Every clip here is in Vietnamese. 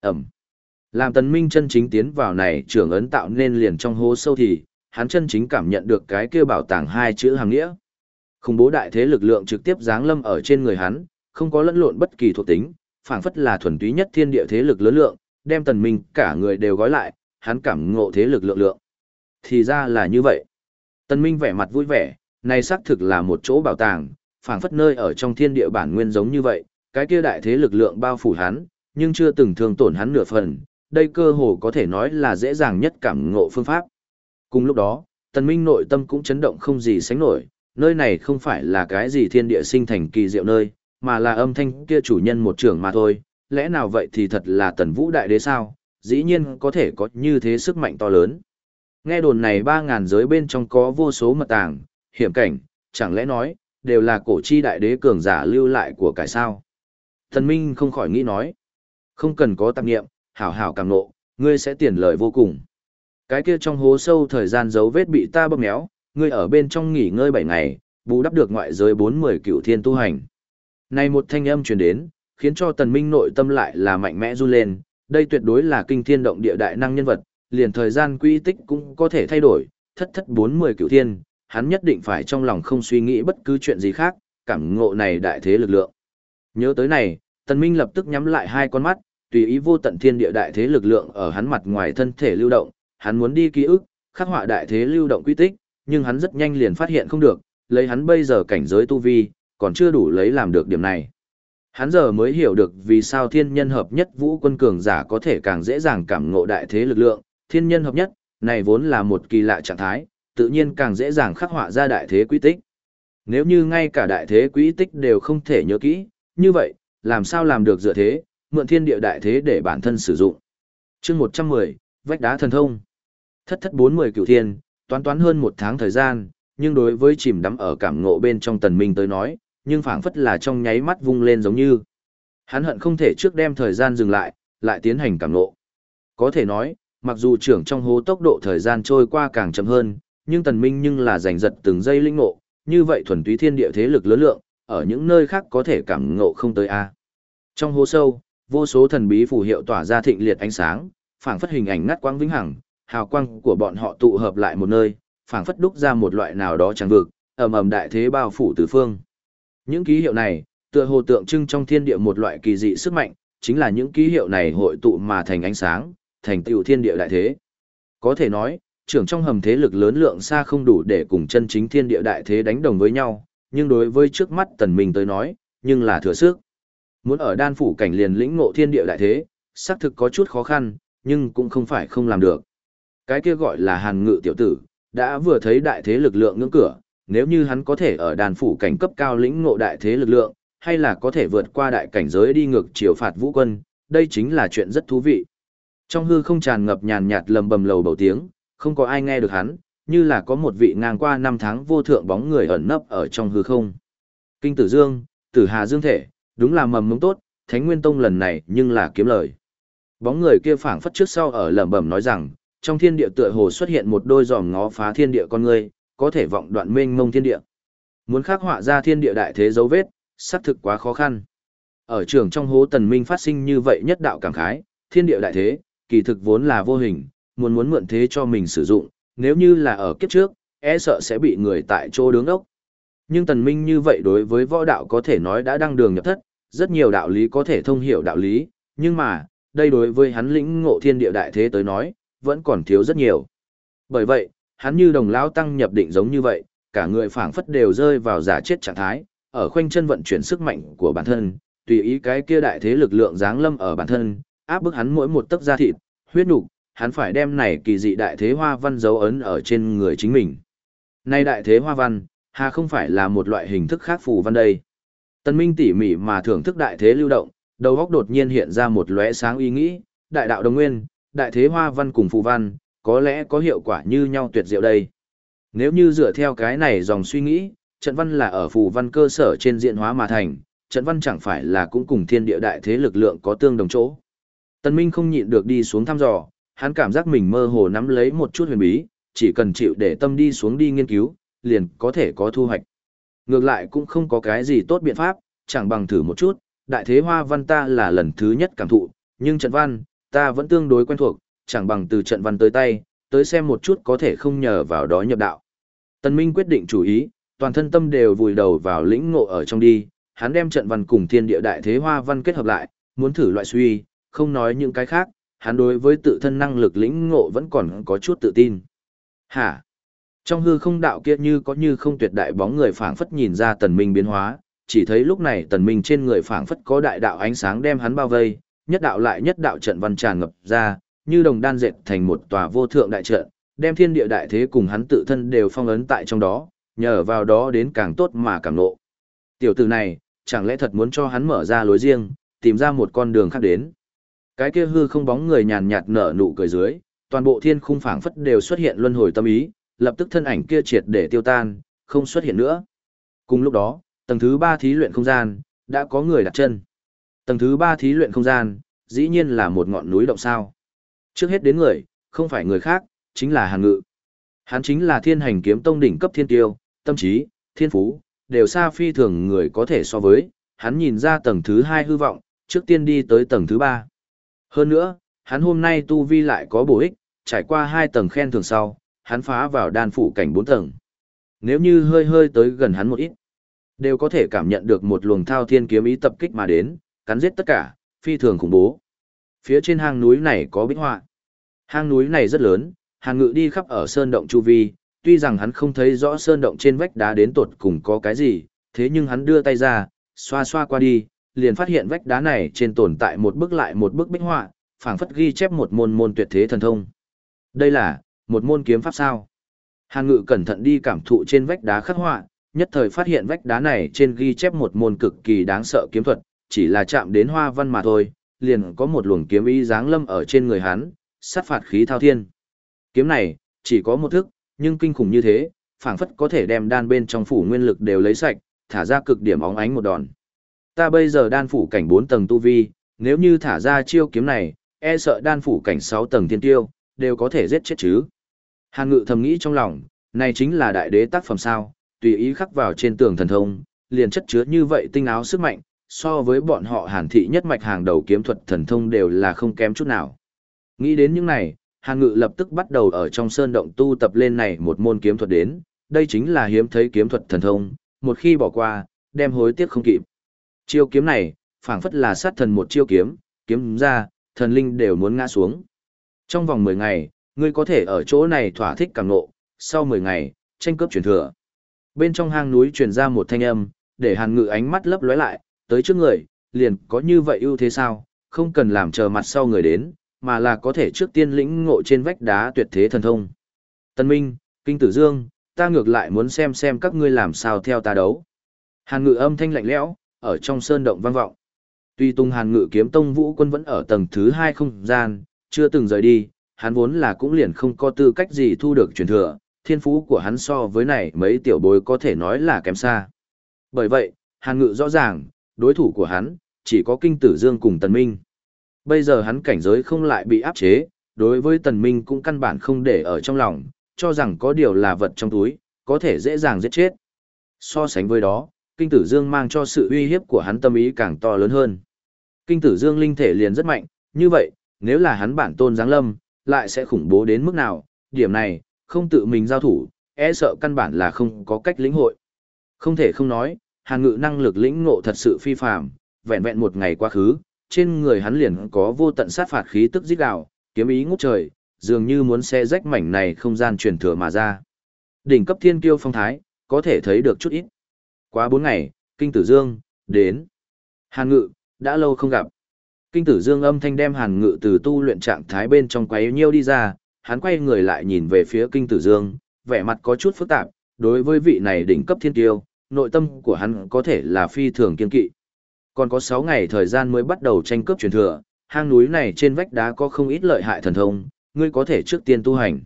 Ẩm. Làm tần minh chân chính tiến vào này trưởng ấn tạo nên liền trong hố sâu thì, hắn chân chính cảm nhận được cái kia bảo tàng hai chữ hàng nghĩa. Khủng bố đại thế lực lượng trực tiếp giáng lâm ở trên người hắn, không có lẫn lộn bất kỳ thuộc tính, phảng phất là thuần túy nhất thiên địa thế lực lớn lượng, đem tần minh cả người đều gói lại, hắn cảm ngộ thế lực lượng lượng. Thì ra là như vậy. Tần minh vẻ mặt vui vẻ, này xác thực là một chỗ bảo tàng, phảng phất nơi ở trong thiên địa bản nguyên giống như vậy, cái kia đại thế lực lượng bao phủ hắn, nhưng chưa từng thương tổn hắn nửa phần, đây cơ hồ có thể nói là dễ dàng nhất cảm ngộ phương pháp. Cùng lúc đó, tần minh nội tâm cũng chấn động không gì sánh nổi, nơi này không phải là cái gì thiên địa sinh thành kỳ diệu nơi, mà là âm thanh kia chủ nhân một trưởng mà thôi, lẽ nào vậy thì thật là tần vũ đại đế sao, dĩ nhiên có thể có như thế sức mạnh to lớn. Nghe đồn này ba ngàn giới bên trong có vô số mật tàng, hiểm cảnh, chẳng lẽ nói, đều là cổ chi đại đế cường giả lưu lại của cải sao. Thần Minh không khỏi nghĩ nói, không cần có tạp nghiệm, hảo hảo càng nộ, ngươi sẽ tiền lời vô cùng. Cái kia trong hố sâu thời gian dấu vết bị ta bóp méo, ngươi ở bên trong nghỉ ngơi 7 ngày, bù đắp được ngoại giới 40 cựu thiên tu hành. Này một thanh âm truyền đến, khiến cho tần minh nội tâm lại là mạnh mẽ run lên, đây tuyệt đối là kinh thiên động địa đại năng nhân vật, liền thời gian quy tích cũng có thể thay đổi, thất thất 40 cựu thiên, hắn nhất định phải trong lòng không suy nghĩ bất cứ chuyện gì khác, cảm ngộ này đại thế lực lượng. Nhớ tới này, tần minh lập tức nhắm lại hai con mắt, tùy ý vô tận thiên địa đại thế lực lượng ở hắn mặt ngoài thân thể lưu động, hắn muốn đi ký ức, khắc họa đại thế lưu động quy tích, nhưng hắn rất nhanh liền phát hiện không được, lấy hắn bây giờ cảnh giới tu vi, còn chưa đủ lấy làm được điểm này. Hắn giờ mới hiểu được vì sao thiên nhân hợp nhất vũ quân cường giả có thể càng dễ dàng cảm ngộ đại thế lực lượng, thiên nhân hợp nhất, này vốn là một kỳ lạ trạng thái, tự nhiên càng dễ dàng khắc họa ra đại thế quy tích. Nếu như ngay cả đại thế quy tích đều không thể nhớ kỹ, như vậy, làm sao làm được dựa thế, mượn thiên địa đại thế để bản thân sử dụng. chương 110, vách đá thần thông. Thất thất 40 cửu thiên, toán toán hơn một tháng thời gian, nhưng đối với chìm đắm ở cảm ngộ bên trong tần minh tới nói, nhưng phảng phất là trong nháy mắt vung lên giống như. Hắn hận không thể trước đem thời gian dừng lại, lại tiến hành cảm ngộ. Có thể nói, mặc dù trưởng trong hố tốc độ thời gian trôi qua càng chậm hơn, nhưng tần minh nhưng là giành giật từng giây linh ngộ, như vậy thuần túy thiên địa thế lực lớn lượng, ở những nơi khác có thể cảm ngộ không tới a. Trong hố sâu, vô số thần bí phù hiệu tỏa ra thịnh liệt ánh sáng, phảng phất hình ảnh ngắt quang vĩnh hằng, hào quang của bọn họ tụ hợp lại một nơi, phảng phất đúc ra một loại nào đó chẳng vực, ầm ầm đại thế bao phủ tứ phương. Những ký hiệu này, tựa hồ tượng trưng trong thiên địa một loại kỳ dị sức mạnh, chính là những ký hiệu này hội tụ mà thành ánh sáng, thành tựu thiên địa đại thế. Có thể nói, trưởng trong hầm thế lực lớn lượng xa không đủ để cùng chân chính thiên địa đại thế đánh đồng với nhau, nhưng đối với trước mắt tần minh tới nói, nhưng là thừa sức. Muốn ở đan phủ cảnh liền lĩnh ngộ thiên địa đại thế, xác thực có chút khó khăn, nhưng cũng không phải không làm được. Cái kia gọi là hàn ngự tiểu tử, đã vừa thấy đại thế lực lượng ngưỡng cửa, nếu như hắn có thể ở đàn phủ cảnh cấp cao lĩnh ngộ đại thế lực lượng, hay là có thể vượt qua đại cảnh giới đi ngược chiều phạt vũ quân, đây chính là chuyện rất thú vị. Trong hư không tràn ngập nhàn nhạt lầm bầm lầu bầu tiếng, không có ai nghe được hắn, như là có một vị ngang qua năm tháng vô thượng bóng người ẩn nấp ở trong hư không. Kinh tử dương, tử hà dương thể, đúng là mầm mống tốt, thánh nguyên tông lần này nhưng là kiếm lời. Bóng người kia phảng phất trước sau ở lẩm bẩm nói rằng, trong thiên địa tựa hồ xuất hiện một đôi giòm ngó phá thiên địa con người, có thể vọng đoạn mênh mông thiên địa. Muốn khắc họa ra thiên địa đại thế dấu vết, xác thực quá khó khăn. Ở trường trong hố tần minh phát sinh như vậy nhất đạo cảm khái, thiên địa đại thế, kỳ thực vốn là vô hình, muốn muốn mượn thế cho mình sử dụng, nếu như là ở kiếp trước, e sợ sẽ bị người tại chỗ đứng ốc. Nhưng tần minh như vậy đối với võ đạo có thể nói đã đăng đường nhập thất, rất nhiều đạo lý có thể thông hiểu đạo lý, nhưng mà, đây đối với hắn lĩnh ngộ thiên địa đại thế tới nói, vẫn còn thiếu rất nhiều. Bởi vậy, hắn như đồng lão tăng nhập định giống như vậy, cả người phảng phất đều rơi vào giả chết trạng thái, ở khoanh chân vận chuyển sức mạnh của bản thân, tùy ý cái kia đại thế lực lượng giáng lâm ở bản thân, áp bức hắn mỗi một tấc da thịt, huyết nục, hắn phải đem này kỳ dị đại thế hoa văn dấu ấn ở trên người chính mình. Nay đại thế hoa văn, hà không phải là một loại hình thức khác phù văn đây. Tân Minh tỉ mỉ mà thưởng thức đại thế lưu động, đầu óc đột nhiên hiện ra một lóe sáng ý nghĩ, đại đạo đồng nguyên, đại thế hoa văn cùng phù văn, có lẽ có hiệu quả như nhau tuyệt diệu đây. Nếu như dựa theo cái này dòng suy nghĩ, trận văn là ở phù văn cơ sở trên diện hóa mà thành, trận văn chẳng phải là cũng cùng thiên địa đại thế lực lượng có tương đồng chỗ. Tân Minh không nhịn được đi xuống thăm dò, hắn cảm giác mình mơ hồ nắm lấy một chút huyền bí, chỉ cần chịu để tâm đi xuống đi nghiên cứu, liền có thể có thu hoạch. Ngược lại cũng không có cái gì tốt biện pháp, chẳng bằng thử một chút, đại thế hoa văn ta là lần thứ nhất cảm thụ, nhưng trận văn, ta vẫn tương đối quen thuộc, chẳng bằng từ trận văn tới tay, tới xem một chút có thể không nhờ vào đó nhập đạo. Tần Minh quyết định chủ ý, toàn thân tâm đều vùi đầu vào lĩnh ngộ ở trong đi, hắn đem trận văn cùng thiên địa đại thế hoa văn kết hợp lại, muốn thử loại suy, không nói những cái khác, hắn đối với tự thân năng lực lĩnh ngộ vẫn còn có chút tự tin. Hả? Trong hư không đạo kia như có như không tuyệt đại bóng người phảng phất nhìn ra tần minh biến hóa, chỉ thấy lúc này tần minh trên người phảng phất có đại đạo ánh sáng đem hắn bao vây, nhất đạo lại nhất đạo trận văn tràn ngập ra, như đồng đan dệt thành một tòa vô thượng đại trận, đem thiên địa đại thế cùng hắn tự thân đều phong ấn tại trong đó, nhờ vào đó đến càng tốt mà càng nộ. Tiểu tử này, chẳng lẽ thật muốn cho hắn mở ra lối riêng, tìm ra một con đường khác đến. Cái kia hư không bóng người nhàn nhạt nở nụ cười dưới, toàn bộ thiên khung phảng phất đều xuất hiện luân hồi tâm ý, lập tức thân ảnh kia triệt để tiêu tan, không xuất hiện nữa. Cùng lúc đó, tầng thứ ba thí luyện không gian, đã có người đặt chân. Tầng thứ ba thí luyện không gian, dĩ nhiên là một ngọn núi động sao. Trước hết đến người, không phải người khác, chính là Hàn Ngự. Hắn chính là thiên hành kiếm tông đỉnh cấp thiên tiêu, tâm trí, thiên phú, đều xa phi thường người có thể so với, hắn nhìn ra tầng thứ hai hư vọng, trước tiên đi tới tầng thứ ba. Hơn nữa, hắn hôm nay tu vi lại có bổ ích, trải qua hai tầng khen thường sau, hắn phá vào đan phủ cảnh bốn tầng. Nếu như hơi hơi tới gần hắn một ít, đều có thể cảm nhận được một luồng thao thiên kiếm ý tập kích mà đến, cắn giết tất cả, phi thường khủng bố. Phía trên hang núi này có bích họa. Hang núi này rất lớn, Hàn Ngự đi khắp ở sơn động chu vi, tuy rằng hắn không thấy rõ sơn động trên vách đá đến tột cùng có cái gì, thế nhưng hắn đưa tay ra, xoa xoa qua đi, liền phát hiện vách đá này trên tồn tại một bức lại một bức bích họa, phảng phất ghi chép một môn môn tuyệt thế thần thông. Đây là một môn kiếm pháp sao? Hàn Ngự cẩn thận đi cảm thụ trên vách đá khắc họa, nhất thời phát hiện vách đá này trên ghi chép một môn cực kỳ đáng sợ kiếm thuật, chỉ là chạm đến hoa văn mà thôi, liền có một luồng kiếm ý dáng lâm ở trên người hắn, sát phạt khí thao thiên. Kiếm này, chỉ có một thức, nhưng kinh khủng như thế, phảng phất có thể đem đan bên trong phủ nguyên lực đều lấy sạch, thả ra cực điểm óng ánh một đòn. Ta bây giờ đan phủ cảnh 4 tầng tu vi, nếu như thả ra chiêu kiếm này, e sợ đan phủ cảnh 6 tầng thiên tiêu, đều có thể giết chết chứ. Hàn ngự thầm nghĩ trong lòng, này chính là đại đế tác phẩm sao, tùy ý khắc vào trên tường thần thông, liền chất chứa như vậy tinh áo sức mạnh, so với bọn họ hàn thị nhất mạch hàng đầu kiếm thuật thần thông đều là không kém chút nào. Nghĩ đến những này, Hàn Ngự lập tức bắt đầu ở trong sơn động tu tập lên này một môn kiếm thuật đến, đây chính là hiếm thấy kiếm thuật thần thông, một khi bỏ qua, đem hối tiếc không kịp. Chiêu kiếm này, phảng phất là sát thần một chiêu kiếm, kiếm ra, thần linh đều muốn ngã xuống. Trong vòng 10 ngày, ngươi có thể ở chỗ này thỏa thích càng nộ, sau 10 ngày, tranh cướp truyền thừa. Bên trong hang núi truyền ra một thanh âm, để Hàn Ngự ánh mắt lấp lóe lại, tới trước người, liền có như vậy ưu thế sao, không cần làm chờ mặt sau người đến, mà là có thể trước tiên lĩnh ngộ trên vách đá tuyệt thế thần thông. Tân Minh, Kinh Tử Dương, ta ngược lại muốn xem xem các ngươi làm sao theo ta đấu. Hàn ngự âm thanh lạnh lẽo, ở trong sơn động vang vọng. Tuy tung hàn ngự kiếm tông vũ quân vẫn ở tầng thứ hai không gian, chưa từng rời đi, hắn vốn là cũng liền không có tư cách gì thu được truyền thừa, thiên phú của hắn so với này mấy tiểu bối có thể nói là kém xa. Bởi vậy, hàn ngự rõ ràng, đối thủ của hắn, chỉ có kinh tử dương cùng tần minh. Bây giờ hắn cảnh giới không lại bị áp chế, đối với tần minh cũng căn bản không để ở trong lòng, cho rằng có điều là vật trong túi, có thể dễ dàng giết chết. So sánh với đó, kinh tử dương mang cho sự uy hiếp của hắn tâm ý càng to lớn hơn. Kinh tử dương linh thể liền rất mạnh, như vậy, nếu là hắn bản tôn giáng lâm, lại sẽ khủng bố đến mức nào, điểm này, không tự mình giao thủ, e sợ căn bản là không có cách lĩnh hội. Không thể không nói, hàn ngự năng lực lĩnh ngộ thật sự phi phàm, vẹn vẹn một ngày quá khứ, trên người hắn liền có vô tận sát phạt khí tức giết gào, kiếm ý ngút trời, dường như muốn xe rách mảnh này không gian truyền thừa mà ra. Đỉnh cấp thiên kiêu phong thái, có thể thấy được chút ít. Quá bốn ngày, Kinh Tử Dương, đến. Hàn Ngự, đã lâu không gặp. Kinh Tử Dương âm thanh đem Hàn Ngự từ tu luyện trạng thái bên trong quấy nhiêu đi ra, hắn quay người lại nhìn về phía Kinh Tử Dương, vẻ mặt có chút phức tạp, đối với vị này đỉnh cấp thiên tiêu, nội tâm của hắn có thể là phi thường kiên kỵ. Còn có 6 ngày thời gian mới bắt đầu tranh cướp truyền thừa, hang núi này trên vách đá có không ít lợi hại thần thông, ngươi có thể trước tiên tu hành.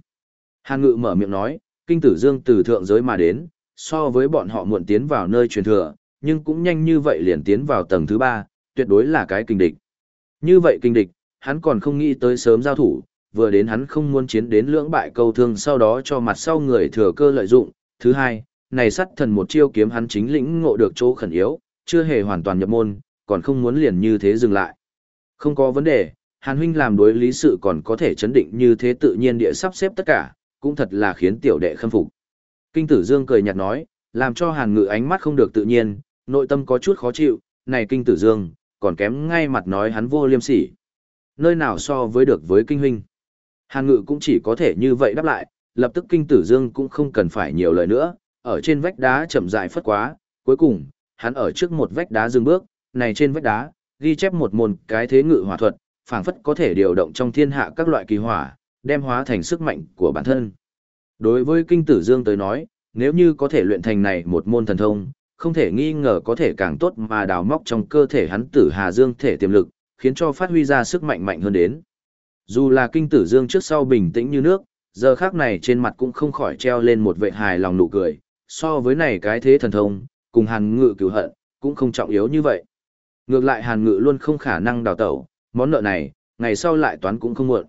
Hàn Ngự mở miệng nói, kinh tử dương từ thượng giới mà đến, so với bọn họ muộn tiến vào nơi truyền thừa, nhưng cũng nhanh như vậy liền tiến vào tầng thứ 3, tuyệt đối là cái kinh địch. Như vậy kinh địch, hắn còn không nghĩ tới sớm giao thủ, vừa đến hắn không muốn chiến đến lưỡng bại câu thương sau đó cho mặt sau người thừa cơ lợi dụng. Thứ hai, này sắt thần một chiêu kiếm hắn chính lĩnh ngộ được chỗ khẩn yếu, chưa hề hoàn toàn nhập môn, còn không muốn liền như thế dừng lại. Không có vấn đề, Hàn huynh làm đối lý sự còn có thể chấn định như thế tự nhiên địa sắp xếp tất cả, cũng thật là khiến tiểu đệ khâm phục. Kinh tử dương cười nhạt nói, làm cho hàn ngự ánh mắt không được tự nhiên, nội tâm có chút khó chịu, này kinh tử dương, còn kém ngay mặt nói hắn vô liêm sỉ. Nơi nào so với được với kinh huynh. Hàn ngự cũng chỉ có thể như vậy đáp lại, lập tức kinh tử dương cũng không cần phải nhiều lời nữa, ở trên vách đá chậm rãi phất quá, cuối cùng, hắn ở trước một vách đá dừng bước, này trên vách đá, ghi chép một môn cái thế ngự hỏa thuật, phảng phất có thể điều động trong thiên hạ các loại kỳ hỏa, đem hóa thành sức mạnh của bản thân. Đối với kinh tử dương tới nói, nếu như có thể luyện thành này một môn thần thông, không thể nghi ngờ có thể càng tốt mà đào móc trong cơ thể hắn tử hà dương thể tiềm lực, khiến cho phát huy ra sức mạnh mạnh hơn đến. Dù là kinh tử dương trước sau bình tĩnh như nước, giờ khác này trên mặt cũng không khỏi treo lên một vệ hài lòng nụ cười, so với này cái thế thần thông, cùng hàn ngự cứu hận, cũng không trọng yếu như vậy. Ngược lại hàn ngự luôn không khả năng đào tẩu, món nợ này, ngày sau lại toán cũng không muộn.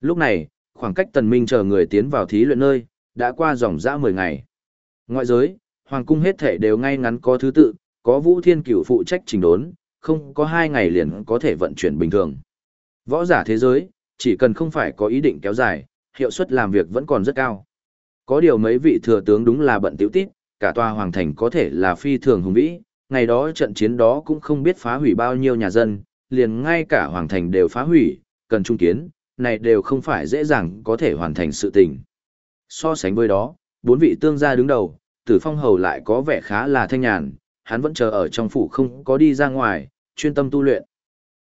Lúc này, khoảng cách tần minh chờ người tiến vào thí luyện nơi, đã qua dòng dã 10 ngày. Ngoại giới, hoàng cung hết thể đều ngay ngắn có thứ tự, có vũ thiên cửu phụ trách trình đốn, không có hai ngày liền có thể vận chuyển bình thường. Võ giả thế giới, chỉ cần không phải có ý định kéo dài, hiệu suất làm việc vẫn còn rất cao. Có điều mấy vị thừa tướng đúng là bận tiểu tít, cả tòa hoàng thành có thể là phi thường hùng vĩ, ngày đó trận chiến đó cũng không biết phá hủy bao nhiêu nhà dân, liền ngay cả hoàng thành đều phá hủy, cần trung kiến, này đều không phải dễ dàng có thể hoàn thành sự tình. So sánh với đó, bốn vị tương gia đứng đầu, tử phong hầu lại có vẻ khá là thanh nhàn, hắn vẫn chờ ở trong phủ không có đi ra ngoài, chuyên tâm tu luyện.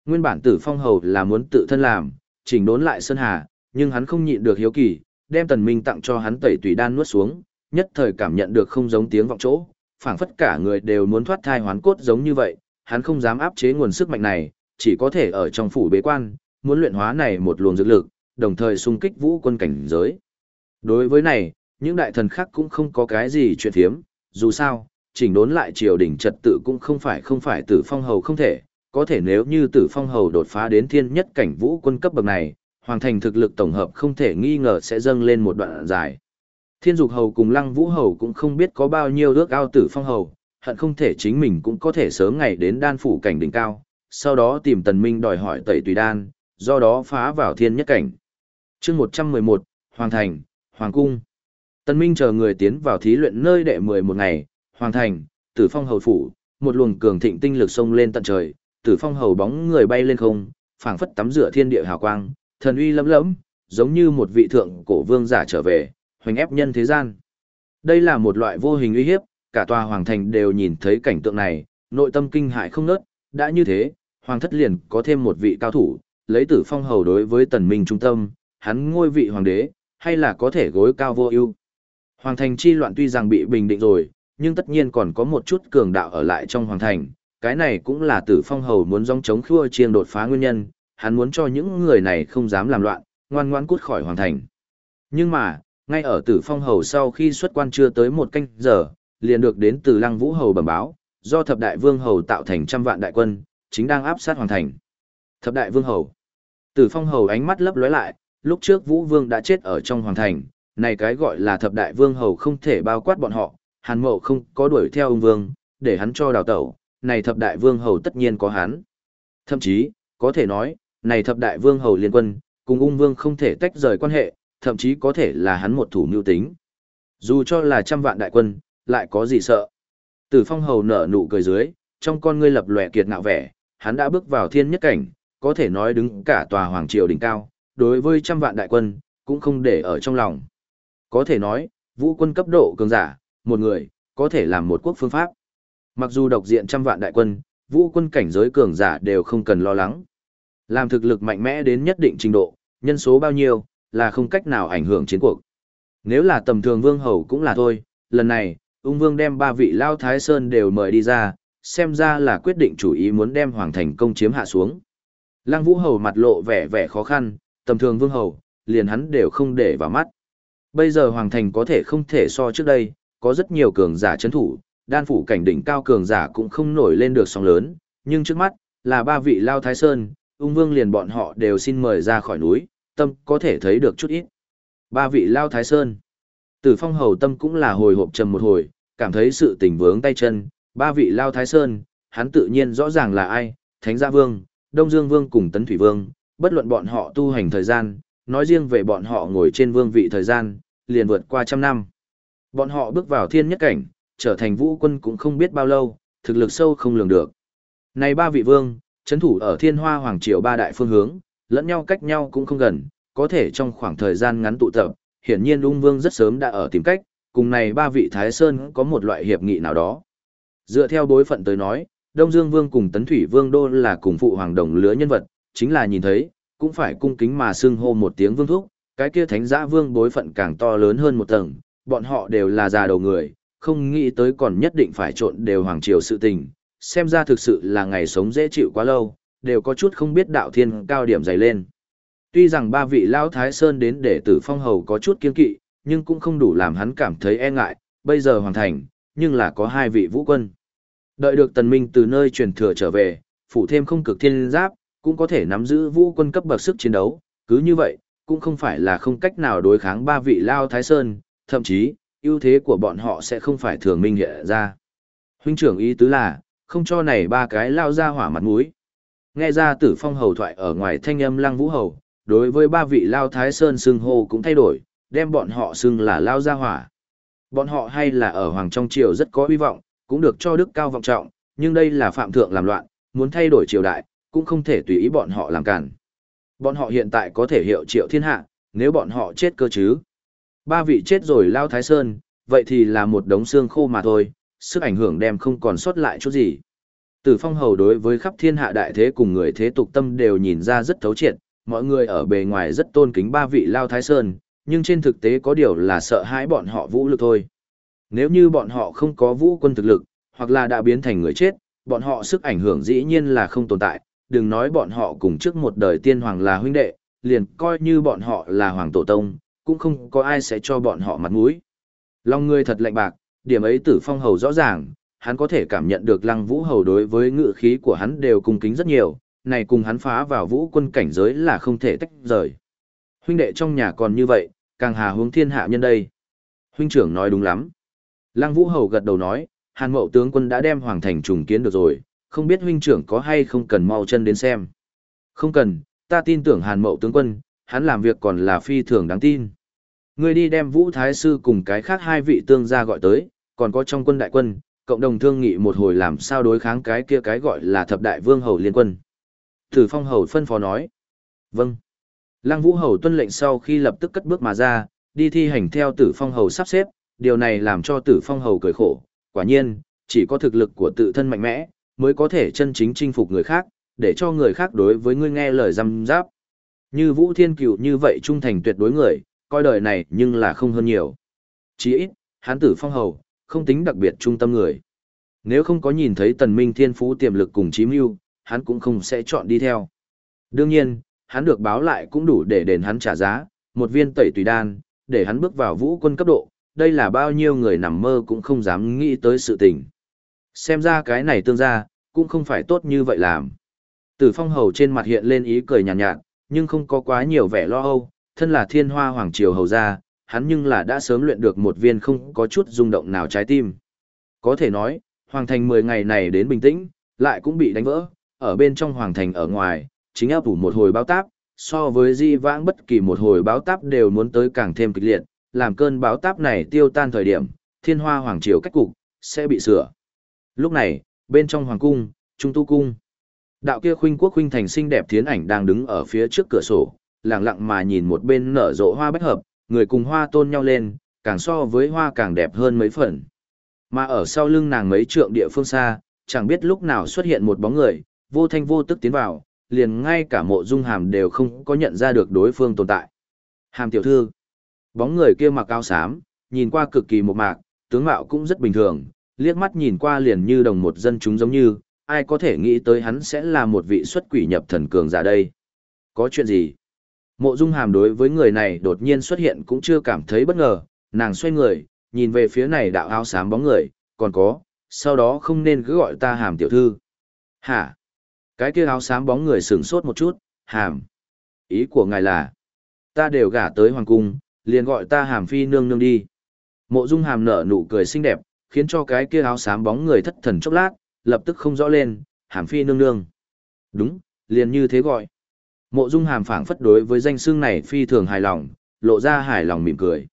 Nguyên bản tử phong hầu là muốn tự thân làm, chỉnh đốn lại Sơn Hà, nhưng hắn không nhịn được hiếu kỳ, đem tần minh tặng cho hắn tẩy tùy đan nuốt xuống, nhất thời cảm nhận được không giống tiếng vọng chỗ, phảng phất cả người đều muốn thoát thai hoán cốt giống như vậy, hắn không dám áp chế nguồn sức mạnh này, chỉ có thể ở trong phủ bế quan, muốn luyện hóa này một luồng dược lực, đồng thời xung kích vũ quân cảnh giới. Đối với này, những đại thần khác cũng không có cái gì chuyện thiếm, dù sao, chỉnh đốn lại triều đình trật tự cũng không phải không phải tử phong hầu không thể, có thể nếu như tử phong hầu đột phá đến thiên nhất cảnh vũ quân cấp bậc này, hoàng thành thực lực tổng hợp không thể nghi ngờ sẽ dâng lên một đoạn dài. Thiên dục hầu cùng lăng vũ hầu cũng không biết có bao nhiêu ước ao tử phong hầu, hận không thể chính mình cũng có thể sớm ngày đến đan phủ cảnh đỉnh cao, sau đó tìm tần minh đòi hỏi tẩy tùy đan, do đó phá vào thiên nhất cảnh. chương 111, Hoàng Thành, Hoàng Cung. Tần minh chờ người tiến vào thí luyện nơi đệ 11 ngày, Hoàng Thành, tử phong hầu phủ, một luồng cường thịnh tinh lực sông lên tận trời, tử phong hầu bóng người bay lên không, phảng phất tắm rửa thiên địa hào quang, thần uy lẫm lẫm, giống như một vị thượng cổ vương giả trở về, hoành ép nhân thế gian. Đây là một loại vô hình uy hiếp, cả tòa hoàng thành đều nhìn thấy cảnh tượng này, nội tâm kinh hại không nớt, đã như thế, hoàng thất liền có thêm một vị cao thủ, lấy tử phong hầu đối với tần minh trung tâm, hắn ngôi vị hoàng đế, hay là có thể gối cao vô ưu. Hoàng thành chi loạn tuy rằng bị bình định rồi, nhưng tất nhiên còn có một chút cường đạo ở lại trong hoàng thành, cái này cũng là tử phong hầu muốn dòng chống khua chiêng đột phá nguyên nhân, hắn muốn cho những người này không dám làm loạn, ngoan ngoãn cút khỏi hoàng thành. Nhưng mà, ngay ở tử phong hầu sau khi xuất quan chưa tới một canh giờ, liền được đến từ lăng vũ hầu bẩm báo, do thập đại vương hầu tạo thành trăm vạn đại quân, chính đang áp sát hoàng thành. Thập đại vương hầu. Tử phong hầu ánh mắt lấp lóe lại, lúc trước vũ vương đã chết ở trong hoàng thành, này cái gọi là thập đại vương hầu không thể bao quát bọn họ, hàn mậu không có đuổi theo ông vương, để hắn cho đào tẩu, này thập đại vương hầu tất nhiên có hắn. Thậm chí, có thể nói, này thập đại vương hầu liên quân, cùng ung vương không thể tách rời quan hệ, thậm chí có thể là hắn một thủ mưu tính. Dù cho là trăm vạn đại quân, lại có gì sợ. Tử phong hầu nở nụ cười dưới, trong con ngươi lập lòe kiệt ngạo vẻ, hắn đã bước vào thiên nhất cảnh, có thể nói đứng cả tòa hoàng triều đỉnh cao, đối với trăm vạn đại quân, cũng không để ở trong lòng. Có thể nói, vũ quân cấp độ cường giả, một người, có thể làm một quốc phương pháp. Mặc dù độc diện trăm vạn đại quân, vũ quân cảnh giới cường giả đều không cần lo lắng. Làm thực lực mạnh mẽ đến nhất định trình độ, nhân số bao nhiêu, là không cách nào ảnh hưởng chiến cuộc. Nếu là tầm thường vương hầu cũng là thôi, lần này, ung vương đem ba vị lao thái sơn đều mời đi ra, xem ra là quyết định chủ ý muốn đem hoàng thành công chiếm hạ xuống. Lăng vũ hầu mặt lộ vẻ vẻ khó khăn, tầm thường vương hầu, liền hắn đều không để vào mắt. Bây giờ hoàng thành có thể không thể so trước đây, có rất nhiều cường giả chấn thủ, đan phủ cảnh đỉnh cao cường giả cũng không nổi lên được sóng lớn, nhưng trước mắt, là ba vị lao thái sơn, ung vương liền bọn họ đều xin mời ra khỏi núi, tâm có thể thấy được chút ít. Ba vị lao thái sơn. Tử phong hầu tâm cũng là hồi hộp trầm một hồi, cảm thấy sự tình vướng tay chân, ba vị lao thái sơn, hắn tự nhiên rõ ràng là ai, Thánh Gia Vương, Đông Dương Vương cùng Tấn Thủy Vương, bất luận bọn họ tu hành thời gian, nói riêng về bọn họ ngồi trên vương vị thời gian, liền vượt qua trăm năm. Bọn họ bước vào thiên nhất cảnh, trở thành vũ quân cũng không biết bao lâu, thực lực sâu không lường được. Này ba vị vương, chấn thủ ở thiên hoa hoàng triều ba đại phương hướng, lẫn nhau cách nhau cũng không gần, có thể trong khoảng thời gian ngắn tụ tập, hiển nhiên ung vương rất sớm đã ở tìm cách, cùng này ba vị Thái Sơn có một loại hiệp nghị nào đó. Dựa theo bối phận tới nói, Đông Dương Vương cùng Tấn Thủy Vương Đô là cùng phụ hoàng đồng lứa nhân vật, chính là nhìn thấy, cũng phải cung kính mà xưng hô một tiếng vương thúc, cái kia thánh giã vương bối phận càng to lớn hơn một tầng, bọn họ đều là già đầu người, không nghĩ tới còn nhất định phải trộn đều hoàng triều sự tình, xem ra thực sự là ngày sống dễ chịu quá lâu, đều có chút không biết đạo thiên cao điểm dày lên. Tuy rằng ba vị lão thái sơn đến để tử phong hầu có chút kiên kỵ, nhưng cũng không đủ làm hắn cảm thấy e ngại, bây giờ hoàn thành, nhưng là có hai vị vũ quân. Đợi được tần minh từ nơi truyền thừa trở về, phủ thêm không cực thiên giáp, cũng có thể nắm giữ vũ quân cấp bậc sức chiến đấu, cứ như vậy, cũng không phải là không cách nào đối kháng ba vị lao thái sơn, thậm chí, ưu thế của bọn họ sẽ không phải thường minh hiện ra. Huynh trưởng ý tứ là, không cho này ba cái lao ra hỏa mặt mũi. Nghe ra tử phong hầu thoại ở ngoài thanh âm lăng vũ hầu, đối với ba vị lao thái sơn xưng hô cũng thay đổi, đem bọn họ xưng là lao gia hỏa. Bọn họ hay là ở Hoàng trong triều rất có hy vọng, cũng được cho đức cao vọng trọng, nhưng đây là phạm thượng làm loạn, muốn thay đổi triều đại, cũng không thể tùy ý bọn họ làm cản. Bọn họ hiện tại có thể hiệu triệu thiên hạ, nếu bọn họ chết cơ chứ. Ba vị chết rồi lao thái sơn, vậy thì là một đống xương khô mà thôi, sức ảnh hưởng đem không còn sót lại chút gì. Tử phong hầu đối với khắp thiên hạ đại thế cùng người thế tục tâm đều nhìn ra rất thấu triệt, mọi người ở bề ngoài rất tôn kính ba vị lao thái sơn, nhưng trên thực tế có điều là sợ hãi bọn họ vũ lực thôi. Nếu như bọn họ không có vũ quân thực lực, hoặc là đã biến thành người chết, bọn họ sức ảnh hưởng dĩ nhiên là không tồn tại, đừng nói bọn họ cùng trước một đời tiên hoàng là huynh đệ, liền coi như bọn họ là hoàng tổ tông, cũng không có ai sẽ cho bọn họ mặt mũi. Long ngươi thật lạnh bạc, điểm ấy tử phong hầu rõ ràng, hắn có thể cảm nhận được lăng vũ hầu đối với ngự khí của hắn đều cung kính rất nhiều, này cùng hắn phá vào vũ quân cảnh giới là không thể tách rời. Huynh đệ trong nhà còn như vậy, càng hà hướng thiên hạ nhân đây. Huynh trưởng nói đúng lắm. Lăng vũ hầu gật đầu nói, hàn mậu tướng quân đã đem hoàng thành trùng kiến được rồi, không biết huynh trưởng có hay không cần mau chân đến xem. Không cần, ta tin tưởng hàn mậu tướng quân, hắn làm việc còn là phi thường đáng tin. Ngươi đi đem vũ thái sư cùng cái khác hai vị tương gia gọi tới, còn có trong quân đại quân, cộng đồng thương nghị một hồi làm sao đối kháng cái kia cái gọi là thập đại vương hầu liên quân. Tử phong hầu phân phó nói. Vâng. Lăng vũ hầu tuân lệnh sau khi lập tức cất bước mà ra, đi thi hành theo tử phong hầu sắp xếp, điều này làm cho tử phong hầu cười khổ. Quả nhiên, chỉ có thực lực của tự thân mạnh mẽ, mới có thể chân chính chinh phục người khác, để cho người khác đối với ngươi nghe lời răm giáp. Như Vũ Thiên Cựu như vậy trung thành tuyệt đối người, coi đời này nhưng là không hơn nhiều. Chỉ ít, hán tử phong hầu, không tính đặc biệt trung tâm người. Nếu không có nhìn thấy tần minh thiên phú tiềm lực cùng chí mưu, hắn cũng không sẽ chọn đi theo. Đương nhiên, hắn được báo lại cũng đủ để đền hắn trả giá, một viên tẩy tùy đan, để hắn bước vào vũ quân cấp độ, đây là bao nhiêu người nằm mơ cũng không dám nghĩ tới sự tình. Xem ra cái này tương ra, cũng không phải tốt như vậy làm. Tử phong hầu trên mặt hiện lên ý cười nhàn nhạt, nhạt, nhưng không có quá nhiều vẻ lo âu, thân là thiên hoa hoàng triều hầu gia, hắn nhưng là đã sớm luyện được một viên không có chút rung động nào trái tim. Có thể nói, hoàng thành 10 ngày này đến bình tĩnh, lại cũng bị đánh vỡ, ở bên trong hoàng thành ở ngoài, chính áp ủ một hồi báo táp, so với di vãng bất kỳ một hồi báo táp đều muốn tới càng thêm kịch liệt, làm cơn báo táp này tiêu tan thời điểm, thiên hoa hoàng triều cách cục, sẽ bị sửa. Lúc này, bên trong hoàng cung, trung tu cung, đạo kia khuynh quốc khuynh thành xinh đẹp thiến ảnh đang đứng ở phía trước cửa sổ, lặng lặng mà nhìn một bên nở rộ hoa bách hợp, người cùng hoa tôn nhau lên, càng so với hoa càng đẹp hơn mấy phần. Mà ở sau lưng nàng mấy trượng địa phương xa, chẳng biết lúc nào xuất hiện một bóng người, vô thanh vô tức tiến vào, liền ngay cả mộ dung hàm đều không có nhận ra được đối phương tồn tại. Hàm tiểu thư, bóng người kia mặc áo xám, nhìn qua cực kỳ một mạc, tướng mạo cũng rất bình thường, liếc mắt nhìn qua liền như đồng một dân chúng giống như, ai có thể nghĩ tới hắn sẽ là một vị xuất quỷ nhập thần cường giả đây. Có chuyện gì? Mộ Dung Hàm đối với người này đột nhiên xuất hiện cũng chưa cảm thấy bất ngờ, nàng xoay người, nhìn về phía này đạo áo xám bóng người, còn có, sau đó không nên cứ gọi ta Hàm tiểu thư. Hả? Cái kia áo xám bóng người sửng sốt một chút, Hàm. Ý của ngài là, ta đều gả tới hoàng cung, liền gọi ta Hàm phi nương nương đi. Mộ Dung Hàm nở nụ cười xinh đẹp, khiến cho cái kia áo xám bóng người thất thần chốc lát, lập tức không rõ lên, Hàm phi nương nương. Đúng, liền như thế gọi. Mộ Dung Hàm phảng phất đối với danh xương này phi thường hài lòng, lộ ra hài lòng mỉm cười.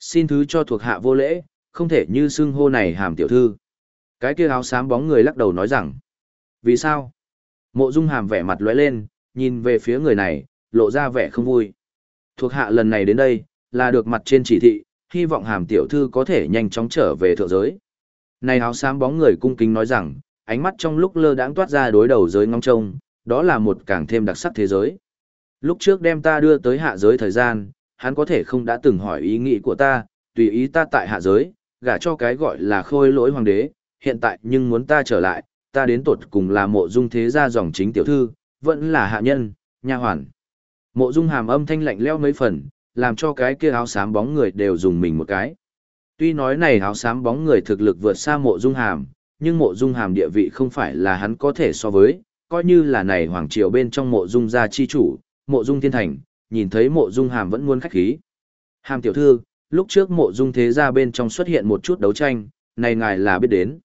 Xin thứ cho thuộc hạ vô lễ, không thể như xương hô này Hàm tiểu thư. Cái kia áo xám bóng người lắc đầu nói rằng, vì sao? Mộ Dung Hàm vẻ mặt lóe lên, nhìn về phía người này, lộ ra vẻ không vui. Thuộc hạ lần này đến đây, là được mặt trên chỉ thị, hy vọng Hàm tiểu thư có thể nhanh chóng trở về thượng giới. Này áo xám bóng người cung kính nói rằng, ánh mắt trong lúc lơ đãng toát ra đối đầu giới ngóng trông, đó là một càng thêm đặc sắc thế giới. Lúc trước đem ta đưa tới hạ giới thời gian, hắn có thể không đã từng hỏi ý nghĩ của ta, tùy ý ta tại hạ giới, gả cho cái gọi là khôi lỗi hoàng đế, hiện tại nhưng muốn ta trở lại, ta đến tột cùng là mộ dung thế gia dòng chính tiểu thư, vẫn là hạ nhân, nha hoàn. Mộ dung hàm âm thanh lạnh leo mấy phần, làm cho cái kia áo xám bóng người đều dùng mình một cái. Tuy nói này áo xám bóng người thực lực vượt xa mộ dung hàm, nhưng mộ dung hàm địa vị không phải là hắn có thể so với, coi như là này hoàng triều bên trong mộ dung gia chi chủ, mộ dung thiên thành, nhìn thấy mộ dung hàm vẫn muốn khách khí. Hàm tiểu thư, lúc trước mộ dung thế gia bên trong xuất hiện một chút đấu tranh, này ngài là biết đến.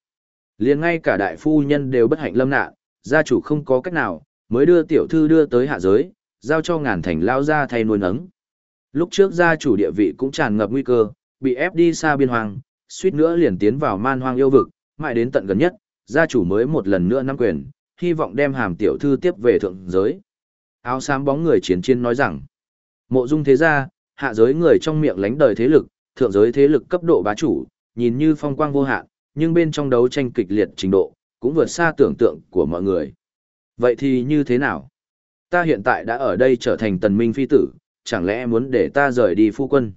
liền ngay cả đại phu nhân đều bất hạnh lâm nạn, gia chủ không có cách nào, mới đưa tiểu thư đưa tới hạ giới, giao cho ngàn thành lao ra thay nuôi nấng. Lúc trước gia chủ địa vị cũng tràn ngập nguy cơ, bị ép đi xa biên hoàng, suýt nữa liền tiến vào man hoang yêu vực, mãi đến tận gần nhất, gia chủ mới một lần nữa nắm quyền, hy vọng đem hàm tiểu thư tiếp về thượng giới. Áo xám bóng người chiến chiến nói rằng, mộ dung thế gia, hạ giới người trong miệng lánh đời thế lực, thượng giới thế lực cấp độ bá chủ, nhìn như phong quang vô hạn, nhưng bên trong đấu tranh kịch liệt trình độ, cũng vượt xa tưởng tượng của mọi người. Vậy thì như thế nào? Ta hiện tại đã ở đây trở thành tần minh phi tử, chẳng lẽ muốn để ta rời đi phu quân?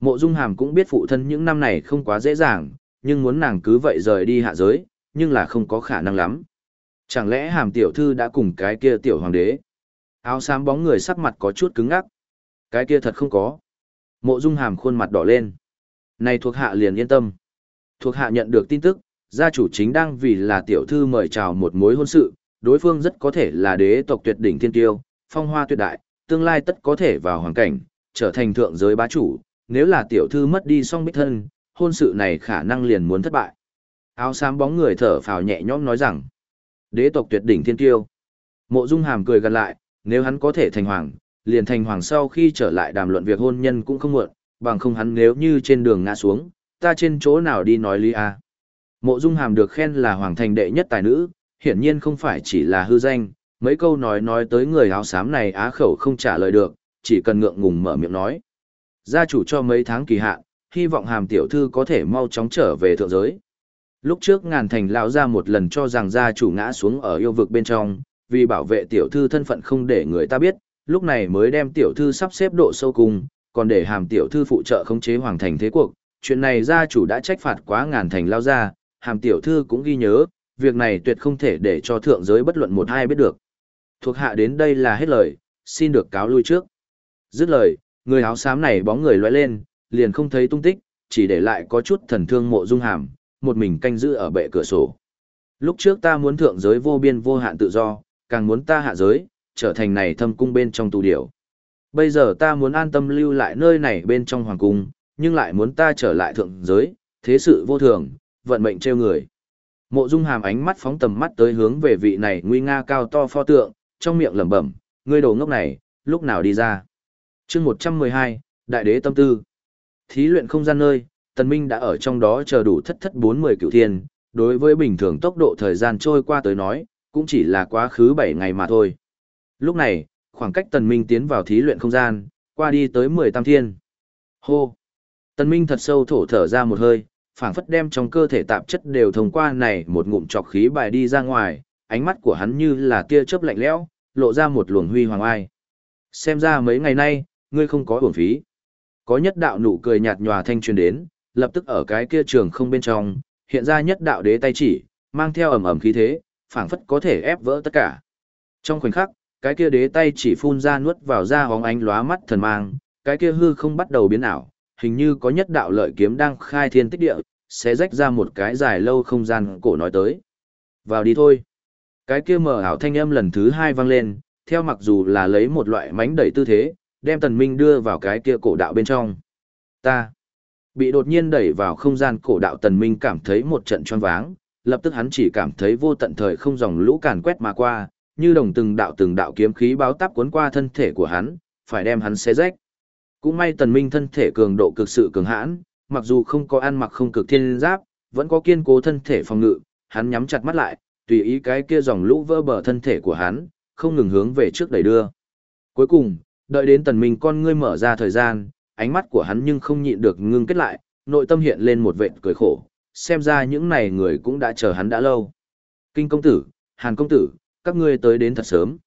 Mộ Dung Hàm cũng biết phụ thân những năm này không quá dễ dàng, nhưng muốn nàng cứ vậy rời đi hạ giới, nhưng là không có khả năng lắm. Chẳng lẽ Hàm tiểu thư đã cùng cái kia tiểu hoàng đế? Áo xám bóng người sắc mặt có chút cứng ngắc. Cái kia thật không có. Mộ Dung Hàm khuôn mặt đỏ lên. Này thuộc hạ liền yên tâm. Thuộc hạ nhận được tin tức, gia chủ chính đang vì là tiểu thư mời chào một mối hôn sự, đối phương rất có thể là đế tộc tuyệt đỉnh thiên tiêu, phong hoa tuyệt đại, tương lai tất có thể vào hoàng cảnh, trở thành thượng giới bá chủ, nếu là tiểu thư mất đi song bích thân, hôn sự này khả năng liền muốn thất bại. Áo xám bóng người thở phào nhẹ nhõm nói rằng, đế tộc tuyệt đỉnh thiên tiêu. Mộ Dung Hàm cười gần lại, nếu hắn có thể thành hoàng, liền thành hoàng sau khi trở lại đàm luận việc hôn nhân cũng không muộn, bằng không hắn nếu như trên đường ngã xuống, ta trên chỗ nào đi nói lý a. Mộ Dung Hàm được khen là hoàng thành đệ nhất tài nữ, hiển nhiên không phải chỉ là hư danh, mấy câu nói nói tới người áo xám này á khẩu không trả lời được, chỉ cần ngượng ngùng mở miệng nói. Gia chủ cho mấy tháng kỳ hạn, hy vọng hàm tiểu thư có thể mau chóng trở về thượng giới. Lúc trước ngàn thành lão ra một lần cho rằng gia chủ ngã xuống ở yêu vực bên trong, vì bảo vệ tiểu thư thân phận không để người ta biết, lúc này mới đem tiểu thư sắp xếp độ sâu cùng, còn để hàm tiểu thư phụ trợ khống chế hoàng thành thế cuộc. Chuyện này gia chủ đã trách phạt quá ngàn thành lao ra, hàm tiểu thư cũng ghi nhớ, việc này tuyệt không thể để cho thượng giới bất luận một hai biết được. Thuộc hạ đến đây là hết lời, xin được cáo lui trước. Dứt lời, người áo xám này bóng người lóe lên, liền không thấy tung tích, chỉ để lại có chút thần thương mộ dung hàm, một mình canh giữ ở bệ cửa sổ. Lúc trước ta muốn thượng giới vô biên vô hạn tự do, càng muốn ta hạ giới, trở thành này thâm cung bên trong tù điểu. Bây giờ ta muốn an tâm lưu lại nơi này bên trong hoàng cung, nhưng lại muốn ta trở lại thượng giới, thế sự vô thường, vận mệnh treo người. Mộ Dung Hàm ánh mắt phóng tầm mắt tới hướng về vị này nguy nga cao to pho tượng, trong miệng lẩm bẩm, ngươi đồ ngốc này, lúc nào đi ra? Chương 112, Đại đế tâm tư. Thí luyện không gian nơi, Tần Minh đã ở trong đó chờ đủ thất thất 40 cửu thiên, đối với bình thường tốc độ thời gian trôi qua tới nói, cũng chỉ là quá khứ 7 ngày mà thôi. Lúc này, khoảng cách Tần Minh tiến vào thí luyện không gian, qua đi tới 10 tam thiên. Hô! Tần Minh thật sâu thổ thở ra một hơi, phảng phất đem trong cơ thể tạp chất đều thông qua này một ngụm trọc khí bài đi ra ngoài, ánh mắt của hắn như là tia chớp lạnh lẽo, lộ ra một luồng huy hoàng ai. Xem ra mấy ngày nay, ngươi không có uổng phí. Có nhất đạo nụ cười nhạt nhòa thanh truyền đến, lập tức ở cái kia trường không bên trong, hiện ra nhất đạo đế tay chỉ, mang theo ầm ầm khí thế, phảng phất có thể ép vỡ tất cả. Trong khoảnh khắc, cái kia đế tay chỉ phun ra nuốt vào ra hóng ánh lóa mắt thần mang, cái kia hư không bắt đầu biến ảo, hình như có nhất đạo lợi kiếm đang khai thiên tích địa, sẽ rách ra một cái dài lâu không gian cổ nói tới. Vào đi thôi. Cái kia mở ảo thanh âm lần thứ hai vang lên, theo mặc dù là lấy một loại mánh đẩy tư thế, đem tần minh đưa vào cái kia cổ đạo bên trong. Ta bị đột nhiên đẩy vào không gian cổ đạo tần minh cảm thấy một trận choáng váng, lập tức hắn chỉ cảm thấy vô tận thời không dòng lũ càn quét mà qua, như đồng từng đạo từng đạo kiếm khí báo táp cuốn qua thân thể của hắn, phải đem hắn xé rách. Cũng may tần minh thân thể cường độ cực sự cường hãn, mặc dù không có ăn mặc không cực thiên giáp, vẫn có kiên cố thân thể phòng ngự, hắn nhắm chặt mắt lại, tùy ý cái kia dòng lũ vỡ bờ thân thể của hắn, không ngừng hướng về trước đẩy đưa. Cuối cùng, đợi đến tần minh con ngươi mở ra thời gian, ánh mắt của hắn nhưng không nhịn được ngưng kết lại, nội tâm hiện lên một vệt cười khổ, xem ra những này người cũng đã chờ hắn đã lâu. Kinh công tử, Hàn công tử, các ngươi tới đến thật sớm.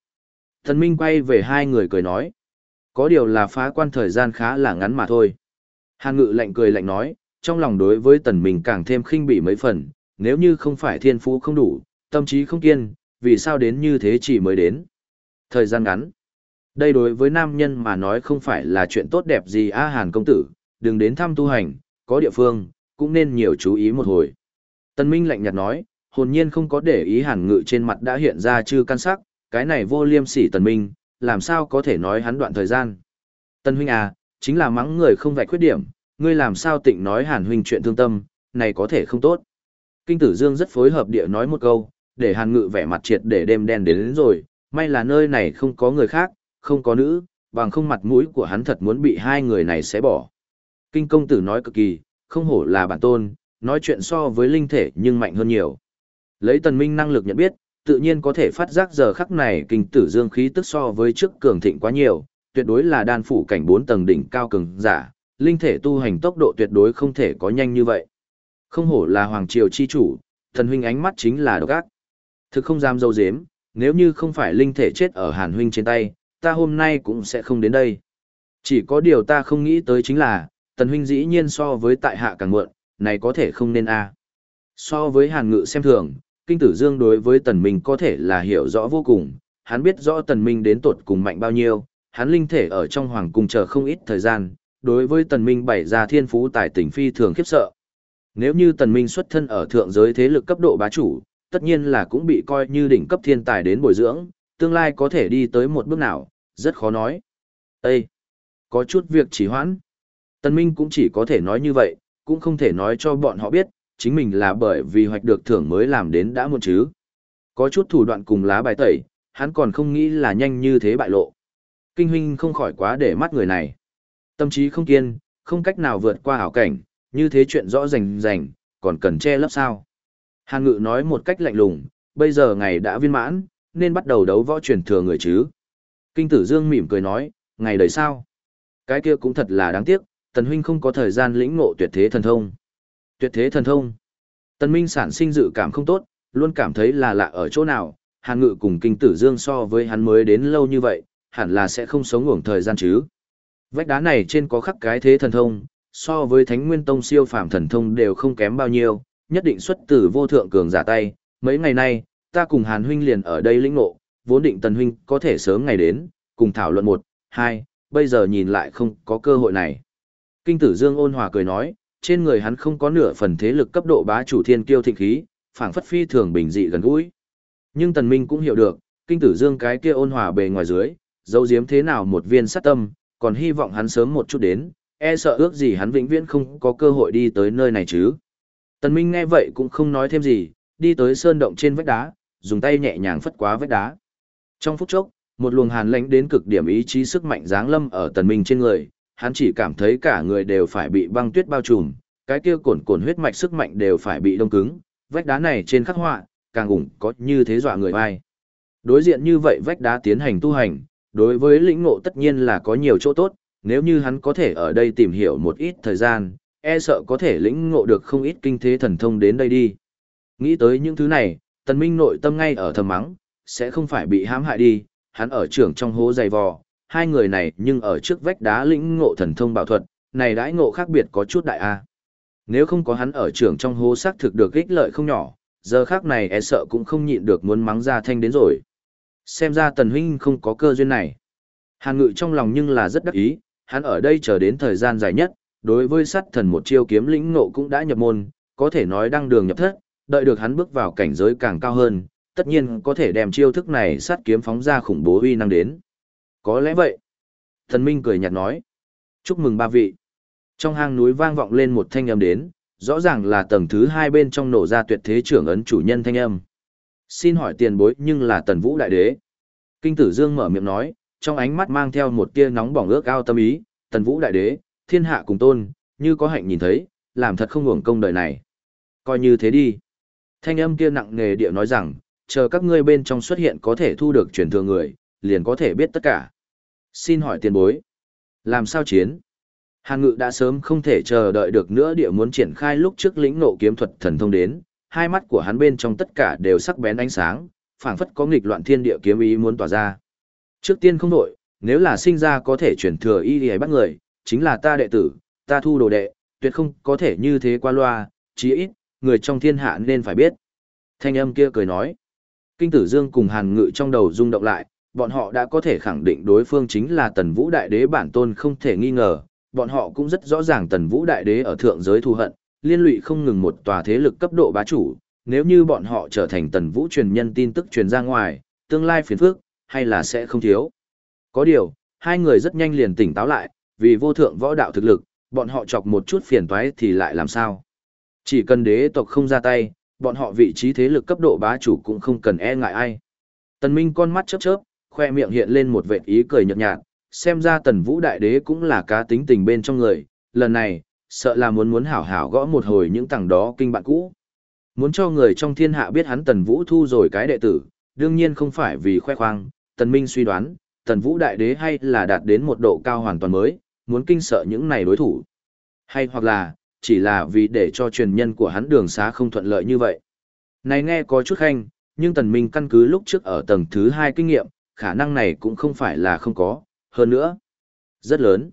Tần minh quay về hai người cười nói, có điều là phá quan thời gian khá là ngắn mà thôi. Hàn ngự lạnh cười lạnh nói, trong lòng đối với tần minh càng thêm khinh bỉ mấy phần, nếu như không phải thiên phú không đủ, tâm trí không kiên, vì sao đến như thế chỉ mới đến. Thời gian ngắn. Đây đối với nam nhân mà nói không phải là chuyện tốt đẹp gì a hàn công tử, đừng đến thăm tu hành, có địa phương, cũng nên nhiều chú ý một hồi. Tần Minh lạnh nhạt nói, hồn nhiên không có để ý hàn ngự trên mặt đã hiện ra chư căn sắc, cái này vô liêm sỉ Tần Minh, làm sao có thể nói hắn đoạn thời gian. Tần huynh à, chính là mắng người không vạch khuyết điểm, ngươi làm sao tịnh nói hàn huynh chuyện thương tâm, này có thể không tốt. Kinh tử dương rất phối hợp địa nói một câu, để hàn ngự vẻ mặt triệt để đêm đen đến, đến rồi, may là nơi này không có người khác, không có nữ, bằng không mặt mũi của hắn thật muốn bị hai người này xé bỏ. Kinh công tử nói cực kỳ, không hổ là bản tôn, nói chuyện so với linh thể nhưng mạnh hơn nhiều. Lấy tần minh năng lực nhận biết, tự nhiên có thể phát giác giờ khắc này kinh tử dương khí tức so với trước cường thịnh quá nhiều, tuyệt đối là đan phủ cảnh 4 tầng đỉnh cao cường giả, linh thể tu hành tốc độ tuyệt đối không thể có nhanh như vậy. Không hổ là hoàng triều chi chủ, thần huynh ánh mắt chính là độc ác. Thực không dám dâu dếm, nếu như không phải linh thể chết ở hàn huynh trên tay, ta hôm nay cũng sẽ không đến đây. Chỉ có điều ta không nghĩ tới chính là, tần huynh dĩ nhiên so với tại hạ càng muộn, này có thể không nên a. So với hàn ngự xem thường, kinh tử dương đối với tần minh có thể là hiểu rõ vô cùng, hắn biết rõ tần minh đến tột cùng mạnh bao nhiêu, hắn linh thể ở trong hoàng cung chờ không ít thời gian, đối với tần minh bày ra thiên phú tài tình phi thường khiếp sợ. Nếu như tần minh xuất thân ở thượng giới thế lực cấp độ bá chủ, tất nhiên là cũng bị coi như đỉnh cấp thiên tài đến bồi dưỡng, tương lai có thể đi tới một bước nào, rất khó nói. Ê! Có chút việc chỉ hoãn. Tân Minh cũng chỉ có thể nói như vậy, cũng không thể nói cho bọn họ biết, chính mình là bởi vì hoạch được thưởng mới làm đến đã muộn chứ. Có chút thủ đoạn cùng lá bài tẩy, hắn còn không nghĩ là nhanh như thế bại lộ. Kinh huynh không khỏi quá để mắt người này. Tâm trí không kiên, không cách nào vượt qua ảo cảnh, như thế chuyện rõ rành rành, còn cần che lấp sao. Hàn ngự nói một cách lạnh lùng, bây giờ ngày đã viên mãn, nên bắt đầu đấu võ truyền thừa người chứ. Kinh tử dương mỉm cười nói, ngày đời sao? Cái kia cũng thật là đáng tiếc, tần huynh không có thời gian lĩnh ngộ tuyệt thế thần thông. Tuyệt thế thần thông. Tần minh sản sinh dự cảm không tốt, luôn cảm thấy là lạ ở chỗ nào, hàn ngự cùng kinh tử dương so với hắn mới đến lâu như vậy, hẳn là sẽ không sống ngủng thời gian chứ. Vách đá này trên có khắc cái thế thần thông, so với thánh nguyên tông siêu phàm thần thông đều không kém bao nhiêu, nhất định xuất từ vô thượng cường giả tay. Mấy ngày nay, ta cùng hàn huynh liền ở đây lĩnh ngộ, vốn định tần huynh có thể sớm ngày đến, cùng thảo luận một, hai, bây giờ nhìn lại không có cơ hội này. Kinh tử dương ôn hòa cười nói, trên người hắn không có nửa phần thế lực cấp độ bá chủ thiên kiêu thịnh khí, phảng phất phi thường bình dị gần gũi. Nhưng tần minh cũng hiểu được, kinh tử dương cái kia ôn hòa bề ngoài dưới, dấu giếm thế nào một viên sát tâm, còn hy vọng hắn sớm một chút đến, e sợ ước gì hắn vĩnh viễn không có cơ hội đi tới nơi này chứ. Tần Minh nghe vậy cũng không nói thêm gì, đi tới sơn động trên vách đá, dùng tay nhẹ nhàng phất quá vách đá. Trong phút chốc, một luồng hàn lãnh đến cực điểm ý chí sức mạnh giáng lâm ở Tần Minh trên người, hắn chỉ cảm thấy cả người đều phải bị băng tuyết bao trùm, cái kia cồn cồn huyết mạch sức mạnh đều phải bị đông cứng, vách đá này trên khắc họa, càng ủng có như thế dọa người vai. Đối diện như vậy vách đá tiến hành tu hành, đối với lĩnh ngộ tất nhiên là có nhiều chỗ tốt, nếu như hắn có thể ở đây tìm hiểu một ít thời gian, e sợ có thể lĩnh ngộ được không ít kinh thế thần thông đến đây đi. Nghĩ tới những thứ này, tần minh nội tâm ngay ở thầm mắng, sẽ không phải bị hãm hại đi, hắn ở trưởng trong hố dày vò, hai người này nhưng ở trước vách đá lĩnh ngộ thần thông bảo thuật, này đãi ngộ khác biệt có chút đại a. Nếu không có hắn ở trưởng trong hố xác thực được ích lợi không nhỏ, giờ khác này e sợ cũng không nhịn được muốn mắng ra thanh đến rồi. Xem ra tần huynh không có cơ duyên này. Hàn ngự trong lòng nhưng là rất đắc ý, hắn ở đây chờ đến thời gian dài nhất, đối với sát thần một chiêu kiếm lĩnh ngộ cũng đã nhập môn, có thể nói đang đường nhập thất, đợi được hắn bước vào cảnh giới càng cao hơn, tất nhiên có thể đem chiêu thức này sát kiếm phóng ra khủng bố uy năng đến. Có lẽ vậy. Thần Minh cười nhạt nói. Chúc mừng ba vị. Trong hang núi vang vọng lên một thanh âm đến, rõ ràng là tầng thứ hai bên trong nổ ra tuyệt thế trưởng ấn chủ nhân thanh âm. Xin hỏi tiền bối nhưng là tần vũ đại đế. Kinh tử dương mở miệng nói, trong ánh mắt mang theo một tia nóng bỏng ước ao tâm ý, tần vũ đại đế, thiên hạ cùng tôn, như có hạnh nhìn thấy, làm thật không hưởng công đời này. Coi như thế đi. Thanh âm kia nặng nề địa nói rằng, chờ các ngươi bên trong xuất hiện có thể thu được truyền thừa người, liền có thể biết tất cả. Xin hỏi tiền bối. Làm sao chiến? Hàn ngự đã sớm không thể chờ đợi được nữa địa muốn triển khai lúc trước lĩnh nộ kiếm thuật thần thông đến, hai mắt của hắn bên trong tất cả đều sắc bén ánh sáng, phảng phất có nghịch loạn thiên địa kiếm ý muốn tỏa ra. Trước tiên không đổi, nếu là sinh ra có thể chuyển thừa y đi bắt người, chính là ta đệ tử, ta thu đồ đệ, tuyệt không có thể như thế qua loa, chí ít, người trong thiên hạ nên phải biết. Thanh âm kia cười nói. Kinh tử dương cùng hàn ngự trong đầu rung động lại, bọn họ đã có thể khẳng định đối phương chính là tần vũ đại đế bản tôn không thể nghi ngờ, bọn họ cũng rất rõ ràng tần vũ đại đế ở thượng giới thù hận, liên lụy không ngừng một tòa thế lực cấp độ bá chủ, nếu như bọn họ trở thành tần vũ truyền nhân tin tức truyền ra ngoài, tương lai phiền phức, hay là sẽ không thiếu. Có điều, hai người rất nhanh liền tỉnh táo lại, vì vô thượng võ đạo thực lực, bọn họ chọc một chút phiền toái thì lại làm sao. Chỉ cần đế tộc không ra tay, bọn họ vị trí thế lực cấp độ bá chủ cũng không cần e ngại ai. Tần Minh con mắt chớp chớp, khoe miệng hiện lên một vệt ý cười nhợt nhạt, xem ra tần vũ đại đế cũng là cá tính tình bên trong người, lần này, sợ là muốn muốn hảo hảo gõ một hồi những tầng đó kinh bạn cũ. Muốn cho người trong thiên hạ biết hắn tần vũ thu rồi cái đệ tử, đương nhiên không phải vì khoe khoang, tần minh suy đoán, tần vũ đại đế hay là đạt đến một độ cao hoàn toàn mới, muốn kinh sợ những này đối thủ. Hay hoặc là, chỉ là vì để cho truyền nhân của hắn đường xá không thuận lợi như vậy. Này nghe có chút khanh, nhưng tần minh căn cứ lúc trước ở tầng thứ hai kinh nghiệm, khả năng này cũng không phải là không có, hơn nữa, rất lớn.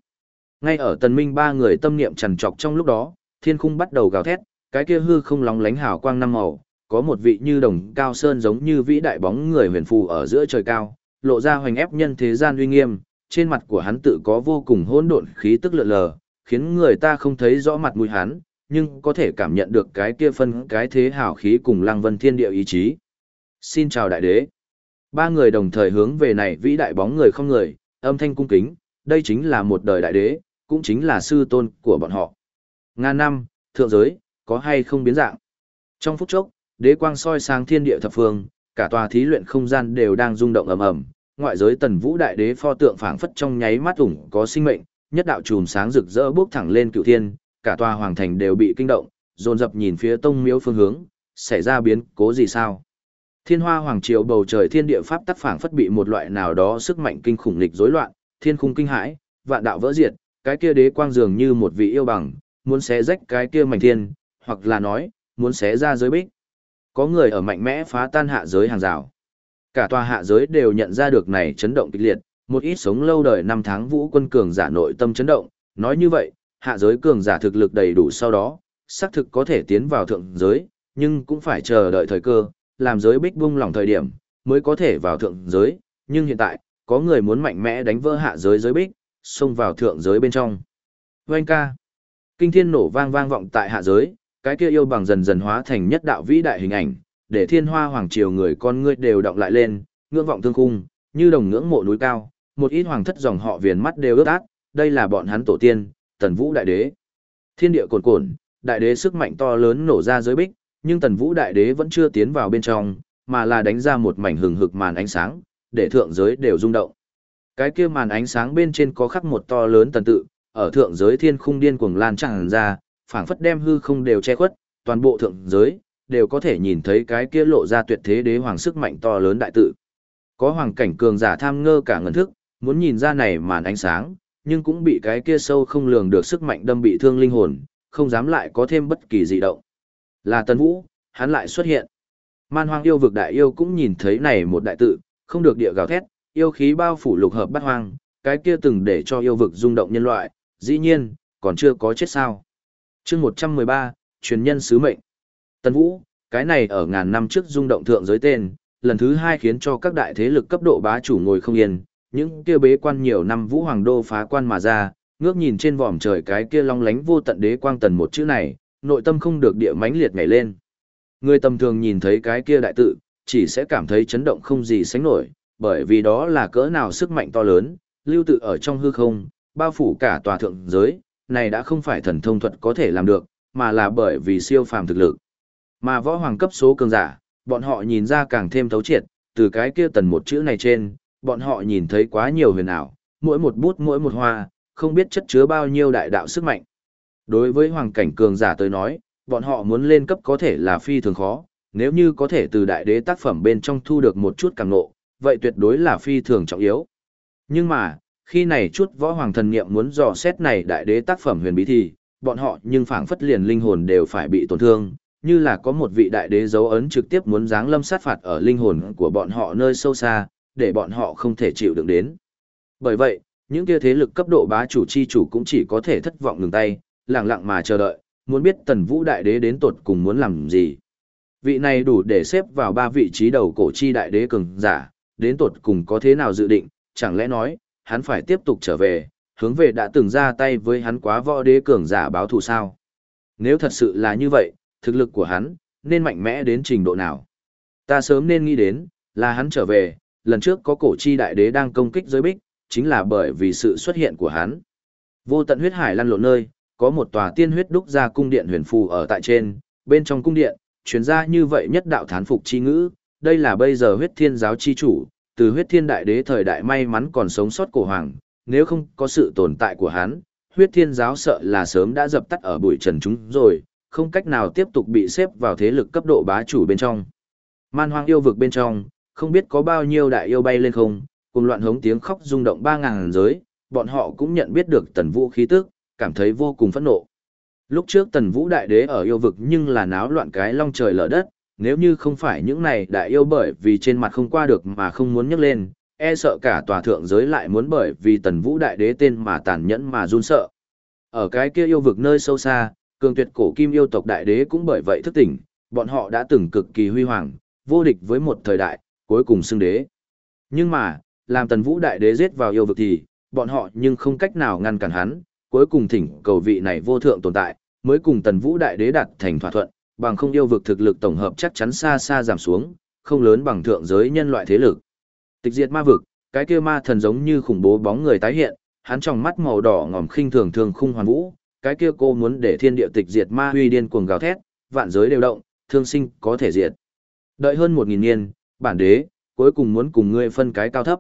Ngay ở tần minh ba người tâm niệm trằn trọc trong lúc đó, thiên khung bắt đầu gào thét, cái kia hư không lóng lánh hào quang năm màu, có một vị như đồng cao sơn giống như vĩ đại bóng người huyền phù ở giữa trời cao, lộ ra hoành ép nhân thế gian uy nghiêm, trên mặt của hắn tự có vô cùng hỗn độn khí tức lượn lờ, khiến người ta không thấy rõ mặt mũi hắn, nhưng có thể cảm nhận được cái kia phân cái thế hào khí cùng lăng vân thiên địa ý chí. Xin chào đại đế. Ba người đồng thời hướng về này vĩ đại bóng người không người, âm thanh cung kính, đây chính là một đời đại đế, cũng chính là sư tôn của bọn họ. Ngàn năm, thượng giới, có hay không biến dạng. Trong phút chốc, đế quang soi sáng thiên địa thập phương, cả tòa thí luyện không gian đều đang rung động ầm ầm, ngoại giới tần vũ đại đế pho tượng phảng phất trong nháy mắt ủng có sinh mệnh, nhất đạo chùm sáng rực rỡ bước thẳng lên cựu thiên, cả tòa hoàng thành đều bị kinh động, dồn dập nhìn phía tông miếu phương hướng, xảy ra biến cố gì sao? Thiên hoa hoàng triều bầu trời thiên địa pháp tắc phảng phất bị một loại nào đó sức mạnh kinh khủng lịch rối loạn, thiên khung kinh hãi, vạn đạo vỡ diệt, cái kia đế quang dường như một vị yêu bằng, muốn xé rách cái kia mảnh thiên, hoặc là nói, muốn xé ra giới bích. Có người ở mạnh mẽ phá tan hạ giới hàng rào. Cả tòa hạ giới đều nhận ra được này chấn động kịch liệt, một ít sống lâu đời năm tháng vũ quân cường giả nội tâm chấn động, nói như vậy, hạ giới cường giả thực lực đầy đủ sau đó, xác thực có thể tiến vào thượng giới, nhưng cũng phải chờ đợi thời cơ, làm giới bích bung lỏng thời điểm, mới có thể vào thượng giới, nhưng hiện tại, có người muốn mạnh mẽ đánh vỡ hạ giới giới bích, xông vào thượng giới bên trong. Vâng ca, kinh thiên nổ vang vang vọng tại hạ giới, cái kia yêu bằng dần dần hóa thành nhất đạo vĩ đại hình ảnh, để thiên hoa hoàng triều người con ngươi đều động lại lên, ngưỡng vọng thương khung, như đồng ngưỡng mộ núi cao, một ít hoàng thất dòng họ viền mắt đều ướt át, đây là bọn hắn tổ tiên, tần vũ đại đế. Thiên địa cồn cồn, đại đế sức mạnh to lớn nổ ra giới bích, nhưng tần vũ đại đế vẫn chưa tiến vào bên trong, mà là đánh ra một mảnh hừng hực màn ánh sáng, để thượng giới đều rung động. Cái kia màn ánh sáng bên trên có khắc một to lớn tần tự, ở thượng giới thiên khung điên cuồng lan tràn ra, phảng phất đem hư không đều che khuất, toàn bộ thượng giới đều có thể nhìn thấy cái kia lộ ra tuyệt thế đế hoàng sức mạnh to lớn đại tự. Có hoàng cảnh cường giả tham ngơ cả ngân thức, muốn nhìn ra này màn ánh sáng, nhưng cũng bị cái kia sâu không lường được sức mạnh đâm bị thương linh hồn, không dám lại có thêm bất kỳ dị động. Là Tần Vũ, hắn lại xuất hiện. Man hoang yêu vực đại yêu cũng nhìn thấy này một đại tự, không được địa gào thét, yêu khí bao phủ lục hợp bát hoang, cái kia từng để cho yêu vực rung động nhân loại, dĩ nhiên, còn chưa có chết sao chương 113, truyền nhân sứ mệnh. tân Vũ, cái này ở ngàn năm trước rung động thượng giới tên, lần thứ hai khiến cho các đại thế lực cấp độ bá chủ ngồi không yên, những kia bế quan nhiều năm Vũ Hoàng Đô phá quan mà ra, ngước nhìn trên vòm trời cái kia long lánh vô tận đế quang tần một chữ này, nội tâm không được địa mãnh liệt nhảy lên. Người tầm thường nhìn thấy cái kia đại tự, chỉ sẽ cảm thấy chấn động không gì sánh nổi, bởi vì đó là cỡ nào sức mạnh to lớn, lưu tự ở trong hư không, bao phủ cả tòa thượng giới, này đã không phải thần thông thuật có thể làm được, mà là bởi vì siêu phàm thực lực. Mà võ hoàng cấp số cường giả, bọn họ nhìn ra càng thêm thấu triệt, từ cái kia tần một chữ này trên, bọn họ nhìn thấy quá nhiều huyền ảo, mỗi một bút mỗi một hoa, không biết chất chứa bao nhiêu đại đạo sức mạnh. Đối với hoàng cảnh cường giả tới nói, bọn họ muốn lên cấp có thể là phi thường khó, nếu như có thể từ đại đế tác phẩm bên trong thu được một chút càng nộ, vậy tuyệt đối là phi thường trọng yếu. Nhưng mà, khi này chút võ hoàng thần niệm muốn dò xét này đại đế tác phẩm huyền bí thì, bọn họ nhưng phảng phất liền linh hồn đều phải bị tổn thương, như là có một vị đại đế dấu ấn trực tiếp muốn giáng lâm sát phạt ở linh hồn của bọn họ nơi sâu xa, để bọn họ không thể chịu đựng đến. Bởi vậy, những kia thế lực cấp độ bá chủ chi chủ cũng chỉ có thể thất vọng ngừng tay, lặng lặng mà chờ đợi, muốn biết tần vũ đại đế đến tột cùng muốn làm gì. Vị này đủ để xếp vào ba vị trí đầu cổ chi đại đế cường giả, đến tột cùng có thế nào dự định, chẳng lẽ nói, hắn phải tiếp tục trở về, hướng về đã từng ra tay với hắn quá võ đế cường giả báo thù sao. Nếu thật sự là như vậy, thực lực của hắn, nên mạnh mẽ đến trình độ nào. Ta sớm nên nghĩ đến, là hắn trở về, lần trước có cổ chi đại đế đang công kích giới bích, chính là bởi vì sự xuất hiện của hắn. Vô tận huyết hải lăn lộn nơi, có một tòa tiên huyết đúc ra cung điện huyền phù ở tại trên, bên trong cung điện, truyền ra như vậy nhất đạo thán phục chi ngữ, đây là bây giờ huyết thiên giáo chi chủ, từ huyết thiên đại đế thời đại may mắn còn sống sót cổ hoàng, nếu không có sự tồn tại của hắn, huyết thiên giáo sợ là sớm đã dập tắt ở bụi trần chúng rồi, không cách nào tiếp tục bị xếp vào thế lực cấp độ bá chủ bên trong. Man hoang yêu vực bên trong, không biết có bao nhiêu đại yêu bay lên không, cùng loạn hống tiếng khóc rung động ba ngàn giới, bọn họ cũng nhận biết được tần vũ khí tức, cảm thấy vô cùng phẫn nộ. Lúc trước tần vũ đại đế ở yêu vực nhưng là náo loạn cái long trời lở đất, nếu như không phải những này đại yêu bởi vì trên mặt không qua được mà không muốn nhấc lên, e sợ cả tòa thượng giới lại muốn bởi vì tần vũ đại đế tên mà tàn nhẫn mà run sợ. Ở cái kia yêu vực nơi sâu xa, cường tuyệt cổ kim yêu tộc đại đế cũng bởi vậy thức tỉnh, bọn họ đã từng cực kỳ huy hoàng, vô địch với một thời đại, cuối cùng xưng đế. Nhưng mà, làm tần vũ đại đế giết vào yêu vực thì, bọn họ nhưng không cách nào ngăn cản hắn, cuối cùng thỉnh cầu vị này vô thượng tồn tại, mới cùng tần vũ đại đế đạt thành thỏa thuận, bằng không yêu vực thực lực tổng hợp chắc chắn xa xa giảm xuống, không lớn bằng thượng giới nhân loại thế lực. Tịch diệt ma vực, cái kia ma thần giống như khủng bố bóng người tái hiện, hắn trong mắt màu đỏ ngòm khinh thường thường khung hoàn vũ, cái kia cô muốn để thiên địa tịch diệt ma huy điên cuồng gào thét, vạn giới đều động, thương sinh có thể diệt. Đợi hơn một nghìn niên, bản đế, cuối cùng muốn cùng ngươi phân cái cao thấp.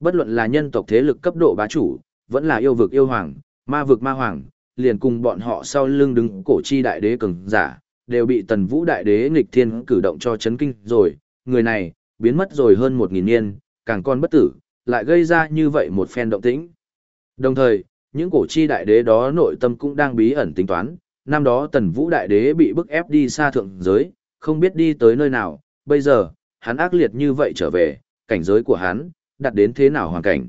Bất luận là nhân tộc thế lực cấp độ bá chủ, vẫn là yêu vực yêu hoàng, ma vực ma hoàng, liền cùng bọn họ sau lưng đứng cổ chi đại đế cường giả, đều bị tần vũ đại đế nghịch thiên cử động cho chấn kinh rồi, người này, biến mất rồi hơn một nghìn niên, càng con bất tử, lại gây ra như vậy một phen động tĩnh. Đồng thời, những cổ chi đại đế đó nội tâm cũng đang bí ẩn tính toán, năm đó tần vũ đại đế bị bức ép đi xa thượng giới, không biết đi tới nơi nào, bây giờ, hắn ác liệt như vậy trở về, cảnh giới của hắn, đặt đến thế nào hoàn cảnh.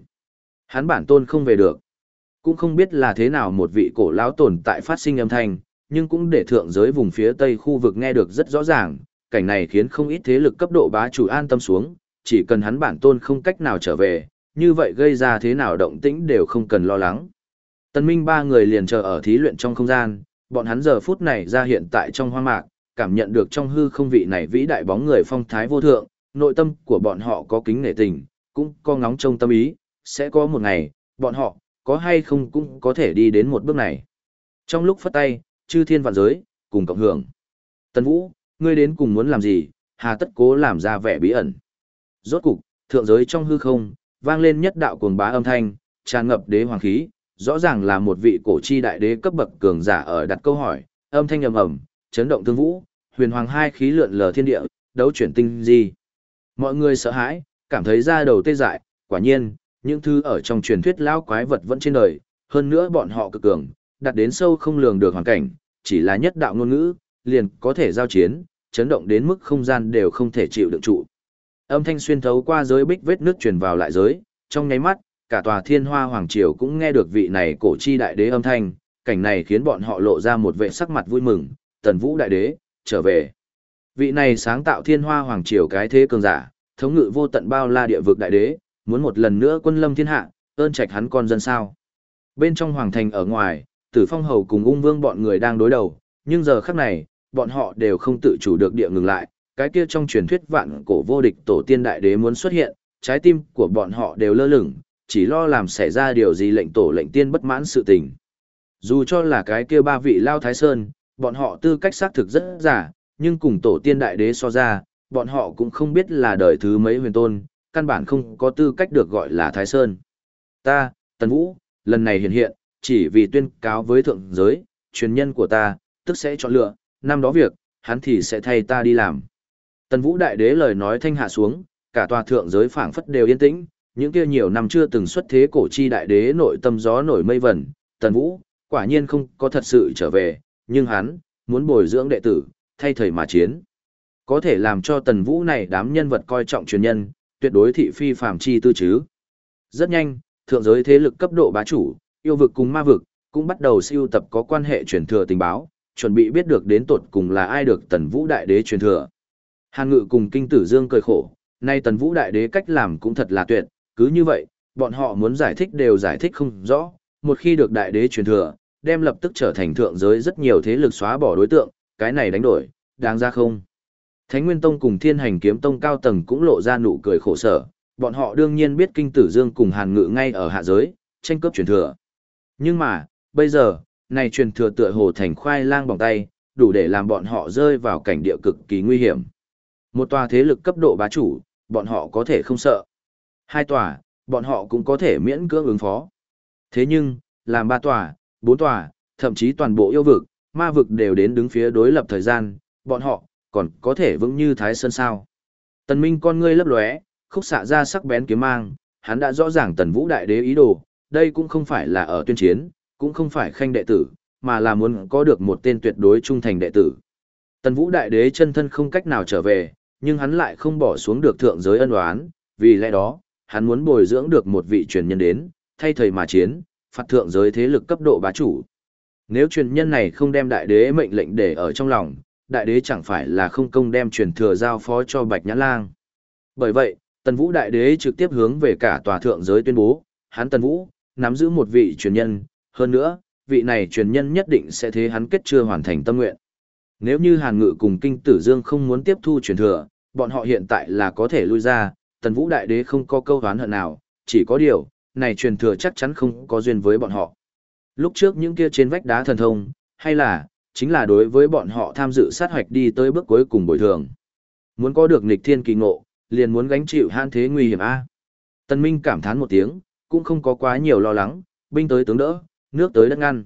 Hắn bản tôn không về được, cũng không biết là thế nào một vị cổ lão tồn tại phát sinh âm thanh, nhưng cũng để thượng giới vùng phía tây khu vực nghe được rất rõ ràng, cảnh này khiến không ít thế lực cấp độ bá chủ an tâm xuống, chỉ cần hắn bản tôn không cách nào trở về, như vậy gây ra thế nào động tĩnh đều không cần lo lắng. Tân Minh ba người liền chờ ở thí luyện trong không gian, bọn hắn giờ phút này ra hiện tại trong hoang mạc, cảm nhận được trong hư không vị này vĩ đại bóng người phong thái vô thượng, nội tâm của bọn họ có kính nể tình, cũng có ngóng trông tâm ý, sẽ có một ngày, bọn họ, có hay không cũng có thể đi đến một bước này. Trong lúc phất tay, chư thiên vạn giới, cùng cộng hưởng. Tần Vũ, ngươi đến cùng muốn làm gì, hà tất cố làm ra vẻ bí ẩn. Rốt cục, thượng giới trong hư không, vang lên nhất đạo cuồng bá âm thanh, tràn ngập đế hoàng khí, rõ ràng là một vị cổ chi đại đế cấp bậc cường giả ở đặt câu hỏi, âm thanh ầm ầm, chấn động tương vũ, huyền hoàng hai khí lượn lờ thiên địa, đấu chuyển tinh di. Mọi người sợ hãi, cảm thấy da đầu tê dại, quả nhiên, những thứ ở trong truyền thuyết lão quái vật vẫn trên đời, hơn nữa bọn họ cực cường, đặt đến sâu không lường được hoàn cảnh, chỉ là nhất đạo ngôn ngữ, liền có thể giao chiến, chấn động đến mức không gian đều không thể chịu đựng trụ. Âm thanh xuyên thấu qua giới bích vết nước truyền vào lại giới, trong nháy mắt, cả tòa thiên hoa hoàng triều cũng nghe được vị này cổ chi đại đế âm thanh, cảnh này khiến bọn họ lộ ra một vẻ sắc mặt vui mừng, tần vũ đại đế, trở về. Vị này sáng tạo thiên hoa hoàng triều cái thế cường giả, thống ngự vô tận bao la địa vực đại đế, muốn một lần nữa quân lâm thiên hạ, ơn trạch hắn con dân sao. Bên trong hoàng thành ở ngoài, tử phong hầu cùng ung vương bọn người đang đối đầu, nhưng giờ khắc này, bọn họ đều không tự chủ được địa ngừng lại, cái kia trong truyền thuyết vạn cổ vô địch tổ tiên đại đế muốn xuất hiện, trái tim của bọn họ đều lơ lửng, chỉ lo làm xảy ra điều gì lệnh tổ lệnh tiên bất mãn sự tình. Dù cho là cái kia ba vị lao thái sơn, bọn họ tư cách xác thực rất giả, nhưng cùng tổ tiên đại đế so ra, bọn họ cũng không biết là đời thứ mấy huyền tôn, căn bản không có tư cách được gọi là Thái Sơn. Ta, Tần Vũ, lần này hiện hiện, chỉ vì tuyên cáo với thượng giới, truyền nhân của ta, tức sẽ chọn lựa, năm đó việc, hắn thì sẽ thay ta đi làm. Tần Vũ Đại Đế lời nói thanh hạ xuống, cả tòa thượng giới phảng phất đều yên tĩnh, những kia nhiều năm chưa từng xuất thế cổ chi đại đế nội tâm gió nổi mây vẩn, Tần Vũ, quả nhiên không có thật sự trở về, nhưng hắn, muốn bồi dưỡng đệ tử, thay thầy mà chiến. Có thể làm cho Tần Vũ này đám nhân vật coi trọng truyền nhân, tuyệt đối thị phi phàm chi tư chứ. Rất nhanh, thượng giới thế lực cấp độ bá chủ, yêu vực cùng ma vực, cũng bắt đầu siêu tập có quan hệ truyền thừa tình báo, chuẩn bị biết được đến tột cùng là ai được Tần Vũ Đại Đế truyền thừa. Hàn Ngự cùng Kinh Tử Dương cười khổ, nay Tần Vũ Đại Đế cách làm cũng thật là tuyệt, cứ như vậy, bọn họ muốn giải thích đều giải thích không rõ, một khi được Đại Đế truyền thừa, đem lập tức trở thành thượng giới rất nhiều thế lực xóa bỏ đối tượng, cái này đánh đổi, đáng ra không? Thánh Nguyên Tông cùng Thiên Hành Kiếm Tông cao tầng cũng lộ ra nụ cười khổ sở, bọn họ đương nhiên biết Kinh Tử Dương cùng Hàn Ngự ngay ở hạ giới, tranh cướp truyền thừa. Nhưng mà, bây giờ, này truyền thừa tựa hồ thành khoai lang bằng tay, đủ để làm bọn họ rơi vào cảnh địa cực kỳ nguy hiểm. Một tòa thế lực cấp độ bá chủ, bọn họ có thể không sợ. Hai tòa, bọn họ cũng có thể miễn cưỡng ứng phó. Thế nhưng, làm ba tòa, bốn tòa, thậm chí toàn bộ yêu vực, ma vực đều đến đứng phía đối lập thời gian, bọn họ, còn có thể vững như thái sơn sao. Tần Minh con ngươi lấp lóe, khúc xạ ra sắc bén kiếm mang, hắn đã rõ ràng tần vũ đại đế ý đồ, đây cũng không phải là ở tuyên chiến, cũng không phải khanh đệ tử, mà là muốn có được một tên tuyệt đối trung thành đệ tử. Tần vũ đại đế chân thân không cách nào trở về, nhưng hắn lại không bỏ xuống được thượng giới ân oán, vì lẽ đó, hắn muốn bồi dưỡng được một vị truyền nhân đến, thay thầy mà chiến, phạt thượng giới thế lực cấp độ bá chủ. Nếu truyền nhân này không đem đại đế mệnh lệnh để ở trong lòng, đại đế chẳng phải là không công đem truyền thừa giao phó cho Bạch Nhã Lang. Bởi vậy, Tần Vũ đại đế trực tiếp hướng về cả tòa thượng giới tuyên bố, hắn Tần Vũ nắm giữ một vị truyền nhân, hơn nữa, vị này truyền nhân nhất định sẽ thế hắn kết chưa hoàn thành tâm nguyện. Nếu như Hàn Ngự cùng Kinh Tử Dương không muốn tiếp thu truyền thừa, bọn họ hiện tại là có thể lui ra, Tần Vũ Đại Đế không có câu đoán hận nào, chỉ có điều, này truyền thừa chắc chắn không có duyên với bọn họ. Lúc trước những kia trên vách đá thần thông, hay là, chính là đối với bọn họ tham dự sát hoạch đi tới bước cuối cùng bồi thường. Muốn có được nghịch thiên kỳ ngộ, liền muốn gánh chịu han thế nguy hiểm a. Tần Minh cảm thán một tiếng, cũng không có quá nhiều lo lắng, binh tới tướng đỡ, nước tới đất ngăn.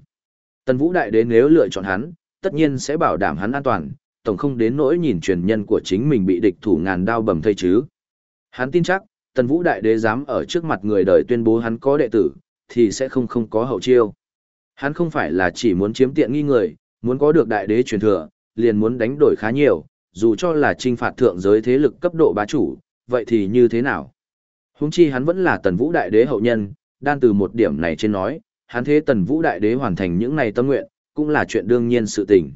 Tần Vũ Đại Đế nếu lựa chọn hắn, tất nhiên sẽ bảo đảm hắn an toàn, tổng không đến nỗi nhìn truyền nhân của chính mình bị địch thủ ngàn đao bầm thây chứ. Hắn tin chắc, Tần Vũ Đại Đế dám ở trước mặt người đời tuyên bố hắn có đệ tử, thì sẽ không không có hậu chiêu. Hắn không phải là chỉ muốn chiếm tiện nghi người, muốn có được đại đế truyền thừa, liền muốn đánh đổi khá nhiều, dù cho là trinh phạt thượng giới thế lực cấp độ bá chủ, vậy thì như thế nào? Húng chi hắn vẫn là Tần Vũ Đại Đế hậu nhân, đan từ một điểm này trên nói, hắn thế Tần Vũ Đại Đế hoàn thành những này tâm nguyện, cũng là chuyện đương nhiên sự tình.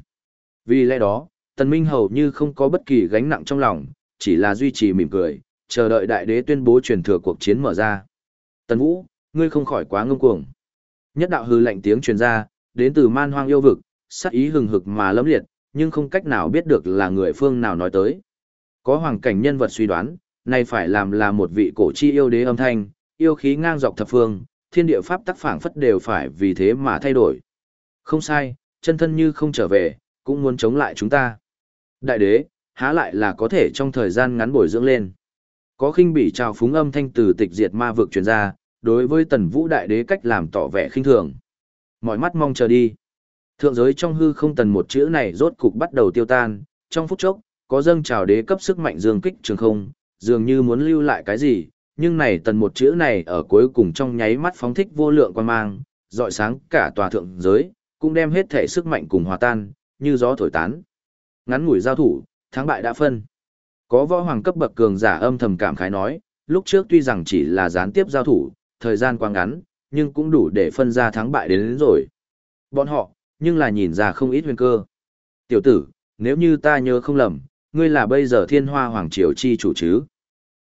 Vì lẽ đó, Tần Minh hầu như không có bất kỳ gánh nặng trong lòng, chỉ là duy trì mỉm cười, chờ đợi đại đế tuyên bố truyền thừa cuộc chiến mở ra. Tần Vũ, ngươi không khỏi quá ngông cuồng. Nhất đạo hư lệnh tiếng truyền ra, đến từ man hoang yêu vực, sắc ý hừng hực mà lẫm liệt, nhưng không cách nào biết được là người phương nào nói tới. Có hoàng cảnh nhân vật suy đoán, này phải làm là một vị cổ chi yêu đế âm thanh, yêu khí ngang dọc thập phương, thiên địa pháp tắc phảng phất đều phải vì thế mà thay đổi. Không sai, chân thân như không trở về, cũng muốn chống lại chúng ta. Đại đế, há lại là có thể trong thời gian ngắn bồi dưỡng lên. Có khinh bỉ trào phúng âm thanh từ tịch diệt ma vực truyền ra, đối với tần vũ đại đế cách làm tỏ vẻ khinh thường. Mọi mắt mong chờ đi. Thượng giới trong hư không tần một chữ này rốt cục bắt đầu tiêu tan, trong phút chốc, có dâng trào đế cấp sức mạnh dương kích trường không, dường như muốn lưu lại cái gì, nhưng này tần một chữ này ở cuối cùng trong nháy mắt phóng thích vô lượng quan mang, dọi sáng cả tòa thượng giới, cũng đem hết thể sức mạnh cùng hòa tan, như gió thổi tán. Ngắn ngủi giao thủ, thắng bại đã phân. Có võ hoàng cấp bậc cường giả âm thầm cảm khái nói, lúc trước tuy rằng chỉ là gián tiếp giao thủ, thời gian quá ngắn, nhưng cũng đủ để phân ra thắng bại đến, đến rồi. Bọn họ, nhưng là nhìn ra không ít huyền cơ. Tiểu tử, nếu như ta nhớ không lầm, ngươi là bây giờ thiên hoa hoàng triều chi chủ chứ.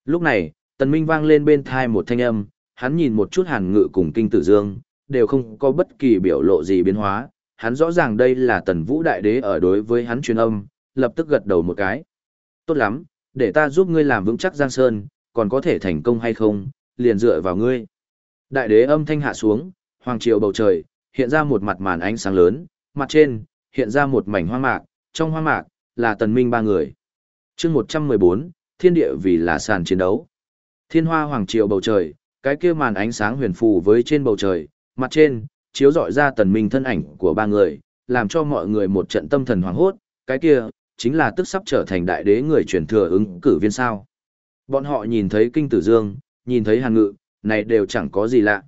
Lúc này, tần minh vang lên bên thai một thanh âm, hắn nhìn một chút hàn ngự cùng kinh tử dương, đều không có bất kỳ biểu lộ gì biến hóa. Hắn rõ ràng đây là tần vũ đại đế ở đối với hắn truyền âm, lập tức gật đầu một cái. Tốt lắm, để ta giúp ngươi làm vững chắc Giang Sơn, còn có thể thành công hay không, liền dựa vào ngươi. Đại đế âm thanh hạ xuống, hoàng triều bầu trời, hiện ra một mặt màn ánh sáng lớn, mặt trên, hiện ra một mảnh hoang mạc, trong hoang mạc, là tần minh ba người. chương 114, thiên địa vì là sàn chiến đấu. Thiên hoa hoàng triều bầu trời, cái kia màn ánh sáng huyền phù với trên bầu trời, mặt trên, chiếu rọi ra tần minh thân ảnh của ba người, làm cho mọi người một trận tâm thần hoảng hốt, cái kia, chính là tức sắp trở thành đại đế người truyền thừa ứng cử viên sao. Bọn họ nhìn thấy kinh tử dương, nhìn thấy hàn ngự, này đều chẳng có gì lạ.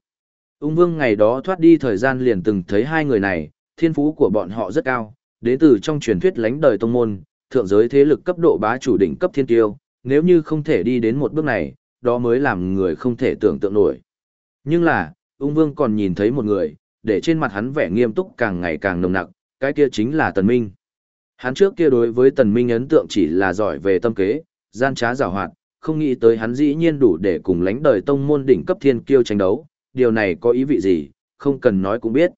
Ung vương ngày đó thoát đi thời gian liền từng thấy hai người này, thiên phú của bọn họ rất cao, đến từ trong truyền thuyết lánh đời tông môn, thượng giới thế lực cấp độ bá chủ đỉnh cấp thiên tiêu, nếu như không thể đi đến một bước này, đó mới làm người không thể tưởng tượng nổi. Nhưng là, ung vương còn nhìn thấy một người, để trên mặt hắn vẻ nghiêm túc càng ngày càng nồng nặc, cái kia chính là Tần Minh. Hắn trước kia đối với Tần Minh ấn tượng chỉ là giỏi về tâm kế, gian trá giảo hoạt, không nghĩ tới hắn dĩ nhiên đủ để cùng lãnh đời tông môn đỉnh cấp thiên kiêu tranh đấu, điều này có ý vị gì, không cần nói cũng biết.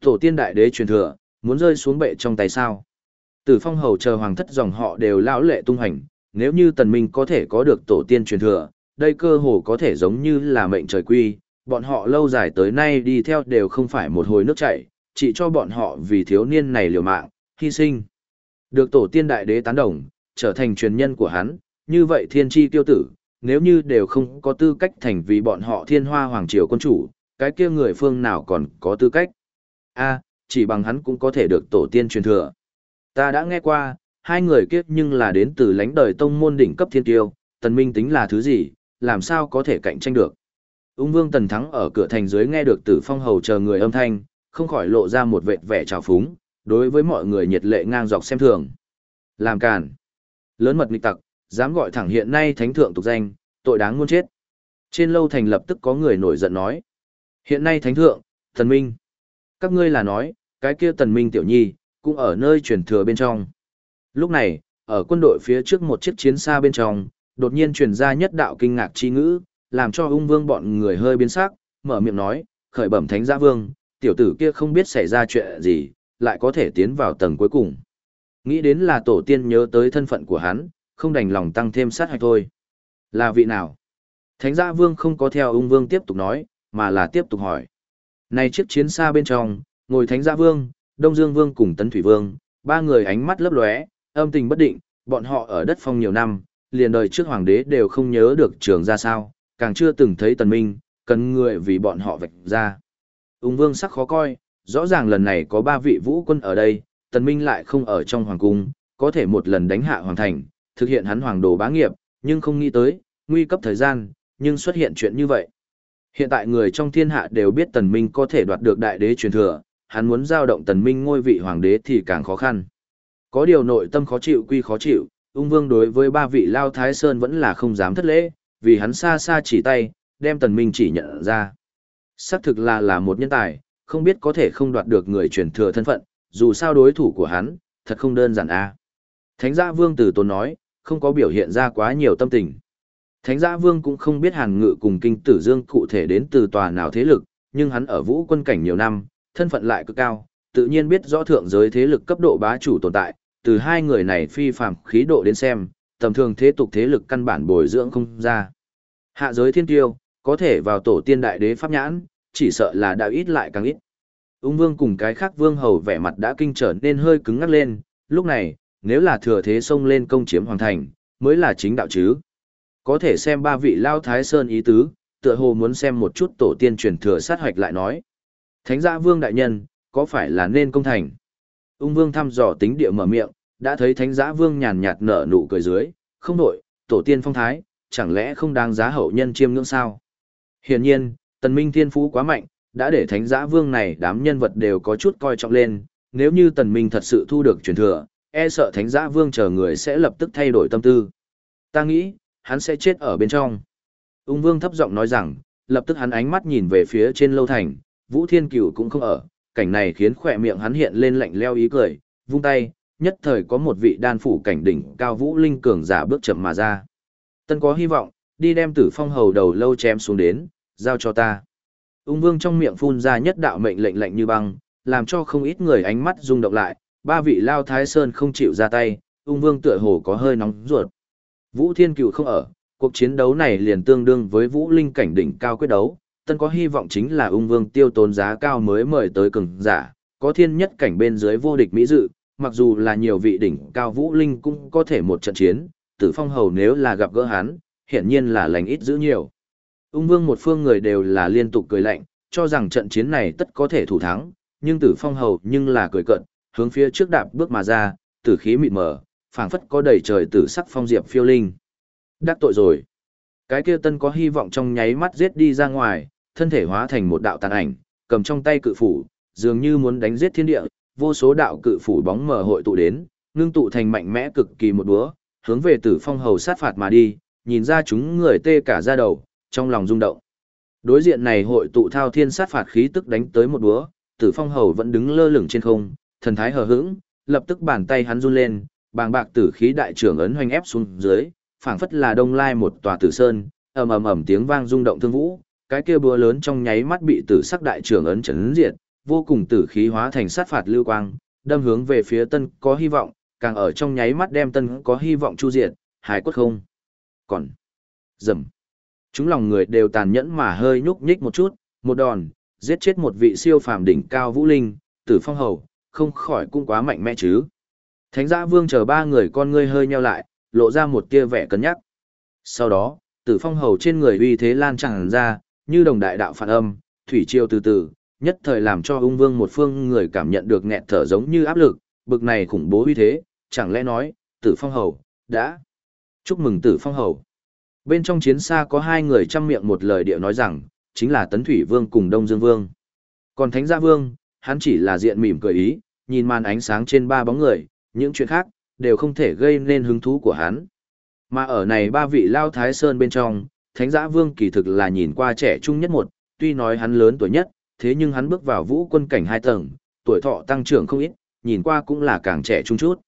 Tổ tiên đại đế truyền thừa, muốn rơi xuống bệ trong tay sao. Tử phong hầu chờ hoàng thất dòng họ đều lão lệ tung hành, nếu như tần minh có thể có được tổ tiên truyền thừa, đây cơ hồ có thể giống như là mệnh trời quy, bọn họ lâu dài tới nay đi theo đều không phải một hồi nước chảy, chỉ cho bọn họ vì thiếu niên này liều mạng, hy sinh. Được tổ tiên đại đế tán đồng, trở thành truyền nhân của hắn, như vậy thiên chi tiêu tử, nếu như đều không có tư cách thành vì bọn họ thiên hoa hoàng triều quân chủ, cái kia người phương nào còn có tư cách. a chỉ bằng hắn cũng có thể được tổ tiên truyền thừa. Ta đã nghe qua, hai người kiếp nhưng là đến từ lãnh đời tông môn đỉnh cấp thiên tiêu, tần minh tính là thứ gì, làm sao có thể cạnh tranh được. Ung vương tần thắng ở cửa thành dưới nghe được tử phong hầu chờ người âm thanh, không khỏi lộ ra một vệt vẻ trào phúng, đối với mọi người nhiệt lệ ngang dọc xem thường. Làm càn. Lớn mật nghịch tặc, dám gọi thẳng hiện nay thánh thượng tục danh, tội đáng muôn chết. Trên lâu thành lập tức có người nổi giận nói. Hiện nay thánh thượng, thần minh. Các ngươi là nói, cái kia tần minh tiểu nhi, cũng ở nơi truyền thừa bên trong. Lúc này, ở quân đội phía trước một chiếc chiến xa bên trong, đột nhiên truyền ra nhất đạo kinh ngạc chi ngữ, làm cho ung vương bọn người hơi biến sắc, mở miệng nói, khởi bẩm thánh gia vương, tiểu tử kia không biết xảy ra chuyện gì, lại có thể tiến vào tầng cuối cùng. Nghĩ đến là tổ tiên nhớ tới thân phận của hắn, không đành lòng tăng thêm sát hạch thôi. Là vị nào? Thánh gia vương không có theo ung vương tiếp tục nói, mà là tiếp tục hỏi. Này chiếc chiến xa bên trong, ngồi thánh gia vương, đông dương vương cùng tấn thủy vương, ba người ánh mắt lấp lóe, âm tình bất định, bọn họ ở đất phong nhiều năm, liền đời trước hoàng đế đều không nhớ được trường ra sao, càng chưa từng thấy tần minh, cần người vì bọn họ vạch ra. Ung vương sắc khó coi, rõ ràng lần này có ba vị vũ quân ở đây, tần minh lại không ở trong hoàng cung, có thể một lần đánh hạ hoàng thành, thực hiện hắn hoàng đồ bá nghiệp, nhưng không nghĩ tới, nguy cấp thời gian, nhưng xuất hiện chuyện như vậy. Hiện tại người trong thiên hạ đều biết tần minh có thể đoạt được đại đế truyền thừa, hắn muốn giao động tần minh ngôi vị hoàng đế thì càng khó khăn. Có điều nội tâm khó chịu quy khó chịu, ung vương đối với ba vị lao thái sơn vẫn là không dám thất lễ, vì hắn xa xa chỉ tay, đem tần minh chỉ nhận ra. Xác thực là là một nhân tài, không biết có thể không đoạt được người truyền thừa thân phận, dù sao đối thủ của hắn, thật không đơn giản a. Thánh gia vương từ tốn nói, không có biểu hiện ra quá nhiều tâm tình. Thánh gia vương cũng không biết hàn ngự cùng kinh tử dương cụ thể đến từ tòa nào thế lực, nhưng hắn ở vũ quân cảnh nhiều năm, thân phận lại cực cao, tự nhiên biết rõ thượng giới thế lực cấp độ bá chủ tồn tại, từ hai người này phi phàm khí độ đến xem, tầm thường thế tục thế lực căn bản bồi dưỡng không ra. Hạ giới thiên tiêu, có thể vào tổ tiên đại đế pháp nhãn, chỉ sợ là đã ít lại càng ít. Ung vương cùng cái khác vương hầu vẻ mặt đã kinh trở nên hơi cứng ngắt lên, lúc này, nếu là thừa thế xông lên công chiếm hoàng thành, mới là chính đạo chứ. Có thể xem ba vị lao thái sơn ý tứ, tựa hồ muốn xem một chút tổ tiên truyền thừa sát hoạch lại nói. Thánh gia vương đại nhân, có phải là nên công thành? Ung vương thăm dò tính địa mở miệng, đã thấy thánh giã vương nhàn nhạt nở nụ cười dưới, không đổi, tổ tiên phong thái, chẳng lẽ không đáng giá hậu nhân chiêm ngưỡng sao? Hiển nhiên, tần minh thiên phú quá mạnh, đã để thánh giã vương này đám nhân vật đều có chút coi trọng lên, nếu như tần minh thật sự thu được truyền thừa, e sợ thánh giã vương chờ người sẽ lập tức thay đổi tâm tư. Ta nghĩ, hắn sẽ chết ở bên trong. Ung vương thấp giọng nói rằng, lập tức hắn ánh mắt nhìn về phía trên lâu thành, Vũ Thiên Cửu cũng không ở, cảnh này khiến khỏe miệng hắn hiện lên lạnh leo ý cười, vung tay, nhất thời có một vị đan phủ cảnh đỉnh cao Vũ Linh cường giả bước chậm mà ra. Tân có hy vọng, đi đem tử phong hầu đầu lâu chém xuống đến, giao cho ta. Ung vương trong miệng phun ra nhất đạo mệnh lệnh lệnh như băng, làm cho không ít người ánh mắt rung động lại, ba vị lao thái sơn không chịu ra tay, ung vương tựa hồ có hơi nóng ruột. Vũ Thiên Cựu không ở, cuộc chiến đấu này liền tương đương với Vũ Linh cảnh đỉnh cao quyết đấu, tân có hy vọng chính là ung vương tiêu tốn giá cao mới mời tới cường giả, có thiên nhất cảnh bên dưới vô địch mỹ dự, mặc dù là nhiều vị đỉnh cao Vũ Linh cũng có thể một trận chiến, tử phong hầu nếu là gặp gỡ hắn, hiển nhiên là lành ít giữ nhiều. Ung vương một phương người đều là liên tục cười lạnh, cho rằng trận chiến này tất có thể thủ thắng, nhưng tử phong hầu nhưng là cười cận, hướng phía trước đạp bước mà ra, tử khí mịt mờ, phảng phất có đầy trời tử sắc phong diệp phiêu linh. Đắc tội rồi. Cái kia tân có hy vọng trong nháy mắt giết đi ra ngoài, thân thể hóa thành một đạo tàn ảnh, cầm trong tay cự phủ, dường như muốn đánh giết thiên địa, vô số đạo cự phủ bóng mờ hội tụ đến, ngưng tụ thành mạnh mẽ cực kỳ một búa, hướng về Tử Phong hầu sát phạt mà đi, nhìn ra chúng người tê cả da đầu, trong lòng rung động. Đối diện này hội tụ thao thiên sát phạt khí tức đánh tới một búa, Tử Phong hầu vẫn đứng lơ lửng trên không, thần thái hờ hững, lập tức bàn tay hắn run lên, bàng bạc tử khí đại trưởng ấn hoành ép xuống dưới, phảng phất là đông lai một tòa tử sơn, ầm ầm ầm tiếng vang rung động thương vũ, cái kia búa lớn trong nháy mắt bị tử sắc đại trưởng ấn chấn diệt, vô cùng tử khí hóa thành sát phạt lưu quang, đâm hướng về phía tân có hy vọng, càng ở trong nháy mắt đem tân có hy vọng chu diệt, hài cốt không. Còn, dầm. Chúng lòng người đều tàn nhẫn mà hơi nhúc nhích một chút, một đòn, giết chết một vị siêu phàm đỉnh cao vũ linh, tử phong hầu, không khỏi cũng quá mạnh mẽ chứ. Thánh giã vương chờ ba người con ngươi hơi nheo lại, lộ ra một tia vẻ cân nhắc. Sau đó, tử phong hầu trên người uy thế lan tràn ra, như đồng đại đạo phản âm, thủy triều từ từ, nhất thời làm cho ung vương một phương người cảm nhận được nghẹt thở giống như áp lực, bực này khủng bố uy thế, chẳng lẽ nói, tử phong hầu, đã. Chúc mừng tử phong hầu. Bên trong chiến xa có hai người chăm miệng một lời điệu nói rằng, chính là Tấn Thủy Vương cùng Đông Dương Vương. Còn Thánh Gia Vương, hắn chỉ là diện mỉm cười ý, nhìn màn ánh sáng trên ba bóng người, những chuyện khác, đều không thể gây nên hứng thú của hắn. Mà ở này ba vị Lao Thái Sơn bên trong, Thánh Giã Vương kỳ thực là nhìn qua trẻ trung nhất một, tuy nói hắn lớn tuổi nhất, thế nhưng hắn bước vào vũ quân cảnh hai tầng, tuổi thọ tăng trưởng không ít, nhìn qua cũng là càng trẻ trung chút.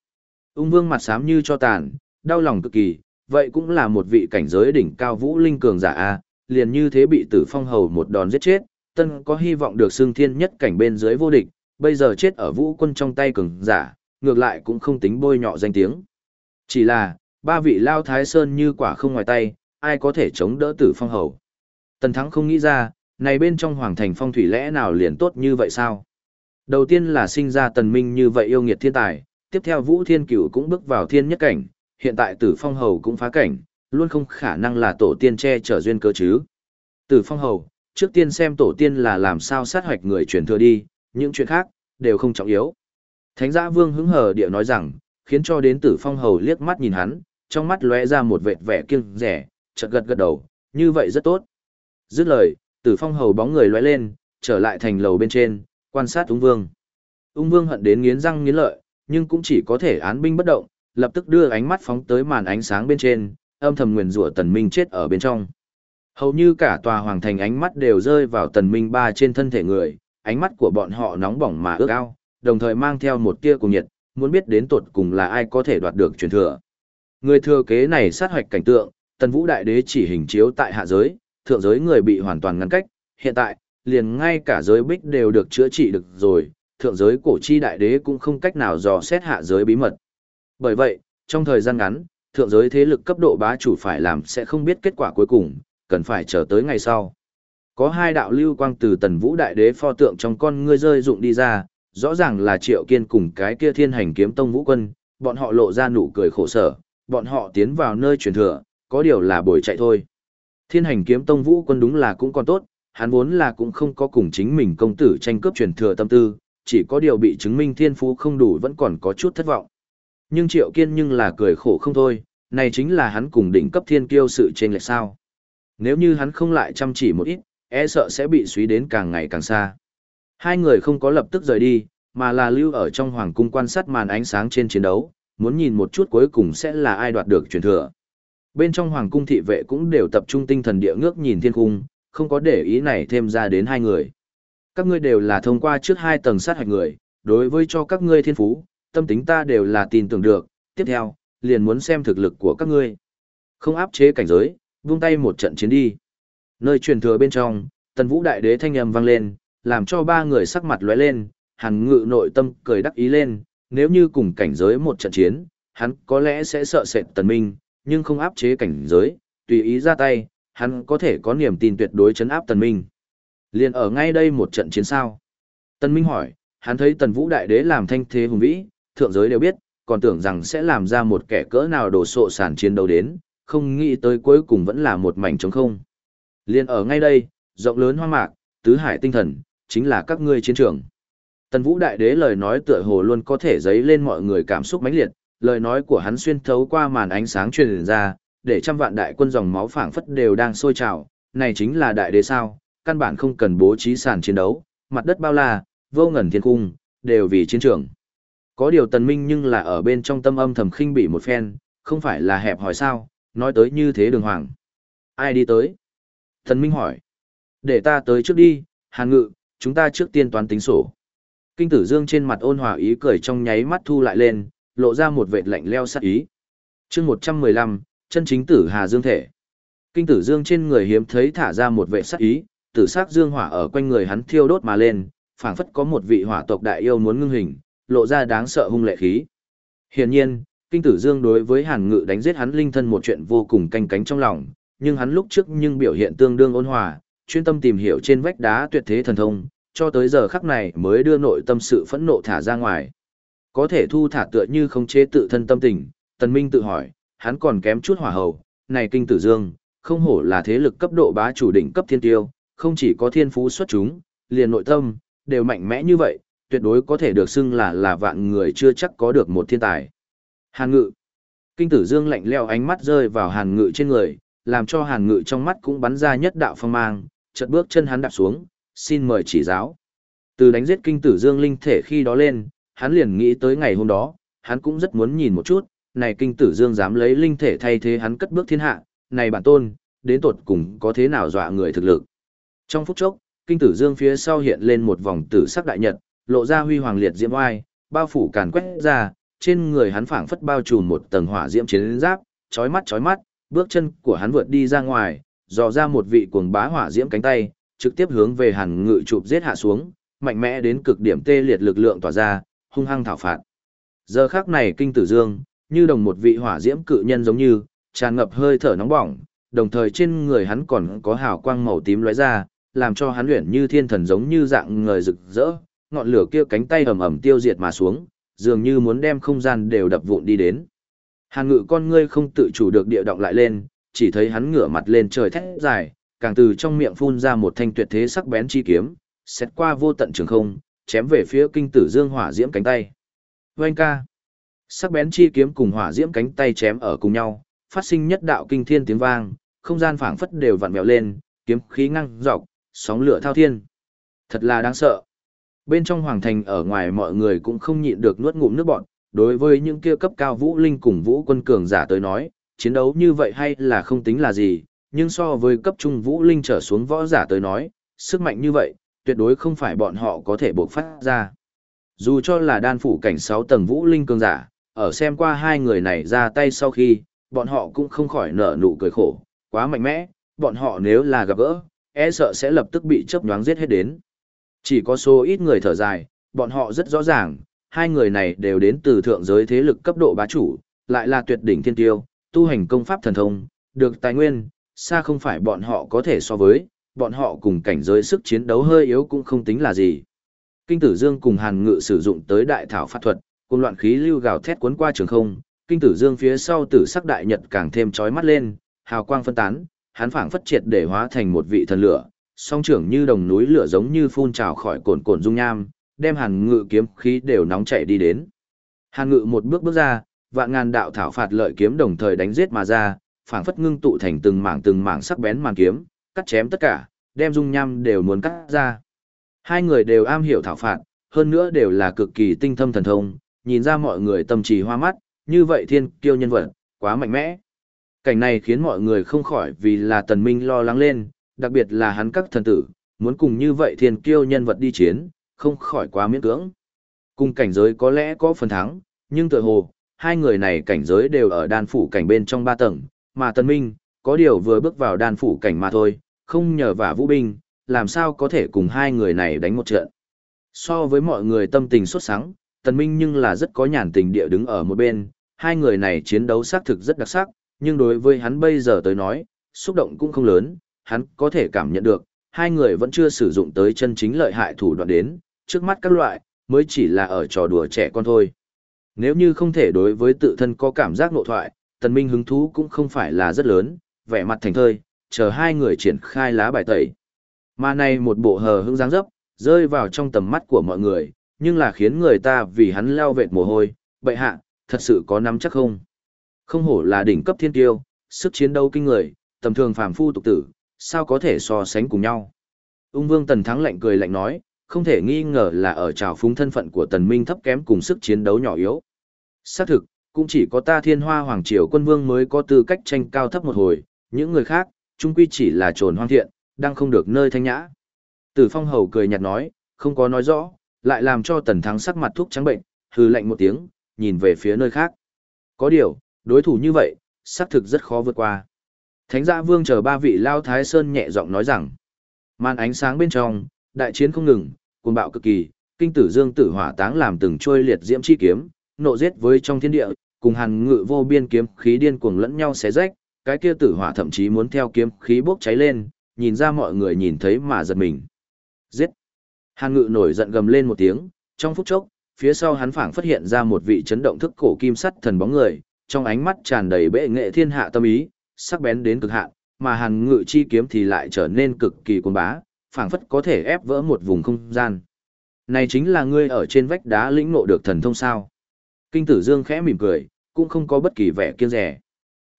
Ung Vương mặt xám như cho tàn, đau lòng cực kỳ, vậy cũng là một vị cảnh giới đỉnh cao vũ linh cường giả a, liền như thế bị Tử Phong hầu một đòn giết chết, tân có hy vọng được xương thiên nhất cảnh bên dưới vô địch, bây giờ chết ở vũ quân trong tay cường giả, ngược lại cũng không tính bôi nhọ danh tiếng. Chỉ là, ba vị lao thái sơn như quả không ngoài tay, ai có thể chống đỡ tử phong hầu. Tần Thắng không nghĩ ra, này bên trong hoàng thành phong thủy lẽ nào liền tốt như vậy sao? Đầu tiên là sinh ra tần minh như vậy yêu nghiệt thiên tài, tiếp theo Vũ Thiên Cửu cũng bước vào thiên nhất cảnh, hiện tại Tử Phong Hầu cũng phá cảnh, luôn không khả năng là tổ tiên che chở duyên cơ chứ. Tử Phong Hầu, trước tiên xem tổ tiên là làm sao sát hoạch người truyền thừa đi, những chuyện khác, đều không trọng yếu. Thánh giã vương hứng hờ địa nói rằng, khiến cho đến tử phong hầu liếc mắt nhìn hắn, trong mắt lóe ra một vệt vẻ kiêng rẻ, chợt gật gật đầu, như vậy rất tốt. Dứt lời, tử phong hầu bóng người lóe lên, trở lại thành lầu bên trên, quan sát ung vương. Ung vương hận đến nghiến răng nghiến lợi, nhưng cũng chỉ có thể án binh bất động, lập tức đưa ánh mắt phóng tới màn ánh sáng bên trên, âm thầm nguyền rủa tần minh chết ở bên trong. Hầu như cả tòa hoàng thành ánh mắt đều rơi vào tần minh ba trên thân thể người, ánh mắt của bọn họ nóng bỏng mà ước ao, đồng thời mang theo một tia cùng nhiệt, muốn biết đến tột cùng là ai có thể đoạt được truyền thừa. Người thừa kế này sát hoạch cảnh tượng, tần vũ đại đế chỉ hình chiếu tại hạ giới, thượng giới người bị hoàn toàn ngăn cách, hiện tại, liền ngay cả giới bích đều được chữa trị được rồi, thượng giới cổ chi đại đế cũng không cách nào dò xét hạ giới bí mật. Bởi vậy, trong thời gian ngắn, thượng giới thế lực cấp độ bá chủ phải làm sẽ không biết kết quả cuối cùng, cần phải chờ tới ngày sau. Có hai đạo lưu quang từ tần vũ đại đế pho tượng trong con ngươi rơi dụng đi ra, rõ ràng là triệu kiên cùng cái kia thiên hành kiếm tông vũ quân, bọn họ lộ ra nụ cười khổ sở, bọn họ tiến vào nơi truyền thừa, có điều là bồi chạy thôi. Thiên hành kiếm tông vũ quân đúng là cũng còn tốt, hắn vốn là cũng không có cùng chính mình công tử tranh cướp truyền thừa tâm tư, chỉ có điều bị chứng minh thiên phú không đủ vẫn còn có chút thất vọng. Nhưng triệu kiên nhưng là cười khổ không thôi, này chính là hắn cùng đỉnh cấp thiên kiêu sự trên lệch sao. Nếu như hắn không lại chăm chỉ một ít, e sợ sẽ bị suý đến càng ngày càng xa. Hai người không có lập tức rời đi, mà là lưu ở trong hoàng cung quan sát màn ánh sáng trên chiến đấu, muốn nhìn một chút cuối cùng sẽ là ai đoạt được truyền thừa. Bên trong hoàng cung thị vệ cũng đều tập trung tinh thần địa ngước nhìn thiên cung, không có để ý này thêm ra đến hai người. Các ngươi đều là thông qua trước hai tầng sát hạch người, đối với cho các ngươi thiên phú, tâm tính ta đều là tin tưởng được, tiếp theo, liền muốn xem thực lực của các ngươi. Không áp chế cảnh giới, vung tay một trận chiến đi. Nơi truyền thừa bên trong, tần vũ đại đế thanh âm vang lên, làm cho ba người sắc mặt lóe lên, hàn ngự nội tâm cười đắc ý lên, nếu như cùng cảnh giới một trận chiến, hắn có lẽ sẽ sợ sệt tần minh, nhưng không áp chế cảnh giới, tùy ý ra tay, hắn có thể có niềm tin tuyệt đối chấn áp tần minh. Liên ở ngay đây một trận chiến sao? Tần minh hỏi, hắn thấy tần vũ đại đế làm thanh thế hùng vĩ, thượng giới đều biết, còn tưởng rằng sẽ làm ra một kẻ cỡ nào đổ sộ sàn chiến đấu đến, không nghĩ tới cuối cùng vẫn là một mảnh trống không. Liên ở ngay đây, rộng lớn hoa mạc, tứ hải tinh thần, chính là các ngươi chiến trường. Tần Vũ Đại Đế lời nói tựa hồ luôn có thể dấy lên mọi người cảm xúc mãnh liệt, lời nói của hắn xuyên thấu qua màn ánh sáng truyền ra, để trăm vạn đại quân dòng máu phảng phất đều đang sôi trào, này chính là đại đế sao, căn bản không cần bố trí sàn chiến đấu, mặt đất bao la, vô ngần thiên cung, đều vì chiến trường. Có điều tần minh nhưng là ở bên trong tâm âm thầm khinh bị một phen, không phải là hẹp hỏi sao, nói tới như thế đường hoàng. Ai đi tới? Tần minh hỏi. Để ta tới trước đi, hàn ngự, chúng ta trước tiên toán tính sổ. Kinh tử dương trên mặt ôn hòa ý cười trong nháy mắt thu lại lên, lộ ra một vệt lạnh leo sát ý. chương 115, chân chính tử hà dương thể. Kinh tử dương trên người hiếm thấy thả ra một vệ sát ý, tử sắc dương hỏa ở quanh người hắn thiêu đốt mà lên, phảng phất có một vị hỏa tộc đại yêu muốn ngưng hình, lộ ra đáng sợ hung lệ khí. Hiển nhiên, kinh tử dương đối với Hàn Ngự đánh giết hắn linh thân một chuyện vô cùng canh cánh trong lòng, nhưng hắn lúc trước nhưng biểu hiện tương đương ôn hòa, chuyên tâm tìm hiểu trên vách đá tuyệt thế thần thông, cho tới giờ khắc này mới đưa nội tâm sự phẫn nộ thả ra ngoài. Có thể thu thả tựa như không chế tự thân tâm tình, Tần Minh tự hỏi, hắn còn kém chút hỏa hầu, này kinh tử dương, không hổ là thế lực cấp độ bá chủ đỉnh cấp thiên tiêu, không chỉ có thiên phú xuất chúng, liền nội tâm, đều mạnh mẽ như vậy, tuyệt đối có thể được xưng là là vạn người chưa chắc có được một thiên tài. Hàn ngự. Kinh tử dương lạnh leo ánh mắt rơi vào hàn ngự trên người, làm cho hàn ngự trong mắt cũng bắn ra nhất đạo phong mang, chợt bước chân hắn đạp xuống, xin mời chỉ giáo. Từ đánh giết kinh tử dương linh thể khi đó lên, hắn liền nghĩ tới ngày hôm đó, hắn cũng rất muốn nhìn một chút, này kinh tử dương dám lấy linh thể thay thế hắn cất bước thiên hạ, này bản tôn, đến tột cùng có thế nào dọa người thực lực. Trong phút chốc, kinh tử dương phía sau hiện lên một vòng tử sắc đại nhật, lộ ra huy hoàng liệt diễm oai, bao phủ càn quét ra, trên người hắn phảng phất bao trùm một tầng hỏa diễm chiến giáp, chói mắt chói mắt, bước chân của hắn vượt đi ra ngoài, dò ra một vị cuồng bá hỏa diễm cánh tay, trực tiếp hướng về Hàn Ngự chụp giết hạ xuống, mạnh mẽ đến cực điểm tê liệt lực lượng tỏa ra, hung hăng thảo phạt. Giờ khắc này kinh tử dương, như đồng một vị hỏa diễm cự nhân giống như, tràn ngập hơi thở nóng bỏng, đồng thời trên người hắn còn có hào quang màu tím lóe ra, làm cho hắn luyện như thiên thần giống như dạng người rực rỡ, ngọn lửa kia cánh tay ầm ầm tiêu diệt mà xuống, dường như muốn đem không gian đều đập vụn đi đến. Hàn ngự con ngươi không tự chủ được địa động lại lên, chỉ thấy hắn ngửa mặt lên trời thét dài, càng từ trong miệng phun ra một thanh tuyệt thế sắc bén chi kiếm, xét qua vô tận trường không, chém về phía kinh tử dương hỏa diễm cánh tay. Vâng ca! Sắc bén chi kiếm cùng hỏa diễm cánh tay chém ở cùng nhau, phát sinh nhất đạo kinh thiên tiếng vang, không gian phảng phất đều vặn vẹo lên, kiếm khí ngăng dọc, sóng lửa thao thiên. Thật là đáng sợ. Bên trong hoàng thành ở ngoài mọi người cũng không nhịn được nuốt ngụm nước bọt. đối với những kia cấp cao vũ linh cùng vũ quân cường giả tới nói, chiến đấu như vậy hay là không tính là gì, nhưng so với cấp trung vũ linh trở xuống võ giả tới nói, sức mạnh như vậy, tuyệt đối không phải bọn họ có thể bộc phát ra. Dù cho là đan phủ cảnh 6 tầng vũ linh cường giả, ở xem qua hai người này ra tay sau khi, bọn họ cũng không khỏi nở nụ cười khổ, quá mạnh mẽ, bọn họ nếu là gặp gỡ, e sợ sẽ lập tức bị chớp nhoáng giết hết đến. Chỉ có số ít người thở dài, bọn họ rất rõ ràng, hai người này đều đến từ thượng giới thế lực cấp độ bá chủ, lại là tuyệt đỉnh thiên tiêu, tu hành công pháp thần thông, được tài nguyên, xa không phải bọn họ có thể so với, bọn họ cùng cảnh giới sức chiến đấu hơi yếu cũng không tính là gì. Kinh tử dương cùng hàn ngự sử dụng tới đại thảo pháp thuật, cùng loạn khí lưu gào thét cuốn qua trường không, kinh tử dương phía sau tử sắc đại nhật càng thêm chói mắt lên, hào quang phân tán, hắn phảng phất triệt để hóa thành một vị thần lửa, song trưởng như đồng núi lửa giống như phun trào khỏi cồn cồn dung nham, đem hàn ngự kiếm khí đều nóng chảy đi đến. Hàn ngự một bước bước ra, vạn ngàn đạo thảo phạt lợi kiếm đồng thời đánh giết mà ra, phảng phất ngưng tụ thành từng mảng từng mảng sắc bén màn kiếm, cắt chém tất cả, đem dung nham đều muốn cắt ra. Hai người đều am hiểu thảo phạt, hơn nữa đều là cực kỳ tinh thâm thần thông, nhìn ra mọi người tâm trí hoa mắt, như vậy thiên kiêu nhân vật, quá mạnh mẽ. Cảnh này khiến mọi người không khỏi vì là tần minh lo lắng lên, đặc biệt là hắn các thần tử, muốn cùng như vậy thiên kiêu nhân vật đi chiến, không khỏi quá miễn cưỡng. Cùng cảnh giới có lẽ có phần thắng, nhưng tự hồ, hai người này cảnh giới đều ở đan phủ cảnh bên trong ba tầng, mà tần minh, có điều vừa bước vào đan phủ cảnh mà thôi, không nhờ vả vũ binh, làm sao có thể cùng hai người này đánh một trận. So với mọi người tâm tình xuất sáng, tần minh nhưng là rất có nhàn tình địa đứng ở một bên, hai người này chiến đấu xác thực rất đặc sắc, nhưng đối với hắn bây giờ tới nói, xúc động cũng không lớn, hắn có thể cảm nhận được, hai người vẫn chưa sử dụng tới chân chính lợi hại thủ đoạn đến, trước mắt các loại, mới chỉ là ở trò đùa trẻ con thôi. Nếu như không thể đối với tự thân có cảm giác nội thoại, tần minh hứng thú cũng không phải là rất lớn, vẻ mặt thành thơi, chờ hai người triển khai lá bài tẩy. Mà này một bộ hờ hững dáng dấp, rơi vào trong tầm mắt của mọi người, nhưng là khiến người ta vì hắn leo vệt mồ hôi, bậy hạ, thật sự có nắm chắc không? Không hổ là đỉnh cấp thiên tiêu, sức chiến đấu kinh người, tầm thường phàm phu tục tử, sao có thể so sánh cùng nhau? Ung Vương Tần Thắng lạnh cười lạnh nói, không thể nghi ngờ là ở trào phúng thân phận của Tần Minh thấp kém cùng sức chiến đấu nhỏ yếu. Xác thực, cũng chỉ có ta thiên hoa hoàng triều quân vương mới có tư cách tranh cao thấp một hồi, những người khác, trung quy chỉ là trồn hoang thiện, đang không được nơi thanh nhã. Tử phong hầu cười nhạt nói, không có nói rõ, lại làm cho tần thắng sắc mặt thuốc trắng bệnh, hừ lạnh một tiếng, nhìn về phía nơi khác. Có điều, đối thủ như vậy, xác thực rất khó vượt qua. Thánh gia vương chờ ba vị lao thái sơn nhẹ giọng nói rằng, màn ánh sáng bên trong, đại chiến không ngừng, cuồng bạo cực kỳ, kinh tử dương tử hỏa táng làm từng trôi liệt diễm chi kiếm, nộ giết với trong thiên địa, cùng hàn ngự vô biên kiếm khí điên cuồng lẫn nhau xé rách, cái kia tử hỏa thậm chí muốn theo kiếm khí bốc cháy lên, nhìn ra mọi người nhìn thấy mà giật mình. Giết! Hàn ngự nổi giận gầm lên một tiếng, trong phút chốc, phía sau hắn phảng phát hiện ra một vị chấn động thức cổ kim sắt thần bóng người, trong ánh mắt tràn đầy bệ nghệ thiên hạ tâm ý, sắc bén đến cực hạn, mà hàn ngự chi kiếm thì lại trở nên cực kỳ cuồng bá, phảng phất có thể ép vỡ một vùng không gian. Này chính là ngươi ở trên vách đá lĩnh ngộ được thần thông sao? Kinh tử dương khẽ mỉm cười, cũng không có bất kỳ vẻ kiêng rẻ.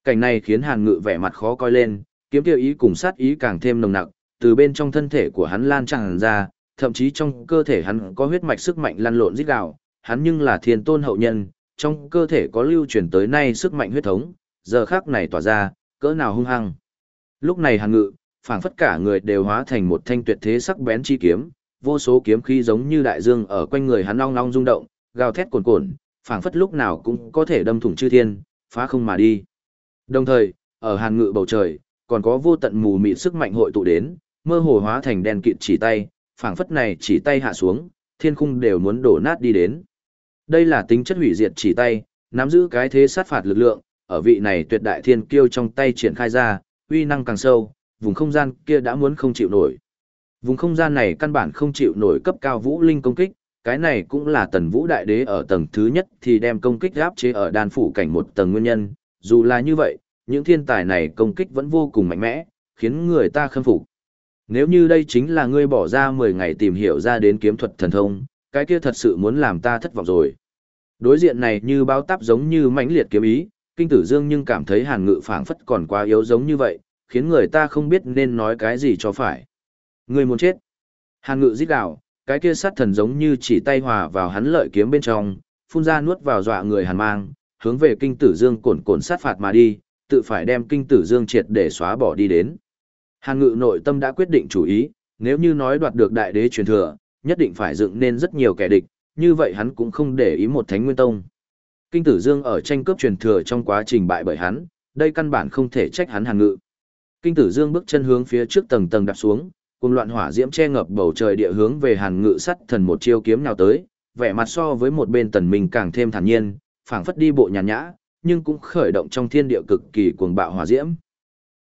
Cảnh này khiến hàn ngự vẻ mặt khó coi lên, kiếm tiêu ý cùng sát ý càng thêm nồng nặc, từ bên trong thân thể của hắn lan tràn ra, thậm chí trong cơ thể hắn có huyết mạch sức mạnh lăn lộn rít gào, hắn nhưng là thiên tôn hậu nhân, trong cơ thể có lưu truyền tới nay sức mạnh huyết thống, giờ khác này tỏa ra, cỡ nào hung hăng. Lúc này hàn ngự, phảng phất cả người đều hóa thành một thanh tuyệt thế sắc bén chi kiếm, vô số kiếm khí giống như đại dương ở quanh người hắn long long rung động, gào thét cuồn cuộn, phảng phất lúc nào cũng có thể đâm thủng chư thiên, phá không mà đi. Đồng thời, ở hàn ngự bầu trời, còn có vô tận mù mịt sức mạnh hội tụ đến, mơ hồ hóa thành đèn kịt chỉ tay, phảng phất này chỉ tay hạ xuống, thiên khung đều muốn đổ nát đi đến. Đây là tính chất hủy diệt chỉ tay, nắm giữ cái thế sát phạt lực lượng, ở vị này tuyệt đại thiên kiêu trong tay triển khai ra, uy năng càng sâu, vùng không gian kia đã muốn không chịu nổi. Vùng không gian này căn bản không chịu nổi cấp cao vũ linh công kích, cái này cũng là tần vũ đại đế ở tầng thứ nhất thì đem công kích áp chế ở đan phủ cảnh một tầng nguyên nhân, dù là như vậy, những thiên tài này công kích vẫn vô cùng mạnh mẽ, khiến người ta khâm phục. Nếu như đây chính là ngươi bỏ ra 10 ngày tìm hiểu ra đến kiếm thuật thần thông, cái kia thật sự muốn làm ta thất vọng rồi. Đối diện này như bao táp giống như mãnh liệt kiếm ý, kinh tử dương nhưng cảm thấy hàn ngự phảng phất còn quá yếu giống như vậy, khiến người ta không biết nên nói cái gì cho phải. Ngươi muốn chết. Hàn ngự giết gào, cái kia sát thần giống như chỉ tay hòa vào hắn lợi kiếm bên trong, phun ra nuốt vào dọa người hàn mang, hướng về kinh tử dương cồn cồn sát phạt mà đi, tự phải đem kinh tử dương triệt để xóa bỏ đi đến. Hàn ngự nội tâm đã quyết định chủ ý, nếu như nói đoạt được đại đế truyền thừa, nhất định phải dựng nên rất nhiều kẻ địch, như vậy hắn cũng không để ý một thánh nguyên tông. Kinh tử dương ở tranh cướp truyền thừa trong quá trình bại bởi hắn, đây căn bản không thể trách hắn hàn ngự. Kinh tử dương bước chân hướng phía trước tầng tầng đạp xuống, cùng loạn hỏa diễm che ngập bầu trời địa hướng về hàn ngự sắt thần một chiêu kiếm nào tới, vẻ mặt so với một bên tần mình càng thêm thản nhiên, phảng phất đi bộ nhàn nhã, nhưng cũng khởi động trong thiên địa cực kỳ cuồng bạo hỏa diễm.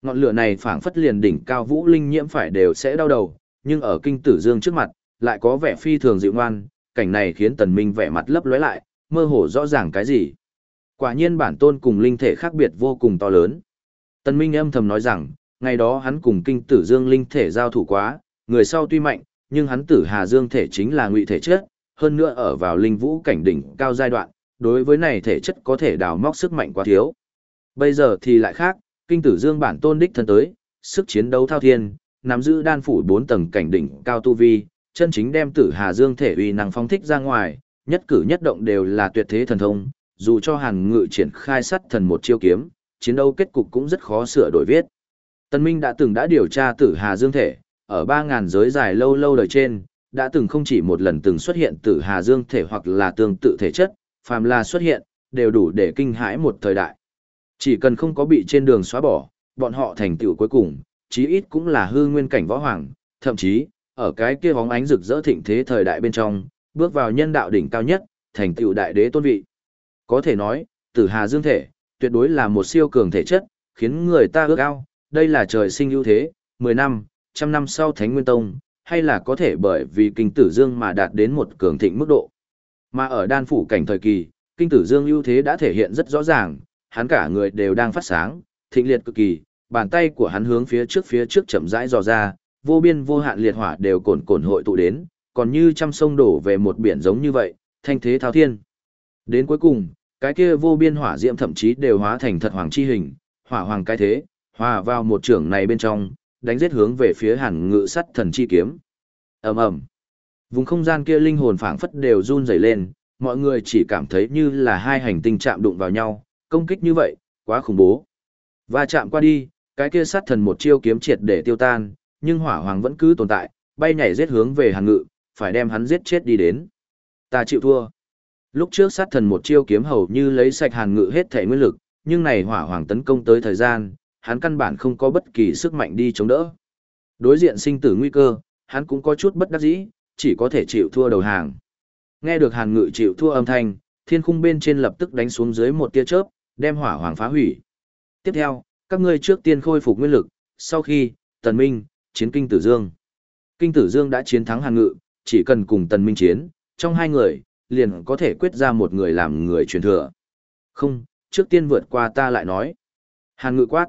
Ngọn lửa này phảng phất liền đỉnh cao vũ linh nhiễm phải đều sẽ đau đầu, nhưng ở kinh tử dương trước mặt, lại có vẻ phi thường dịu ngoan, cảnh này khiến tần minh vẻ mặt lấp lóe lại, mơ hồ rõ ràng cái gì. Quả nhiên bản tôn cùng linh thể khác biệt vô cùng to lớn. Tần minh âm thầm nói rằng, ngày đó hắn cùng kinh tử dương linh thể giao thủ quá, người sau tuy mạnh, nhưng hắn tử hà dương thể chính là ngụy thể chết, hơn nữa ở vào linh vũ cảnh đỉnh cao giai đoạn, đối với này thể chất có thể đào móc sức mạnh quá thiếu. Bây giờ thì lại khác, kinh tử dương bản tôn đích thân tới, sức chiến đấu thao thiên, nắm giữ đan phủ 4 tầng cảnh đỉnh cao tu vi, chân chính đem tử hà dương thể uy năng phong thích ra ngoài, nhất cử nhất động đều là tuyệt thế thần thông, dù cho hàn ngự triển khai sát thần một chiêu kiếm, chiến đấu kết cục cũng rất khó sửa đổi viết. Tân Minh đã từng đã điều tra tử hà dương thể, ở 3.000 giới dài lâu lâu đời trên, đã từng không chỉ một lần từng xuất hiện tử hà dương thể hoặc là tương tự thể chất, phàm là xuất hiện, đều đủ để kinh hãi một thời đại. Chỉ cần không có bị trên đường xóa bỏ, bọn họ thành tựu cuối cùng, chí ít cũng là hư nguyên cảnh võ hoàng, thậm chí, ở cái kia bóng ánh rực rỡ thịnh thế thời đại bên trong, bước vào nhân đạo đỉnh cao nhất, thành tựu đại đế tôn vị. Có thể nói, tử hà dương thể, tuyệt đối là một siêu cường thể chất, khiến người ta ước ao, đây là trời sinh ưu thế, 10 năm, trăm năm sau Thánh Nguyên Tông, hay là có thể bởi vì kinh tử dương mà đạt đến một cường thịnh mức độ. Mà ở đan phủ cảnh thời kỳ, Kinh tử dương ưu thế đã thể hiện rất rõ ràng, hắn cả người đều đang phát sáng, thịnh liệt cực kỳ, bàn tay của hắn hướng phía trước phía trước chậm rãi dò ra, vô biên vô hạn liệt hỏa đều cồn cồn hội tụ đến, còn như trăm sông đổ về một biển giống như vậy, thanh thế thao thiên. Đến cuối cùng, cái kia vô biên hỏa diễm thậm chí đều hóa thành thật hoàng chi hình, hỏa hoàng cái thế, hòa vào một trưởng này bên trong, đánh giết hướng về phía hàn ngự sắt thần chi kiếm. ầm ầm Vùng không gian kia linh hồn phảng phất đều run rẩy lên, mọi người chỉ cảm thấy như là hai hành tinh chạm đụng vào nhau, công kích như vậy, quá khủng bố. Và chạm qua đi, cái kia sát thần một chiêu kiếm triệt để tiêu tan, nhưng hỏa hoàng vẫn cứ tồn tại, bay nhảy giết hướng về hàn ngự, phải đem hắn giết chết đi đến. Ta chịu thua. Lúc trước sát thần một chiêu kiếm hầu như lấy sạch hàn ngự hết thể nguyên lực, nhưng này hỏa hoàng tấn công tới thời gian, hắn căn bản không có bất kỳ sức mạnh đi chống đỡ. Đối diện sinh tử nguy cơ, hắn cũng có chút bất đắc dĩ, chỉ có thể chịu thua đầu hàng. Nghe được hàn ngự chịu thua âm thanh, thiên khung bên trên lập tức đánh xuống dưới một tia chớp, đem hỏa hoàng phá hủy. Tiếp theo, các ngươi trước tiên khôi phục nguyên lực, sau khi, tần minh, chiến kinh tử dương. Kinh tử dương đã chiến thắng hàn ngự, chỉ cần cùng tần minh chiến, trong hai người, liền có thể quyết ra một người làm người truyền thừa. Không, trước tiên vượt qua ta lại nói. Hàn ngự quát.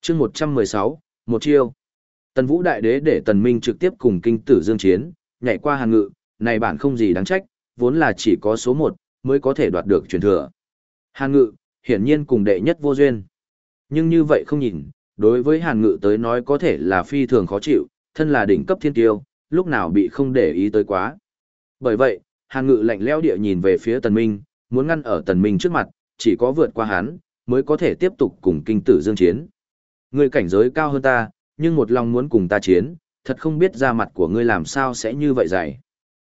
chương 116, một chiêu. Tần vũ đại đế để tần minh trực tiếp cùng kinh tử dương chiến, nhảy qua hàn ngự, này bản không gì đáng trách, vốn là chỉ có số một mới có thể đoạt được truyền thừa. Hàn ngự, hiển nhiên cùng đệ nhất vô duyên. Nhưng như vậy không nhìn, đối với hàn ngự tới nói có thể là phi thường khó chịu, thân là đỉnh cấp thiên tiêu, lúc nào bị không để ý tới quá. Bởi vậy, hàn ngự lạnh lẽo địa nhìn về phía tần minh, muốn ngăn ở tần minh trước mặt, chỉ có vượt qua hắn, mới có thể tiếp tục cùng kinh tử dương chiến. Ngươi cảnh giới cao hơn ta, nhưng một lòng muốn cùng ta chiến, thật không biết ra mặt của ngươi làm sao sẽ như vậy dày.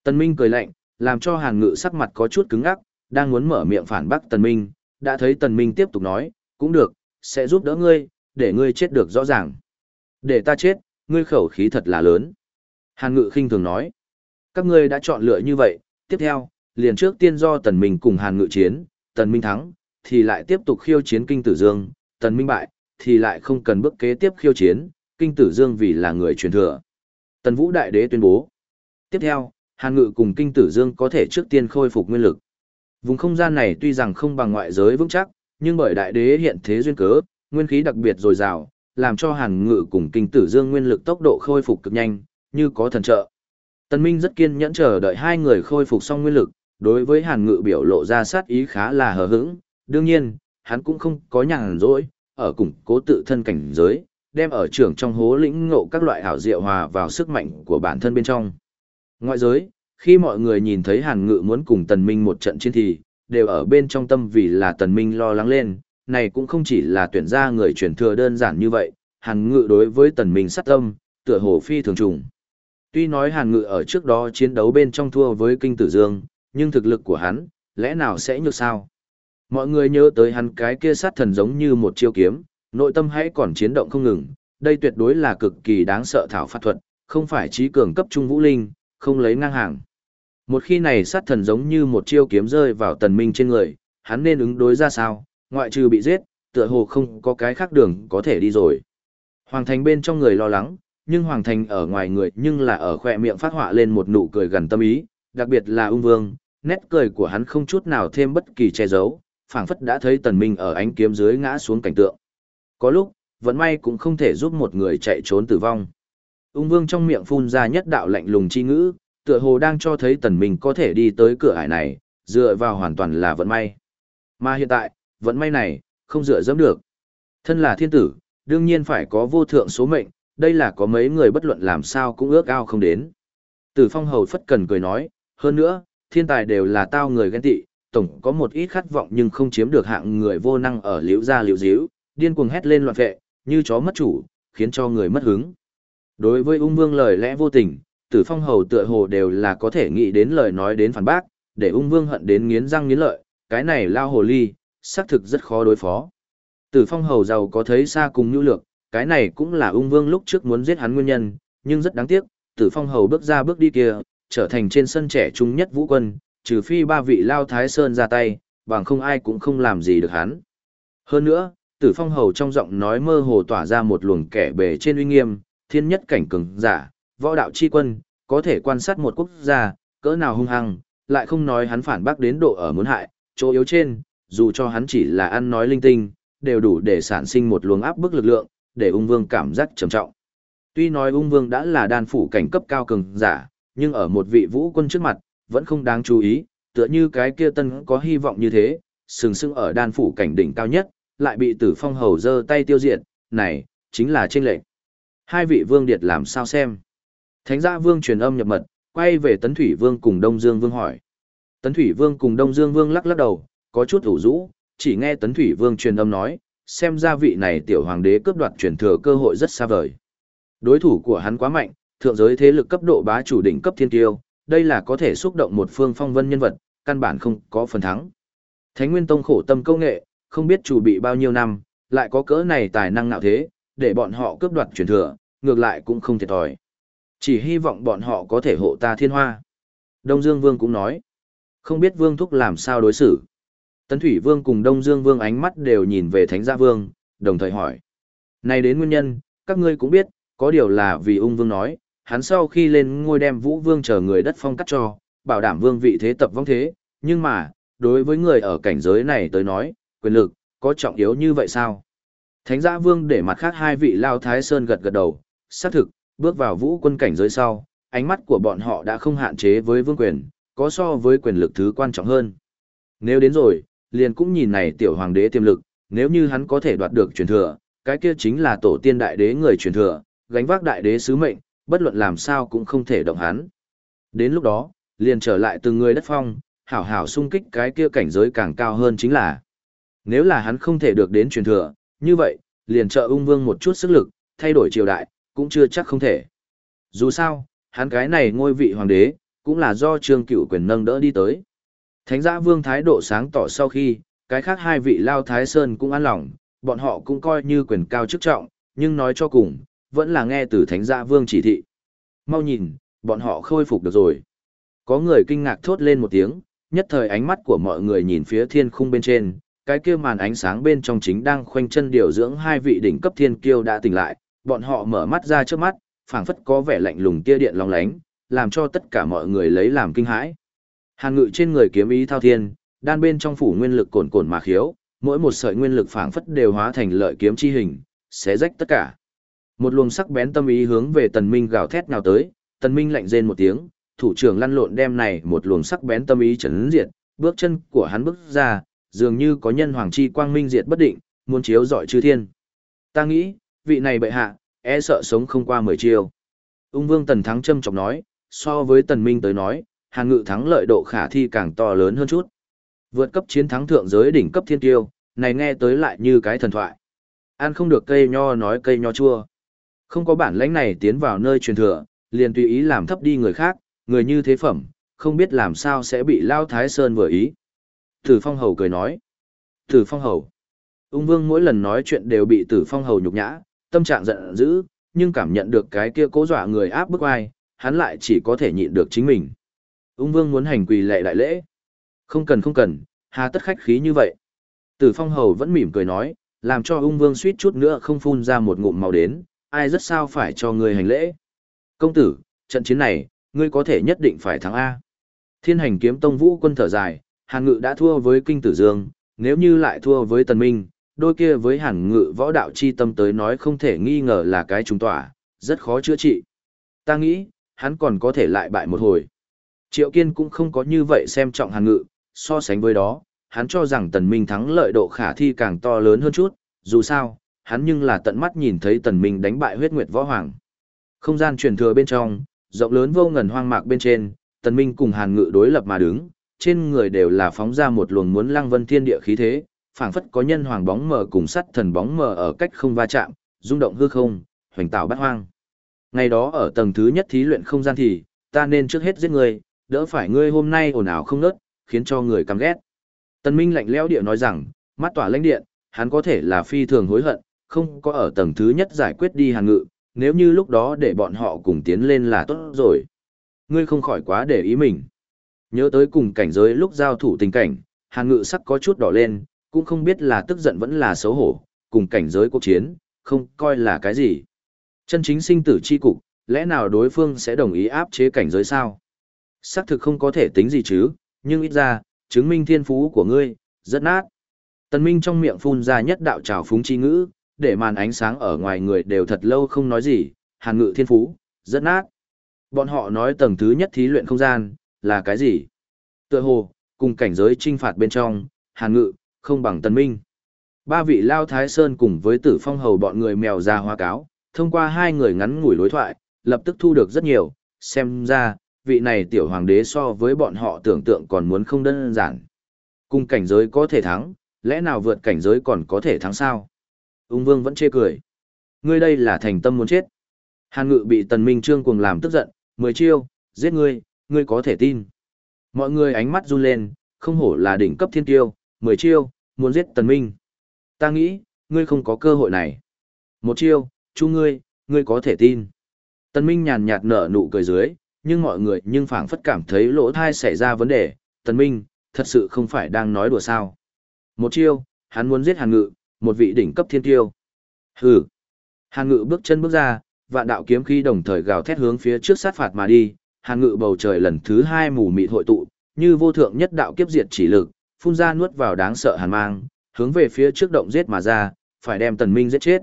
Tần minh cười lạnh, làm cho hàn ngự sắc mặt có chút cứng ngắc, đang muốn mở miệng phản bác tần minh, đã thấy tần minh tiếp tục nói, cũng được, sẽ giúp đỡ ngươi, để ngươi chết được rõ ràng. Để ta chết, ngươi khẩu khí thật là lớn. Hàn ngự khinh thường nói, các ngươi đã chọn lựa như vậy, tiếp theo, liền trước tiên do tần minh cùng hàn ngự chiến, tần minh thắng, thì lại tiếp tục khiêu chiến kinh tử dương, tần minh bại, thì lại không cần bước kế tiếp khiêu chiến, kinh tử dương vì là người truyền thừa. Tần vũ đại đế tuyên bố. Tiếp theo, hàn ngự cùng kinh tử dương có thể trước tiên khôi phục nguyên lực. Vùng không gian này tuy rằng không bằng ngoại giới vững chắc, nhưng bởi đại đế hiện thế duyên cớ, nguyên khí đặc biệt dồi dào, làm cho Hàn Ngự cùng Kinh Tử Dương nguyên lực tốc độ khôi phục cực nhanh, như có thần trợ. Tần Minh rất kiên nhẫn chờ đợi hai người khôi phục xong nguyên lực, đối với Hàn Ngự biểu lộ ra sát ý khá là hờ hững, đương nhiên, hắn cũng không có nhàn rỗi, ở củng cố tự thân cảnh giới, đem ở trưởng trong hố lĩnh ngộ các loại hảo diệu hòa vào sức mạnh của bản thân bên trong. Ngoại giới, khi mọi người nhìn thấy Hàn Ngự muốn cùng Tần Minh một trận chiến thì, đều ở bên trong tâm vì là Tần Minh lo lắng lên, này cũng không chỉ là tuyển ra người truyền thừa đơn giản như vậy, Hàn Ngự đối với Tần Minh sát tâm, tựa hồ phi thường trùng. Tuy nói Hàn Ngự ở trước đó chiến đấu bên trong thua với Kinh Tử Dương, nhưng thực lực của hắn, lẽ nào sẽ nhược sao? Mọi người nhớ tới hắn cái kia sát thần giống như một chiêu kiếm, nội tâm hãy còn chiến động không ngừng, đây tuyệt đối là cực kỳ đáng sợ thảo phạt thuật, không phải trí cường cấp trung vũ linh, không lấy ngang hàng. Một khi này sát thần giống như một chiêu kiếm rơi vào tần minh trên người, hắn nên ứng đối ra sao, ngoại trừ bị giết, tựa hồ không có cái khác đường có thể đi rồi. Hoàng thành bên trong người lo lắng, nhưng Hoàng thành ở ngoài người nhưng là ở khỏe miệng phát họa lên một nụ cười gần tâm ý, đặc biệt là ung vương, nét cười của hắn không chút nào thêm bất kỳ che giấu, phảng phất đã thấy tần minh ở ánh kiếm dưới ngã xuống cảnh tượng. Có lúc, vẫn may cũng không thể giúp một người chạy trốn tử vong. Ung vương trong miệng phun ra nhất đạo lạnh lùng chi ngữ, tựa hồ đang cho thấy tần minh có thể đi tới cửa ải này, dựa vào hoàn toàn là vận may. Mà hiện tại, vận may này, không dựa dẫm được. Thân là thiên tử, đương nhiên phải có vô thượng số mệnh, đây là có mấy người bất luận làm sao cũng ước ao không đến. Tử phong hầu phất cần cười nói, hơn nữa, thiên tài đều là tao người ghen tị, tổng có một ít khát vọng nhưng không chiếm được hạng người vô năng ở liễu gia liễu díu, điên cuồng hét lên loạn vệ, như chó mất chủ, khiến cho người mất hứng. Đối với ung vương lời lẽ vô tình, tử phong hầu tựa hồ đều là có thể nghĩ đến lời nói đến phản bác, để ung vương hận đến nghiến răng nghiến lợi, cái này lao hồ ly, xác thực rất khó đối phó. Tử phong hầu giàu có thấy xa cùng nhu lược, cái này cũng là ung vương lúc trước muốn giết hắn nguyên nhân, nhưng rất đáng tiếc, tử phong hầu bước ra bước đi kia, trở thành trên sân trẻ trung nhất vũ quân, trừ phi ba vị lao thái sơn ra tay, bằng không ai cũng không làm gì được hắn. Hơn nữa, tử phong hầu trong giọng nói mơ hồ tỏa ra một luồng kẻ bề trên uy nghiêm, thiên nhất cảnh cường giả, võ đạo chi quân, có thể quan sát một quốc gia, cỡ nào hung hăng, lại không nói hắn phản bác đến độ ở muốn hại, chỗ yếu trên, dù cho hắn chỉ là ăn nói linh tinh, đều đủ để sản sinh một luồng áp bức lực lượng, để ung vương cảm giác trầm trọng. Tuy nói ung vương đã là đan phủ cảnh cấp cao cường giả, nhưng ở một vị vũ quân trước mặt, vẫn không đáng chú ý, tựa như cái kia tân có hy vọng như thế, sừng sững ở đan phủ cảnh đỉnh cao nhất, lại bị tử phong hầu giơ tay tiêu diệt, này, chính là tranh lệnh. Hai vị vương điệt làm sao xem. Thánh gia vương truyền âm nhập mật, quay về tấn thủy vương cùng đông dương vương hỏi. Tấn thủy vương cùng đông dương vương lắc lắc đầu, có chút ủ rũ, chỉ nghe tấn thủy vương truyền âm nói, xem ra vị này tiểu hoàng đế cướp đoạt truyền thừa cơ hội rất xa vời. Đối thủ của hắn quá mạnh, thượng giới thế lực cấp độ bá chủ đỉnh cấp thiên tiêu, đây là có thể xúc động một phương phong vân nhân vật, căn bản không có phần thắng. Thánh Nguyên Tông khổ tâm công nghệ, không biết chủ bị bao nhiêu năm, lại có cỡ này tài năng nào thế, để bọn họ cướp đoạt truyền thừa, ngược lại cũng không thiệt thòi. Chỉ hy vọng bọn họ có thể hộ ta thiên hoa. Đông Dương Vương cũng nói, không biết Vương Thúc làm sao đối xử. Tấn Thủy Vương cùng Đông Dương Vương ánh mắt đều nhìn về Thánh Gia Vương, đồng thời hỏi. Này đến nguyên nhân, các ngươi cũng biết, có điều là vì ung vương nói, hắn sau khi lên ngôi đem Vũ Vương chờ người đất phong cắt cho, bảo đảm vương vị thế tập vong thế, nhưng mà, đối với người ở cảnh giới này tới nói, quyền lực, có trọng yếu như vậy sao? Thánh giã Vương để mặt khác hai vị Lao Thái Sơn gật gật đầu, xác thực, bước vào vũ quân cảnh giới sau, ánh mắt của bọn họ đã không hạn chế với vương quyền, có so với quyền lực thứ quan trọng hơn. Nếu đến rồi, liền cũng nhìn này tiểu hoàng đế tiềm lực, nếu như hắn có thể đoạt được truyền thừa, cái kia chính là tổ tiên đại đế người truyền thừa, gánh vác đại đế sứ mệnh, bất luận làm sao cũng không thể động hắn. Đến lúc đó, liền trở lại từng người đất phong, hảo hảo sung kích cái kia cảnh giới càng cao hơn chính là. Nếu là hắn không thể được đến truyền thừa, như vậy, liền trợ ung vương một chút sức lực, thay đổi triều đại, cũng chưa chắc không thể. Dù sao, hắn cái này ngôi vị hoàng đế, cũng là do trương cựu quyền nâng đỡ đi tới. Thánh giã vương thái độ sáng tỏ sau khi, cái khác hai vị lao thái sơn cũng an lòng, bọn họ cũng coi như quyền cao chức trọng, nhưng nói cho cùng, vẫn là nghe từ thánh giã vương chỉ thị. Mau nhìn, bọn họ khôi phục được rồi. Có người kinh ngạc thốt lên một tiếng, nhất thời ánh mắt của mọi người nhìn phía thiên khung bên trên, cái kia màn ánh sáng bên trong chính đang khoanh chân điều dưỡng hai vị đỉnh cấp thiên kiêu đã tỉnh lại, bọn họ mở mắt ra trước mắt, phảng phất có vẻ lạnh lùng tia điện long lánh, làm cho tất cả mọi người lấy làm kinh hãi. Hàn ngự trên người kiếm ý thao thiên, đan bên trong phủ nguyên lực cồn cồn mà khiếu, mỗi một sợi nguyên lực phảng phất đều hóa thành lợi kiếm chi hình, xé rách tất cả. Một luồng sắc bén tâm ý hướng về Tần Minh gào thét nào tới, Tần Minh lạnh rên một tiếng, thủ trưởng lăn lộn đem này một luồng sắc bén tâm ý chấn diệt, bước chân của hắn bước ra, dường như có nhân hoàng chi quang minh diệt bất định, muốn chiếu rọi chư thiên. Ta nghĩ, vị này bệ hạ, e sợ sống không qua mười chiều. Ung Vương Tần Thắng châm trọng nói, so với Tần Minh tới nói, Hàn Ngự thắng lợi độ khả thi càng to lớn hơn chút. Vượt cấp chiến thắng thượng giới đỉnh cấp thiên tiêu, này nghe tới lại như cái thần thoại. Ăn không được cây nho nói cây nho chua. Không có bản lãnh này tiến vào nơi truyền thừa, liền tùy ý làm thấp đi người khác, người như thế phẩm, không biết làm sao sẽ bị Lao Thái Sơn vừa ý. Tử Phong Hầu cười nói. Tử Phong Hầu. Ung Vương mỗi lần nói chuyện đều bị Tử Phong Hầu nhục nhã, tâm trạng giận dữ, nhưng cảm nhận được cái kia cố dọa người áp bức ai, hắn lại chỉ có thể nhịn được chính mình. Ung Vương muốn hành quỳ lệ đại lễ. Không cần không cần, hà tất khách khí như vậy. Tử Phong Hầu vẫn mỉm cười nói, làm cho Ung Vương suýt chút nữa không phun ra một ngụm màu đến, ai rất sao phải cho người hành lễ. Công tử, trận chiến này, ngươi có thể nhất định phải thắng A. Thiên hành kiếm tông vũ quân thở dài, Hàn Ngự đã thua với Kinh Tử Dương, nếu như lại thua với Tần Minh, đôi kia với Hàn Ngự võ đạo chi tâm tới nói không thể nghi ngờ là cái trùng tỏa, rất khó chữa trị. Ta nghĩ, hắn còn có thể lại bại một hồi. Triệu Kiên cũng không có như vậy xem trọng Hàn Ngự, so sánh với đó, hắn cho rằng Tần Minh thắng lợi độ khả thi càng to lớn hơn chút, dù sao, hắn nhưng là tận mắt nhìn thấy Tần Minh đánh bại huyết nguyệt võ hoàng. Không gian truyền thừa bên trong, rộng lớn vô ngần hoang mạc bên trên, Tần Minh cùng Hàn Ngự đối lập mà đứng, trên người đều là phóng ra một luồng muốn lăng vân thiên địa khí thế, phảng phất có nhân hoàng bóng mờ cùng sắt thần bóng mờ ở cách không va chạm, rung động hư không, hoành tạo bát hoang. Ngày đó ở tầng thứ nhất thí luyện không gian thì, ta nên trước hết giết ngươi, đỡ phải ngươi hôm nay ồn ào không nớt, khiến cho người căm ghét. Tần Minh lạnh lẽo địa nói rằng, mắt tỏa lãnh điện, hắn có thể là phi thường hối hận, không có ở tầng thứ nhất giải quyết đi hàn ngự, nếu như lúc đó để bọn họ cùng tiến lên là tốt rồi. Ngươi không khỏi quá để ý mình. Nhớ tới cùng cảnh giới lúc giao thủ tình cảnh, hàn ngự sắc có chút đỏ lên, cũng không biết là tức giận vẫn là xấu hổ, cùng cảnh giới cuộc chiến, không coi là cái gì. Chân chính sinh tử chi cục, lẽ nào đối phương sẽ đồng ý áp chế cảnh giới sao? xác thực không có thể tính gì chứ, nhưng ít ra, chứng minh thiên phú của ngươi, rất nát. Tần Minh trong miệng phun ra nhất đạo trào phúng chi ngữ, để màn ánh sáng ở ngoài người đều thật lâu không nói gì, hàn ngự thiên phú, rất nát. Bọn họ nói tầng thứ nhất thí luyện không gian, là cái gì? Tựa hồ, cùng cảnh giới trinh phạt bên trong, hàn ngự, không bằng Tần Minh. Ba vị Lao Thái Sơn cùng với tử phong hầu bọn người mèo ra hoa cáo, thông qua hai người ngắn ngủi đối thoại, lập tức thu được rất nhiều, xem ra, vị này tiểu hoàng đế so với bọn họ tưởng tượng còn muốn không đơn giản. Cùng cảnh giới có thể thắng, lẽ nào vượt cảnh giới còn có thể thắng sao? Ung vương vẫn chê cười. Ngươi đây là thành tâm muốn chết. Hàn ngự bị tần minh trương cuồng làm tức giận, mười chiêu, giết ngươi, ngươi có thể tin. Mọi người ánh mắt run lên, không hổ là đỉnh cấp thiên tiêu, mười chiêu, muốn giết tần minh. Ta nghĩ, ngươi không có cơ hội này. Một chiêu, chu ngươi, ngươi có thể tin. Tần minh nhàn nhạt nở nụ cười dưới, nhưng mọi người nhưng phảng phất cảm thấy lỗ thai xảy ra vấn đề. Tần minh, thật sự không phải đang nói đùa sao. Một chiêu, hắn muốn giết hàn ngự, một vị đỉnh cấp thiên tiêu. Hừ. Hàn ngự bước chân bước ra, vạn đạo kiếm khí đồng thời gào thét hướng phía trước sát phạt mà đi, hàn ngự bầu trời lần thứ hai mù mịt hội tụ, như vô thượng nhất đạo kiếp diệt chỉ lực, phun ra nuốt vào đáng sợ hàn mang, hướng về phía trước động giết mà ra, phải đem tần minh giết chết.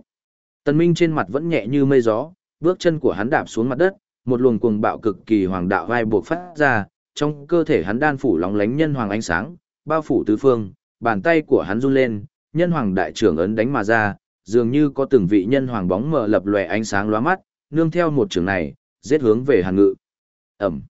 Tần minh trên mặt vẫn nhẹ như mây gió, bước chân của hắn đạp xuống mặt đất, một luồng cuồng bạo cực kỳ hoàng đạo vai buộc phát ra, trong cơ thể hắn đan phủ lóng lánh nhân hoàng ánh sáng, bao phủ tứ phương, bàn tay của hắn run lên, nhân hoàng đại trưởng ấn đánh mà ra, dường như có từng vị nhân hoàng bóng mờ lập lòe ánh sáng lóa mắt, nương theo một trường này, giết hướng về Hàn Ngự. Ẩm.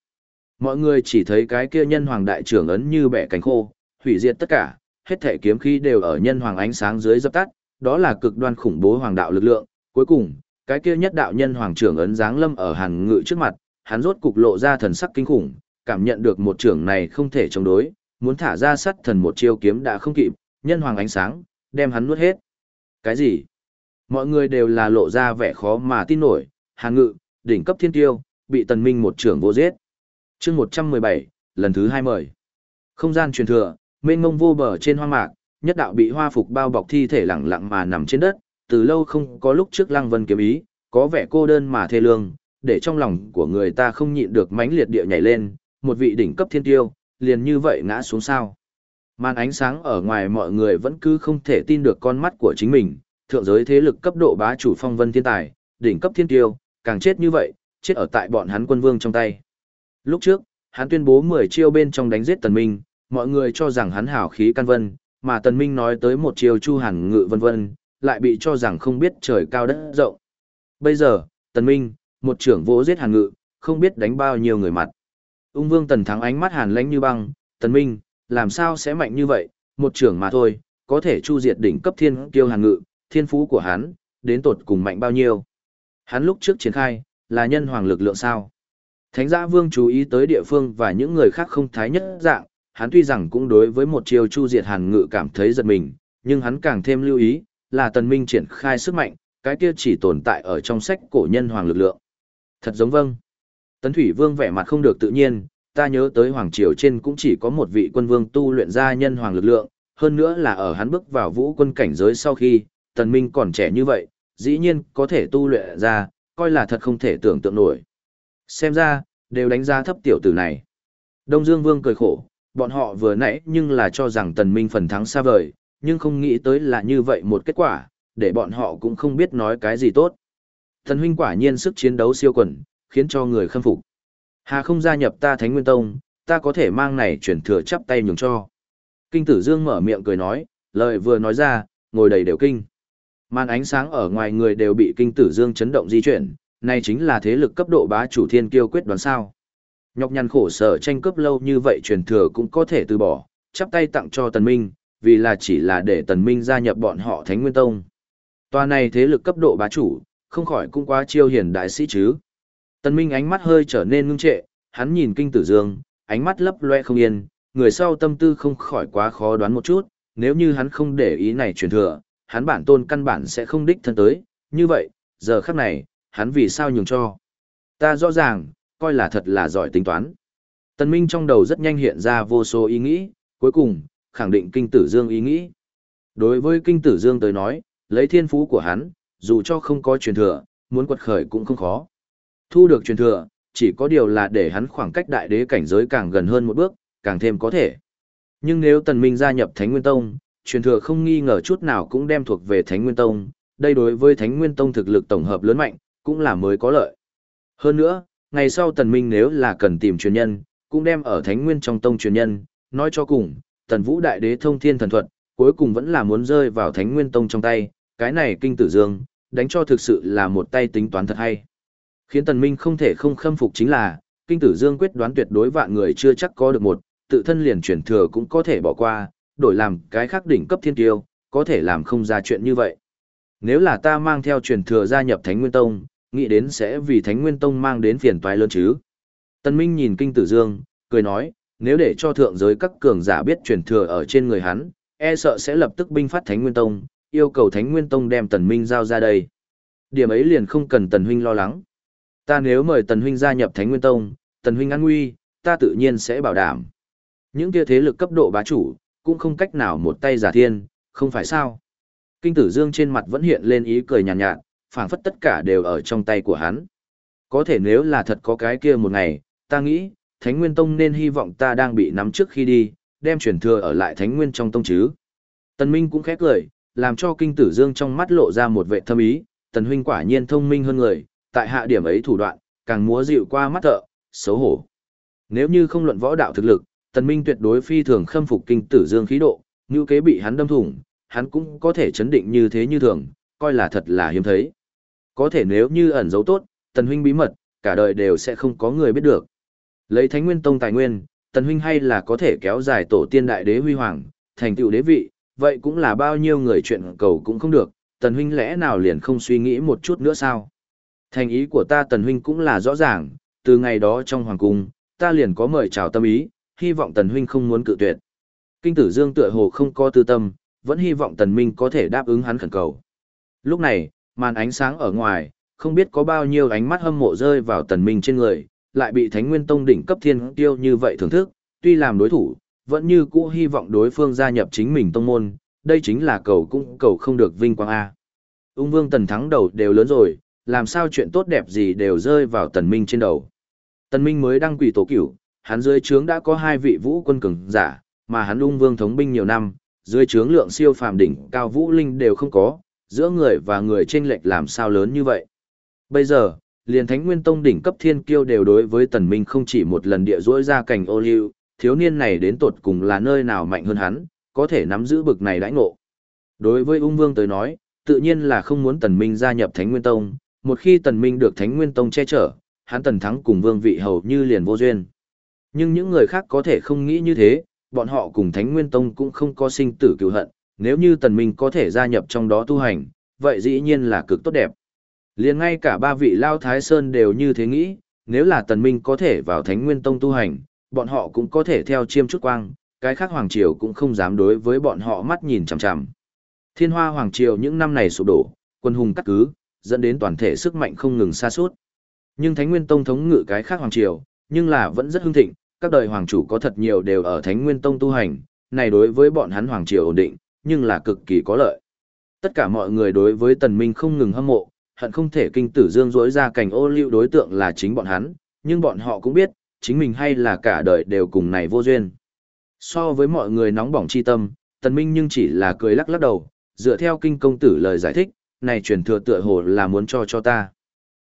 Mọi người chỉ thấy cái kia nhân hoàng đại trưởng ấn như bẻ cánh khô, hủy diệt tất cả, hết thể kiếm khí đều ở nhân hoàng ánh sáng dưới dập tắt, đó là cực đoan khủng bố hoàng đạo lực lượng. Cuối cùng, cái kia nhất đạo nhân hoàng trưởng ấn giáng lâm ở Hàn Ngự trước mặt, hắn rốt cục lộ ra thần sắc kinh khủng, cảm nhận được một trưởng này không thể chống đối, muốn thả ra sắt thần một chiêu kiếm đã không kịp, nhân hoàng ánh sáng, đem hắn nuốt hết. Cái gì? Mọi người đều là lộ ra vẻ khó mà tin nổi, hàn ngự, đỉnh cấp thiên tiêu, bị tần minh một trưởng vô giết. chương 117, lần thứ hai mời. Không gian truyền thừa, mênh mông vô bờ trên hoa mạc, nhất đạo bị hoa phục bao bọc thi thể lặng lặng mà nằm trên đất, từ lâu không có lúc trước lăng vân kiếm ý, có vẻ cô đơn mà thê lương, để trong lòng của người ta không nhịn được mãnh liệt địa nhảy lên, một vị đỉnh cấp thiên tiêu, liền như vậy ngã xuống sao. Màn ánh sáng ở ngoài mọi người vẫn cứ không thể tin được con mắt của chính mình, thượng giới thế lực cấp độ bá chủ phong vân thiên tài, đỉnh cấp thiên tiêu, càng chết như vậy, chết ở tại bọn hắn quân vương trong tay. Lúc trước, hắn tuyên bố 10 chiêu bên trong đánh giết tần minh, mọi người cho rằng hắn hảo khí căn vân, mà tần minh nói tới một chiêu chu hàn ngự vân vân, lại bị cho rằng không biết trời cao đất rộng. Bây giờ, tần minh, một trưởng vỗ giết hàn ngự, không biết đánh bao nhiêu người mặt. Ung vương tần thắng ánh mắt hàn lãnh như băng, tần minh, làm sao sẽ mạnh như vậy, một trưởng mà thôi, có thể chu diệt đỉnh cấp thiên kiêu hàn ngự, thiên phú của hắn, đến tột cùng mạnh bao nhiêu. Hắn lúc trước triển khai, là nhân hoàng lực lượng sao. Thánh giã vương chú ý tới địa phương và những người khác không thái nhất dạng, hắn tuy rằng cũng đối với một chiều chu diệt hàn ngự cảm thấy giật mình, nhưng hắn càng thêm lưu ý, là tần minh triển khai sức mạnh, cái kia chỉ tồn tại ở trong sách cổ nhân hoàng lực lượng. Thật giống vâng. Tấn Thủy Vương vẻ mặt không được tự nhiên, ta nhớ tới Hoàng Triều trên cũng chỉ có một vị quân vương tu luyện ra nhân hoàng lực lượng, hơn nữa là ở hắn bước vào vũ quân cảnh giới sau khi, Tần Minh còn trẻ như vậy, dĩ nhiên có thể tu luyện ra, coi là thật không thể tưởng tượng nổi. Xem ra, đều đánh giá thấp tiểu tử này. Đông Dương Vương cười khổ, bọn họ vừa nãy nhưng là cho rằng Tần Minh phần thắng xa vời, nhưng không nghĩ tới là như vậy một kết quả, để bọn họ cũng không biết nói cái gì tốt. Tần huynh quả nhiên sức chiến đấu siêu quần, khiến cho người khâm phục. Hà không gia nhập ta Thánh Nguyên Tông, ta có thể mang này chuyển thừa chắp tay nhường cho. Kinh tử dương mở miệng cười nói, lời vừa nói ra, ngồi đầy đều kinh. Màn ánh sáng ở ngoài người đều bị kinh tử dương chấn động di chuyển, này chính là thế lực cấp độ bá chủ thiên kiêu quyết đoán sao. Nhọc nhằn khổ sở tranh cướp lâu như vậy truyền thừa cũng có thể từ bỏ, chắp tay tặng cho tần minh, vì là chỉ là để tần minh gia nhập bọn họ Thánh Nguyên Tông. Tòa này thế lực cấp độ bá chủ, không khỏi cũng quá chiêu hiển đại sĩ chứ. Tần Minh ánh mắt hơi trở nên ngưng trệ, hắn nhìn Kinh Tử Dương, ánh mắt lấp loe không yên, người sau tâm tư không khỏi quá khó đoán một chút, nếu như hắn không để ý này truyền thừa, hắn bản tôn căn bản sẽ không đích thân tới, như vậy, giờ khắc này, hắn vì sao nhường cho. Ta rõ ràng, coi là thật là giỏi tính toán. Tần Minh trong đầu rất nhanh hiện ra vô số ý nghĩ, cuối cùng, khẳng định Kinh Tử Dương ý nghĩ. Đối với Kinh Tử Dương tới nói, lấy thiên phú của hắn, dù cho không có truyền thừa, muốn quật khởi cũng không khó. Thu được truyền thừa, chỉ có điều là để hắn khoảng cách đại đế cảnh giới càng gần hơn một bước, càng thêm có thể. Nhưng nếu Tần Minh gia nhập Thánh Nguyên Tông, truyền thừa không nghi ngờ chút nào cũng đem thuộc về Thánh Nguyên Tông, đây đối với Thánh Nguyên Tông thực lực tổng hợp lớn mạnh, cũng là mới có lợi. Hơn nữa, ngày sau Tần Minh nếu là cần tìm truyền nhân, cũng đem ở Thánh Nguyên trong tông truyền nhân, nói cho cùng, Tần Vũ Đại Đế thông thiên thần thuật, cuối cùng vẫn là muốn rơi vào Thánh Nguyên tông trong tay, cái này kinh tử dương, đánh cho thực sự là một tay tính toán thật hay. Khiến Tần Minh không thể không khâm phục chính là, kinh tử dương quyết đoán tuyệt đối vạn người chưa chắc có được một, tự thân liền chuyển thừa cũng có thể bỏ qua, đổi làm cái khác đỉnh cấp thiên tiêu, có thể làm không ra chuyện như vậy. Nếu là ta mang theo truyền thừa gia nhập Thánh Nguyên Tông, nghĩ đến sẽ vì Thánh Nguyên Tông mang đến phiền toái lớn chứ. Tần Minh nhìn Kinh Tử Dương, cười nói, nếu để cho thượng giới các cường giả biết truyền thừa ở trên người hắn, e sợ sẽ lập tức binh phát Thánh Nguyên Tông, yêu cầu Thánh Nguyên Tông đem Tần Minh giao ra đây. Điểm ấy liền không cần Tần Huynh lo lắng. Ta nếu mời Tần Huynh gia nhập Thánh Nguyên Tông, Tần Huynh an nguy, ta tự nhiên sẽ bảo đảm. Những kia thế lực cấp độ bá chủ, cũng không cách nào một tay giả thiên, không phải sao. Kinh tử dương trên mặt vẫn hiện lên ý cười nhàn nhạt, nhạt phảng phất tất cả đều ở trong tay của hắn. Có thể nếu là thật có cái kia một ngày, ta nghĩ, Thánh Nguyên Tông nên hy vọng ta đang bị nắm trước khi đi, đem truyền thừa ở lại Thánh Nguyên trong tông chứ. Tần Minh cũng khẽ cười, làm cho kinh tử dương trong mắt lộ ra một vẻ thâm ý, Tần Huynh quả nhiên thông minh hơn người, tại hạ điểm ấy thủ đoạn, càng múa dịu qua mắt thợ, xấu hổ. Nếu như không luận võ đạo thực lực, Tần Minh tuyệt đối phi thường khâm phục kinh tử dương khí độ, như kế bị hắn đâm thủng, hắn cũng có thể chấn định như thế như thường, coi là thật là hiếm thấy. Có thể nếu như ẩn giấu tốt, Tần Huynh bí mật, cả đời đều sẽ không có người biết được. Lấy Thánh Nguyên Tông tài nguyên, Tần Huynh hay là có thể kéo dài tổ tiên đại đế huy hoàng, thành tựu đế vị, vậy cũng là bao nhiêu người chuyện cầu cũng không được, Tần Huynh lẽ nào liền không suy nghĩ một chút nữa sao? Thành ý của ta Tần Huynh cũng là rõ ràng, từ ngày đó trong hoàng cung, ta liền có mời chào tâm ý, hy vọng Tần Huynh không muốn cự tuyệt. Kinh tử Dương tựa hồ không có tư tâm, vẫn hy vọng Tần Minh có thể đáp ứng hắn khẩn cầu. Lúc này, màn ánh sáng ở ngoài, không biết có bao nhiêu ánh mắt hâm mộ rơi vào Tần Minh trên người, lại bị Thánh Nguyên Tông đỉnh cấp thiên tiêu như vậy thưởng thức, tuy làm đối thủ, vẫn như cũ hy vọng đối phương gia nhập chính mình tông môn, đây chính là cầu cũng cầu không được vinh quang A. Ung Vương Tần thắng đầu đều lớn rồi, làm sao chuyện tốt đẹp gì đều rơi vào Tần Minh trên đầu. Tần Minh mới đăng quỷ tổ cửu, hắn dưới trướng đã có hai vị vũ quân cường giả, mà hắn Ung Vương thống binh nhiều năm, dưới trướng lượng siêu phàm đỉnh cao vũ linh đều không có, giữa người và người chênh lệch làm sao lớn như vậy. Bây giờ, liền Thánh Nguyên Tông đỉnh cấp thiên kiêu đều đối với Tần Minh không chỉ một lần địa rỗi ra cảnh ô liu, thiếu niên này đến tột cùng là nơi nào mạnh hơn hắn, có thể nắm giữ bực này đãi ngộ. Đối với ung vương tới nói, tự nhiên là không muốn Tần Minh gia nhập Thánh Nguyên Tông, một khi Tần Minh được Thánh Nguyên Tông che chở, hắn Tần Thắng cùng vương vị hầu như liền vô duyên. Nhưng những người khác có thể không nghĩ như thế, bọn họ cùng Thánh Nguyên Tông cũng không có sinh tử cựu hận, nếu như Tần Minh có thể gia nhập trong đó tu hành, vậy dĩ nhiên là cực tốt đẹp. Liền ngay cả ba vị Lao Thái Sơn đều như thế nghĩ, nếu là Tần Minh có thể vào Thánh Nguyên Tông tu hành, bọn họ cũng có thể theo chiêm chút quang, cái khác Hoàng Triều cũng không dám đối với bọn họ mắt nhìn chằm chằm. Thiên Hoa Hoàng Triều những năm này sụp đổ, quân hùng cắt cứ, dẫn đến toàn thể sức mạnh không ngừng xa suốt. Nhưng Thánh Nguyên Tông thống ngự cái khác Hoàng Triều, nhưng là vẫn rất hưng thịnh, các đời Hoàng chủ có thật nhiều đều ở Thánh Nguyên Tông tu hành, này đối với bọn hắn Hoàng Triều ổn định, nhưng là cực kỳ có lợi. Tất cả mọi người đối với Tần Minh không ngừng hâm mộ, hận không thể kinh tử dương rỗi ra cảnh ô liu đối tượng là chính bọn hắn, nhưng bọn họ cũng biết, chính mình hay là cả đời đều cùng này vô duyên. So với mọi người nóng bỏng chi tâm, tần minh nhưng chỉ là cười lắc lắc đầu, dựa theo kinh công tử lời giải thích, này truyền thừa tựa hồ là muốn cho cho ta.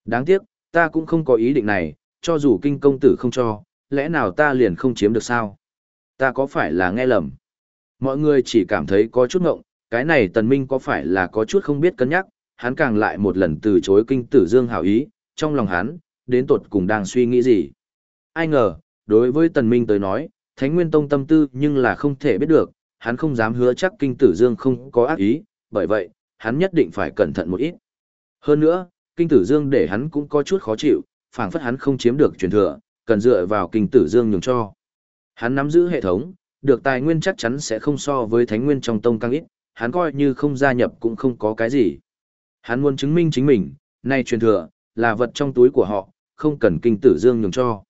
Đáng tiếc, ta cũng không có ý định này, cho dù kinh công tử không cho, lẽ nào ta liền không chiếm được sao? Ta có phải là nghe lầm? Mọi người chỉ cảm thấy có chút ngộng, cái này tần minh có phải là có chút không biết cân nhắc, hắn càng lại một lần từ chối kinh tử dương hảo ý, trong lòng hắn, đến tột cùng đang suy nghĩ gì. Ai ngờ, đối với tần minh tới nói, Thánh Nguyên Tông tâm tư nhưng là không thể biết được, hắn không dám hứa chắc kinh tử dương không có ác ý, bởi vậy, hắn nhất định phải cẩn thận một ít. Hơn nữa, kinh tử dương để hắn cũng có chút khó chịu, phảng phất hắn không chiếm được truyền thừa, cần dựa vào kinh tử dương nhường cho. Hắn nắm giữ hệ thống, được tài nguyên chắc chắn sẽ không so với thánh nguyên trong tông căng ít, hắn coi như không gia nhập cũng không có cái gì. Hắn muốn chứng minh chính mình, nay truyền thừa, là vật trong túi của họ, không cần kinh tử dương nhường cho.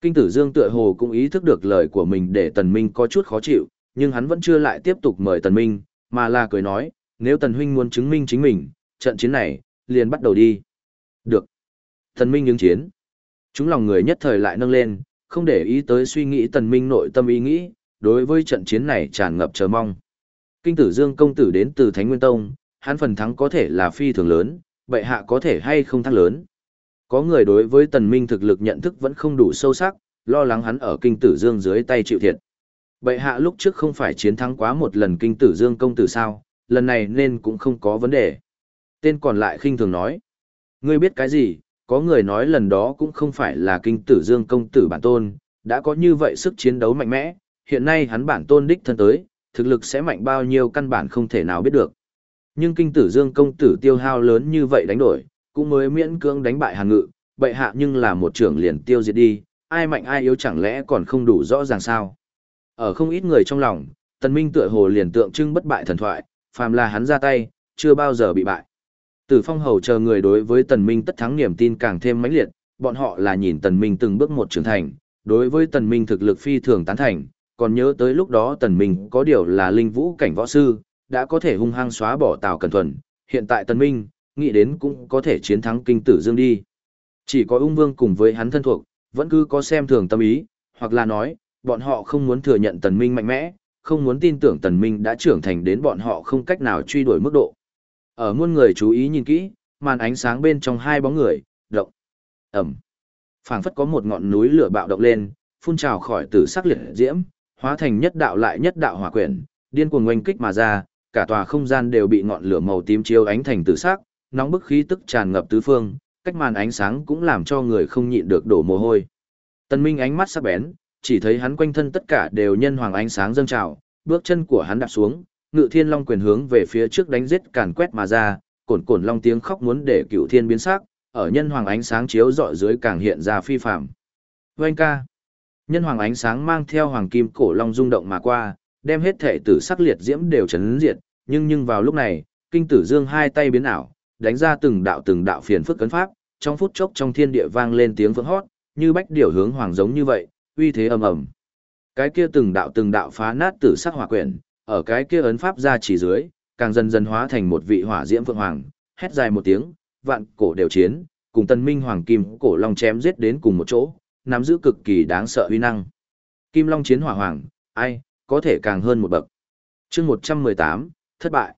Kinh tử dương tựa hồ cũng ý thức được lời của mình để tần minh có chút khó chịu, nhưng hắn vẫn chưa lại tiếp tục mời tần minh, mà là cười nói, nếu tần huynh muốn chứng minh chính mình, trận chiến này, liền bắt đầu đi. Được. Tần minh ứng chiến. Chúng lòng người nhất thời lại nâng lên, không để ý tới suy nghĩ tần minh nội tâm ý nghĩ, đối với trận chiến này tràn ngập chờ mong. Kinh tử Dương công tử đến từ Thánh Nguyên Tông, hắn phần thắng có thể là phi thường lớn, bệ hạ có thể hay không thắng lớn. Có người đối với tần minh thực lực nhận thức vẫn không đủ sâu sắc, lo lắng hắn ở kinh tử Dương dưới tay chịu thiệt. Bệ hạ lúc trước không phải chiến thắng quá một lần kinh tử Dương công tử sao, lần này nên cũng không có vấn đề. Tên còn lại khinh thường nói. Ngươi biết cái gì, có người nói lần đó cũng không phải là kinh tử Dương công tử bản tôn, đã có như vậy sức chiến đấu mạnh mẽ, hiện nay hắn bản tôn đích thân tới, thực lực sẽ mạnh bao nhiêu căn bản không thể nào biết được. Nhưng kinh tử Dương công tử tiêu hao lớn như vậy đánh đổi, cũng mới miễn cưỡng đánh bại Hàn Ngự, bệ hạ nhưng là một trưởng liền tiêu diệt đi, ai mạnh ai yếu chẳng lẽ còn không đủ rõ ràng sao? Ở không ít người trong lòng, Tần Minh tựa hồ liền tượng trưng bất bại thần thoại, phàm là hắn ra tay, chưa bao giờ bị bại. Tử Phong Hầu chờ người đối với Tần Minh tất thắng niềm tin càng thêm mãnh liệt, bọn họ là nhìn Tần Minh từng bước một trưởng thành, đối với Tần Minh thực lực phi thường tán thành, còn nhớ tới lúc đó Tần Minh có điều là linh vũ cảnh võ sư, đã có thể hung hăng xóa bỏ Tào Cẩn Thuần, hiện tại Tần Minh, nghĩ đến cũng có thể chiến thắng kinh tử dương đi. Chỉ có ung vương cùng với hắn thân thuộc, vẫn cứ có xem thường tâm ý, hoặc là nói, bọn họ không muốn thừa nhận Tần Minh mạnh mẽ, không muốn tin tưởng Tần Minh đã trưởng thành đến bọn họ không cách nào truy đuổi mức độ. Ở muôn người chú ý nhìn kỹ, màn ánh sáng bên trong hai bóng người, động, ẩm. phảng phất có một ngọn núi lửa bạo động lên, phun trào khỏi tử sắc liệt diễm, hóa thành nhất đạo lại nhất đạo hỏa quyển, điên cuồng oanh kích mà ra, cả tòa không gian đều bị ngọn lửa màu tím chiếu ánh thành tử sắc, nóng bức khí tức tràn ngập tứ phương, cách màn ánh sáng cũng làm cho người không nhịn được đổ mồ hôi. Tần Minh ánh mắt sắc bén, chỉ thấy hắn quanh thân tất cả đều nhân hoàng ánh sáng dâng trào, bước chân của hắn đạp xuống, Ngự Thiên Long quyền hướng về phía trước đánh giết càn quét mà ra, cồn cồn long tiếng khóc muốn để cựu Thiên biến sắc, ở nhân hoàng ánh sáng chiếu rọi dưới càng hiện ra phi phàm. Vâng ca. Nhân hoàng ánh sáng mang theo hoàng kim cổ long rung động mà qua, đem hết thể tử sắc liệt diễm đều chấn diệt, nhưng nhưng vào lúc này, kinh tử dương hai tay biến ảo, đánh ra từng đạo từng đạo phiền phức cấn pháp, trong phút chốc trong thiên địa vang lên tiếng vỡ hót, như bách điểu hướng hoàng giống như vậy, uy thế ầm ầm. Cái kia từng đạo từng đạo phá nát tử sắc hỏa quyển, ở cái kia ấn pháp ra chỉ dưới, càng dần dần hóa thành một vị hỏa diễm vượng hoàng, hét dài một tiếng, vạn cổ đều chiến, cùng tân minh hoàng kim cổ long chém giết đến cùng một chỗ, nắm giữ cực kỳ đáng sợ uy năng. Kim long chiến hỏa hoàng, ai, có thể càng hơn một bậc. chương 118, thất bại.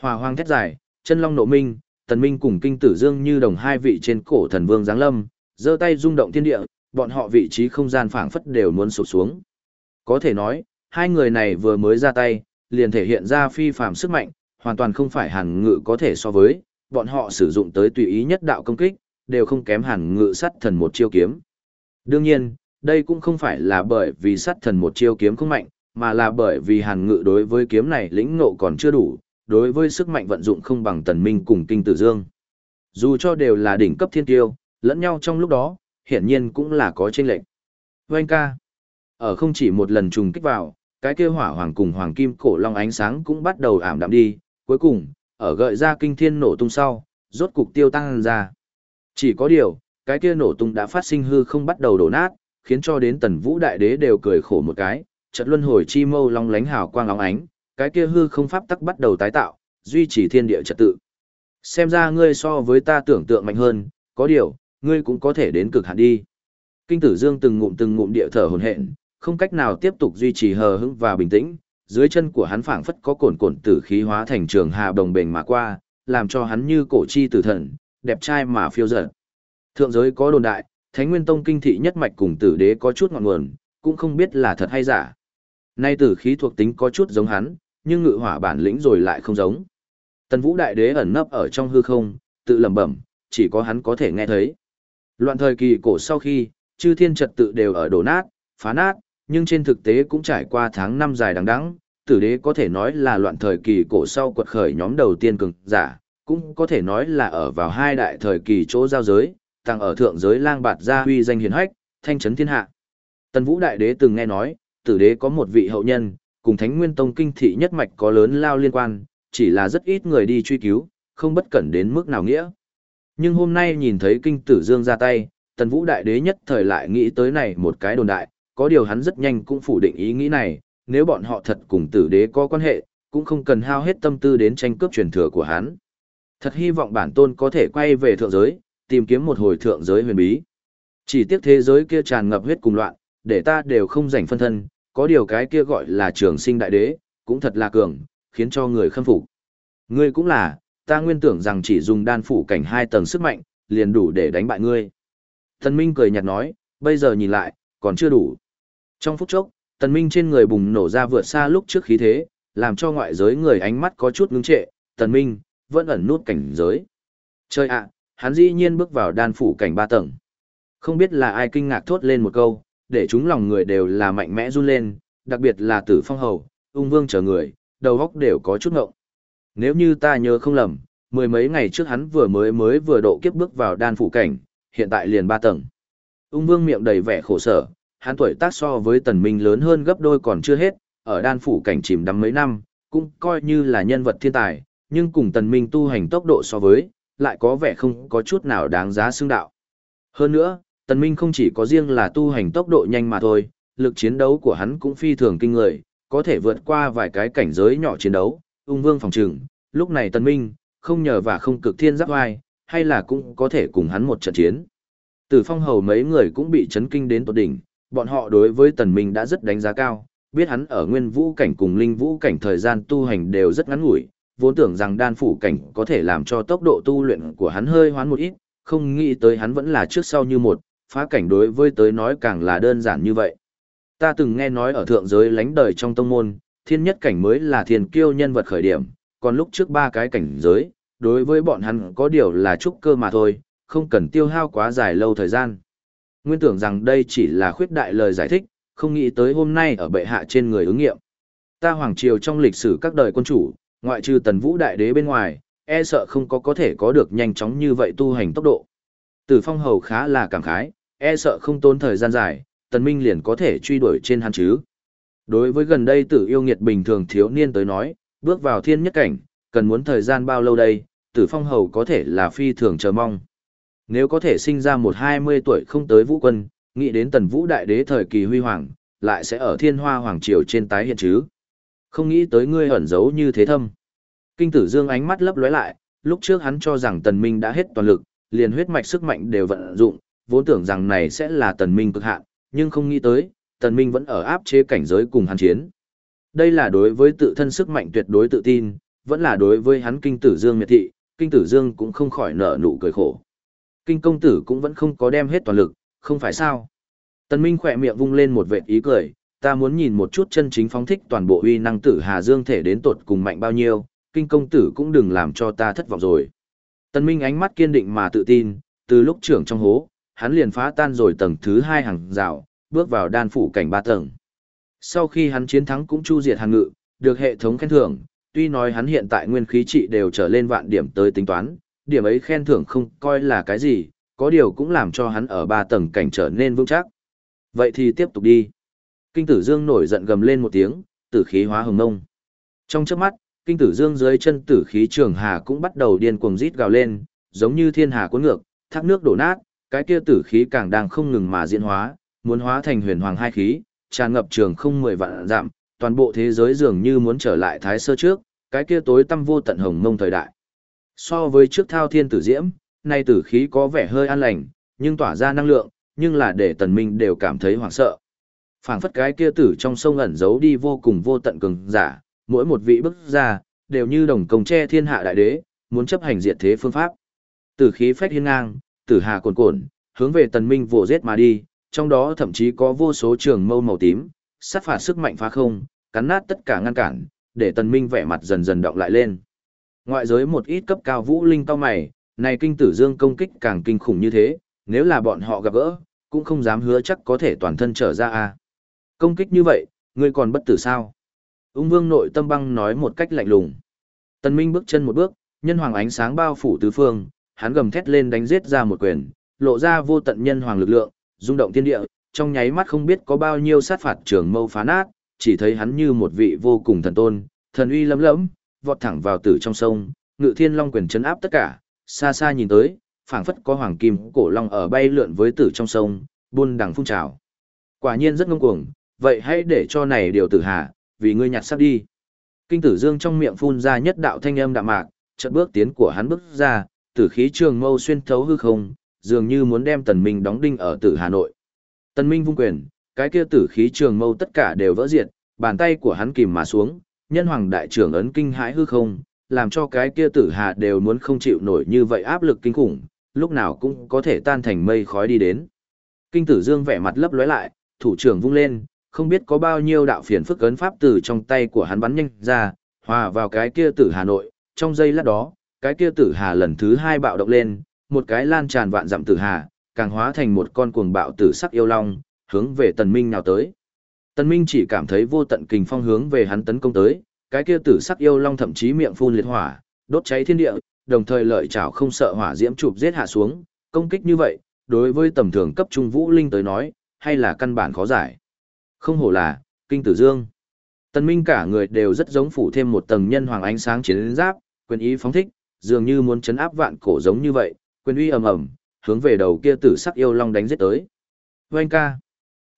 Hỏa hoàng thét dài, chân long nộ minh, tần minh cùng kinh tử dương như đồng hai vị trên cổ thần vương giáng lâm, giơ tay rung động thiên địa, bọn họ vị trí không gian phảng phất đều muốn sụp xuống. Có thể nói, hai người này vừa mới ra tay, liền thể hiện ra phi phàm sức mạnh, hoàn toàn không phải hàn ngự có thể so với, bọn họ sử dụng tới tùy ý nhất đạo công kích, đều không kém hàn ngự sắt thần một chiêu kiếm. Đương nhiên, đây cũng không phải là bởi vì sắt thần một chiêu kiếm không mạnh, mà là bởi vì hàn ngự đối với kiếm này lĩnh ngộ còn chưa đủ, đối với sức mạnh vận dụng không bằng tần minh cùng kinh tử dương. Dù cho đều là đỉnh cấp thiên tiêu, lẫn nhau trong lúc đó, hiển nhiên cũng là có chênh lệch. Vâng ca, ở không chỉ một lần trùng kích vào, cái kia hỏa hoàng cùng hoàng kim cổ long ánh sáng cũng bắt đầu ảm đạm đi, cuối cùng, ở gợi ra kinh thiên nổ tung sau, rốt cục tiêu tăng ra. Chỉ có điều, cái kia nổ tung đã phát sinh hư không bắt đầu đổ nát, khiến cho đến tần vũ đại đế đều cười khổ một cái, chợt luân hồi chi mâu long lánh hào quang long ánh, cái kia hư không pháp tắc bắt đầu tái tạo, duy trì thiên địa trật tự. Xem ra ngươi so với ta tưởng tượng mạnh hơn, có điều, ngươi cũng có thể đến cực hạn đi. Kinh tử dương từng ngụm từng ngụm địa thở hồn hện, không cách nào tiếp tục duy trì hờ hững và bình tĩnh, dưới chân của hắn phảng phất có cồn cồn tử khí hóa thành trường hà đồng bền mà qua, làm cho hắn như cổ chi tử thần, đẹp trai mà phiêu dở. Thượng giới có đồn đại, Thánh Nguyên Tông kinh thị nhất mạch cùng tử đế có chút ngọn nguồn, cũng không biết là thật hay giả. Nay tử khí thuộc tính có chút giống hắn, nhưng ngự hỏa bản lĩnh rồi lại không giống. Tần Vũ Đại Đế ẩn nấp ở trong hư không, tự lẩm bẩm, chỉ có hắn có thể nghe thấy. Loạn thời kỳ cổ sau khi, chư thiên trật tự đều ở đổ nát, phá nát, nhưng trên thực tế cũng trải qua tháng năm dài đằng đẵng, tử đế có thể nói là loạn thời kỳ cổ sau quật khởi nhóm đầu tiên cường giả, cũng có thể nói là ở vào hai đại thời kỳ chỗ giao giới, tăng ở thượng giới lang bạt gia huy danh hiển hách, thanh trấn thiên hạ. Tần Vũ Đại Đế từng nghe nói, tử đế có một vị hậu nhân, cùng Thánh Nguyên Tông kinh thị nhất mạch có lớn lao liên quan, chỉ là rất ít người đi truy cứu, không bất cẩn đến mức nào nghĩa. Nhưng hôm nay nhìn thấy kinh tử dương ra tay, Tần Vũ Đại Đế nhất thời lại nghĩ tới này một cái đồn đại, có điều hắn rất nhanh cũng phủ định ý nghĩ này, nếu bọn họ thật cùng tử đế có quan hệ, cũng không cần hao hết tâm tư đến tranh cướp truyền thừa của hắn. Thật hy vọng bản tôn có thể quay về thượng giới, tìm kiếm một hồi thượng giới huyền bí. Chỉ tiếc thế giới kia tràn ngập huyết cùng loạn, để ta đều không rảnh phân thân, có điều cái kia gọi là trường sinh đại đế, cũng thật là cường, khiến cho người khâm phục. Ngươi cũng là, ta nguyên tưởng rằng chỉ dùng đan phủ cảnh hai tầng sức mạnh, liền đủ để đánh bại ngươi. Thần Minh cười nhạt nói, bây giờ nhìn lại, còn chưa đủ. Trong phút chốc, Tần Minh trên người bùng nổ ra vượt xa lúc trước khí thế, làm cho ngoại giới người ánh mắt có chút ngưng trệ, Tần Minh, vẫn ẩn nút cảnh giới. Chơi ạ, hắn dĩ nhiên bước vào đan phủ cảnh ba tầng. Không biết là ai kinh ngạc thốt lên một câu, để chúng lòng người đều là mạnh mẽ run lên, đặc biệt là tử phong hầu, ung vương chờ người, đầu óc đều có chút ngộng. Nếu như ta nhớ không lầm, mười mấy ngày trước hắn vừa mới mới vừa độ kiếp bước vào đan phủ cảnh, hiện tại liền ba tầng. Ung vương miệng đầy vẻ khổ sở, hắn tuổi tác so với tần minh lớn hơn gấp đôi còn chưa hết, ở đan phủ cảnh chìm đắm mấy năm, cũng coi như là nhân vật thiên tài, nhưng cùng tần minh tu hành tốc độ so với, lại có vẻ không có chút nào đáng giá xưng đạo. Hơn nữa, tần minh không chỉ có riêng là tu hành tốc độ nhanh mà thôi, lực chiến đấu của hắn cũng phi thường kinh người, có thể vượt qua vài cái cảnh giới nhỏ chiến đấu, ung vương phòng trừng, lúc này tần minh, không nhờ và không cực thiên giáp oai, hay là cũng có thể cùng hắn một trận chiến. Tử phong hầu mấy người cũng bị chấn kinh đến tột đỉnh, bọn họ đối với tần minh đã rất đánh giá cao, biết hắn ở nguyên vũ cảnh cùng linh vũ cảnh thời gian tu hành đều rất ngắn ngủi, vốn tưởng rằng đan phủ cảnh có thể làm cho tốc độ tu luyện của hắn hơi hoán một ít, không nghĩ tới hắn vẫn là trước sau như một, phá cảnh đối với tới nói càng là đơn giản như vậy. Ta từng nghe nói ở thượng giới lánh đời trong tông môn, thiên nhất cảnh mới là thiên kiêu nhân vật khởi điểm, còn lúc trước ba cái cảnh giới, đối với bọn hắn có điều là trúc cơ mà thôi, không cần tiêu hao quá dài lâu thời gian. Nguyên tưởng rằng đây chỉ là khuyết đại lời giải thích, không nghĩ tới hôm nay ở bệ hạ trên người ứng nghiệm. Ta hoàng triều trong lịch sử các đời quân chủ, ngoại trừ tần vũ đại đế bên ngoài, e sợ không có có thể có được nhanh chóng như vậy tu hành tốc độ. Tử phong hầu khá là cảm khái, e sợ không tốn thời gian dài, tần minh liền có thể truy đuổi trên hắn chứ. Đối với gần đây tử yêu nghiệt bình thường thiếu niên tới nói, bước vào thiên nhất cảnh, cần muốn thời gian bao lâu đây, tử phong hầu có thể là phi thường chờ mong. Nếu có thể sinh ra một hai mươi tuổi không tới vũ quân, nghĩ đến tần vũ đại đế thời kỳ huy hoàng, lại sẽ ở thiên hoa hoàng triều trên tái hiện chứ. Không nghĩ tới ngươi ẩn giấu như thế thâm. Kinh tử dương ánh mắt lấp lóe lại, lúc trước hắn cho rằng tần minh đã hết toàn lực, liền huyết mạch sức mạnh đều vận dụng, vốn tưởng rằng này sẽ là tần minh cực hạn, nhưng không nghĩ tới, tần minh vẫn ở áp chế cảnh giới cùng hắn chiến. Đây là đối với tự thân sức mạnh tuyệt đối tự tin, vẫn là đối với hắn kinh tử dương miệt thị, kinh tử dương cũng không khỏi nở nụ cười khổ. Kinh công tử cũng vẫn không có đem hết toàn lực, không phải sao. Tần Minh khỏe miệng vung lên một vệt ý cười, ta muốn nhìn một chút chân chính phóng thích toàn bộ uy năng tử Hà Dương thể đến tột cùng mạnh bao nhiêu, kinh công tử cũng đừng làm cho ta thất vọng rồi. Tần Minh ánh mắt kiên định mà tự tin, từ lúc trưởng trong hố, hắn liền phá tan rồi tầng thứ hai hàng rào, bước vào đan phủ cảnh ba tầng. Sau khi hắn chiến thắng cũng chu diệt hàng ngự, được hệ thống khen thưởng, tuy nói hắn hiện tại nguyên khí trị đều trở lên vạn điểm tới tính toán, điểm ấy khen thưởng không coi là cái gì, có điều cũng làm cho hắn ở ba tầng cảnh trở nên vững chắc. Vậy thì tiếp tục đi. Kinh tử dương nổi giận gầm lên một tiếng, tử khí hóa hồng nông. Trong chớp mắt, kinh tử dương dưới chân tử khí trường hà cũng bắt đầu điên cuồng rít gào lên, giống như thiên hà cuốn ngược, thác nước đổ nát, cái kia tử khí càng đang không ngừng mà diễn hóa, muốn hóa thành huyền hoàng hai khí, tràn ngập trường không mười vạn dặm, toàn bộ thế giới dường như muốn trở lại thái sơ trước, cái kia tối tăm vô tận hồng mông thời đại. So với trước thao thiên tử diễm, nay tử khí có vẻ hơi an lành, nhưng tỏa ra năng lượng, nhưng là để tần minh đều cảm thấy hoảng sợ. phảng phất cái kia tử trong sông ẩn giấu đi vô cùng vô tận cường giả, mỗi một vị bước ra, đều như đồng công che thiên hạ đại đế, muốn chấp hành diệt thế phương pháp. Tử khí phách hiên ngang, tử hà cuồn cuộn, hướng về tần minh vồ giết mà đi, trong đó thậm chí có vô số trường mâu màu tím, sát phạt sức mạnh phá không, cắn nát tất cả ngăn cản, để tần minh vẻ mặt dần dần động lại lên. Ngoại giới một ít cấp cao vũ linh cao mày, này kinh tử dương công kích càng kinh khủng như thế, nếu là bọn họ gặp gỡ, cũng không dám hứa chắc có thể toàn thân trở ra a. Công kích như vậy, ngươi còn bất tử sao? Ung vương nội tâm băng nói một cách lạnh lùng. Tần Minh bước chân một bước, nhân hoàng ánh sáng bao phủ tứ phương, hắn gầm thét lên đánh giết ra một quyền, lộ ra vô tận nhân hoàng lực lượng, rung động thiên địa, trong nháy mắt không biết có bao nhiêu sát phạt trường mâu phá nát, chỉ thấy hắn như một vị vô cùng thần tôn, thần uy lấm lẫm, vọt thẳng vào tử trong sông, ngự thiên long quyền chấn áp tất cả, xa xa nhìn tới, phảng phất có hoàng kim cổ long ở bay lượn với tử trong sông, buôn đằng phun trào. Quả nhiên rất ngông cuồng, vậy hãy để cho này điều tử hạ, vì ngươi nhặt sắp đi. Kinh tử dương trong miệng phun ra nhất đạo thanh âm đạm mạc, chợt bước tiến của hắn bước ra, tử khí trường mâu xuyên thấu hư không, dường như muốn đem tần minh đóng đinh ở tử Hà Nội. Tần minh vung quyền, cái kia tử khí trường mâu tất cả đều vỡ diệt, bàn tay của hắn kìm mà xuống, nhân hoàng đại trưởng ấn kinh hãi hư không, làm cho cái kia tử hà đều muốn không chịu nổi như vậy áp lực kinh khủng, lúc nào cũng có thể tan thành mây khói đi đến. Kinh tử dương vẻ mặt lấp lóe lại, thủ trưởng vung lên, không biết có bao nhiêu đạo phiền phức ấn pháp từ trong tay của hắn bắn nhanh ra, hòa vào cái kia tử hà nội, trong giây lát đó, cái kia tử hà lần thứ hai bạo động lên, một cái lan tràn vạn dặm tử hà, càng hóa thành một con cuồng bạo tử sắc yêu long, hướng về tần minh nào tới. Tần minh chỉ cảm thấy vô tận kình phong hướng về hắn tấn công tới, cái kia tử sắc yêu long thậm chí miệng phun liệt hỏa, đốt cháy thiên địa, đồng thời lợi chảo không sợ hỏa diễm chụp giết hạ xuống, công kích như vậy, đối với tầm thường cấp trung vũ linh tới nói, hay là căn bản khó giải. Không hổ là, kinh tử dương. Tần Minh cả người đều rất giống phủ thêm một tầng nhân hoàng ánh sáng chiến giáp, quyền ý phóng thích, dường như muốn chấn áp vạn cổ giống như vậy, quyền uy ầm ầm, hướng về đầu kia tử sắc yêu long đánh giết tới. Oanh ca.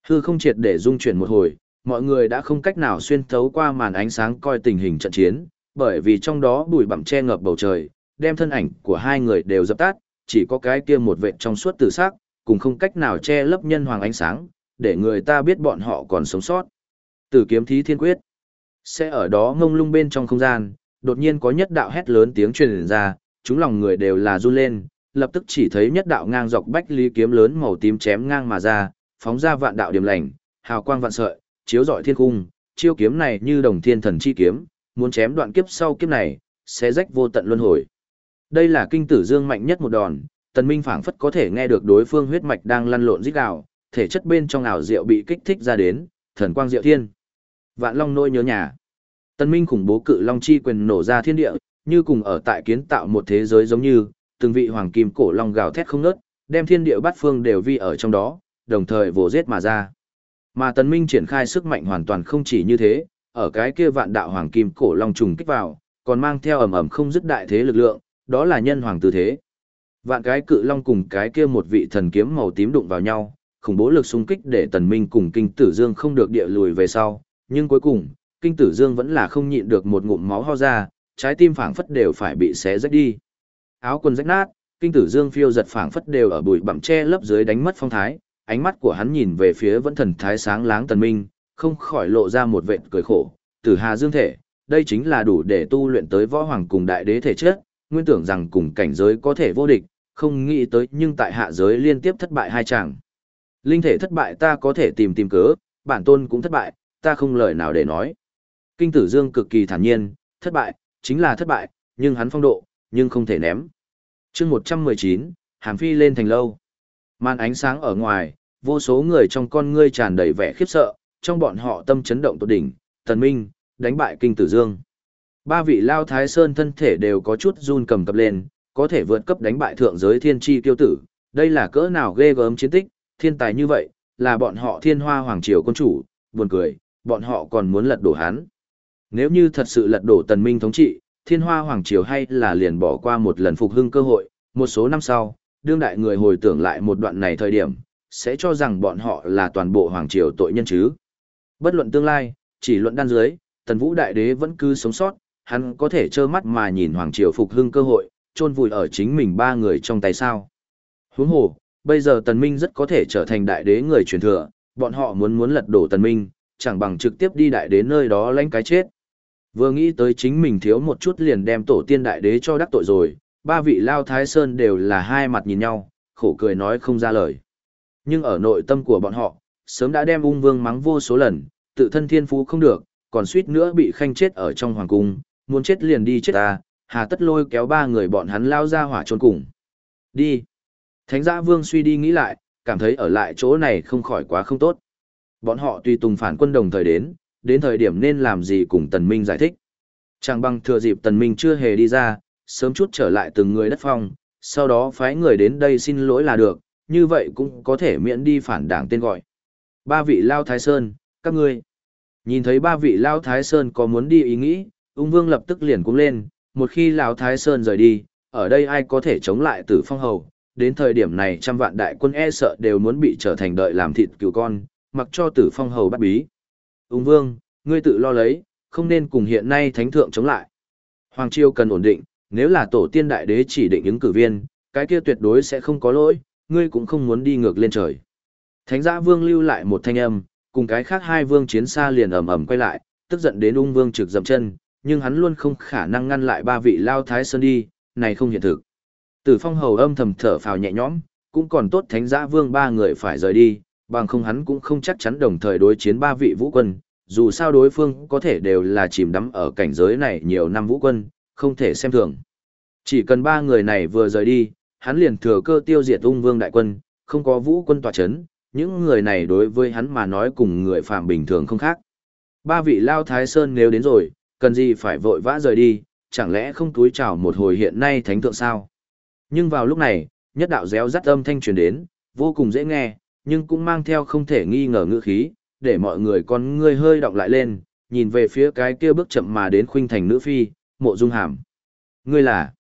Hư không triệt để dung chuyển một hồi, mọi người đã không cách nào xuyên thấu qua màn ánh sáng coi tình hình trận chiến, bởi vì trong đó bụi bặm che ngập bầu trời, đem thân ảnh của hai người đều dập tắt, chỉ có cái kia một vệt trong suốt tử sắc, cùng không cách nào che lấp nhân hoàng ánh sáng, để người ta biết bọn họ còn sống sót. Tử kiếm thí thiên quyết, sẽ ở đó ngông lung bên trong không gian, đột nhiên có nhất đạo hét lớn tiếng truyền ra, chúng lòng người đều là run lên, lập tức chỉ thấy nhất đạo ngang dọc bách lý kiếm lớn màu tím chém ngang mà ra, phóng ra vạn đạo điểm lành, hào quang vạn sợi, chiếu rọi thiên cung, chiêu kiếm này như đồng thiên thần chi kiếm, muốn chém đoạn kiếp sau kiếp này, sẽ rách vô tận luân hồi. Đây là kinh tử dương mạnh nhất một đòn, tần minh phảng phất có thể nghe được đối phương huyết mạch đang lăn lộn rít gào, thể chất bên trong ảo diệu bị kích thích ra đến, thần quang diệu thiên. Vạn long nôi nhớ nhà. Tần minh khủng bố cự long chi quyền nổ ra thiên địa, như cùng ở tại kiến tạo một thế giới giống như, từng vị hoàng kim cổ long gào thét không ngớt, đem thiên địa bát phương đều vi ở trong đó, đồng thời vồ giết mà ra. Mà tần minh triển khai sức mạnh hoàn toàn không chỉ như thế, ở cái kia vạn đạo hoàng kim cổ long trùng kích vào, còn mang theo ầm ầm không dứt đại thế lực lượng, đó là nhân hoàng tư thế. Vạn cái cự long cùng cái kia một vị thần kiếm màu tím đụng vào nhau, khủng bố lực xung kích để tần minh cùng kinh tử dương không được địa lùi về sau, nhưng cuối cùng, kinh tử dương vẫn là không nhịn được một ngụm máu ho ra, trái tim phảng phất đều phải bị xé rách đi. Áo quần rách nát, kinh tử dương phiêu giật phảng phất đều ở bụi bặm che lấp dưới đánh mất phong thái, ánh mắt của hắn nhìn về phía vẫn thần thái sáng láng tần minh, không khỏi lộ ra một vệt cười khổ, tử hà dương thể, đây chính là đủ để tu luyện tới võ hoàng cùng đại đế thể chất, nguyên tưởng rằng cùng cảnh giới có thể vô địch, không nghĩ tới nhưng tại hạ giới liên tiếp thất bại hai chàng. Linh thể thất bại ta có thể tìm tìm cớ, bản tôn cũng thất bại, ta không lời nào để nói. Kinh tử dương cực kỳ thản nhiên, thất bại, chính là thất bại, nhưng hắn phong độ, nhưng không thể ném. chương 119, Hàm Phi lên thành lâu. Màn ánh sáng ở ngoài, vô số người trong con ngươi tràn đầy vẻ khiếp sợ, trong bọn họ tâm chấn động tột đỉnh, tần minh, đánh bại kinh tử dương. Ba vị lao thái sơn thân thể đều có chút run cầm cập lên, có thể vượt cấp đánh bại thượng giới thiên tri tiêu tử, đây là cỡ nào ghê gớm chiến tích, thiên tài như vậy, là bọn họ thiên hoa hoàng triều quân chủ, buồn cười, bọn họ còn muốn lật đổ hắn. Nếu như thật sự lật đổ tần minh thống trị, thiên hoa hoàng triều hay là liền bỏ qua một lần phục hưng cơ hội, một số năm sau, đương đại người hồi tưởng lại một đoạn này thời điểm, sẽ cho rằng bọn họ là toàn bộ hoàng triều tội nhân chứ. Bất luận tương lai, chỉ luận đan dưới, tần vũ đại đế vẫn cứ sống sót, hắn có thể trơ mắt mà nhìn hoàng triều phục hưng cơ hội, chôn vùi ở chính mình ba người trong tay sao. Huống hồ, bây giờ tần minh rất có thể trở thành đại đế người truyền thừa, bọn họ muốn muốn lật đổ tần minh, chẳng bằng trực tiếp đi đại đế nơi đó lãnh cái chết. Vừa nghĩ tới chính mình thiếu một chút liền đem tổ tiên đại đế cho đắc tội rồi, ba vị lao thái sơn đều là hai mặt nhìn nhau, khổ cười nói không ra lời. Nhưng ở nội tâm của bọn họ, sớm đã đem ung vương mắng vô số lần, tự thân thiên phú không được, còn suýt nữa bị khanh chết ở trong hoàng cung, muốn chết liền đi chết ta, hà tất lôi kéo ba người bọn hắn lao ra hỏa trốn cùng. Đi. Thánh giã vương suy đi nghĩ lại, cảm thấy ở lại chỗ này không khỏi quá không tốt. Bọn họ tùy tùng phản quân đồng thời đến, đến thời điểm nên làm gì cùng Tần Minh giải thích. Chẳng bằng thừa dịp Tần Minh chưa hề đi ra, sớm chút trở lại từng người đất phong, sau đó phái người đến đây xin lỗi là được, như vậy cũng có thể miễn đi phản đảng tên gọi. Ba vị Lao Thái Sơn, các ngươi. Nhìn thấy ba vị Lao Thái Sơn có muốn đi ý nghĩ, ung vương lập tức liền cũng lên, một khi Lao Thái Sơn rời đi, ở đây ai có thể chống lại tử phong hầu, đến thời điểm này trăm vạn đại quân e sợ đều muốn bị trở thành đợi làm thịt cứu con, mặc cho tử phong hầu bắt bí. Ung vương, ngươi tự lo lấy, không nên cùng hiện nay thánh thượng chống lại. Hoàng triều cần ổn định, nếu là tổ tiên đại đế chỉ định ứng cử viên, cái kia tuyệt đối sẽ không có lỗi, ngươi cũng không muốn đi ngược lên trời. Thánh giã vương lưu lại một thanh âm, cùng cái khác hai vương chiến xa liền ầm ầm quay lại, tức giận đến ung vương trực dậm chân, nhưng hắn luôn không khả năng ngăn lại ba vị lao thái sơn đi, này không hiện thực. Tử phong hầu âm thầm thở phào nhẹ nhõm, cũng còn tốt thánh giã vương ba người phải rời đi, bằng không hắn cũng không chắc chắn đồng thời đối chiến ba vị vũ quân, dù sao đối phương có thể đều là chìm đắm ở cảnh giới này nhiều năm vũ quân, không thể xem thường. Chỉ cần ba người này vừa rời đi, hắn liền thừa cơ tiêu diệt ung vương đại quân, không có vũ quân tòa chấn, những người này đối với hắn mà nói cùng người phạm bình thường không khác. Ba vị lao thái sơn nếu đến rồi, cần gì phải vội vã rời đi, chẳng lẽ không túi chào một hồi hiện nay thánh thượng sao? Nhưng vào lúc này, nhất đạo réo rắt âm thanh truyền đến, vô cùng dễ nghe, nhưng cũng mang theo không thể nghi ngờ ngữ khí, để mọi người con ngươi hơi động lại lên, nhìn về phía cái kia bước chậm mà đến khuynh thành nữ phi, mộ dung hàm. Ngươi là?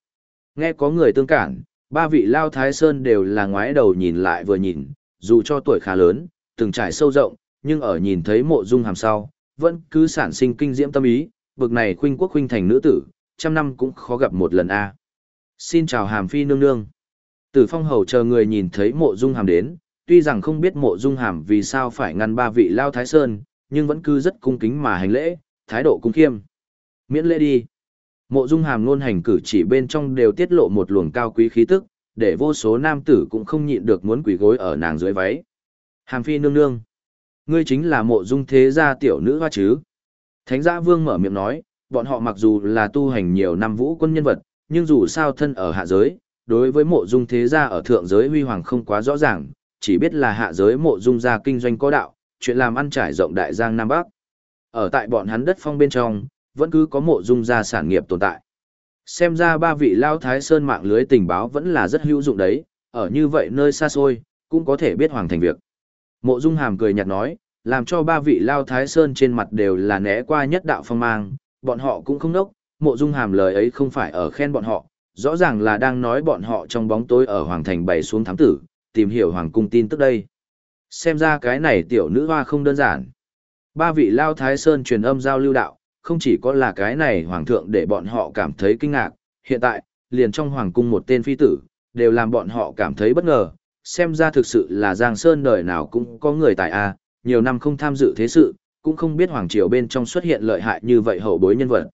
Nghe có người tương cản, ba vị lao thái sơn đều là ngoái đầu nhìn lại vừa nhìn, dù cho tuổi khá lớn, từng trải sâu rộng, nhưng ở nhìn thấy mộ dung hàm sau, vẫn cứ sản sinh kinh diễm tâm ý, bực này khuynh quốc khuynh thành nữ tử, trăm năm cũng khó gặp một lần a. Xin chào hàm phi nương nương. Tử phong hầu chờ người nhìn thấy mộ dung hàm đến, tuy rằng không biết mộ dung hàm vì sao phải ngăn ba vị lao thái sơn, nhưng vẫn cứ rất cung kính mà hành lễ, thái độ cung khiêm. Miễn lễ đi. Mộ dung hàm luôn hành cử chỉ bên trong đều tiết lộ một luồng cao quý khí tức, để vô số nam tử cũng không nhịn được muốn quỳ gối ở nàng dưới váy. Hàm phi nương nương. Ngươi chính là mộ dung thế gia tiểu nữ hoa chứ. Thánh giã vương mở miệng nói, bọn họ mặc dù là tu hành nhiều năm vũ quân nhân vật, nhưng dù sao thân ở hạ giới, đối với mộ dung thế gia ở thượng giới huy hoàng không quá rõ ràng, chỉ biết là hạ giới mộ dung gia kinh doanh có đạo, chuyện làm ăn trải rộng đại giang Nam Bắc. Ở tại bọn hắn đất phong bên trong, vẫn cứ có mộ dung gia sản nghiệp tồn tại. Xem ra ba vị lao thái sơn mạng lưới tình báo vẫn là rất hữu dụng đấy, ở như vậy nơi xa xôi, cũng có thể biết hoàng thành việc. Mộ dung hàm cười nhạt nói, làm cho ba vị lao thái sơn trên mặt đều là né qua nhất đạo phong mang, bọn họ cũng không nốc, mộ dung hàm lời ấy không phải ở khen bọn họ, rõ ràng là đang nói bọn họ trong bóng tối ở hoàng thành bày xuống thám tử, tìm hiểu hoàng cung tin tức đây. Xem ra cái này tiểu nữ hoa không đơn giản. Ba vị lao thái sơn truyền âm giao lưu đạo, không chỉ có là cái này hoàng thượng để bọn họ cảm thấy kinh ngạc, hiện tại, liền trong hoàng cung một tên phi tử, đều làm bọn họ cảm thấy bất ngờ, xem ra thực sự là Giang Sơn đời nào cũng có người tài A, nhiều năm không tham dự thế sự, cũng không biết hoàng triều bên trong xuất hiện lợi hại như vậy hậu bối nhân vật.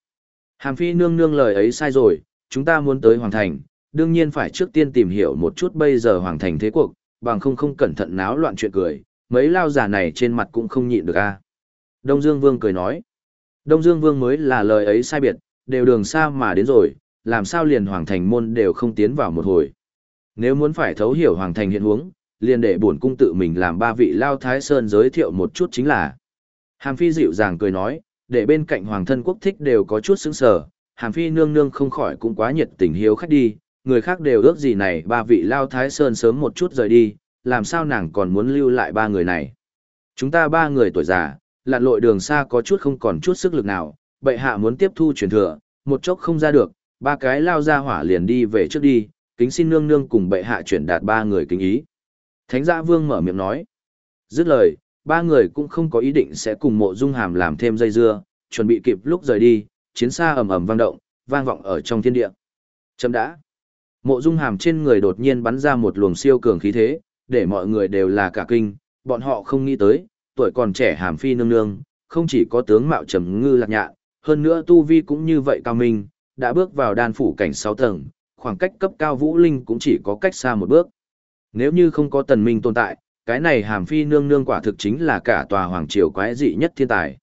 Hàm phi nương nương lời ấy sai rồi, chúng ta muốn tới hoàng thành, đương nhiên phải trước tiên tìm hiểu một chút bây giờ hoàng thành thế cuộc, bằng không không cẩn thận náo loạn chuyện cười, mấy lao giả này trên mặt cũng không nhịn được a. Đông Dương Vương cười nói, Đông Dương Vương mới là lời ấy sai biệt, đều đường xa mà đến rồi, làm sao liền hoàng thành môn đều không tiến vào một hồi. Nếu muốn phải thấu hiểu hoàng thành hiện huống, liền để bổn cung tự mình làm ba vị lao thái sơn giới thiệu một chút chính là. Hàm Phi dịu dàng cười nói, để bên cạnh hoàng thân quốc thích đều có chút sững sờ, Hàm Phi nương nương không khỏi cũng quá nhiệt tình hiếu khách đi, người khác đều ước gì này ba vị lao thái sơn sớm một chút rời đi, làm sao nàng còn muốn lưu lại ba người này. Chúng ta ba người tuổi già, lặn lội đường xa có chút không còn chút sức lực nào, bệ hạ muốn tiếp thu truyền thừa, một chốc không ra được, ba cái lao ra hỏa liền đi về trước đi, kính xin nương nương cùng bệ hạ chuyển đạt ba người kính ý. Thánh gia vương mở miệng nói. Dứt lời, ba người cũng không có ý định sẽ cùng mộ dung hàm làm thêm dây dưa, chuẩn bị kịp lúc rời đi, chiến xa ầm ầm vang động, vang vọng ở trong thiên địa. Chấm đã. Mộ dung hàm trên người đột nhiên bắn ra một luồng siêu cường khí thế, để mọi người đều là cả kinh, bọn họ không nghĩ tới, tuổi còn trẻ hàm phi nương nương, không chỉ có tướng mạo trầm ngư lạc nhạ, hơn nữa tu vi cũng như vậy cao minh, đã bước vào đan phủ cảnh 6 tầng, khoảng cách cấp cao vũ linh cũng chỉ có cách xa một bước. Nếu như không có tần minh tồn tại, cái này hàm phi nương nương quả thực chính là cả tòa hoàng triều quái dị nhất thiên tài.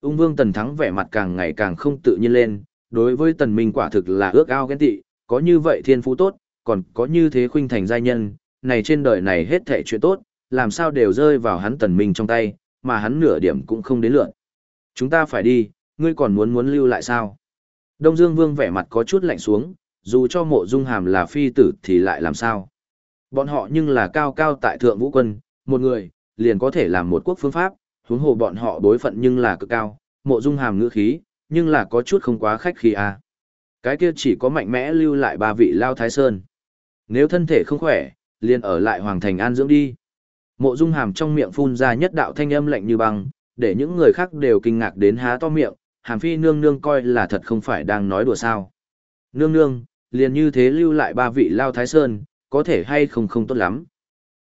Ung vương tần thắng vẻ mặt càng ngày càng không tự nhiên lên, đối với tần minh quả thực là ước ao ghen tị, có như vậy thiên phú tốt, còn có như thế khuynh thành giai nhân, này trên đời này hết thảy chuyện tốt, làm sao đều rơi vào hắn tần minh trong tay, mà hắn nửa điểm cũng không đến lượn. Chúng ta phải đi, ngươi còn muốn muốn lưu lại sao? Đông Dương Vương vẻ mặt có chút lạnh xuống, dù cho mộ dung hàm là phi tử thì lại làm sao? Bọn họ nhưng là cao cao tại thượng vũ quân, một người, liền có thể làm một quốc phương pháp, huống hồ bọn họ đối phận nhưng là cực cao, mộ dung hàm ngữ khí, nhưng là có chút không quá khách khí à. Cái kia chỉ có mạnh mẽ lưu lại ba vị lao thái sơn. Nếu thân thể không khỏe, liền ở lại hoàng thành an dưỡng đi. Mộ Dung Hàm trong miệng phun ra nhất đạo thanh âm lạnh như băng, để những người khác đều kinh ngạc đến há to miệng, Hàm Phi nương nương coi là thật không phải đang nói đùa sao. Nương nương, liền như thế lưu lại ba vị lao thái sơn, có thể hay không không tốt lắm.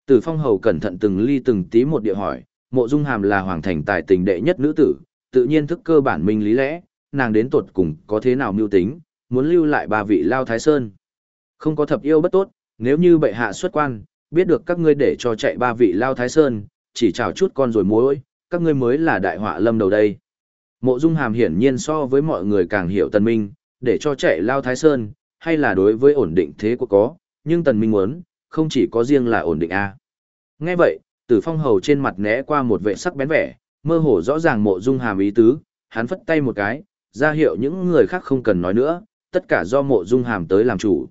Tử Phong Hầu cẩn thận từng ly từng tí một địa hỏi, Mộ Dung Hàm là hoàng thành tài tình đệ nhất nữ tử, tự nhiên thức cơ bản minh lý lẽ, nàng đến tột cùng có thế nào mưu tính, muốn lưu lại ba vị Lao Thái Sơn. Không có thập yêu bất tốt, nếu như bệ hạ xuất quan, biết được các ngươi để cho chạy ba vị Lao Thái Sơn, chỉ chào chút con rồi mối, các ngươi mới là đại họa lâm đầu đây. Mộ Dung Hàm hiển nhiên so với mọi người càng hiểu Tần Minh, để cho chạy Lao Thái Sơn, hay là đối với ổn định thế của có, nhưng Tần Minh muốn, không chỉ có riêng là ổn định A. Nghe vậy, Tử Phong Hầu trên mặt né qua một vệ sắc bén vẻ, mơ hồ rõ ràng Mộ Dung Hàm ý tứ, hắn phất tay một cái, ra hiệu những người khác không cần nói nữa, tất cả do Mộ Dung Hàm tới làm chủ.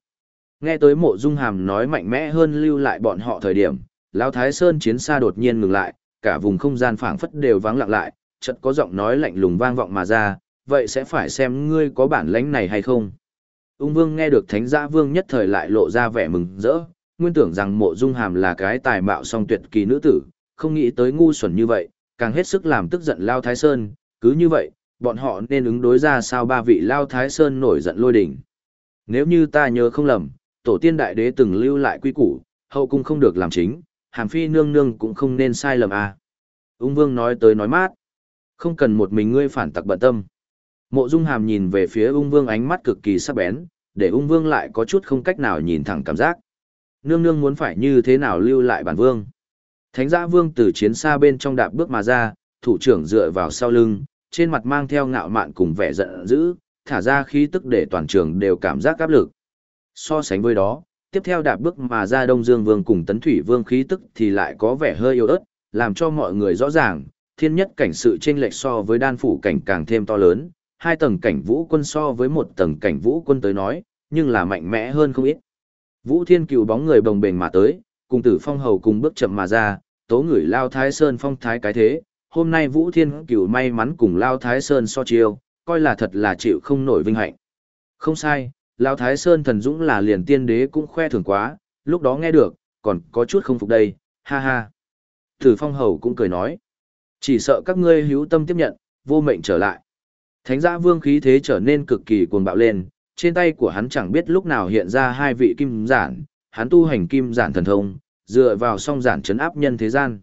Nghe tới Mộ Dung Hàm nói mạnh mẽ hơn lưu lại bọn họ thời điểm, Lão Thái Sơn chiến xa đột nhiên ngừng lại, cả vùng không gian phảng phất đều vắng lặng lại, chợt có giọng nói lạnh lùng vang vọng mà ra, vậy sẽ phải xem ngươi có bản lãnh này hay không. Ung Vương nghe được Thánh Giã Vương nhất thời lại lộ ra vẻ mừng rỡ, nguyên tưởng rằng Mộ Dung Hàm là cái tài mạo song tuyệt kỳ nữ tử, không nghĩ tới ngu xuẩn như vậy, càng hết sức làm tức giận Lao Thái Sơn, cứ như vậy, bọn họ nên ứng đối ra sao ba vị Lao Thái Sơn nổi giận lôi đỉnh. Nếu như ta nhớ không lầm, tổ tiên đại đế từng lưu lại quy củ, hậu cung không được làm chính, hàm phi nương nương cũng không nên sai lầm à. Ung vương nói tới nói mát. Không cần một mình ngươi phản tặc bận tâm. Mộ dung hàm nhìn về phía ung vương ánh mắt cực kỳ sắc bén, để ung vương lại có chút không cách nào nhìn thẳng cảm giác. Nương nương muốn phải như thế nào lưu lại bản vương. Thánh giã vương từ chiến xa bên trong đạp bước mà ra, thủ trưởng dựa vào sau lưng, trên mặt mang theo ngạo mạn cùng vẻ giận dữ, thả ra khí tức để toàn trường đều cảm giác áp lực. So sánh với đó, tiếp theo đạp bước mà ra Đông Dương Vương cùng Tấn Thủy Vương khí tức thì lại có vẻ hơi yếu ớt, làm cho mọi người rõ ràng, thiên nhất cảnh sự chênh lệch so với đan phủ cảnh càng thêm to lớn, hai tầng cảnh vũ quân so với một tầng cảnh vũ quân tới nói, nhưng là mạnh mẽ hơn không ít. Vũ Thiên Cửu bóng người bồng bềnh mà tới, cùng Tử Phong hầu cùng bước chậm mà ra, tố người Lao Thái Sơn phong thái cái thế, hôm nay Vũ Thiên Cửu may mắn cùng Lao Thái Sơn so chiêu, coi là thật là chịu không nổi vinh hạnh. Không sai, Lao Thái Sơn thần dũng là liền tiên đế cũng khoe thường quá, lúc đó nghe được, còn có chút không phục đây, ha ha. Tử Phong Hầu cũng cười nói, chỉ sợ các ngươi hữu tâm tiếp nhận, vô mệnh trở lại. Thánh giã vương khí thế trở nên cực kỳ cuồng bạo lên, trên tay của hắn chẳng biết lúc nào hiện ra hai vị kim giản, hắn tu hành kim giản thần thông, dựa vào song giản chấn áp nhân thế gian.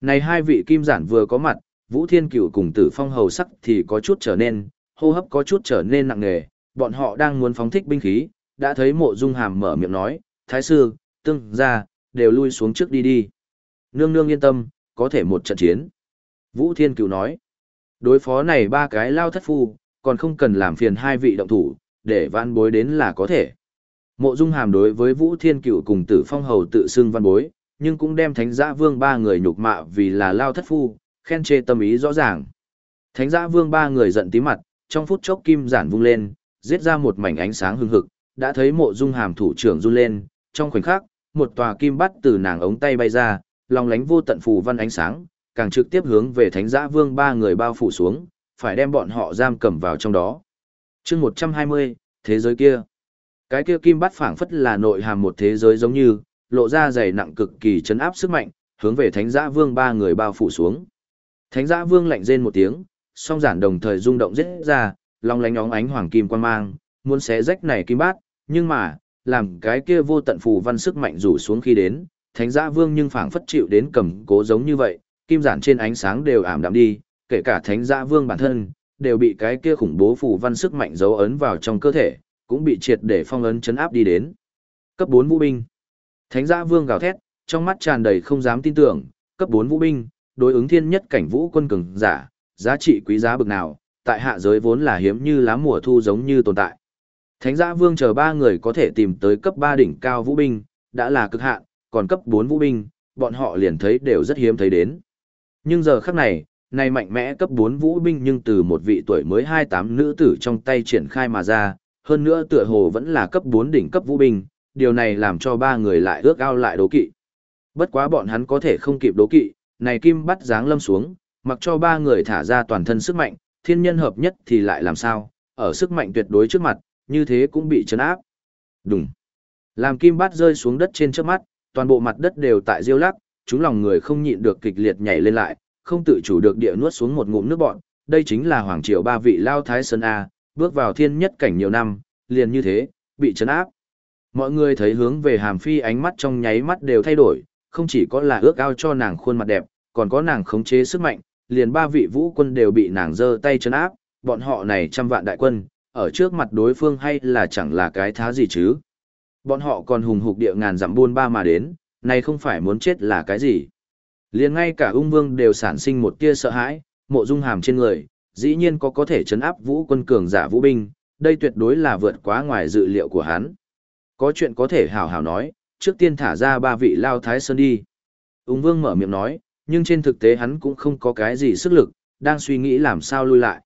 Này hai vị kim giản vừa có mặt, Vũ Thiên Cửu cùng Tử Phong Hầu sắc thì có chút trở nên, hô hấp có chút trở nên nặng nề, bọn họ đang muốn phóng thích binh khí, đã thấy Mộ Dung Hàm mở miệng nói, "Thái sư, tương gia, đều lui xuống trước đi đi." Nương nương yên tâm, có thể một trận chiến. Vũ Thiên Cửu nói, đối phó này ba cái lao thất phu, còn không cần làm phiền hai vị động thủ, để văn bối đến là có thể. Mộ Dung Hàm đối với Vũ Thiên Cửu cùng Tử Phong Hầu tự xưng văn bối, nhưng cũng đem Thánh Giã Vương ba người nhục mạ vì là lao thất phu, khen chê tâm ý rõ ràng. Thánh Giã Vương ba người giận tí mặt, trong phút chốc kim giản vung lên, giết ra một mảnh ánh sáng hưng hực, đã thấy Mộ Dung Hàm thủ trưởng run lên, trong khoảnh khắc, một tòa kim bắt từ nàng ống tay bay ra, lòng lánh vô tận phù văn ánh sáng, càng trực tiếp hướng về Thánh Giã Vương ba người bao phủ xuống, phải đem bọn họ giam cầm vào trong đó. Chương 120, thế giới kia. Cái kia kim bắt phảng phất là nội hàm một thế giới giống như, lộ ra dày nặng cực kỳ chấn áp sức mạnh, hướng về Thánh Giã Vương ba người bao phủ xuống. Thánh Giã Vương lạnh rên một tiếng, song giản đồng thời rung động rất ra, long lánh óng ánh hoàng kim quan mang, muốn xé rách này kim bát, nhưng mà, làm cái kia vô tận phù văn sức mạnh rủ xuống khi đến, Thánh Giã Vương nhưng phảng phất chịu đến cầm cố giống như vậy, kim giản trên ánh sáng đều ảm đạm đi, kể cả Thánh Giã Vương bản thân, đều bị cái kia khủng bố phù văn sức mạnh dấu ấn vào trong cơ thể, cũng bị triệt để phong ấn chấn áp đi đến. Cấp 4 vũ binh. Thánh Giã Vương gào thét, trong mắt tràn đầy không dám tin tưởng, cấp 4 vũ binh, đối ứng thiên nhất cảnh vũ quân cường giả, giá trị quý giá bực nào, tại hạ giới vốn là hiếm như lá mùa thu giống như tồn tại. Thánh Giã Vương chờ ba người có thể tìm tới cấp 3 đỉnh cao vũ binh, đã là cực hạn, còn cấp 4 vũ binh, bọn họ liền thấy đều rất hiếm thấy đến. Nhưng giờ khắc này, này mạnh mẽ cấp 4 vũ binh nhưng từ một vị tuổi mới 28 nữ tử trong tay triển khai mà ra, hơn nữa tựa hồ vẫn là cấp 4 đỉnh cấp vũ binh, điều này làm cho ba người lại ước ao lại đố kỵ. Bất quá bọn hắn có thể không kịp đố kỵ, này kim bắt dáng lâm xuống, mặc cho ba người thả ra toàn thân sức mạnh, thiên nhân hợp nhất thì lại làm sao, ở sức mạnh tuyệt đối trước mặt, như thế cũng bị chấn áp. Đúng. Làm kim bát rơi xuống đất trên trước mắt, toàn bộ mặt đất đều tại diêu lắc, chúng lòng người không nhịn được kịch liệt nhảy lên lại, không tự chủ được địa nuốt xuống một ngụm nước bọn, đây chính là hoàng triều ba vị lao thái sơn A, bước vào thiên nhất cảnh nhiều năm, liền như thế, bị chấn áp. Mọi người thấy hướng về hàm phi ánh mắt trong nháy mắt đều thay đổi, không chỉ có là ước ao cho nàng khuôn mặt đẹp, còn có nàng khống chế sức mạnh, liền ba vị vũ quân đều bị nàng giơ tay chấn áp, bọn họ này trăm vạn đại quân, ở trước mặt đối phương hay là chẳng là cái thá gì chứ. Bọn họ còn hùng hục địa ngàn dặm buôn ba mà đến, này không phải muốn chết là cái gì. Liền ngay cả ung vương đều sản sinh một tia sợ hãi, mộ dung hàm trên người, dĩ nhiên có có thể chấn áp vũ quân cường giả vũ binh, đây tuyệt đối là vượt quá ngoài dự liệu của hắn. Có chuyện có thể hào hào nói, trước tiên thả ra ba vị lao thái sơn đi. Ung vương mở miệng nói, nhưng trên thực tế hắn cũng không có cái gì sức lực, đang suy nghĩ làm sao lui lại.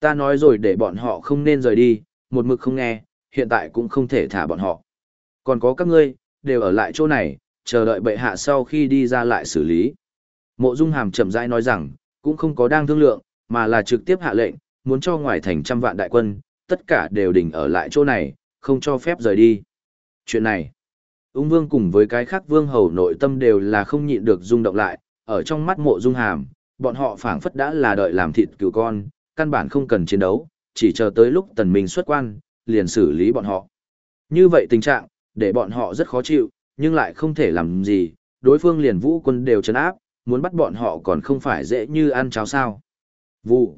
Ta nói rồi để bọn họ không nên rời đi, một mực không nghe, hiện tại cũng không thể thả bọn họ. Còn có các ngươi, đều ở lại chỗ này, chờ đợi bệ hạ sau khi đi ra lại xử lý. Mộ Dung Hàm chậm rãi nói rằng, cũng không có đang thương lượng, mà là trực tiếp hạ lệnh, muốn cho ngoài thành trăm vạn đại quân, tất cả đều đỉnh ở lại chỗ này, không cho phép rời đi. Chuyện này, ung vương cùng với cái khác vương hầu nội tâm đều là không nhịn được rung động lại, ở trong mắt mộ dung hàm, bọn họ phảng phất đã là đợi làm thịt cừu con, căn bản không cần chiến đấu, chỉ chờ tới lúc tần minh xuất quan, liền xử lý bọn họ. Như vậy tình trạng, để bọn họ rất khó chịu, nhưng lại không thể làm gì, đối phương liền vũ quân đều chấn áp, muốn bắt bọn họ còn không phải dễ như ăn cháo sao. Vụ.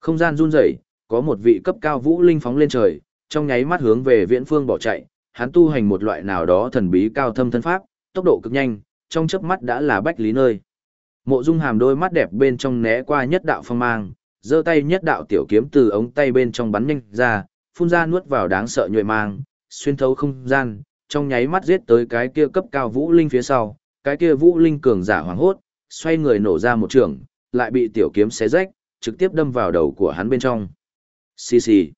Không gian run rẩy, có một vị cấp cao vũ linh phóng lên trời, trong nháy mắt hướng về viễn phương bỏ chạy, hắn tu hành một loại nào đó thần bí cao thâm thân pháp, tốc độ cực nhanh, trong chớp mắt đã là bách lý nơi. Mộ Dung Hàm đôi mắt đẹp bên trong né qua nhất đạo phong mang, giơ tay nhất đạo tiểu kiếm từ ống tay bên trong bắn nhanh ra, phun ra nuốt vào đáng sợ nhuệ mang, xuyên thấu không gian, trong nháy mắt giết tới cái kia cấp cao vũ linh phía sau, cái kia vũ linh cường giả hoảng hốt, xoay người nổ ra một trường, lại bị tiểu kiếm xé rách, trực tiếp đâm vào đầu của hắn bên trong. Xì xì.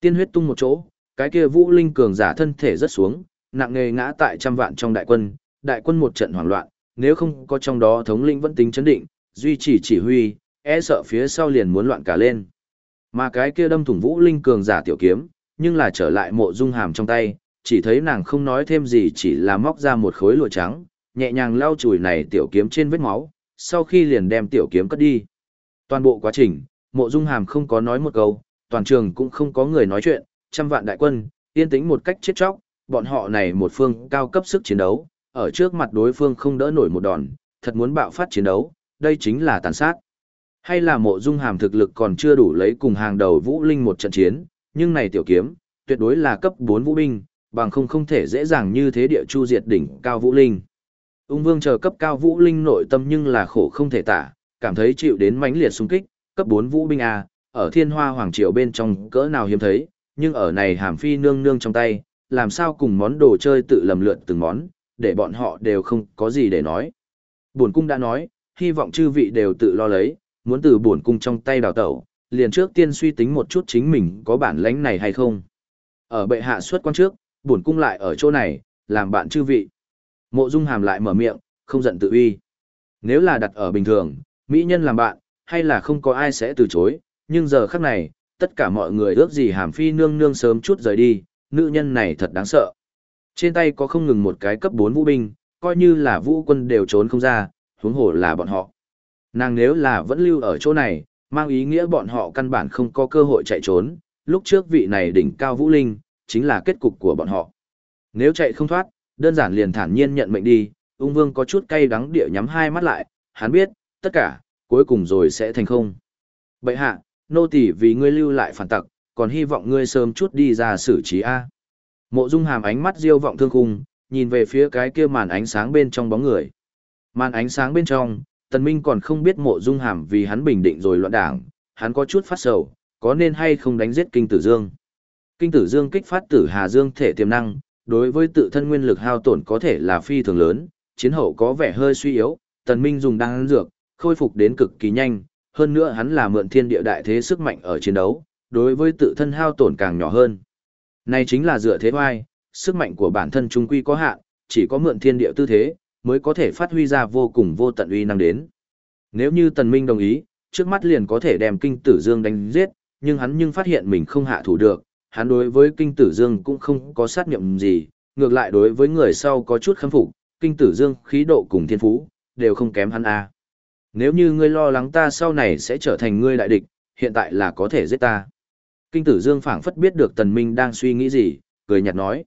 Tiên huyết tung một chỗ, cái kia vũ linh cường giả thân thể rất xuống, nặng nề ngã tại trăm vạn trong đại quân, đại quân một trận hoảng loạn, nếu không có trong đó thống lĩnh vẫn tính chấn định, duy trì chỉ huy, e sợ phía sau liền muốn loạn cả lên. Mà cái kia đâm thủng vũ linh cường giả tiểu kiếm, nhưng là trở lại mộ dung hàm trong tay, chỉ thấy nàng không nói thêm gì chỉ là móc ra một khối lụa trắng, nhẹ nhàng lau chùi này tiểu kiếm trên vết máu, sau khi liền đem tiểu kiếm cất đi. Toàn bộ quá trình, mộ dung hàm không có nói một câu, toàn trường cũng không có người nói chuyện, trăm vạn đại quân, yên tĩnh một cách chết chóc, bọn họ này một phương cao cấp sức chiến đấu, ở trước mặt đối phương không đỡ nổi một đòn, thật muốn bạo phát chiến đấu, đây chính là tàn sát. Hay là mộ dung hàm thực lực còn chưa đủ lấy cùng hàng đầu vũ linh một trận chiến, nhưng này tiểu kiếm, tuyệt đối là cấp 4 vũ binh, bằng không không thể dễ dàng như thế địa chu diệt đỉnh cao vũ linh. Ung vương chờ cấp cao vũ linh nội tâm nhưng là khổ không thể tả, cảm thấy chịu đến mãnh liệt xung kích, cấp 4 vũ binh A, ở thiên hoa hoàng triều bên trong cỡ nào hiếm thấy, nhưng ở này hàm phi nương nương trong tay, làm sao cùng món đồ chơi tự lầm lượn từng món, để bọn họ đều không có gì để nói. Bổn cung đã nói, hy vọng chư vị đều tự lo lấy, muốn từ bổn cung trong tay đào tẩu, liền trước tiên suy tính một chút chính mình có bản lãnh này hay không. Ở bệ hạ xuất quan trước, bổn cung lại ở chỗ này, làm bạn chư vị. Mộ Dung Hàm lại mở miệng, không giận tự uy. Nếu là đặt ở bình thường, mỹ nhân làm bạn, hay là không có ai sẽ từ chối, nhưng giờ khắc này, tất cả mọi người ước gì Hàm Phi nương nương sớm chút rời đi, nữ nhân này thật đáng sợ. Trên tay có không ngừng một cái cấp 4 vũ binh, coi như là vũ quân đều trốn không ra, huống hồ là bọn họ. Nàng nếu là vẫn lưu ở chỗ này, mang ý nghĩa bọn họ căn bản không có cơ hội chạy trốn, lúc trước vị này đỉnh cao vũ linh, chính là kết cục của bọn họ. Nếu chạy không thoát, đơn giản liền thản nhiên nhận mệnh đi, ung vương có chút cay đắng địa nhắm hai mắt lại, hắn biết, tất cả, cuối cùng rồi sẽ thành không. Bậy hạ, nô tỳ vì ngươi lưu lại phản tặc, còn hy vọng ngươi sớm chút đi ra xử trí A. Mộ Dung Hàm ánh mắt diêu vọng thương khung, nhìn về phía cái kia màn ánh sáng bên trong bóng người. Màn ánh sáng bên trong, Tần Minh còn không biết Mộ Dung Hàm vì hắn bình định rồi loạn đảng, hắn có chút phát sầu, có nên hay không đánh giết Kinh Tử Dương. Kinh Tử Dương kích phát Tử Hà Dương thể tiềm năng, đối với tự thân nguyên lực hao tổn có thể là phi thường lớn, chiến hậu có vẻ hơi suy yếu, Tần Minh dùng đan dược, khôi phục đến cực kỳ nhanh, hơn nữa hắn là mượn thiên địa đại thế sức mạnh ở chiến đấu, đối với tự thân hao tổn càng nhỏ hơn. Này chính là dựa thế oai, sức mạnh của bản thân trung quy có hạn, chỉ có mượn thiên địa tư thế, mới có thể phát huy ra vô cùng vô tận uy năng đến. Nếu như Tần Minh đồng ý, trước mắt liền có thể đem kinh tử dương đánh giết, nhưng hắn nhưng phát hiện mình không hạ thủ được, hắn đối với kinh tử dương cũng không có sát nghiệm gì, ngược lại đối với người sau có chút khâm phục, kinh tử dương khí độ cùng thiên phú, đều không kém hắn a. Nếu như ngươi lo lắng ta sau này sẽ trở thành ngươi đại địch, hiện tại là có thể giết ta. Kinh tử dương phảng phất biết được tần minh đang suy nghĩ gì, cười nhạt nói.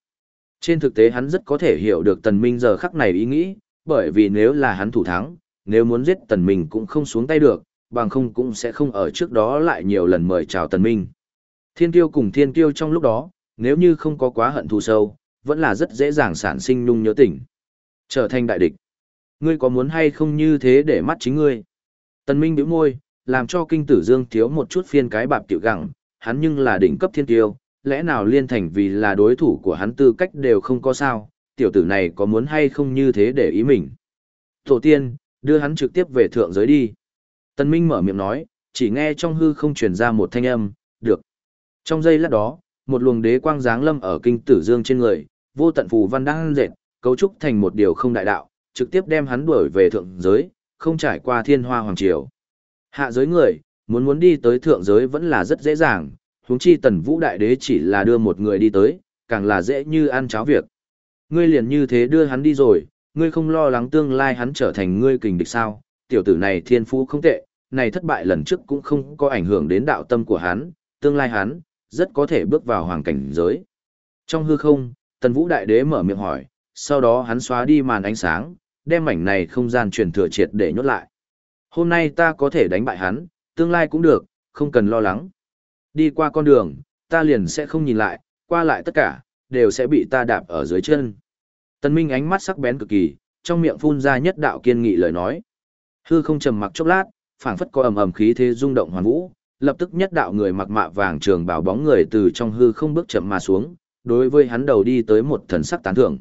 Trên thực tế hắn rất có thể hiểu được tần minh giờ khắc này ý nghĩ, bởi vì nếu là hắn thủ thắng, nếu muốn giết tần minh cũng không xuống tay được, bằng không cũng sẽ không ở trước đó lại nhiều lần mời chào tần minh. Thiên kiêu cùng thiên kiêu trong lúc đó, nếu như không có quá hận thù sâu, vẫn là rất dễ dàng sản sinh nung nhớ tình. Trở thành đại địch. Ngươi có muốn hay không như thế để mắt chính ngươi? Tần Minh bĩu môi, làm cho kinh tử dương thiếu một chút phiên cái bạp tiểu gặng, hắn nhưng là đỉnh cấp thiên tiêu, lẽ nào liên thành vì là đối thủ của hắn tư cách đều không có sao, tiểu tử này có muốn hay không như thế để ý mình. Tổ tiên, đưa hắn trực tiếp về thượng giới đi. tân Minh mở miệng nói, chỉ nghe trong hư không truyền ra một thanh âm, được. Trong giây lát đó, một luồng đế quang giáng lâm ở kinh tử dương trên người, vô tận phù văn đang dệt, cấu trúc thành một điều không đại đạo, trực tiếp đem hắn đuổi về thượng giới, không trải qua thiên hoa hoàng triều. Hạ giới người, muốn muốn đi tới thượng giới vẫn là rất dễ dàng, huống chi tần vũ đại đế chỉ là đưa một người đi tới, càng là dễ như ăn cháo việc. Ngươi liền như thế đưa hắn đi rồi, ngươi không lo lắng tương lai hắn trở thành ngươi kình địch sao, tiểu tử này thiên phú không tệ, này thất bại lần trước cũng không có ảnh hưởng đến đạo tâm của hắn, tương lai hắn, rất có thể bước vào hoàng cảnh giới. Trong hư không, tần vũ đại đế mở miệng hỏi, sau đó hắn xóa đi màn ánh sáng, đem mảnh này không gian truyền thừa triệt để nhốt lại. Hôm nay ta có thể đánh bại hắn, tương lai cũng được, không cần lo lắng. Đi qua con đường, ta liền sẽ không nhìn lại, qua lại tất cả, đều sẽ bị ta đạp ở dưới chân. Tân Minh ánh mắt sắc bén cực kỳ, trong miệng phun ra nhất đạo kiên nghị lời nói. Hư không trầm mặc chốc lát, phảng phất có ầm ầm khí thế rung động hoàn vũ, lập tức nhất đạo người mặc mạ vàng trường bảo bóng người từ trong hư không bước chậm mà xuống, đối với hắn đầu đi tới một thần sắc tán thưởng.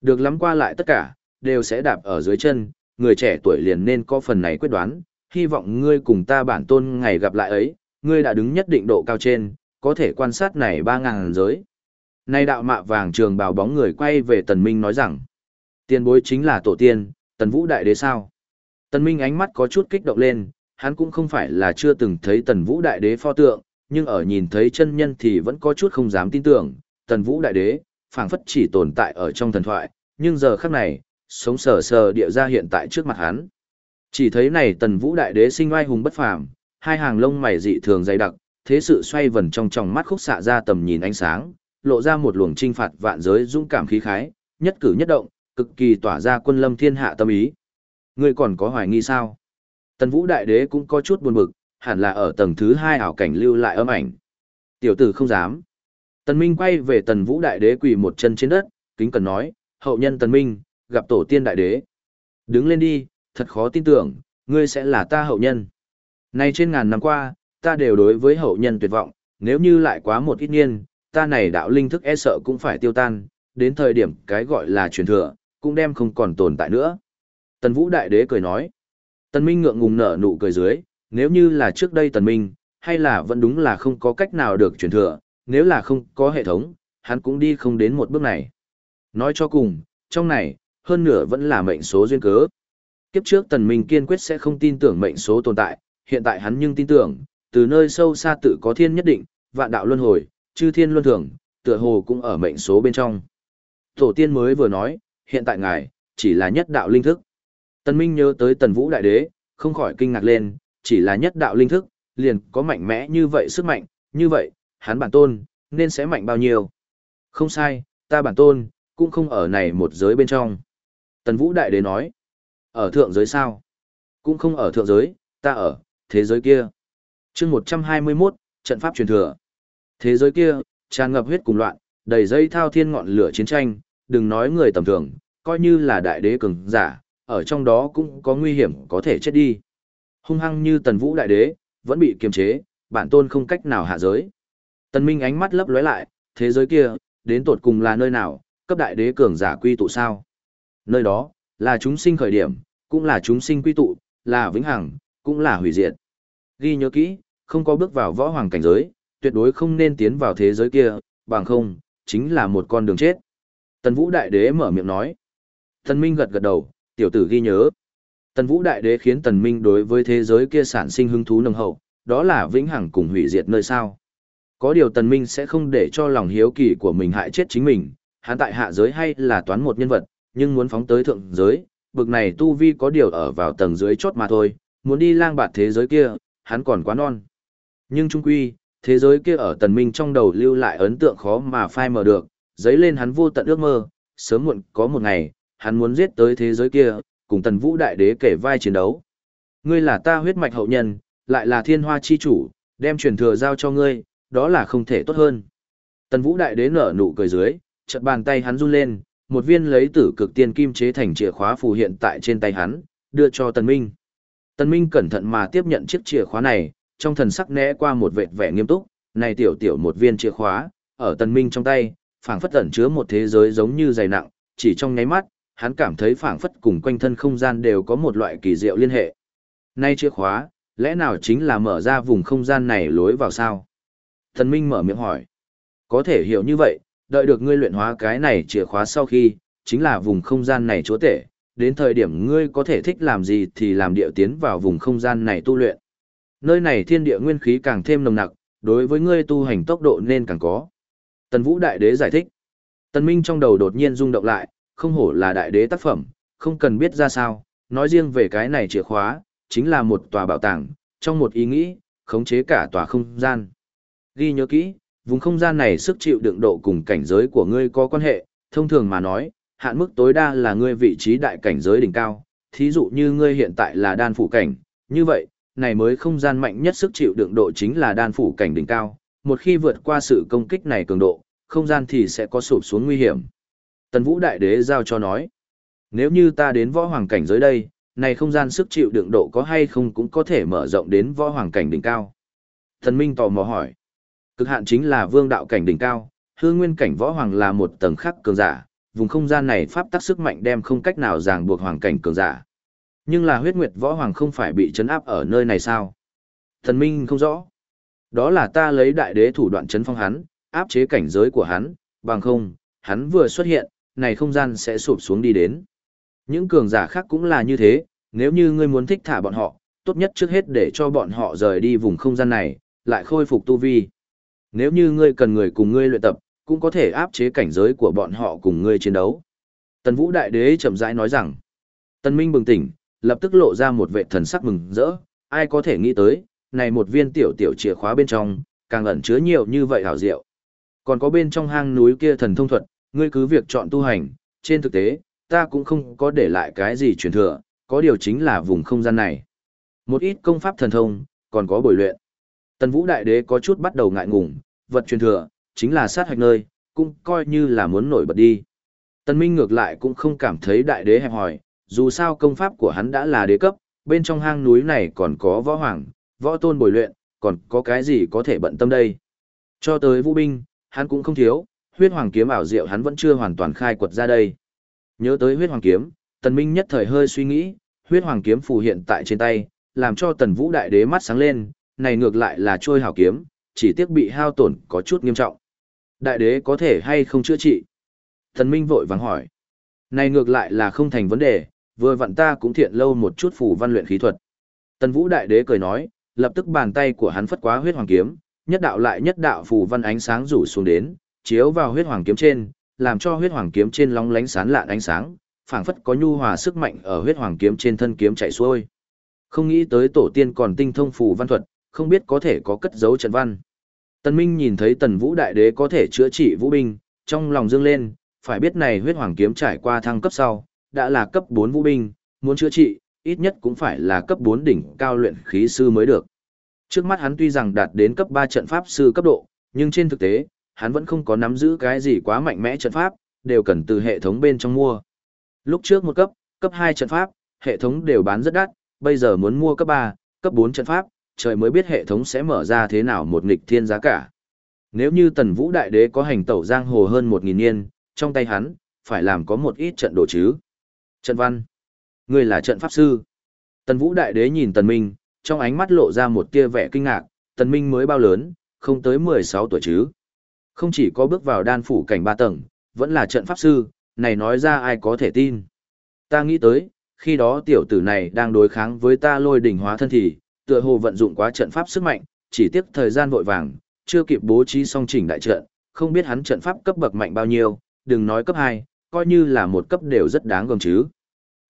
Được lắm qua lại tất cả, đều sẽ đạp ở dưới chân, người trẻ tuổi liền nên có phần này quyết đoán, hy vọng ngươi cùng ta bản tôn ngày gặp lại ấy, ngươi đã đứng nhất định độ cao trên, có thể quan sát này ba ngàn giới. Nay đạo mạ vàng trường bào bóng người quay về tần minh nói rằng, tiền bối chính là tổ tiên, tần vũ đại đế sao. Tần minh ánh mắt có chút kích động lên, hắn cũng không phải là chưa từng thấy tần vũ đại đế pho tượng, nhưng ở nhìn thấy chân nhân thì vẫn có chút không dám tin tưởng, tần vũ đại đế, phảng phất chỉ tồn tại ở trong thần thoại, nhưng giờ khắc này, sống sờ sờ địa ra hiện tại trước mặt hắn. Chỉ thấy này tần vũ đại đế sinh oai hùng bất phàm, hai hàng lông mày dị thường dày đặc, thế sự xoay vần trong tròng mắt khúc xạ ra tầm nhìn ánh sáng, lộ ra một luồng trinh phạt vạn giới dũng cảm khí khái, nhất cử nhất động, cực kỳ tỏa ra quân lâm thiên hạ tâm ý. Ngươi còn có hoài nghi sao? Tần Vũ Đại Đế cũng có chút buồn bực, hẳn là ở tầng thứ hai ảo cảnh lưu lại âm ảnh. Tiểu tử không dám. Tần Minh quay về Tần Vũ Đại Đế quỳ một chân trên đất, kính cần nói, hậu nhân Tần Minh, gặp tổ tiên Đại Đế. Đứng lên đi, thật khó tin tưởng, ngươi sẽ là ta hậu nhân. Nay trên ngàn năm qua, ta đều đối với hậu nhân tuyệt vọng, nếu như lại quá một ít niên, ta này đạo linh thức e sợ cũng phải tiêu tan, đến thời điểm cái gọi là truyền thừa, cũng đem không còn tồn tại nữa. Tần Vũ Đại Đế cười nói. Tần Minh ngượng ngùng nở nụ cười dưới, nếu như là trước đây Tần Minh, hay là vẫn đúng là không có cách nào được truyền thừa, nếu là không có hệ thống, hắn cũng đi không đến một bước này. Nói cho cùng, trong này, hơn nửa vẫn là mệnh số duyên cớ. Kiếp trước Tần Minh kiên quyết sẽ không tin tưởng mệnh số tồn tại, hiện tại hắn nhưng tin tưởng, từ nơi sâu xa tự có thiên nhất định, vạn đạo luân hồi, chư thiên luân thường, tựa hồ cũng ở mệnh số bên trong. Tổ tiên mới vừa nói, hiện tại ngài, chỉ là nhất đạo linh thức. Tần Minh nhớ tới Tần Vũ Đại Đế, không khỏi kinh ngạc lên, chỉ là nhất đạo linh thức, liền có mạnh mẽ như vậy sức mạnh, như vậy, hắn bản tôn, nên sẽ mạnh bao nhiêu. Không sai, ta bản tôn, cũng không ở này một giới bên trong. Tần Vũ Đại Đế nói, ở thượng giới sao? Cũng không ở thượng giới, ta ở, thế giới kia. chương 121, trận pháp truyền thừa. Thế giới kia, tràn ngập huyết cùng loạn, đầy dây thao thiên ngọn lửa chiến tranh, đừng nói người tầm thường, coi như là đại đế cường giả, ở trong đó cũng có nguy hiểm có thể chết đi. Hung hăng như tần vũ đại đế, vẫn bị kiềm chế, bản tôn không cách nào hạ giới. Tần Minh ánh mắt lấp lóe lại, thế giới kia, đến tột cùng là nơi nào, cấp đại đế cường giả quy tụ sao? Nơi đó, là chúng sinh khởi điểm, cũng là chúng sinh quy tụ, là vĩnh hằng, cũng là hủy diệt. Ghi nhớ kỹ, không có bước vào võ hoàng cảnh giới, tuyệt đối không nên tiến vào thế giới kia, bằng không, chính là một con đường chết. Tần Vũ Đại Đế mở miệng nói. Tần Minh gật gật đầu, tiểu tử ghi nhớ. Tần Vũ Đại Đế khiến Tần Minh đối với thế giới kia sản sinh hứng thú nồng hậu, đó là vĩnh hằng cùng hủy diệt nơi sao. Có điều Tần Minh sẽ không để cho lòng hiếu kỳ của mình hại chết chính mình, hắn tại hạ giới hay là toán một nhân vật, nhưng muốn phóng tới thượng giới, bực này tu vi có điều ở vào tầng dưới chốt mà thôi, muốn đi lang bạt thế giới kia, hắn còn quá non. Nhưng trung quy, thế giới kia ở tần minh trong đầu lưu lại ấn tượng khó mà phai mờ được, giấy lên hắn vô tận ước mơ, sớm muộn có một ngày, hắn muốn giết tới thế giới kia, cùng tần vũ đại đế kể vai chiến đấu. Ngươi là ta huyết mạch hậu nhân, lại là thiên hoa chi chủ, đem truyền thừa giao cho ngươi, đó là không thể tốt hơn. Tần vũ đại đế nở nụ cười dưới, chợt bàn tay hắn run lên, một viên lấy tử cực tiên kim chế thành chìa khóa phù hiện tại trên tay hắn, đưa cho tần minh. Tần minh cẩn thận mà tiếp nhận chiếc chìa khóa này, trong thần sắc né qua một vệt vẻ nghiêm túc, này tiểu tiểu một viên chìa khóa, ở tần minh trong tay, phảng phất ẩn chứa một thế giới giống như dày nặng, chỉ trong nháy mắt, hắn cảm thấy phảng phất cùng quanh thân không gian đều có một loại kỳ diệu liên hệ. Nay chìa khóa, lẽ nào chính là mở ra vùng không gian này lối vào sao? Tần minh mở miệng hỏi. Có thể hiểu như vậy, đợi được ngươi luyện hóa cái này chìa khóa sau khi, chính là vùng không gian này chúa tể, đến thời điểm ngươi có thể thích làm gì thì làm địa tiến vào vùng không gian này tu luyện. Nơi này thiên địa nguyên khí càng thêm nồng nặc, đối với ngươi tu hành tốc độ nên càng có. Tần Vũ Đại Đế giải thích. Tần Minh trong đầu đột nhiên rung động lại, không hổ là đại đế tác phẩm, không cần biết ra sao, nói riêng về cái này chìa khóa, chính là một tòa bảo tàng, trong một ý nghĩ, khống chế cả tòa không gian. Ghi nhớ kỹ, vùng không gian này sức chịu đựng độ cùng cảnh giới của ngươi có quan hệ, thông thường mà nói, hạn mức tối đa là ngươi vị trí đại cảnh giới đỉnh cao, thí dụ như ngươi hiện tại là đan phủ cảnh, như vậy, này mới không gian mạnh nhất sức chịu đựng độ chính là đan phủ cảnh đỉnh cao, một khi vượt qua sự công kích này cường độ, không gian thì sẽ có sụp xuống nguy hiểm. Tần Vũ Đại Đế giao cho nói, nếu như ta đến võ hoàng cảnh giới đây, này không gian sức chịu đựng độ có hay không cũng có thể mở rộng đến võ hoàng cảnh đỉnh cao. Thần Minh tò mò hỏi, cực hạn chính là vương đạo cảnh đỉnh cao, hư nguyên cảnh võ hoàng là một tầng khắc cường giả, vùng không gian này pháp tắc sức mạnh đem không cách nào ràng buộc hoàng cảnh cường giả. Nhưng là huyết nguyệt võ hoàng không phải bị chấn áp ở nơi này sao? Thần Minh không rõ. Đó là ta lấy đại đế thủ đoạn chấn phong hắn, áp chế cảnh giới của hắn, bằng không, hắn vừa xuất hiện, này không gian sẽ sụp xuống đi đến. Những cường giả khác cũng là như thế, nếu như ngươi muốn thích thả bọn họ, tốt nhất trước hết để cho bọn họ rời đi vùng không gian này, lại khôi phục tu vi. Nếu như ngươi cần người cùng ngươi luyện tập, cũng có thể áp chế cảnh giới của bọn họ cùng ngươi chiến đấu. Tần Vũ Đại Đế chậm rãi nói rằng, Tần Minh bừng tỉnh, lập tức lộ ra một vệ thần sắc mừng rỡ, ai có thể nghĩ tới, này một viên tiểu tiểu chìa khóa bên trong, càng ẩn chứa nhiều như vậy hảo diệu. Còn có bên trong hang núi kia thần thông thuật, ngươi cứ việc chọn tu hành, trên thực tế, ta cũng không có để lại cái gì truyền thừa, có điều chính là vùng không gian này. Một ít công pháp thần thông, còn có bồi luyện. Tần Vũ Đại Đế có chút bắt đầu ngại ngùng, vật truyền thừa, chính là sát hạch nơi, cũng coi như là muốn nổi bật đi. Tần Minh ngược lại cũng không cảm thấy Đại Đế hẹp hòi, dù sao công pháp của hắn đã là đế cấp, bên trong hang núi này còn có võ hoàng, võ tôn bồi luyện, còn có cái gì có thể bận tâm đây. Cho tới vũ binh, hắn cũng không thiếu, huyết hoàng kiếm ảo diệu hắn vẫn chưa hoàn toàn khai quật ra đây. Nhớ tới huyết hoàng kiếm, tần minh nhất thời hơi suy nghĩ, huyết hoàng kiếm phù hiện tại trên tay, làm cho tần vũ đại đế mắt sáng lên, này ngược lại là trôi hảo kiếm, chỉ tiếc bị hao tổn có chút nghiêm trọng. Đại đế có thể hay không chữa trị? thần minh vội vàng hỏi. Này ngược lại là không thành vấn đề, vừa vặn ta cũng thiện lâu một chút phù văn luyện khí thuật. Tần vũ đại đế cười nói, lập tức bàn tay của hắn phất quá huyết hoàng kiếm, nhất đạo lại nhất đạo phù văn ánh sáng rủ xuống đến, chiếu vào huyết hoàng kiếm trên, làm cho huyết hoàng kiếm trên lóng lánh sáng lạn ánh sáng, phảng phất có nhu hòa sức mạnh ở huyết hoàng kiếm trên thân kiếm chạy xuôi. Không nghĩ tới tổ tiên còn tinh thông phù văn thuật, không biết có thể có cất dấu trận văn. Tần Minh nhìn thấy Tần Vũ Đại Đế có thể chữa trị vũ binh, trong lòng dương lên, phải biết này huyết hoàng kiếm trải qua thăng cấp sau, đã là cấp 4 vũ binh, muốn chữa trị, ít nhất cũng phải là cấp 4 đỉnh cao luyện khí sư mới được. Trước mắt hắn tuy rằng đạt đến cấp 3 trận pháp sư cấp độ, nhưng trên thực tế, hắn vẫn không có nắm giữ cái gì quá mạnh mẽ trận pháp, đều cần từ hệ thống bên trong mua. Lúc trước một cấp, cấp 2 trận pháp, hệ thống đều bán rất đắt, bây giờ muốn mua cấp 3, cấp 4 trận pháp, trời mới biết hệ thống sẽ mở ra thế nào một nghịch thiên giá cả. Nếu như Tần Vũ Đại Đế có hành tẩu giang hồ hơn 1000 niên, trong tay hắn phải làm có một ít trận đồ chứ. Trận văn, ngươi là trận pháp sư. Tần Vũ Đại Đế nhìn Tần Minh, trong ánh mắt lộ ra một tia vẻ kinh ngạc, Tần Minh mới bao lớn, không tới 16 tuổi chứ. Không chỉ có bước vào đan phủ cảnh ba tầng, vẫn là trận pháp sư, này nói ra ai có thể tin. Ta nghĩ tới, khi đó tiểu tử này đang đối kháng với ta lôi đỉnh hóa thân thì, tựa hồ vận dụng quá trận pháp sức mạnh, chỉ tiếc thời gian vội vàng, chưa kịp bố trí song chỉnh đại trận, không biết hắn trận pháp cấp bậc mạnh bao nhiêu, đừng nói cấp 2, coi như là một cấp đều rất đáng gờm chứ.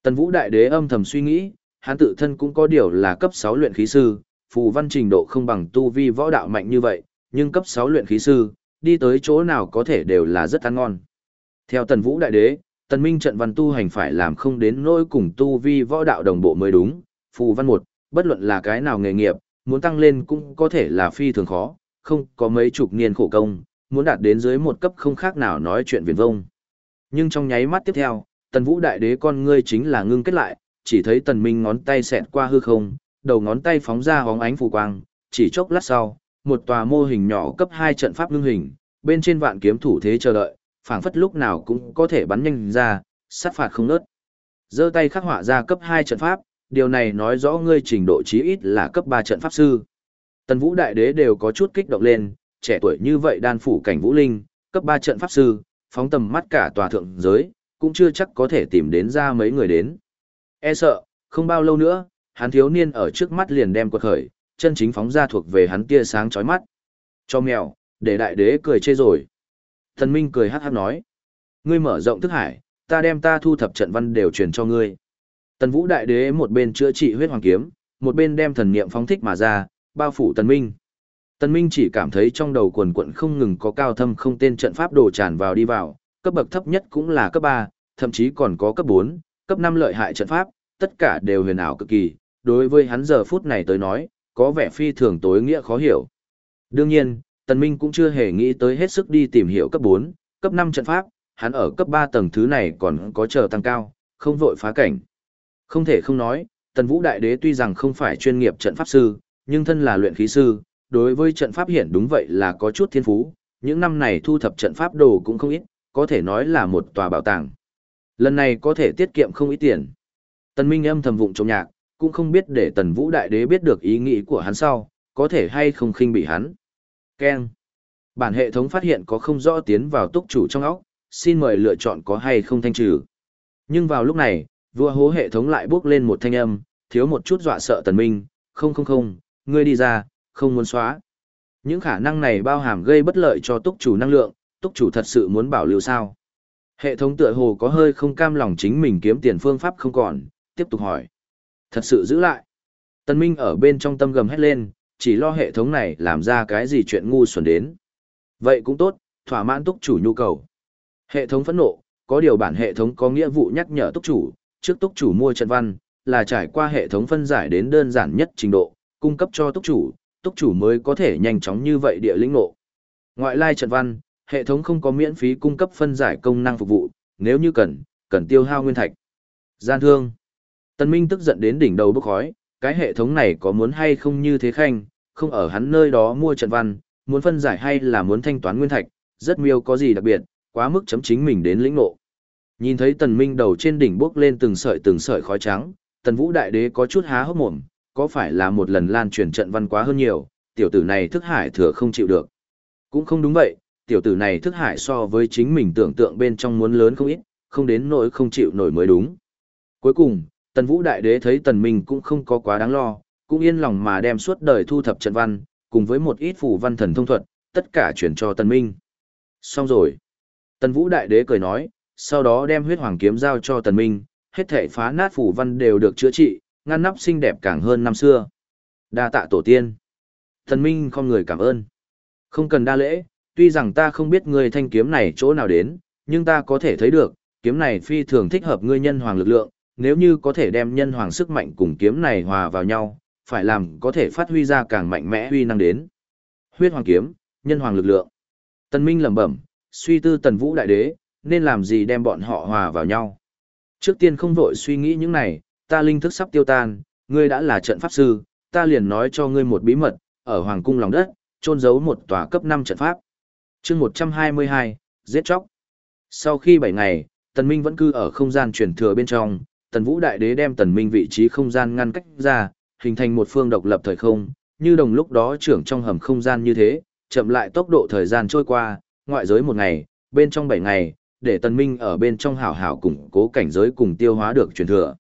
Tần Vũ Đại Đế âm thầm suy nghĩ, hắn tự thân cũng có điều là cấp 6 luyện khí sư, phù văn trình độ không bằng tu vi võ đạo mạnh như vậy, nhưng cấp 6 luyện khí sư, đi tới chỗ nào có thể đều là rất ăn ngon. Theo Tần Vũ Đại Đế, tần minh trận văn tu hành phải làm không đến nỗi cùng tu vi võ đạo đồng bộ mới đúng, phù văn một, bất luận là cái nào nghề nghiệp, muốn tăng lên cũng có thể là phi thường khó, không có mấy chục niên khổ công, muốn đạt đến dưới một cấp không khác nào nói chuyện viển vông. Nhưng trong nháy mắt tiếp theo, tần vũ đại đế con ngươi chính là ngưng kết lại, chỉ thấy tần minh ngón tay xẹt qua hư không, đầu ngón tay phóng ra hóng ánh phù quang, chỉ chốc lát sau, một tòa mô hình nhỏ cấp 2 trận pháp ngưng hình, bên trên vạn kiếm thủ thế chờ đợi, phảng phất lúc nào cũng có thể bắn nhanh ra, sát phạt không nớt. Giơ tay khắc họa ra cấp 2 trận pháp, điều này nói rõ ngươi trình độ chí ít là cấp 3 trận pháp sư. Tần Vũ Đại Đế đều có chút kích động lên, trẻ tuổi như vậy đan phủ cảnh Vũ Linh, cấp 3 trận pháp sư, phóng tầm mắt cả tòa thượng giới, cũng chưa chắc có thể tìm đến ra mấy người đến. E sợ, không bao lâu nữa, hắn thiếu niên ở trước mắt liền đem quật khởi, chân chính phóng ra thuộc về hắn tia sáng chói mắt. Cho mèo, để đại đế cười chê rồi. Thần Minh cười hát hát nói. Ngươi mở rộng thức hải, ta đem ta thu thập trận văn đều truyền cho ngươi. Tần Vũ đại đế một bên chữa trị huyết hoàng kiếm, một bên đem thần niệm phóng thích mà ra, bao phủ Tần Minh. Tần Minh chỉ cảm thấy trong đầu quần quần không ngừng có cao thâm không tên trận pháp đồ tràn vào đi vào, cấp bậc thấp nhất cũng là cấp 3, thậm chí còn có cấp 4, cấp 5 lợi hại trận pháp, tất cả đều huyền ảo cực kỳ, đối với hắn giờ phút này tới nói, có vẻ phi thường tối nghĩa khó hiểu. Đương nhiên, Tần Minh cũng chưa hề nghĩ tới hết sức đi tìm hiểu cấp 4, cấp 5 trận pháp, hắn ở cấp 3 tầng thứ này còn có chờ tăng cao, không vội phá cảnh. Không thể không nói, Tần Vũ Đại Đế tuy rằng không phải chuyên nghiệp trận pháp sư, nhưng thân là luyện khí sư, đối với trận pháp hiển đúng vậy là có chút thiên phú, những năm này thu thập trận pháp đồ cũng không ít, có thể nói là một tòa bảo tàng. Lần này có thể tiết kiệm không ít tiền. Tần Minh âm thầm vụng trong nhạc, cũng không biết để Tần Vũ Đại Đế biết được ý nghĩ của hắn sau, có thể hay không khinh bị hắn. Ken. Bản hệ thống phát hiện có không rõ tiến vào túc chủ trong óc, xin mời lựa chọn có hay không thanh trừ. Nhưng vào lúc này, vua hố hệ thống lại bước lên một thanh âm, thiếu một chút dọa sợ Tần Minh, không không không, ngươi đi ra, không muốn xóa. Những khả năng này bao hàm gây bất lợi cho túc chủ năng lượng, túc chủ thật sự muốn bảo lưu sao. Hệ thống tựa hồ có hơi không cam lòng chính mình kiếm tiền phương pháp không còn, tiếp tục hỏi. Thật sự giữ lại. Tần Minh ở bên trong tâm gầm hét lên, chỉ lo hệ thống này làm ra cái gì chuyện ngu xuẩn đến. Vậy cũng tốt, thỏa mãn túc chủ nhu cầu. Hệ thống phẫn nộ, có điều bản hệ thống có nghĩa vụ nhắc nhở túc chủ, trước túc chủ mua trận văn, là trải qua hệ thống phân giải đến đơn giản nhất trình độ, cung cấp cho túc chủ, túc chủ mới có thể nhanh chóng như vậy địa lĩnh ngộ. Ngoại lai trận văn, hệ thống không có miễn phí cung cấp phân giải công năng phục vụ, nếu như cần, cần tiêu hao nguyên thạch. Gian thương. Tân Minh tức giận đến đỉnh đầu bốc khói, cái hệ thống này có muốn hay không như thế khanh, không ở hắn nơi đó mua trận văn, muốn phân giải hay là muốn thanh toán nguyên thạch, rất miêu có gì đặc biệt, quá mức chấm chính mình đến lĩnh ngộ. Nhìn thấy Tần Minh đầu trên đỉnh bước lên từng sợi từng sợi khói trắng, Tần Vũ Đại Đế có chút há hốc mồm, có phải là một lần lan truyền trận văn quá hơn nhiều, tiểu tử này thức hải thừa không chịu được. Cũng không đúng vậy, tiểu tử này thức hải so với chính mình tưởng tượng bên trong muốn lớn không ít, không đến nỗi không chịu nổi mới đúng. Cuối cùng, Tần Vũ Đại Đế thấy Tần Minh cũng không có quá đáng lo, cũng yên lòng mà đem suốt đời thu thập trận văn, cùng với một ít phù văn thần thông thuật, tất cả chuyển cho Tần Minh. Xong rồi. Tần Vũ Đại Đế cười nói, sau đó đem huyết hoàng kiếm giao cho Tần Minh, hết thể phá nát phủ văn đều được chữa trị, ngăn nắp xinh đẹp càng hơn năm xưa. Đa tạ tổ tiên. Tần Minh không người cảm ơn. Không cần đa lễ, tuy rằng ta không biết ngươi thanh kiếm này chỗ nào đến, nhưng ta có thể thấy được, kiếm này phi thường thích hợp ngươi nhân hoàng lực lượng, nếu như có thể đem nhân hoàng sức mạnh cùng kiếm này hòa vào nhau, phải làm có thể phát huy ra càng mạnh mẽ huy năng đến. Huyết hoàng kiếm, nhân hoàng lực lượng. Tần Minh lẩm bẩm, suy tư Tần Vũ đại đế, nên làm gì đem bọn họ hòa vào nhau. Trước tiên không vội suy nghĩ những này, ta linh thức sắp tiêu tan, ngươi đã là trận pháp sư, ta liền nói cho ngươi một bí mật, ở hoàng cung lòng đất, trôn giấu một tòa cấp 5 trận pháp. Chương 122, giết chóc. Sau khi 7 ngày, Tần Minh vẫn cư ở không gian truyền thừa bên trong, Tần Vũ Đại Đế đem Tần Minh vị trí không gian ngăn cách ra, hình thành một phương độc lập thời không, như đồng lúc đó trưởng trong hầm không gian như thế, chậm lại tốc độ thời gian trôi qua, ngoại giới một ngày, bên trong 7 ngày, để Tần Minh ở bên trong hảo hảo củng cố cảnh giới cùng tiêu hóa được truyền thừa.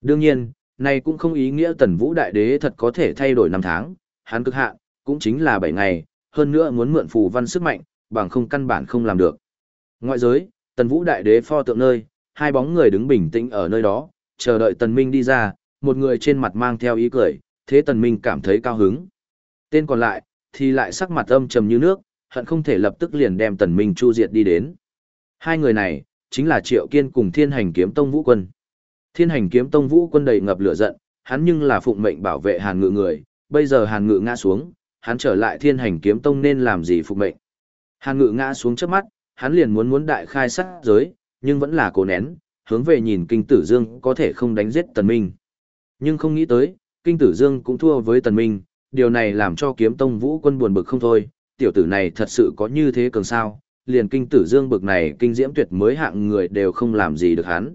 Đương nhiên, này cũng không ý nghĩa Tần Vũ Đại Đế thật có thể thay đổi năm tháng, hắn cực hạn, cũng chính là 7 ngày, hơn nữa muốn mượn phù văn sức mạnh, bằng không căn bản không làm được. Ngoại giới, Tần Vũ Đại Đế pho tượng nơi, hai bóng người đứng bình tĩnh ở nơi đó, chờ đợi Tần Minh đi ra, một người trên mặt mang theo ý cười, thế Tần Minh cảm thấy cao hứng. Tên còn lại, thì lại sắc mặt âm trầm như nước, hận không thể lập tức liền đem Tần Minh chu diệt đi đến. Hai người này, chính là Triệu Kiên cùng Thiên Hành Kiếm Tông Vũ Quân. Thiên Hành Kiếm Tông Vũ Quân đầy ngập lửa giận, hắn nhưng là phụng mệnh bảo vệ Hàn Ngự người, bây giờ Hàn Ngự ngã xuống, hắn trở lại Thiên Hành Kiếm Tông nên làm gì phục mệnh. Hàn Ngự ngã xuống trước mắt, hắn liền muốn muốn đại khai sát giới, nhưng vẫn là cố nén, hướng về nhìn Kinh Tử Dương có thể không đánh giết Tần Minh. Nhưng không nghĩ tới, Kinh Tử Dương cũng thua với Tần Minh, điều này làm cho Kiếm Tông Vũ Quân buồn bực không thôi, tiểu tử này thật sự có như thế cường sao, liền Kinh Tử Dương bực này kinh diễm tuyệt mới hạng người đều không làm gì được hắn.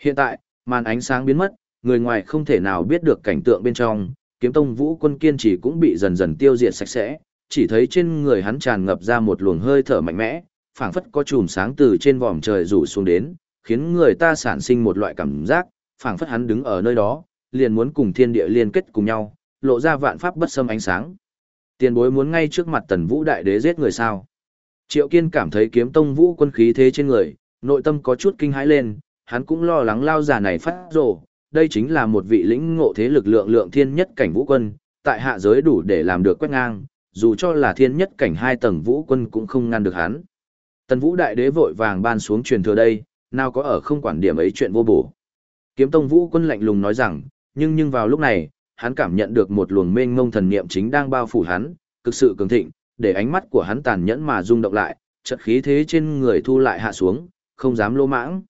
Hiện tại, màn ánh sáng biến mất, người ngoài không thể nào biết được cảnh tượng bên trong, Kiếm Tông Vũ Quân kiên trì cũng bị dần dần tiêu diệt sạch sẽ, chỉ thấy trên người hắn tràn ngập ra một luồng hơi thở mạnh mẽ, phảng phất có chùm sáng từ trên vòm trời rủ xuống đến, khiến người ta sản sinh một loại cảm giác, phảng phất hắn đứng ở nơi đó, liền muốn cùng thiên địa liên kết cùng nhau, lộ ra vạn pháp bất xâm ánh sáng. Tiền bối muốn ngay trước mặt tần vũ đại đế giết người sao. Triệu kiên cảm thấy kiếm tông vũ quân khí thế trên người, nội tâm có chút kinh hãi lên, hắn cũng lo lắng lao giả này phát rồ, đây chính là một vị lĩnh ngộ thế lực lượng lượng thiên nhất cảnh vũ quân, tại hạ giới đủ để làm được quét ngang, dù cho là thiên nhất cảnh hai tầng vũ quân cũng không ngăn được hắn. Tần vũ đại đế vội vàng ban xuống truyền thừa đây, nào có ở không quản điểm ấy chuyện vô bổ. Kiếm tông vũ quân lạnh lùng nói rằng, nhưng nhưng vào lúc này, hắn cảm nhận được một luồng mênh mông thần niệm chính đang bao phủ hắn, cực sự cường thịnh, để ánh mắt của hắn tàn nhẫn mà rung động lại, chợt khí thế trên người thu lại hạ xuống, không dám lô mãng.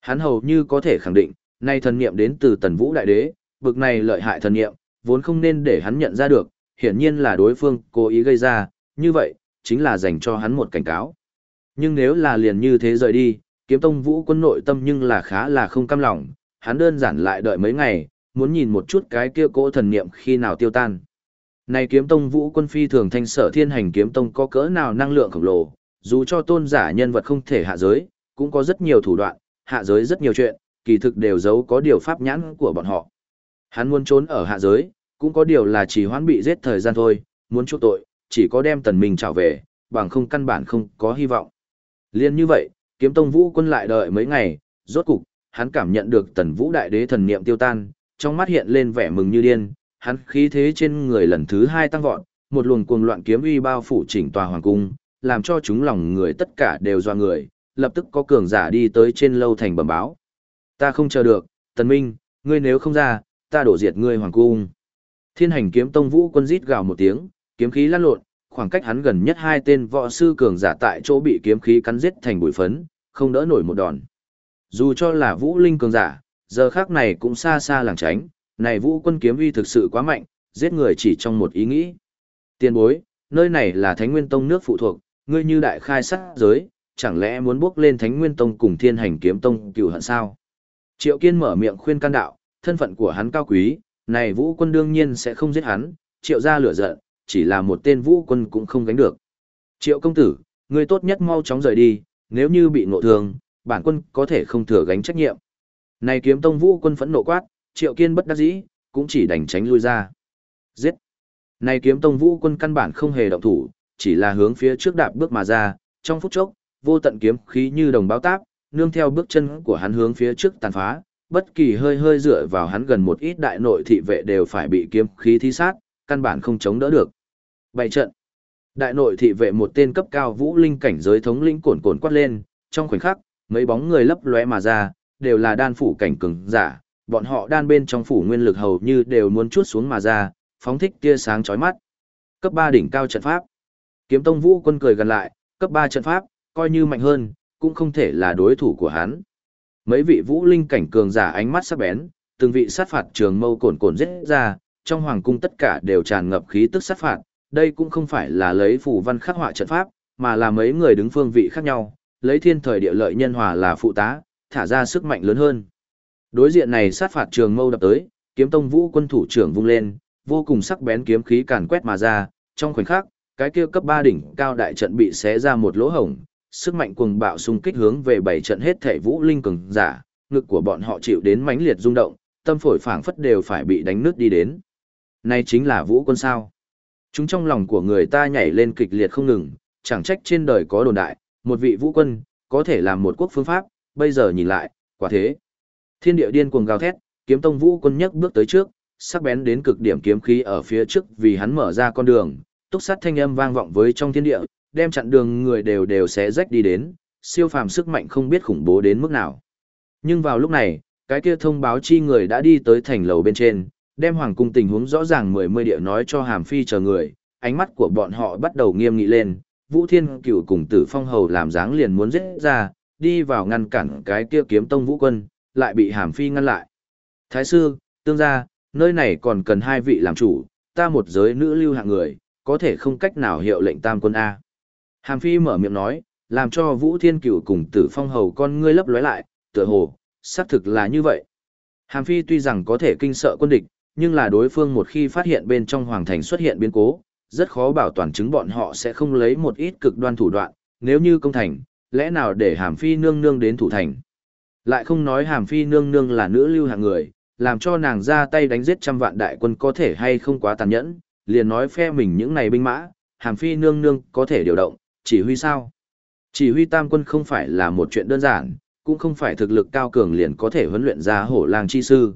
Hắn hầu như có thể khẳng định, nay thần niệm đến từ Tần Vũ Đại Đế, bực này lợi hại thần niệm, vốn không nên để hắn nhận ra được, hiển nhiên là đối phương cố ý gây ra, như vậy, chính là dành cho hắn một cảnh cáo. Nhưng nếu là liền như thế rời đi, kiếm tông vũ quân nội tâm nhưng là khá là không cam lòng, hắn đơn giản lại đợi mấy ngày, muốn nhìn một chút cái kia cỗ thần niệm khi nào tiêu tan. Này kiếm tông vũ quân phi thường thanh sở thiên hành kiếm tông có cỡ nào năng lượng khổng lồ, dù cho tôn giả nhân vật không thể hạ giới, cũng có rất nhiều thủ đoạn, hạ giới rất nhiều chuyện, kỳ thực đều giấu có điều pháp nhãn của bọn họ. Hắn muốn trốn ở hạ giới, cũng có điều là chỉ hoãn bị giết thời gian thôi, muốn chuộc tội, chỉ có đem tần mình trở về, bằng không căn bản không có hy vọng. Liên như vậy, kiếm tông vũ quân lại đợi mấy ngày, rốt cục, hắn cảm nhận được tần vũ đại đế thần niệm tiêu tan, trong mắt hiện lên vẻ mừng như điên, hắn khí thế trên người lần thứ hai tăng vọt, một luồng cuồng loạn kiếm uy bao phủ chỉnh tòa hoàng cung, làm cho chúng lòng người tất cả đều doa người, lập tức có cường giả đi tới trên lâu thành bẩm báo. Ta không chờ được, Tần Minh, ngươi nếu không ra, ta đổ diệt ngươi hoàng cung. Thiên hành kiếm tông vũ quân rít gào một tiếng, kiếm khí lan lộn, khoảng cách hắn gần nhất hai tên võ sư cường giả tại chỗ bị kiếm khí cắn giết thành bụi phấn, không đỡ nổi một đòn. Dù cho là vũ linh cường giả, giờ khác này cũng xa xa làng tránh, này vũ quân kiếm uy thực sự quá mạnh, giết người chỉ trong một ý nghĩ. Tiên bối, nơi này là Thánh Nguyên Tông nước phụ thuộc, ngươi như đại khai sát giới, chẳng lẽ muốn bước lên Thánh Nguyên Tông cùng Thiên Hành Kiếm Tông cựu hận sao? Triệu Kiên mở miệng khuyên can đạo, thân phận của hắn cao quý, này vũ quân đương nhiên sẽ không giết hắn, triệu ra lửa giận, chỉ là một tên vũ quân cũng không gánh được. Triệu công tử, ngươi tốt nhất mau chóng rời đi, nếu như bị ngộ thương, bản quân có thể không thừa gánh trách nhiệm. Này kiếm tông vũ quân phẫn nộ quát, triệu kiên bất đắc dĩ, cũng chỉ đành tránh lui ra. Giết! Này kiếm tông vũ quân căn bản không hề động thủ, chỉ là hướng phía trước đạp bước mà ra, trong phút chốc, vô tận kiếm khí như đồng báo táp, nương theo bước chân của hắn hướng phía trước tàn phá, bất kỳ hơi hơi dựa vào hắn gần một ít đại nội thị vệ đều phải bị kiếm khí thi sát, căn bản không chống đỡ được. Bảy trận. Đại nội thị vệ một tên cấp cao vũ linh cảnh giới thống lĩnh cồn cồn quát lên, trong khoảnh khắc, mấy bóng người lấp lóe mà ra, đều là đan phủ cảnh cường giả, bọn họ đan bên trong phủ nguyên lực hầu như đều muốn chuốt xuống mà ra, phóng thích tia sáng chói mắt. Cấp 3 đỉnh cao trận pháp. Kiếm Tông Vũ quân cười gần lại, cấp 3 trận pháp, coi như mạnh hơn, cũng không thể là đối thủ của hắn. Mấy vị vũ linh cảnh cường giả ánh mắt sắc bén, từng vị sát phạt trường mâu cồn cồn giết ra, trong hoàng cung tất cả đều tràn ngập khí tức sát phạt, đây cũng không phải là lấy phù văn khắc họa trận pháp, mà là mấy người đứng phương vị khác nhau, lấy thiên thời địa lợi nhân hòa là phụ tá, thả ra sức mạnh lớn hơn. Đối diện này sát phạt trường mâu đập tới, kiếm tông vũ quân thủ trưởng vung lên, vô cùng sắc bén kiếm khí càn quét mà ra, trong khoảnh khắc, cái kia cấp 3 đỉnh cao đại trận bị xé ra một lỗ hổng, sức mạnh cuồng bạo xung kích hướng về bảy trận hết thể vũ linh cường giả, ngực của bọn họ chịu đến mãnh liệt rung động, tâm phổi phảng phất đều phải bị đánh nứt đi đến. Này chính là vũ quân sao? Chúng trong lòng của người ta nhảy lên kịch liệt không ngừng, chẳng trách trên đời có đồn đại, một vị vũ quân, có thể làm một quốc phương pháp, bây giờ nhìn lại, quả thế. Thiên địa điên cuồng gào thét, kiếm tông vũ quân nhấc bước tới trước, sắc bén đến cực điểm kiếm khí ở phía trước vì hắn mở ra con đường, túc sát thanh âm vang vọng với trong thiên địa, đem chặn đường người đều đều sẽ rách đi đến, siêu phàm sức mạnh không biết khủng bố đến mức nào. Nhưng vào lúc này, cái kia thông báo chi người đã đi tới thành lầu bên trên, đem hoàng cung tình huống rõ ràng mười mươi địa nói cho Hàm Phi chờ người, ánh mắt của bọn họ bắt đầu nghiêm nghị lên, Vũ Thiên Cửu cùng Tử Phong Hầu làm dáng liền muốn giết ra, đi vào ngăn cản cái kia kiếm tông vũ quân, lại bị Hàm Phi ngăn lại. Thái sư, tương gia, nơi này còn cần hai vị làm chủ, ta một giới nữ lưu hạng người, có thể không cách nào hiệu lệnh tam quân A. Hàm Phi mở miệng nói, làm cho Vũ Thiên Cửu cùng Tử Phong Hầu con ngươi lấp lóe lại, tựa hồ, xác thực là như vậy. Hàm Phi tuy rằng có thể kinh sợ quân địch, nhưng là đối phương một khi phát hiện bên trong hoàng thành xuất hiện biến cố, rất khó bảo toàn chứng bọn họ sẽ không lấy một ít cực đoan thủ đoạn, nếu như công thành, lẽ nào để Hàm Phi nương nương đến thủ thành. Lại không nói Hàm Phi nương nương là nữ lưu hạng người, làm cho nàng ra tay đánh giết trăm vạn đại quân có thể hay không quá tàn nhẫn, liền nói phe mình những này binh mã, Hàm Phi nương nương có thể điều động, chỉ huy sao. Chỉ huy tam quân không phải là một chuyện đơn giản, cũng không phải thực lực cao cường liền có thể huấn luyện ra hổ lang chi sư.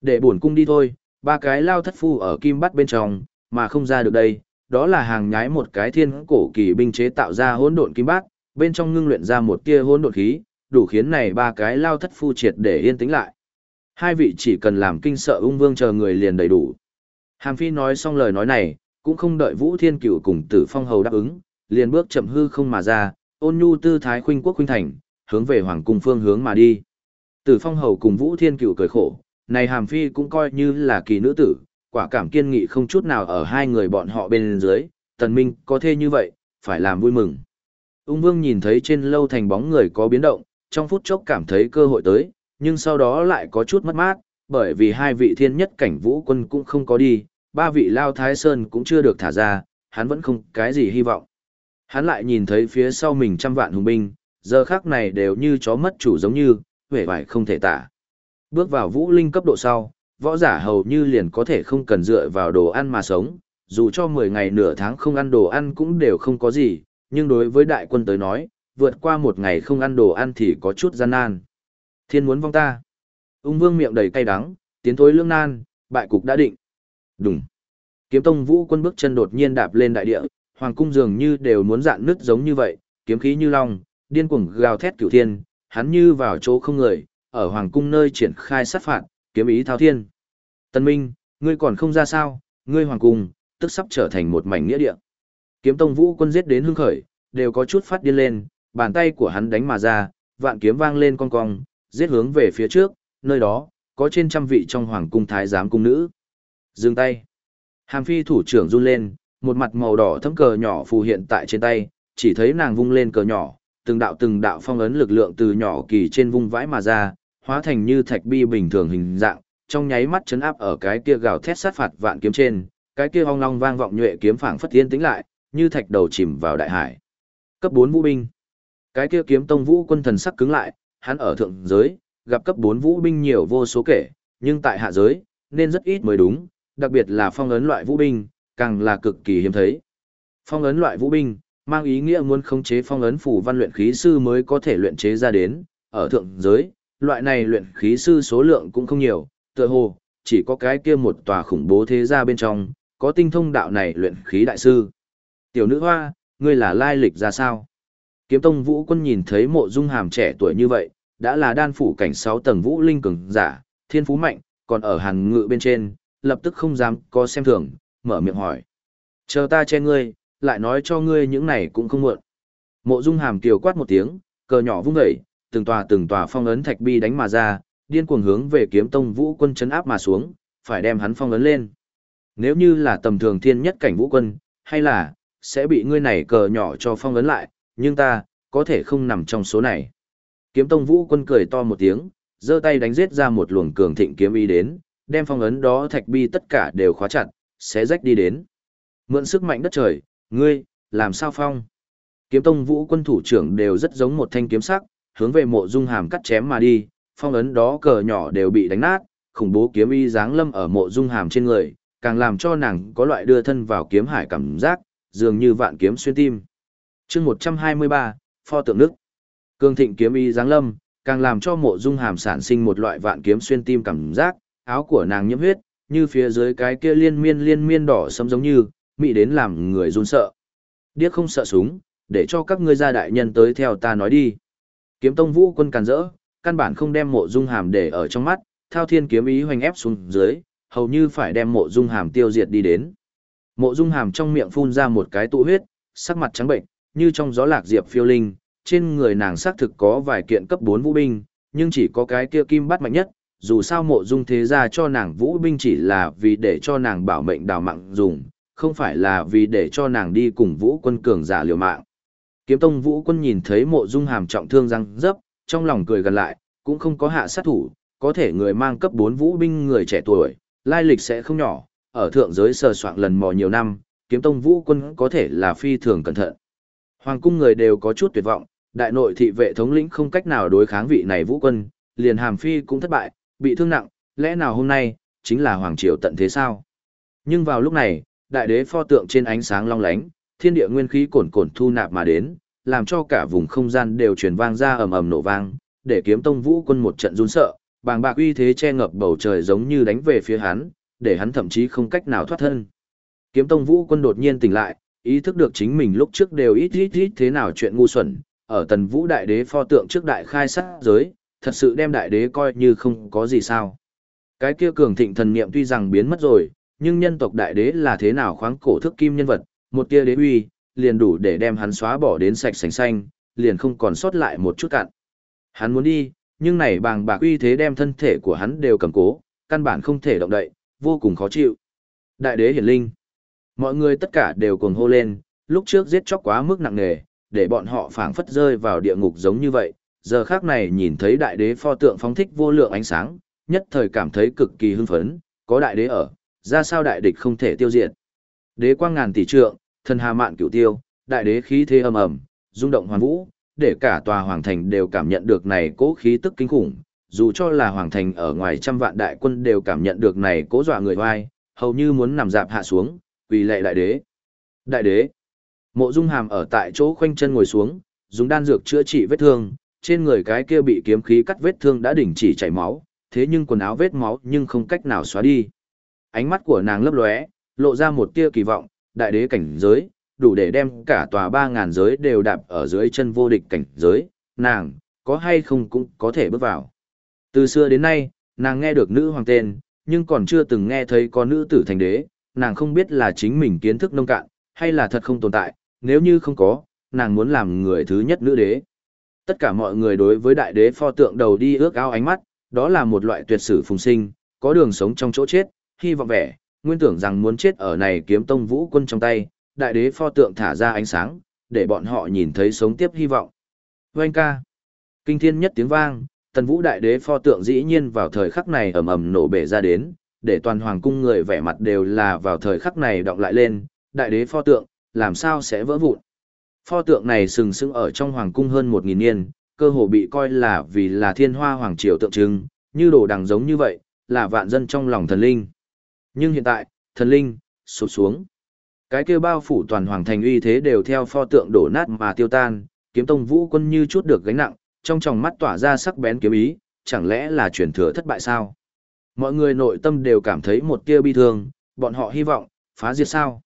Để buồn cung đi thôi, ba cái lao thất phu ở kim bắt bên trong, mà không ra được đây, đó là hàng nhái một cái thiên cổ kỳ binh chế tạo ra hỗn độn kim bát, bên trong ngưng luyện ra một tia hỗn độn khí, đủ khiến này ba cái lao thất phu triệt để yên tĩnh lại. Hai vị chỉ cần làm kinh sợ ung vương chờ người liền đầy đủ. Hàm Phi nói xong lời nói này, cũng không đợi Vũ Thiên Cửu cùng Tử Phong Hầu đáp ứng, liền bước chậm hư không mà ra, ôn nhu tư thái khuynh quốc khuynh thành, hướng về hoàng cung phương hướng mà đi. Tử Phong Hầu cùng Vũ Thiên Cửu cười khổ, này Hàm Phi cũng coi như là kỳ nữ tử, quả cảm kiên nghị không chút nào ở hai người bọn họ bên dưới, Tần Minh có thể như vậy, phải làm vui mừng. Ung Vương nhìn thấy trên lâu thành bóng người có biến động, trong phút chốc cảm thấy cơ hội tới, nhưng sau đó lại có chút mất mát, bởi vì hai vị thiên nhất cảnh vũ quân cũng không có đi, ba vị Lao Thái Sơn cũng chưa được thả ra, hắn vẫn không cái gì hy vọng. Hắn lại nhìn thấy phía sau mình trăm vạn hùng binh, giờ khác này đều như chó mất chủ giống như, vẻ vải không thể tả. Bước vào vũ linh cấp độ sau, võ giả hầu như liền có thể không cần dựa vào đồ ăn mà sống, dù cho 10 ngày nửa tháng không ăn đồ ăn cũng đều không có gì, nhưng đối với đại quân tới nói, vượt qua một ngày không ăn đồ ăn thì có chút gian nan. Thiên muốn vong ta. Ung vương miệng đầy cay đắng, tiến thối lương nan, bại cục đã định. Đúng. Kiếm tông vũ quân bước chân đột nhiên đạp lên đại địa, hoàng cung dường như đều muốn dạn nứt giống như vậy, kiếm khí như long, điên cuồng gào thét cửu thiên, hắn như vào chỗ không người, ở hoàng cung nơi triển khai sát phạt, kiếm ý thao thiên. Tân Minh, ngươi còn không ra sao, ngươi hoàng cung, tức sắp trở thành một mảnh nghĩa địa. Kiếm tông vũ quân giết đến hưng khởi, đều có chút phát điên lên, bàn tay của hắn đánh mà ra, vạn kiếm vang lên cong cong, giết hướng về phía trước, nơi đó, có trên trăm vị trong hoàng cung thái giám cung nữ. Dừng tay. Hàm phi thủ trưởng run lên, một mặt màu đỏ thấm cờ nhỏ phù hiện tại trên tay, chỉ thấy nàng vung lên cờ nhỏ, từng đạo từng đạo phong ấn lực lượng từ nhỏ kỳ trên vung vãi mà ra, hóa thành như thạch bi bình thường hình dạng, trong nháy mắt chấn áp ở cái kia gào thét sát phạt vạn kiếm trên, cái kia ong long vang vọng nhuệ kiếm phảng phất tiên tĩnh lại, như thạch đầu chìm vào đại hải. Cấp 4 vũ binh. Cái kia kiếm tông vũ quân thần sắc cứng lại, hắn ở thượng giới, gặp cấp 4 vũ binh nhiều vô số kể, nhưng tại hạ giới, nên rất ít mới đúng, đặc biệt là phong ấn loại vũ binh, càng là cực kỳ hiếm thấy. Phong ấn loại vũ binh, mang ý nghĩa muốn khống chế phong ấn phủ văn luyện khí sư mới có thể luyện chế ra đến, ở thượng giới, loại này luyện khí sư số lượng cũng không nhiều, tựa hồ, chỉ có cái kia một tòa khủng bố thế gia bên trong, có tinh thông đạo này luyện khí đại sư. Tiểu nữ hoa, ngươi là lai lịch ra sao? Kiếm tông vũ quân nhìn thấy mộ dung hàm trẻ tuổi như vậy, đã là đan phủ cảnh 6 tầng vũ linh cường giả, thiên phú mạnh, còn ở hàng ngự bên trên, lập tức không dám có xem thường, mở miệng hỏi. Chờ ta che ngươi, lại nói cho ngươi những này cũng không muộn. Mộ dung hàm kiều quát một tiếng, cờ nhỏ vung dậy, từng tòa từng tòa phong ấn thạch bi đánh mà ra, điên cuồng hướng về kiếm tông vũ quân chấn áp mà xuống, phải đem hắn phong ấn lên. Nếu như là tầm thường thiên nhất cảnh vũ quân, hay là, sẽ bị ngươi này cờ nhỏ cho phong ấn lại, nhưng ta, có thể không nằm trong số này. Kiếm tông vũ quân cười to một tiếng, giơ tay đánh giết ra một luồng cường thịnh kiếm ý đến, đem phong ấn đó thạch bi tất cả đều khóa chặt, sẽ rách đi đến. Mượn sức mạnh đất trời, ngươi, làm sao phong? Kiếm tông vũ quân thủ trưởng đều rất giống một thanh kiếm sắc, hướng về mộ dung hàm cắt chém mà đi, phong ấn đó cờ nhỏ đều bị đánh nát, khủng bố kiếm y giáng lâm ở mộ dung hàm trên người, càng làm cho nàng có loại đưa thân vào kiếm hải cảm giác, dường như vạn kiếm xuyên tim chương 123, pho tượng nước. Cương thịnh kiếm y dáng lâm, càng làm cho mộ dung hàm sản sinh một loại vạn kiếm xuyên tim cảm giác, áo của nàng nhiễm huyết, như phía dưới cái kia liên miên liên miên đỏ sấm giống như, mị đến làm người run sợ. Điếc không sợ súng, để cho các ngươi gia đại nhân tới theo ta nói đi. Kiếm tông vũ quân càn rỡ, căn bản không đem mộ dung hàm để ở trong mắt, thao thiên kiếm ý hoành ép xuống dưới, hầu như phải đem mộ dung hàm tiêu diệt đi đến. Mộ dung hàm trong miệng phun ra một cái tụ huyết, sắc mặt trắng bệnh, như trong gió lạc diệp phiêu linh, trên người nàng xác thực có vài kiện cấp 4 vũ binh, nhưng chỉ có cái kia kim bắt mạnh nhất, dù sao mộ dung thế ra cho nàng vũ binh chỉ là vì để cho nàng bảo mệnh đào mạng dùng, không phải là vì để cho nàng đi cùng vũ quân cường giả liều mạng. Kiếm tông vũ quân nhìn thấy mộ dung hàm trọng thương răng dấp, trong lòng cười gần lại, cũng không có hạ sát thủ, có thể người mang cấp 4 vũ binh người trẻ tuổi, lai lịch sẽ không nhỏ, ở thượng giới sờ soạn lần mò nhiều năm, kiếm tông vũ quân có thể là phi thường cẩn thận. Hoàng cung người đều có chút tuyệt vọng, đại nội thị vệ thống lĩnh không cách nào đối kháng vị này vũ quân, liền hàm phi cũng thất bại, bị thương nặng, lẽ nào hôm nay, chính là hoàng triều tận thế sao? Nhưng vào lúc này, đại đế pho tượng trên ánh sáng long lánh, thiên địa nguyên khí cồn cồn thu nạp mà đến, làm cho cả vùng không gian đều truyền vang ra ầm ầm nổ vang, để kiếm tông vũ quân một trận run sợ, bàng bạc uy thế che ngập bầu trời giống như đánh về phía hắn, để hắn thậm chí không cách nào thoát thân. Kiếm tông vũ quân đột nhiên tỉnh lại, ý thức được chính mình lúc trước đều ít ít ít thế nào chuyện ngu xuẩn, ở tần vũ đại đế pho tượng trước đại khai sát giới, thật sự đem đại đế coi như không có gì sao. Cái kia cường thịnh thần niệm tuy rằng biến mất rồi, nhưng nhân tộc đại đế là thế nào khoáng cổ thức kim nhân vật, một tia đế uy, liền đủ để đem hắn xóa bỏ đến sạch sành xanh, liền không còn sót lại một chút cạn. Hắn muốn đi, nhưng này bàng bạc uy thế đem thân thể của hắn đều cầm cố, căn bản không thể động đậy, vô cùng khó chịu. Đại đế hiển linh. Mọi người tất cả đều cuồng hô lên, lúc trước giết chóc quá mức nặng nề, để bọn họ phảng phất rơi vào địa ngục giống như vậy. Giờ khác này nhìn thấy đại đế pho tượng phóng thích vô lượng ánh sáng, nhất thời cảm thấy cực kỳ hưng phấn, có đại đế ở, ra sao đại địch không thể tiêu diệt. Đế quang ngàn tỷ trượng, thần hà mạn cửu tiêu, đại đế khí thế ầm ầm, rung động hoàn vũ, để cả tòa hoàng thành đều cảm nhận được này cố khí tức kinh khủng, dù cho là hoàng thành ở ngoài trăm vạn đại quân đều cảm nhận được này cố dọa người oai, hầu như muốn nằm dạp hạ xuống, quỳ lệ đại đế. Đại đế. Mộ Dung Hàm ở tại chỗ khoanh chân ngồi xuống, dùng đan dược chữa trị vết thương, trên người cái kia bị kiếm khí cắt vết thương đã đình chỉ chảy máu, thế nhưng quần áo vết máu nhưng không cách nào xóa đi. Ánh mắt của nàng lấp lóe, lộ ra một tia kỳ vọng, đại đế cảnh giới, đủ để đem cả tòa 3000 giới đều đạp ở dưới chân vô địch cảnh giới, nàng có hay không cũng có thể bước vào. Từ xưa đến nay, nàng nghe được nữ hoàng tên, nhưng còn chưa từng nghe thấy có nữ tử thành đế, nàng không biết là chính mình kiến thức nông cạn, hay là thật không tồn tại, nếu như không có, nàng muốn làm người thứ nhất nữ đế. Tất cả mọi người đối với đại đế pho tượng đầu đi ước ao ánh mắt, đó là một loại tuyệt sử phùng sinh, có đường sống trong chỗ chết, hy vọng vẻ, nguyên tưởng rằng muốn chết ở này kiếm tông vũ quân trong tay, đại đế pho tượng thả ra ánh sáng, để bọn họ nhìn thấy sống tiếp hy vọng. Vâng ca. Kinh thiên nhất tiếng vang, tần vũ đại đế pho tượng dĩ nhiên vào thời khắc này ầm ầm nổ bể ra đến, để toàn hoàng cung người vẻ mặt đều là vào thời khắc này động lại lên, đại đế pho tượng, làm sao sẽ vỡ vụn. Pho tượng này sừng sững ở trong hoàng cung hơn một nghìn niên, cơ hồ bị coi là vì là thiên hoa hoàng triều tượng trưng, như đồ đằng giống như vậy, là vạn dân trong lòng thần linh. Nhưng hiện tại, thần linh, sụp xuống. Cái kia bao phủ toàn hoàng thành uy thế đều theo pho tượng đổ nát mà tiêu tan, kiếm tông vũ quân như chút được gánh nặng, trong tròng mắt tỏa ra sắc bén kiếm ý, chẳng lẽ là truyền thừa thất bại sao? Mọi người nội tâm đều cảm thấy một tia bi thương, bọn họ hy vọng, phá diệt sao?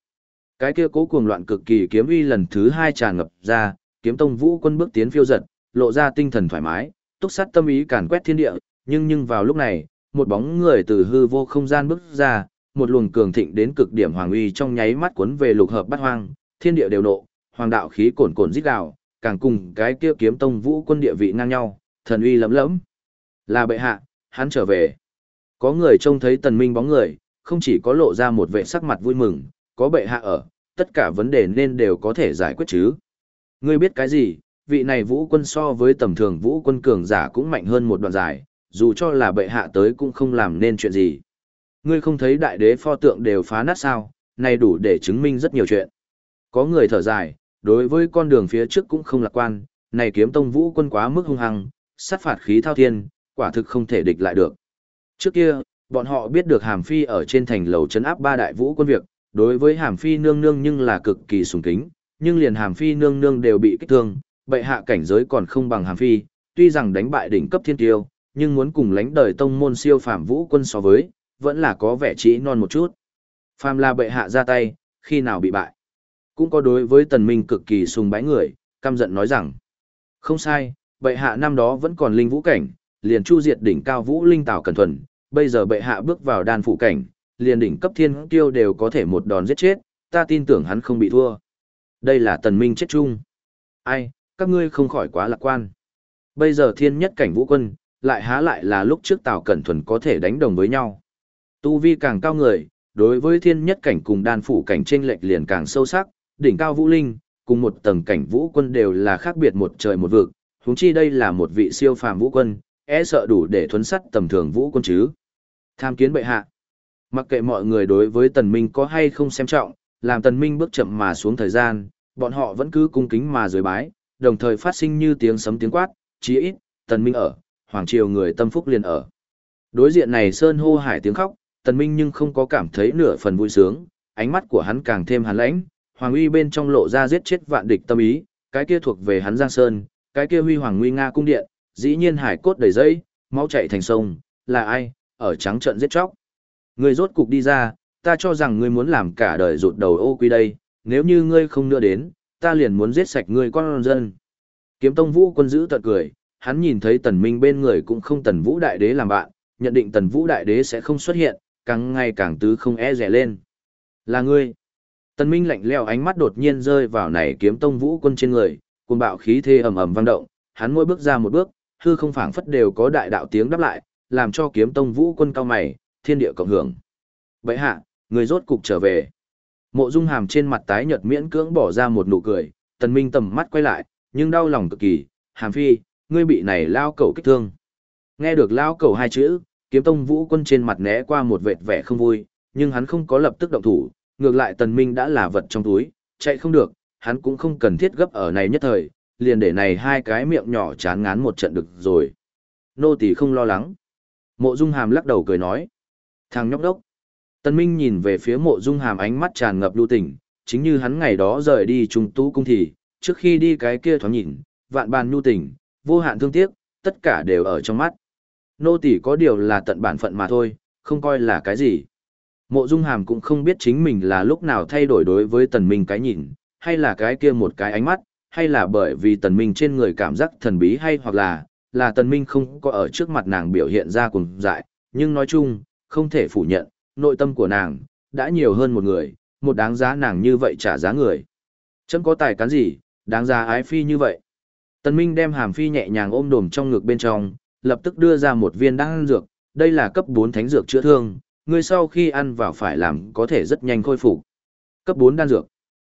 Cái kia cố cuồng loạn cực kỳ kiếm uy lần thứ hai tràn ngập ra, kiếm tông vũ quân bước tiến phiêu giật, lộ ra tinh thần thoải mái, túc sát tâm ý càn quét thiên địa, nhưng nhưng vào lúc này, một bóng người từ hư vô không gian bước ra, một luồng cường thịnh đến cực điểm hoàng uy trong nháy mắt cuốn về lục hợp bát hoang, thiên địa đều nộ, hoàng đạo khí cồn cồn rít gào, càng cùng cái kia kiếm tông vũ quân địa vị ngang nhau, thần uy lấm lẫm. Là bệ hạ, hắn trở về. Có người trông thấy tần minh bóng người, không chỉ có lộ ra một vẻ sắc mặt vui mừng, có bệ hạ ở, tất cả vấn đề nên đều có thể giải quyết chứ. Ngươi biết cái gì, vị này vũ quân so với tầm thường vũ quân cường giả cũng mạnh hơn một đoạn dài, dù cho là bệ hạ tới cũng không làm nên chuyện gì. Ngươi không thấy đại đế pho tượng đều phá nát sao, này đủ để chứng minh rất nhiều chuyện. Có người thở dài, đối với con đường phía trước cũng không lạc quan, này kiếm tông vũ quân quá mức hung hăng, sát phạt khí thao thiên, quả thực không thể địch lại được. Trước kia, bọn họ biết được Hàm Phi ở trên thành lầu trấn áp ba đại vũ quân việc, đối với Hàm Phi nương nương nhưng là cực kỳ sùng kính, nhưng liền Hàm Phi nương nương đều bị kích thương, bệ hạ cảnh giới còn không bằng Hàm Phi, tuy rằng đánh bại đỉnh cấp thiên tiêu, nhưng muốn cùng lãnh đời tông môn siêu phàm vũ quân so với, vẫn là có vẻ chỉ non một chút. Phàm là bệ hạ ra tay, khi nào bị bại. cũng có đối với tần minh cực kỳ sùng bái người, căm giận nói rằng, không sai, bệ hạ năm đó vẫn còn linh vũ cảnh, liền chu diệt đỉnh cao vũ linh tảo cẩn thuần, bây giờ bệ hạ bước vào đan phủ cảnh, liền đỉnh cấp thiên tiêu đều có thể một đòn giết chết, ta tin tưởng hắn không bị thua. Đây là tần minh chết chung. Ai, các ngươi không khỏi quá lạc quan. Bây giờ thiên nhất cảnh vũ quân, lại há lại là lúc trước Tào Cẩn Thuần có thể đánh đồng với nhau. Tu vi càng cao người, đối với thiên nhất cảnh cùng đan phủ cảnh trên lệch liền càng sâu sắc, đỉnh cao vũ linh, cùng một tầng cảnh vũ quân đều là khác biệt một trời một vực, huống chi đây là một vị siêu phàm vũ quân, e sợ đủ để thuấn sắt tầm thường vũ quân chứ. Tham kiến bệ hạ. Mặc kệ mọi người đối với tần minh có hay không xem trọng, làm tần minh bước chậm mà xuống thời gian, bọn họ vẫn cứ cung kính mà rời bái, đồng thời phát sinh như tiếng sấm tiếng quát, chí ít, tần minh ở, hoàng triều người tâm phúc liền ở. Đối diện này sơn hô hải tiếng khóc, tần minh nhưng không có cảm thấy nửa phần vui sướng, ánh mắt của hắn càng thêm hàn lãnh, hoàng uy bên trong lộ ra giết chết vạn địch tâm ý, cái kia thuộc về hắn Giang Sơn, cái kia huy hoàng nguy nga cung điện, dĩ nhiên hải cốt đầy dây, máu chảy thành sông, là ai, ở trắng trận giết chóc. Ngươi rốt cục đi ra, ta cho rằng ngươi muốn làm cả đời rụt đầu ô quy đây, nếu như ngươi không nữa đến, ta liền muốn giết sạch ngươi con dân. Kiếm tông vũ quân giữ tận cười, hắn nhìn thấy tần minh bên người cũng không tần vũ đại đế làm bạn, nhận định tần vũ đại đế sẽ không xuất hiện, càng ngày càng tứ không e rẻ lên. Là ngươi. Tần minh lạnh lẽo ánh mắt đột nhiên rơi vào này kiếm tông vũ quân trên người, cuồng bạo khí thế ầm ầm vang động, hắn mỗi bước ra một bước, hư không phảng phất đều có đại đạo tiếng đáp lại, làm cho kiếm tông vũ quân cao mày, thiên địa cộng hưởng. Vậy hạ, người rốt cục trở về. Mộ Dung Hàm trên mặt tái nhợt miễn cưỡng bỏ ra một nụ cười, Tần Minh tầm mắt quay lại, nhưng đau lòng cực kỳ, "Hàm Phi, ngươi bị này lao cẩu kích thương." Nghe được lao cẩu hai chữ, Kiếm Tông Vũ Quân trên mặt né qua một vệt vẻ không vui, nhưng hắn không có lập tức động thủ, ngược lại Tần Minh đã là vật trong túi, chạy không được, hắn cũng không cần thiết gấp ở này nhất thời, liền để này hai cái miệng nhỏ chán ngán một trận được rồi. Nô tỳ không lo lắng. Mộ Dung Hàm lắc đầu cười nói, "Thằng nhóc đốc." Tần Minh nhìn về phía Mộ Dung Hàm ánh mắt tràn ngập lưu tình, chính như hắn ngày đó rời đi trung tú cung thì, trước khi đi cái kia thoáng nhìn, vạn bàn nhu tình, vô hạn thương tiếc, tất cả đều ở trong mắt. Nô tỳ có điều là tận bản phận mà thôi, không coi là cái gì. Mộ Dung Hàm cũng không biết chính mình là lúc nào thay đổi đối với Tần Minh cái nhìn, hay là cái kia một cái ánh mắt, hay là bởi vì Tần Minh trên người cảm giác thần bí hay hoặc là, là Tần Minh không có ở trước mặt nàng biểu hiện ra cùng dại, nhưng nói chung, không thể phủ nhận, nội tâm của nàng, đã nhiều hơn một người, một đáng giá nàng như vậy trả giá người. Chẳng có tài cán gì, đáng giá ái phi như vậy. Tần Minh đem hàm phi nhẹ nhàng ôm đồm trong ngực bên trong, lập tức đưa ra một viên đan dược, đây là cấp 4 thánh dược chữa thương, người sau khi ăn vào phải làm có thể rất nhanh khôi phục. Cấp 4 đan dược.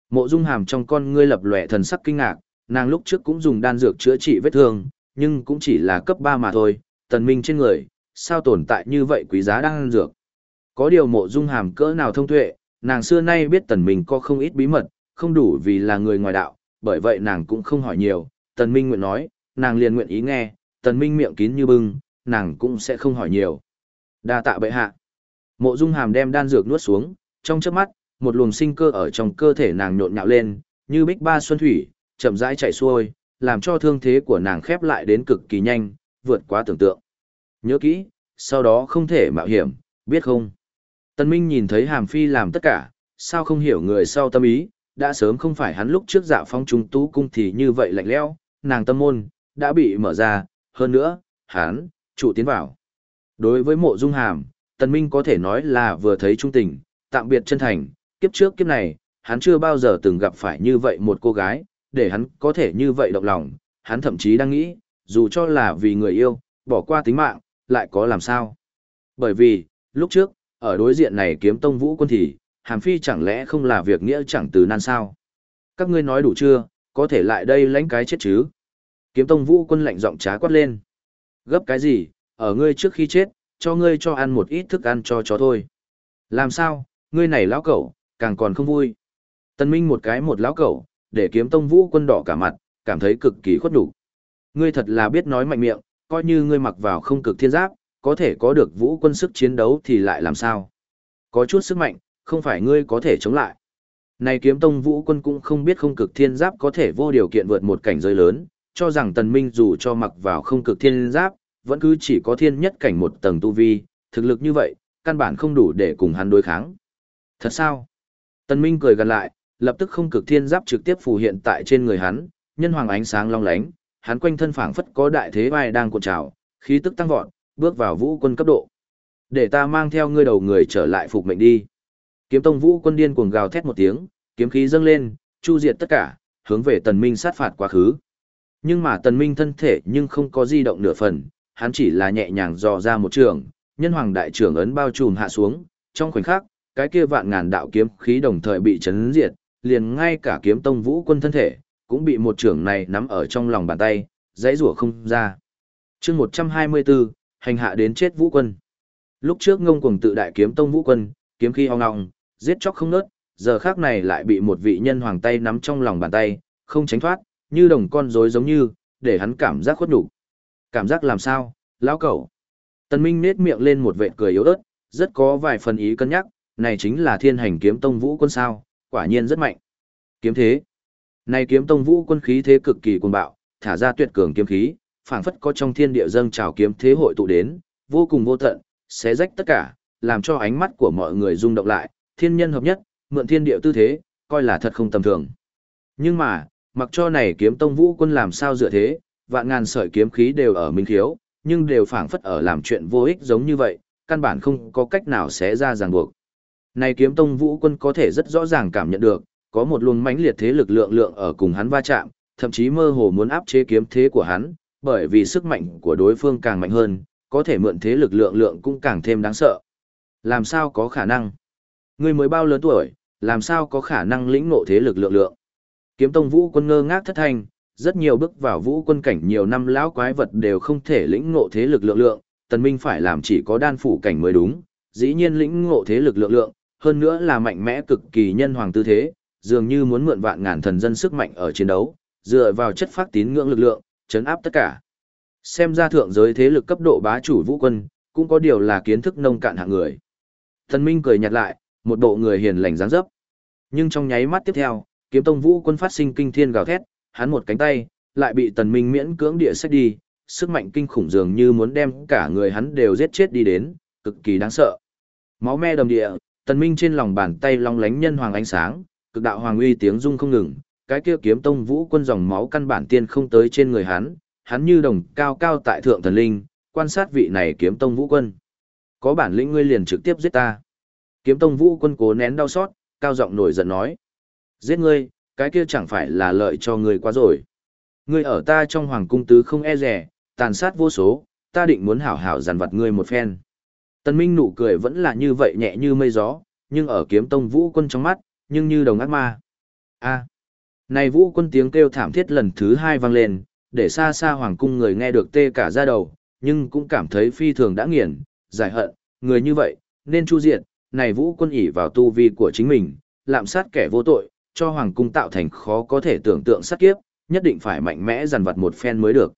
Mộ Dung Hàm trong con ngươi lập lòe thần sắc kinh ngạc, nàng lúc trước cũng dùng đan dược chữa trị vết thương, nhưng cũng chỉ là cấp 3 mà thôi, Tần Minh trên người, sao tồn tại như vậy quý giá đan dược. Có điều Mộ Dung Hàm cỡ nào thông tuệ, nàng xưa nay biết Tần Minh có không ít bí mật, không đủ vì là người ngoài đạo, bởi vậy nàng cũng không hỏi nhiều, Tần Minh nguyện nói, nàng liền nguyện ý nghe, Tần Minh miệng kín như bưng, nàng cũng sẽ không hỏi nhiều. Đa tạ bệ hạ. Mộ Dung Hàm đem đan dược nuốt xuống, trong chớp mắt, một luồng sinh cơ ở trong cơ thể nàng nhộn nhạo lên, như bích ba xuân thủy, chậm rãi chảy xuôi, làm cho thương thế của nàng khép lại đến cực kỳ nhanh, vượt quá tưởng tượng. Nhớ kỹ, sau đó không thể mạo hiểm, biết không? Tân Minh nhìn thấy Hàm Phi làm tất cả, sao không hiểu người sau tâm ý, đã sớm không phải hắn lúc trước dạo phong trung tú cung thì như vậy lạnh lẽo, nàng tâm môn, đã bị mở ra, hơn nữa, hắn, chủ tiến vào. Đối với mộ dung hàm, Tân Minh có thể nói là vừa thấy trung tình, tạm biệt chân thành, kiếp trước kiếp này, hắn chưa bao giờ từng gặp phải như vậy một cô gái, để hắn có thể như vậy động lòng, hắn thậm chí đang nghĩ, dù cho là vì người yêu, bỏ qua tính mạng, lại có làm sao. Bởi vì, lúc trước, ở đối diện này kiếm tông vũ quân thì, hàm phi chẳng lẽ không là việc nghĩa chẳng từ nan sao? Các ngươi nói đủ chưa, có thể lại đây lãnh cái chết chứ? Kiếm tông vũ quân lạnh giọng trá quát lên. Gấp cái gì, ở ngươi trước khi chết, cho ngươi cho ăn một ít thức ăn cho chó thôi. Làm sao, ngươi này lão cẩu, càng còn không vui. Tân Minh một cái một lão cẩu, để kiếm tông vũ quân đỏ cả mặt, cảm thấy cực kỳ khuất nhục. Ngươi thật là biết nói mạnh miệng, coi như ngươi mặc vào không cực thiên giáp, có thể có được vũ quân sức chiến đấu thì lại làm sao? Có chút sức mạnh, không phải ngươi có thể chống lại. Này kiếm tông vũ quân cũng không biết không cực thiên giáp có thể vô điều kiện vượt một cảnh giới lớn, cho rằng tần minh dù cho mặc vào không cực thiên giáp, vẫn cứ chỉ có thiên nhất cảnh một tầng tu vi, thực lực như vậy, căn bản không đủ để cùng hắn đối kháng. Thật sao? Tần minh cười gần lại, lập tức không cực thiên giáp trực tiếp phù hiện tại trên người hắn, nhân hoàng ánh sáng long lánh, hắn quanh thân phảng phất có đại thế vai đang cuộn trào, khí tức tăng vọt, bước vào vũ quân cấp độ. Để ta mang theo ngươi đầu người trở lại phục mệnh đi. Kiếm tông vũ quân điên cuồng gào thét một tiếng, kiếm khí dâng lên, chu diệt tất cả, hướng về tần minh sát phạt quá khứ. Nhưng mà tần minh thân thể nhưng không có di động nửa phần, hắn chỉ là nhẹ nhàng dò ra một trường, nhân hoàng đại trưởng ấn bao trùm hạ xuống, trong khoảnh khắc, cái kia vạn ngàn đạo kiếm khí đồng thời bị chấn diệt, liền ngay cả kiếm tông vũ quân thân thể, cũng bị một trưởng này nắm ở trong lòng bàn tay, dãy rủa không ra. chương 124, hành hạ đến chết vũ quân. Lúc trước ngông cuồng tự đại kiếm tông vũ quân, kiếm khí ong ong, giết chóc không nớt, giờ khác này lại bị một vị nhân hoàng tay nắm trong lòng bàn tay, không tránh thoát, như đồng con rối giống như, để hắn cảm giác khuất đủ. Cảm giác làm sao, lão cẩu. Tần Minh nết miệng lên một vệt cười yếu ớt, rất có vài phần ý cân nhắc, này chính là thiên hành kiếm tông vũ quân sao, quả nhiên rất mạnh. Kiếm thế. Này kiếm tông vũ quân khí thế cực kỳ cuồng bạo, thả ra tuyệt cường kiếm khí, phảng phất có trong thiên địa dâng trào kiếm thế hội tụ đến, vô cùng vô tận, xé rách tất cả, làm cho ánh mắt của mọi người rung động lại, thiên nhân hợp nhất, mượn thiên địa tư thế, coi là thật không tầm thường. Nhưng mà, mặc cho này kiếm tông vũ quân làm sao dựa thế, vạn ngàn sợi kiếm khí đều ở minh thiếu, nhưng đều phảng phất ở làm chuyện vô ích giống như vậy, căn bản không có cách nào xé ra ràng buộc. Này kiếm tông vũ quân có thể rất rõ ràng cảm nhận được, có một luồng mãnh liệt thế lực lượng lượng ở cùng hắn va chạm, thậm chí mơ hồ muốn áp chế kiếm thế của hắn, bởi vì sức mạnh của đối phương càng mạnh hơn, có thể mượn thế lực lượng lượng cũng càng thêm đáng sợ. Làm sao có khả năng? Người mới bao lớn tuổi, làm sao có khả năng lĩnh ngộ thế lực lượng lượng? Kiếm tông vũ quân ngơ ngác thất thanh, rất nhiều bước vào vũ quân cảnh nhiều năm lão quái vật đều không thể lĩnh ngộ thế lực lượng lượng, tần minh phải làm chỉ có đan phủ cảnh mới đúng, dĩ nhiên lĩnh ngộ thế lực lượng lượng, hơn nữa là mạnh mẽ cực kỳ nhân hoàng tư thế, dường như muốn mượn vạn ngàn thần dân sức mạnh ở chiến đấu, dựa vào chất phát tín ngưỡng lực lượng, chấn áp tất cả. Xem ra thượng giới thế lực cấp độ bá chủ vũ quân, cũng có điều là kiến thức nông cạn hạng người. Thần Minh cười nhạt lại, một bộ người hiền lành dáng dấp. Nhưng trong nháy mắt tiếp theo, kiếm tông vũ quân phát sinh kinh thiên gào thét, hắn một cánh tay, lại bị tần minh miễn cưỡng địa sách đi, sức mạnh kinh khủng dường như muốn đem cả người hắn đều giết chết đi đến, cực kỳ đáng sợ. Máu me đầm địa, tần minh trên lòng bàn tay long lánh nhân hoàng ánh sáng, cực đạo hoàng uy tiếng rung không ngừng, cái kia kiếm tông vũ quân dòng máu căn bản tiên không tới trên người hắn, hắn như đồng cao cao tại thượng thần linh, quan sát vị này kiếm tông vũ quân. Có bản lĩnh ngươi liền trực tiếp giết ta. Kiếm tông vũ quân cố nén đau xót, cao giọng nổi giận nói. Giết ngươi, cái kia chẳng phải là lợi cho ngươi quá rồi. Ngươi ở ta trong hoàng cung tứ không e rẻ, tàn sát vô số, ta định muốn hảo hảo giàn vặt ngươi một phen. Tần Minh nụ cười vẫn là như vậy nhẹ như mây gió, nhưng ở kiếm tông vũ quân trong mắt, nhưng như đồng ác ma. A. Này vũ quân tiếng kêu thảm thiết lần thứ hai vang lên, để xa xa hoàng cung người nghe được tê cả da đầu, nhưng cũng cảm thấy phi thường đã nghiền, giải hận, người như vậy, nên chu diệt, này vũ quân ỉ vào tu vi của chính mình, lạm sát kẻ vô tội, cho hoàng cung tạo thành khó có thể tưởng tượng sát kiếp, nhất định phải mạnh mẽ dằn vặt một phen mới được.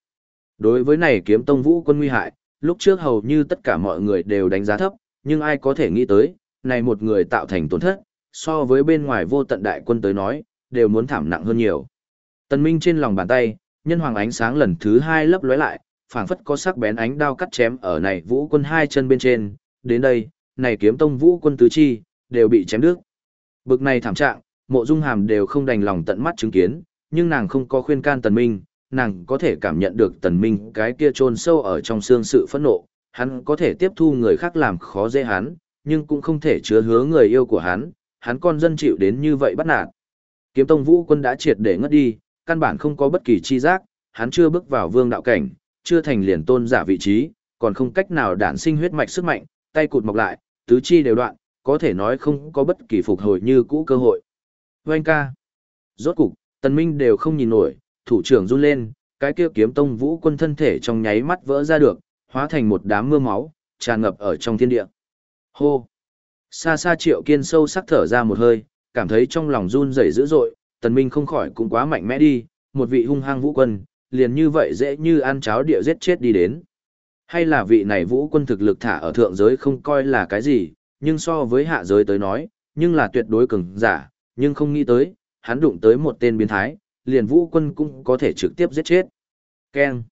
Đối với này kiếm tông vũ quân nguy hại, lúc trước hầu như tất cả mọi người đều đánh giá thấp, nhưng ai có thể nghĩ tới, này một người tạo thành tổn thất, so với bên ngoài vô tận đại quân tới nói, đều muốn thảm nặng hơn nhiều. Tần Minh trên lòng bàn tay, nhân hoàng ánh sáng lần thứ hai lấp lóe lại, phảng phất có sắc bén ánh đao cắt chém ở này vũ quân hai chân bên trên, đến đây, này kiếm tông vũ quân tứ chi, đều bị chém đứt. Bực này thảm trạng, mộ dung hàm đều không đành lòng tận mắt chứng kiến, nhưng nàng không có khuyên can tần minh, nàng có thể cảm nhận được tần minh cái kia trôn sâu ở trong xương sự phẫn nộ, hắn có thể tiếp thu người khác làm khó dễ hắn, nhưng cũng không thể chứa hứa người yêu của hắn, hắn con dân chịu đến như vậy bắt nạt. Kiếm tông vũ quân đã triệt để ngất đi, căn bản không có bất kỳ chi giác, hắn chưa bước vào vương đạo cảnh, chưa thành liền tôn giả vị trí, còn không cách nào đản sinh huyết mạch sức mạnh, tay cụt mọc lại, tứ chi đều đoạn, có thể nói không có bất kỳ phục hồi như cũ cơ hội. Vâng ca. Rốt cục, tần minh đều không nhìn nổi, thủ trưởng run lên, cái kia kiếm tông vũ quân thân thể trong nháy mắt vỡ ra được, hóa thành một đám mưa máu, tràn ngập ở trong thiên địa. Hô! Xa xa triệu kiên sâu sắc thở ra một hơi, cảm thấy trong lòng run rẩy dữ dội, tần minh không khỏi cũng quá mạnh mẽ đi, một vị hung hăng vũ quân, liền như vậy dễ như ăn cháo địa giết chết đi đến. Hay là vị này vũ quân thực lực thả ở thượng giới không coi là cái gì, nhưng so với hạ giới tới nói, nhưng là tuyệt đối cường giả, nhưng không nghĩ tới, hắn đụng tới một tên biến thái, liền vũ quân cũng có thể trực tiếp giết chết. Ken.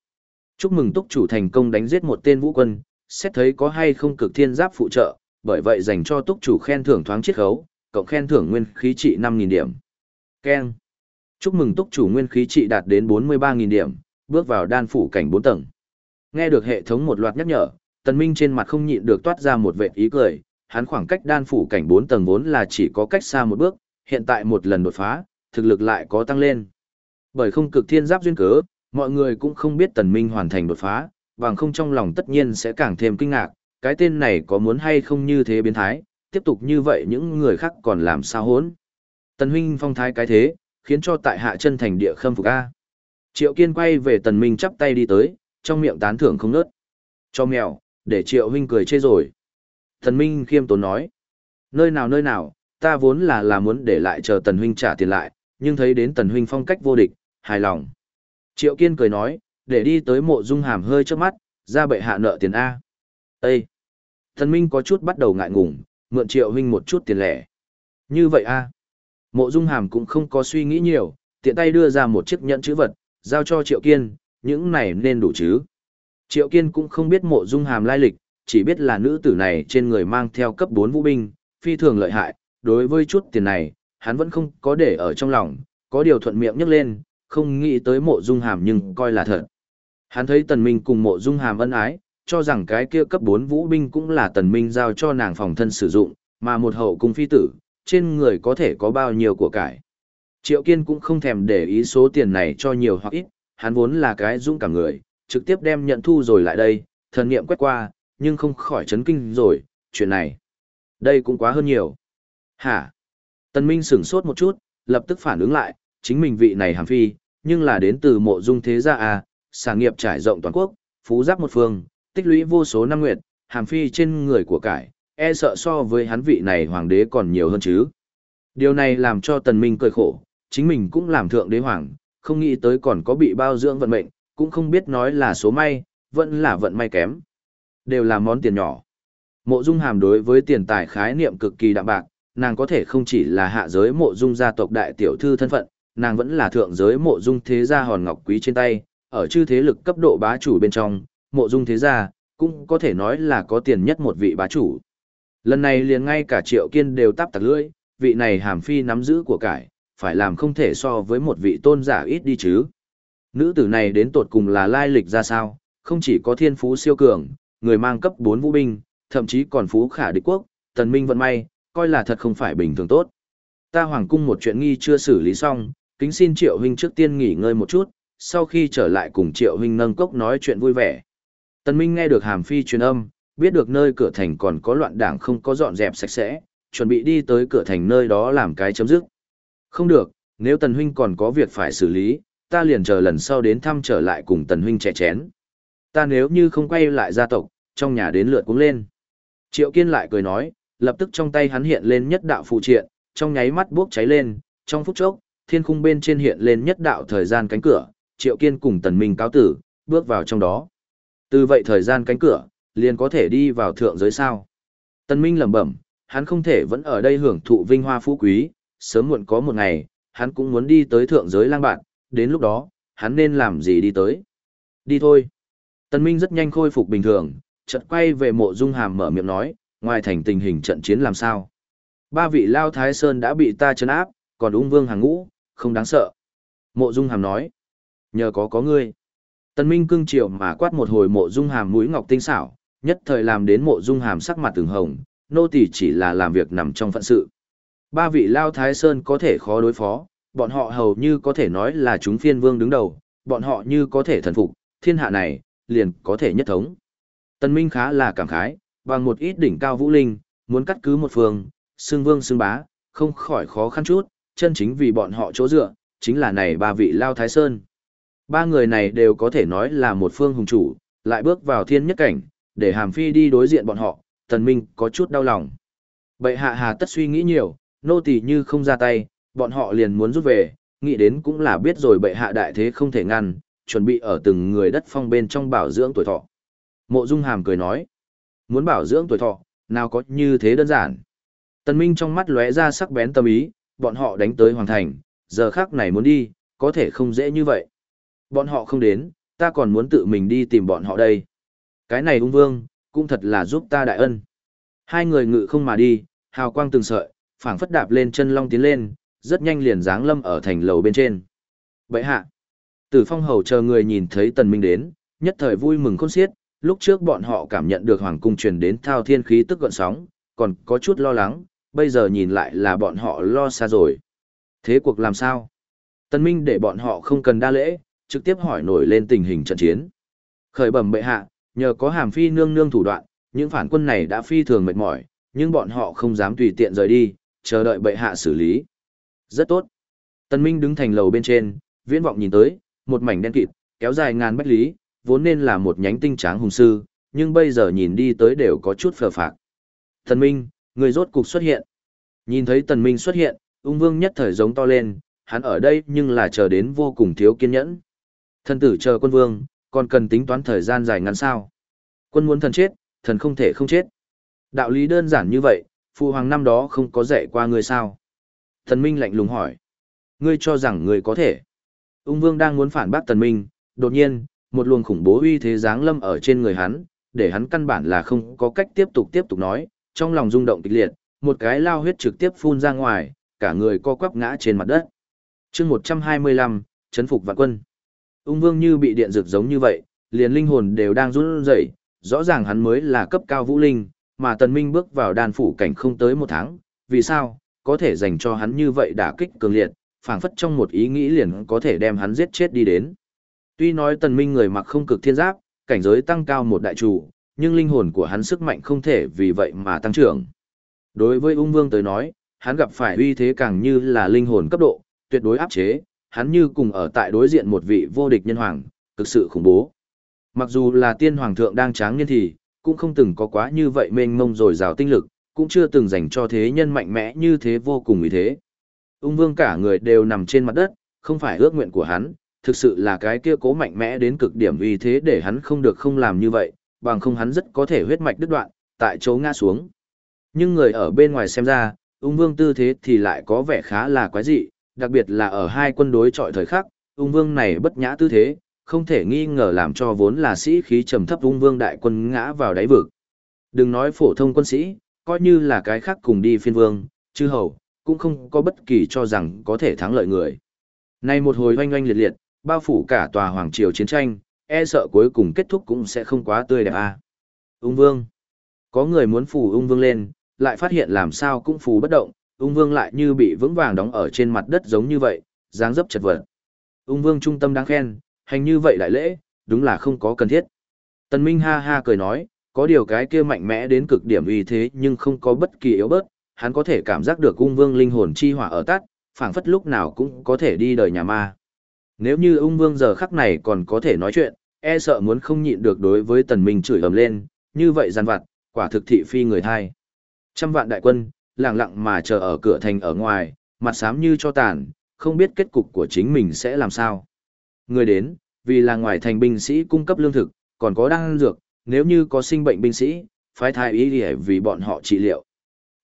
Chúc mừng túc chủ thành công đánh giết một tên vũ quân, xét thấy có hay không cực thiên giáp phụ trợ, bởi vậy dành cho túc chủ khen thưởng thoáng chiết khấu, cộng khen thưởng nguyên khí trị 5.000 điểm. Ken. Chúc mừng túc chủ nguyên khí trị đạt đến 43.000 điểm, bước vào đan phủ cảnh 4 tầng. Nghe được hệ thống một loạt nhắc nhở, Tần Minh trên mặt không nhịn được toát ra một vệt ý cười, hắn khoảng cách đan phủ cảnh 4 tầng vốn là chỉ có cách xa một bước, hiện tại một lần đột phá, thực lực lại có tăng lên. Bởi không cực thiên giáp duyên cớ, mọi người cũng không biết Tần Minh hoàn thành đột phá, bằng không trong lòng tất nhiên sẽ càng thêm kinh ngạc, cái tên này có muốn hay không như thế biến thái, tiếp tục như vậy những người khác còn làm sao hốn. Tần huynh phong thái cái thế, khiến cho tại hạ chân thành địa khâm phục A. Triệu Kiên quay về Tần Minh chắp tay đi tới, trong miệng tán thưởng không nớt. Cho mèo, để Triệu huynh cười chê rồi. Tần Minh khiêm tốn nói. Nơi nào nơi nào, ta vốn là là muốn để lại chờ Tần huynh trả tiền lại, nhưng thấy đến Tần huynh phong cách vô địch, hài lòng. Triệu Kiên cười nói, để đi tới mộ dung hàm hơi trước mắt, ra bệ hạ nợ tiền A. Ê! Thần Minh có chút bắt đầu ngại ngùng, mượn Triệu huynh một chút tiền lẻ. Như vậy A. Mộ dung hàm cũng không có suy nghĩ nhiều, tiện tay đưa ra một chiếc nhẫn chữ vật, giao cho Triệu Kiên, những này nên đủ chứ. Triệu Kiên cũng không biết mộ dung hàm lai lịch, chỉ biết là nữ tử này trên người mang theo cấp 4 vũ binh, phi thường lợi hại, đối với chút tiền này, hắn vẫn không có để ở trong lòng, có điều thuận miệng nhắc lên, không nghĩ tới mộ dung hàm nhưng coi là thật. Hắn thấy tần minh cùng mộ dung hàm ân ái, cho rằng cái kia cấp 4 vũ binh cũng là tần minh giao cho nàng phòng thân sử dụng, mà một hậu cung phi tử, trên người có thể có bao nhiêu của cải. Triệu Kiên cũng không thèm để ý số tiền này cho nhiều hoặc ít, hắn vốn là cái dũng cảm người, trực tiếp đem nhận thu rồi lại đây, thần niệm quét qua, nhưng không khỏi chấn kinh rồi, chuyện này. Đây cũng quá hơn nhiều. Hả? tần Minh sửng sốt một chút, lập tức phản ứng lại, chính mình vị này hàm phi, nhưng là đến từ mộ dung thế gia à, sản nghiệp trải rộng toàn quốc, phú giáp một phương, tích lũy vô số năm nguyệt, hàm phi trên người của cải, e sợ so với hắn vị này hoàng đế còn nhiều hơn chứ. Điều này làm cho tần minh cười khổ, chính mình cũng làm thượng đế hoàng, không nghĩ tới còn có bị bao dưỡng vận mệnh, cũng không biết nói là số may, vẫn là vận may kém. Đều là món tiền nhỏ. Mộ dung hàm đối với tiền tài khái niệm cực kỳ đạm bạc, nàng có thể không chỉ là hạ giới mộ dung gia tộc đại tiểu thư thân phận, nàng vẫn là thượng giới mộ dung thế gia hòn ngọc quý trên tay, ở chư thế lực cấp độ bá chủ bên trong, mộ dung thế gia, cũng có thể nói là có tiền nhất một vị bá chủ. Lần này liền ngay cả triệu kiên đều tắp tạc lưỡi, vị này hàm phi nắm giữ của cải, phải làm không thể so với một vị tôn giả ít đi chứ. Nữ tử này đến tột cùng là lai lịch ra sao, không chỉ có thiên phú siêu cường, người mang cấp 4 vũ binh, thậm chí còn phú khả địch quốc, tần minh vận may, coi là thật không phải bình thường tốt. Ta hoàng cung một chuyện nghi chưa xử lý xong, kính xin triệu huynh trước tiên nghỉ ngơi một chút, sau khi trở lại cùng triệu huynh nâng cốc nói chuyện vui vẻ. Tần minh nghe được hàm phi truyền âm, biết được nơi cửa thành còn có loạn đảng không có dọn dẹp sạch sẽ, chuẩn bị đi tới cửa thành nơi đó làm cái chấm dứt. Không được, nếu Tần Huynh còn có việc phải xử lý, ta liền chờ lần sau đến thăm trở lại cùng Tần Huynh trẻ chén. Ta nếu như không quay lại gia tộc, trong nhà đến lượt cũng lên. Triệu Kiên lại cười nói, lập tức trong tay hắn hiện lên nhất đạo phụ triện, trong nháy mắt bốc cháy lên, trong phút chốc, thiên khung bên trên hiện lên nhất đạo thời gian cánh cửa, Triệu Kiên cùng Tần Minh cáo tử, bước vào trong đó. Từ vậy thời gian cánh cửa, liền có thể đi vào thượng giới sao. Tần Minh lẩm bẩm, hắn không thể vẫn ở đây hưởng thụ vinh hoa phú quý, sớm muộn có một ngày, hắn cũng muốn đi tới thượng giới lang bạn, đến lúc đó, hắn nên làm gì đi tới. Đi thôi. Tần Minh rất nhanh khôi phục bình thường, chợt quay về mộ dung hàm mở miệng nói, ngoài thành tình hình trận chiến làm sao. Ba vị Lao Thái Sơn đã bị ta chấn áp, còn ung vương hàng ngũ, không đáng sợ. Mộ dung hàm nói, nhờ có có ngươi. Tần Minh cưng chiều mà quát một hồi mộ dung hàm mũi ngọc tinh xảo, nhất thời làm đến mộ dung hàm sắc mặt từng hồng, nô tỳ chỉ là làm việc nằm trong phận sự. Ba vị Lao Thái Sơn có thể khó đối phó, bọn họ hầu như có thể nói là chúng phiên vương đứng đầu, bọn họ như có thể thần phục, thiên hạ này, liền có thể nhất thống. Tần Minh khá là cảm khái, bằng một ít đỉnh cao vũ linh, muốn cắt cứ một phương, xương vương xương bá, không khỏi khó khăn chút, chân chính vì bọn họ chỗ dựa, chính là này ba vị Lao Thái Sơn. Ba người này đều có thể nói là một phương hùng chủ, lại bước vào thiên nhất cảnh, để hàm phi đi đối diện bọn họ, tần minh có chút đau lòng. Bệ hạ hà tất suy nghĩ nhiều, nô tỳ như không ra tay, bọn họ liền muốn rút về, nghĩ đến cũng là biết rồi bệ hạ đại thế không thể ngăn, chuẩn bị ở từng người đất phong bên trong bảo dưỡng tuổi thọ. Mộ Dung Hàm cười nói, muốn bảo dưỡng tuổi thọ, nào có như thế đơn giản. Tần Minh trong mắt lóe ra sắc bén tâm ý, bọn họ đánh tới hoàng thành, giờ khác này muốn đi, có thể không dễ như vậy. Bọn họ không đến, ta còn muốn tự mình đi tìm bọn họ đây. Cái này ung vương, cũng thật là giúp ta đại ân. Hai người ngự không mà đi, hào quang từng sợi, phảng phất đạp lên chân long tiến lên, rất nhanh liền giáng lâm ở thành lầu bên trên. Bậy hạ, tử phong hầu chờ người nhìn thấy tần minh đến, nhất thời vui mừng khôn xiết, lúc trước bọn họ cảm nhận được hoàng cung truyền đến thao thiên khí tức gợn sóng, còn có chút lo lắng, bây giờ nhìn lại là bọn họ lo xa rồi. Thế cuộc làm sao? Tần Minh để bọn họ không cần đa lễ, trực tiếp hỏi nổi lên tình hình trận chiến. Khởi bẩm bệ hạ, nhờ có hàm phi nương nương thủ đoạn, những phản quân này đã phi thường mệt mỏi, nhưng bọn họ không dám tùy tiện rời đi, chờ đợi bệ hạ xử lý. Rất tốt. Tần Minh đứng thành lầu bên trên, viễn vọng nhìn tới, một mảnh đen kịt, kéo dài ngàn bách lý, vốn nên là một nhánh tinh tráng hùng sư, nhưng bây giờ nhìn đi tới đều có chút phờ phạc. Tần Minh, người rốt cục xuất hiện. Nhìn thấy Tần Minh xuất hiện, ung vương nhất thời giống to lên, hắn ở đây nhưng là chờ đến vô cùng thiếu kiên nhẫn. Thần tử chờ quân vương, còn cần tính toán thời gian dài ngắn sao. Quân muốn thần chết, thần không thể không chết. Đạo lý đơn giản như vậy, phụ hoàng năm đó không có dạy qua ngươi sao. Thần Minh lạnh lùng hỏi. Ngươi cho rằng ngươi có thể. Ung vương đang muốn phản bác Tần Minh, đột nhiên, một luồng khủng bố uy thế giáng lâm ở trên người hắn, để hắn căn bản là không có cách tiếp tục tiếp tục nói, trong lòng rung động kịch liệt, một cái lao huyết trực tiếp phun ra ngoài, cả người co quắp ngã trên mặt đất. chương 125, chấn phục vạn quân. Ung vương như bị điện rực giống như vậy, liền linh hồn đều đang run rẩy, rõ ràng hắn mới là cấp cao vũ linh, mà tần minh bước vào đan phủ cảnh không tới một tháng, vì sao, có thể dành cho hắn như vậy đả kích cường liệt, phảng phất trong một ý nghĩ liền có thể đem hắn giết chết đi đến. Tuy nói tần minh người mặc không cực thiên giáp, cảnh giới tăng cao một đại chủ, nhưng linh hồn của hắn sức mạnh không thể vì vậy mà tăng trưởng. Đối với ung vương tới nói, hắn gặp phải uy thế càng như là linh hồn cấp độ, tuyệt đối áp chế, hắn như cùng ở tại đối diện một vị vô địch nhân hoàng, cực sự khủng bố. Mặc dù là tiên hoàng thượng đang tráng niên thì, cũng không từng có quá như vậy mênh mông rồi rào tinh lực, cũng chưa từng dành cho thế nhân mạnh mẽ như thế vô cùng ý thế. Ung vương cả người đều nằm trên mặt đất, không phải ước nguyện của hắn, thực sự là cái kia cố mạnh mẽ đến cực điểm uy thế để hắn không được không làm như vậy, bằng không hắn rất có thể huyết mạch đứt đoạn, tại chỗ ngã xuống. Nhưng người ở bên ngoài xem ra, ung vương tư thế thì lại có vẻ khá là quái dị, đặc biệt là ở hai quân đối chọi thời khắc, ung vương này bất nhã tư thế, không thể nghi ngờ làm cho vốn là sĩ khí trầm thấp ung vương đại quân ngã vào đáy vực. Đừng nói phổ thông quân sĩ, coi như là cái khác cùng đi phiên vương, chư hầu, cũng không có bất kỳ cho rằng có thể thắng lợi người. Nay một hồi oanh oanh liệt liệt, bao phủ cả tòa hoàng triều chiến tranh, e sợ cuối cùng kết thúc cũng sẽ không quá tươi đẹp a. À. Ung vương. Có người muốn phủ ung vương lên, lại phát hiện làm sao cũng phù bất động, ung vương lại như bị vững vàng đóng ở trên mặt đất giống như vậy, dáng dấp chật vật. Ung vương trung tâm đáng khen, hành như vậy đại lễ, đúng là không có cần thiết. Tần Minh ha ha cười nói, có điều cái kia mạnh mẽ đến cực điểm uy thế nhưng không có bất kỳ yếu bớt, hắn có thể cảm giác được ung vương linh hồn chi hỏa ở tắt, phảng phất lúc nào cũng có thể đi đời nhà ma. Nếu như ung vương giờ khắc này còn có thể nói chuyện, e sợ muốn không nhịn được đối với tần minh chửi ầm lên, như vậy gian vặt, quả thực thị phi người thai. Trăm vạn đại quân, lặng lặng mà chờ ở cửa thành ở ngoài, mặt xám như cho tàn, không biết kết cục của chính mình sẽ làm sao. Người đến, vì là ngoài thành binh sĩ cung cấp lương thực, còn có đan dược, nếu như có sinh bệnh binh sĩ, phái thái ý để vì bọn họ trị liệu.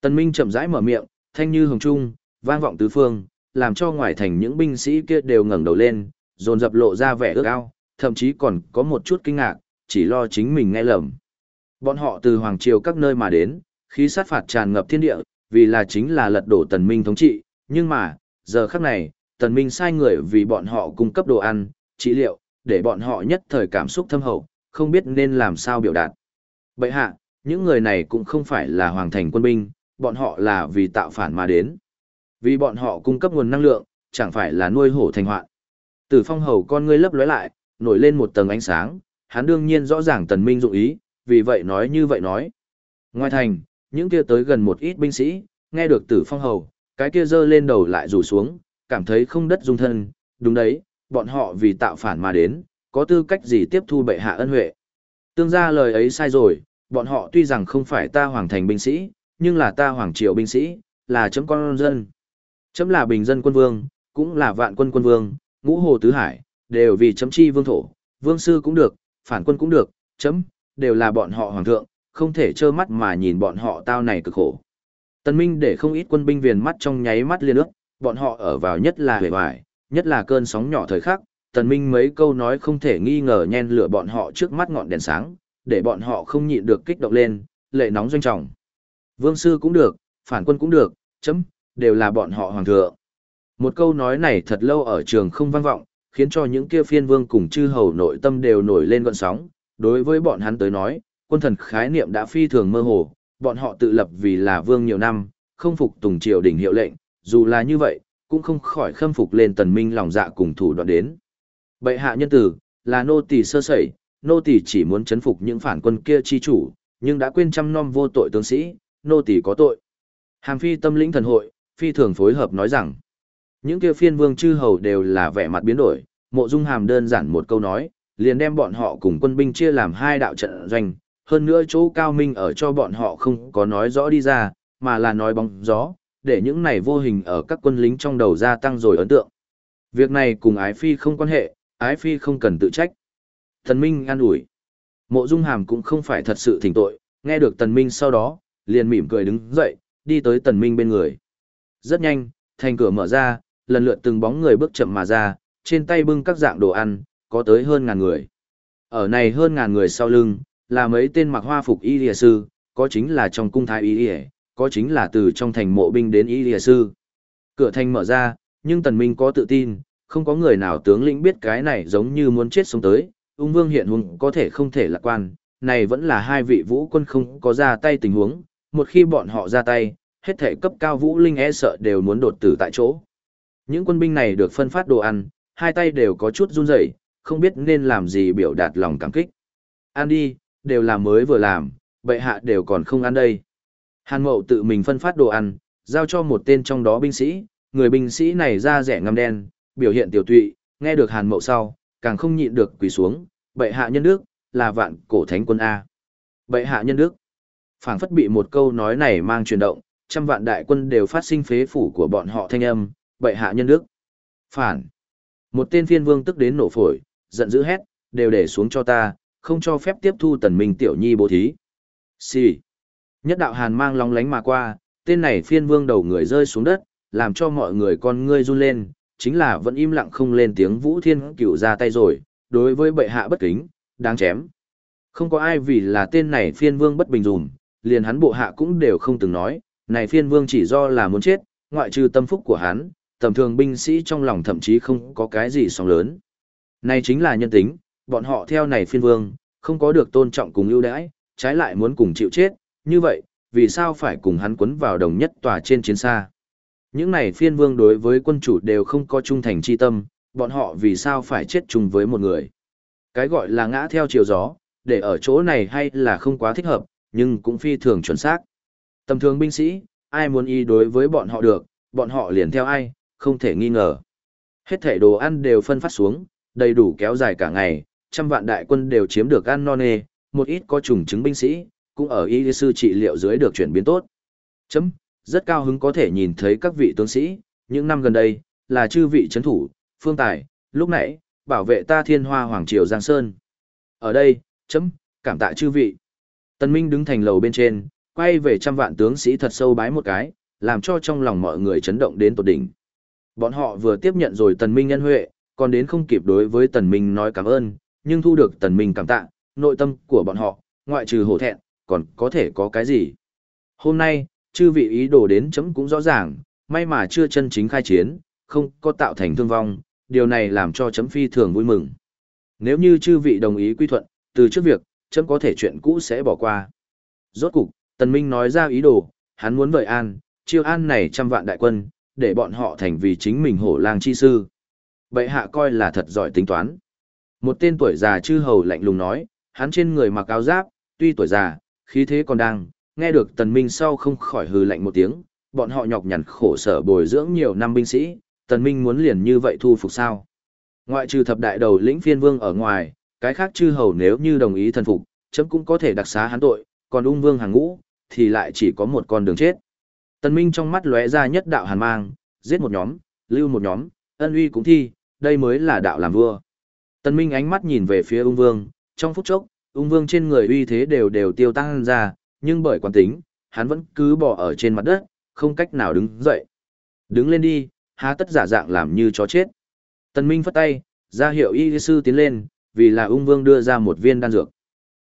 Tần Minh chậm rãi mở miệng, thanh như hồng trung, vang vọng tứ phương, làm cho ngoài thành những binh sĩ kia đều ngẩng đầu lên, dồn dập lộ ra vẻ ước ao, thậm chí còn có một chút kinh ngạc, chỉ lo chính mình nghe lầm. Bọn họ từ hoàng triều các nơi mà đến, khí sát phạt tràn ngập thiên địa, vì là chính là lật đổ tần minh thống trị, nhưng mà, giờ khắc này, tần minh sai người vì bọn họ cung cấp đồ ăn, trị liệu, để bọn họ nhất thời cảm xúc thâm hậu, không biết nên làm sao biểu đạt. Bậy hạ, những người này cũng không phải là hoàng thành quân binh, bọn họ là vì tạo phản mà đến. Vì bọn họ cung cấp nguồn năng lượng, chẳng phải là nuôi hổ thành hoạn. Tử phong hầu con ngươi lấp lóe lại, nổi lên một tầng ánh sáng, hắn đương nhiên rõ ràng tần minh dụng ý, vì vậy nói như vậy nói. Ngoài thành, những kia tới gần một ít binh sĩ, nghe được tử phong hầu, cái kia giơ lên đầu lại rủ xuống, cảm thấy không đất dung thân, đúng đấy, bọn họ vì tạo phản mà đến, có tư cách gì tiếp thu bệ hạ ân huệ. Tương ra lời ấy sai rồi, bọn họ tuy rằng không phải ta hoàng thành binh sĩ, nhưng là ta hoàng triều binh sĩ, là chấm con dân. Chấm là bình dân quân vương, cũng là vạn quân quân vương, ngũ hồ tứ hải, đều vì chấm chi vương thổ, vương sư cũng được, phản quân cũng được, chấm, đều là bọn họ hoàng thượng, không thể trơ mắt mà nhìn bọn họ tao này cực khổ. Tân Minh để không ít quân binh viền mắt trong nháy mắt liên ước, bọn họ ở vào nhất là hề hoài, nhất là cơn sóng nhỏ thời khắc, Tần Minh mấy câu nói không thể nghi ngờ nhen lửa bọn họ trước mắt ngọn đèn sáng, để bọn họ không nhịn được kích động lên, lệ nóng doanh trọng. Vương sư cũng được, phản quân cũng được, chấm, đều là bọn họ hoàng thượng. Một câu nói này thật lâu ở trường không vang vọng, khiến cho những kia phiên vương cùng chư hầu nội tâm đều nổi lên gọn sóng. Đối với bọn hắn tới nói, quân thần khái niệm đã phi thường mơ hồ, bọn họ tự lập vì là vương nhiều năm, không phục tùng triều đỉnh hiệu lệnh, dù là như vậy, cũng không khỏi khâm phục lên tần minh lòng dạ cùng thủ đoạn đến. Bệ hạ nhân tử, là nô tỳ sơ sẩy, nô tỳ chỉ muốn chấn phục những phản quân kia chi chủ, nhưng đã quên chăm nom vô tội tướng sĩ, nô tỳ có tội. Hàm phi tâm lĩnh thần hội, phi thường phối hợp nói rằng, những kia phiên vương chư hầu đều là vẻ mặt biến đổi, mộ dung hàm đơn giản một câu nói, liền đem bọn họ cùng quân binh chia làm hai đạo trận doanh, hơn nữa chỗ cao minh ở cho bọn họ không có nói rõ đi ra, mà là nói bóng gió, để những này vô hình ở các quân lính trong đầu gia tăng rồi ấn tượng. Việc này cùng ái phi không quan hệ, ái phi không cần tự trách. Thần Minh an ủi. Mộ Dung Hàm cũng không phải thật sự thỉnh tội, nghe được Tần Minh sau đó, liền mỉm cười đứng dậy, đi tới Tần Minh bên người. Rất nhanh, thành cửa mở ra, lần lượt từng bóng người bước chậm mà ra, trên tay bưng các dạng đồ ăn, có tới hơn ngàn người. Ở này hơn ngàn người sau lưng, là mấy tên mặc hoa phục y lìa sư, có chính là trong cung thái y lìa, có chính là từ trong thành mộ binh đến y lìa sư. Cửa thành mở ra, nhưng Tần Minh có tự tin, không có người nào tướng lĩnh biết cái này giống như muốn chết sống tới, ung vương hiện hùng có thể không thể lạc quan, này vẫn là hai vị vũ quân không có ra tay tình huống, một khi bọn họ ra tay, hết thể cấp cao vũ linh e sợ đều muốn đột tử tại chỗ. Những quân binh này được phân phát đồ ăn, hai tay đều có chút run rẩy, không biết nên làm gì biểu đạt lòng cảm kích. Ăn đi, đều là mới vừa làm, bệ hạ đều còn không ăn đây. Hàn mậu tự mình phân phát đồ ăn, giao cho một tên trong đó binh sĩ, người binh sĩ này da rẻ ngăm đen, biểu hiện tiểu tụy, nghe được hàn mậu sau, càng không nhịn được quỳ xuống, bệ hạ nhân đức, là vạn cổ thánh quân A. Bệ hạ nhân đức, phảng phất bị một câu nói này mang truyền động, trăm vạn đại quân đều phát sinh phế phủ của bọn họ thanh âm, bệ hạ nhân đức. Phản. Một tên phiên vương tức đến nổ phổi, giận dữ hét, đều để xuống cho ta, không cho phép tiếp thu tần minh tiểu nhi bố thí. Xì. Nhất đạo hàn mang long lánh mà qua, tên này phiên vương đầu người rơi xuống đất, làm cho mọi người con ngươi run lên, chính là vẫn im lặng không lên tiếng vũ thiên cửu ra tay rồi, đối với bệ hạ bất kính, đáng chém. Không có ai vì là tên này phiên vương bất bình dùm, liền hắn bộ hạ cũng đều không từng nói, này phiên vương chỉ do là muốn chết, ngoại trừ tâm phúc của hắn, tầm thường binh sĩ trong lòng thậm chí không có cái gì sóng lớn. Này chính là nhân tính, bọn họ theo này phiên vương, không có được tôn trọng cùng ưu đãi, trái lại muốn cùng chịu chết, như vậy, vì sao phải cùng hắn quấn vào đồng nhất tòa trên chiến xa. Những này phiên vương đối với quân chủ đều không có trung thành chi tâm, bọn họ vì sao phải chết chung với một người. Cái gọi là ngã theo chiều gió, để ở chỗ này hay là không quá thích hợp, nhưng cũng phi thường chuẩn xác. Tầm thường binh sĩ, ai muốn y đối với bọn họ được, bọn họ liền theo ai, không thể nghi ngờ. Hết thể đồ ăn đều phân phát xuống, đầy đủ kéo dài cả ngày, trăm vạn đại quân đều chiếm được ăn non nê, một ít có trùng chứng binh sĩ, cũng ở y sư trị liệu dưới được chuyển biến tốt. Chấm, rất cao hứng có thể nhìn thấy các vị tướng sĩ, những năm gần đây, là chư vị chấn thủ, phương tài, lúc nãy, bảo vệ ta thiên hoa hoàng triều Giang Sơn. Ở đây, chấm, cảm tạ chư vị. Tân Minh đứng thành lầu bên trên, quay về trăm vạn tướng sĩ thật sâu bái một cái, làm cho trong lòng mọi người chấn động đến tột đỉnh. Bọn họ vừa tiếp nhận rồi Tần Minh nhân huệ, còn đến không kịp đối với Tần Minh nói cảm ơn, nhưng thu được Tần Minh cảm tạ, nội tâm của bọn họ, ngoại trừ hổ thẹn, còn có thể có cái gì. Hôm nay, chư vị ý đồ đến chấm cũng rõ ràng, may mà chưa chân chính khai chiến, không có tạo thành thương vong, điều này làm cho chấm phi thường vui mừng. Nếu như chư vị đồng ý quy thuận, từ trước việc, chấm có thể chuyện cũ sẽ bỏ qua. Rốt cục, Tần Minh nói ra ý đồ, hắn muốn vợi an, chiêu an này trăm vạn đại quân, để bọn họ thành vì chính mình hổ lang chi sư. Bệ hạ coi là thật giỏi tính toán. Một tên tuổi già chư hầu lạnh lùng nói, hắn trên người mặc áo giáp, tuy tuổi già, khí thế còn đang, nghe được tần minh sau không khỏi hừ lạnh một tiếng, bọn họ nhọc nhằn khổ sở bồi dưỡng nhiều năm binh sĩ, tần minh muốn liền như vậy thu phục sao. Ngoại trừ thập đại đầu lĩnh phiên vương ở ngoài, cái khác chư hầu nếu như đồng ý thần phục, chấm cũng có thể đặc xá hắn tội, còn ung vương hàng ngũ, thì lại chỉ có một con đường chết. Tần minh trong mắt lóe ra nhất đạo hàn mang, giết một nhóm, lưu một nhóm, ân uy cũng thi, đây mới là đạo làm vua. Tần minh ánh mắt nhìn về phía ung vương, trong phút chốc, ung vương trên người uy thế đều đều tiêu tăng ra, nhưng bởi quán tính, hắn vẫn cứ bỏ ở trên mặt đất, không cách nào đứng dậy. Đứng lên đi, há tất giả dạng làm như chó chết. Tần Minh phất tay, ra hiệu y sư tiến lên, vì là ung vương đưa ra một viên đan dược.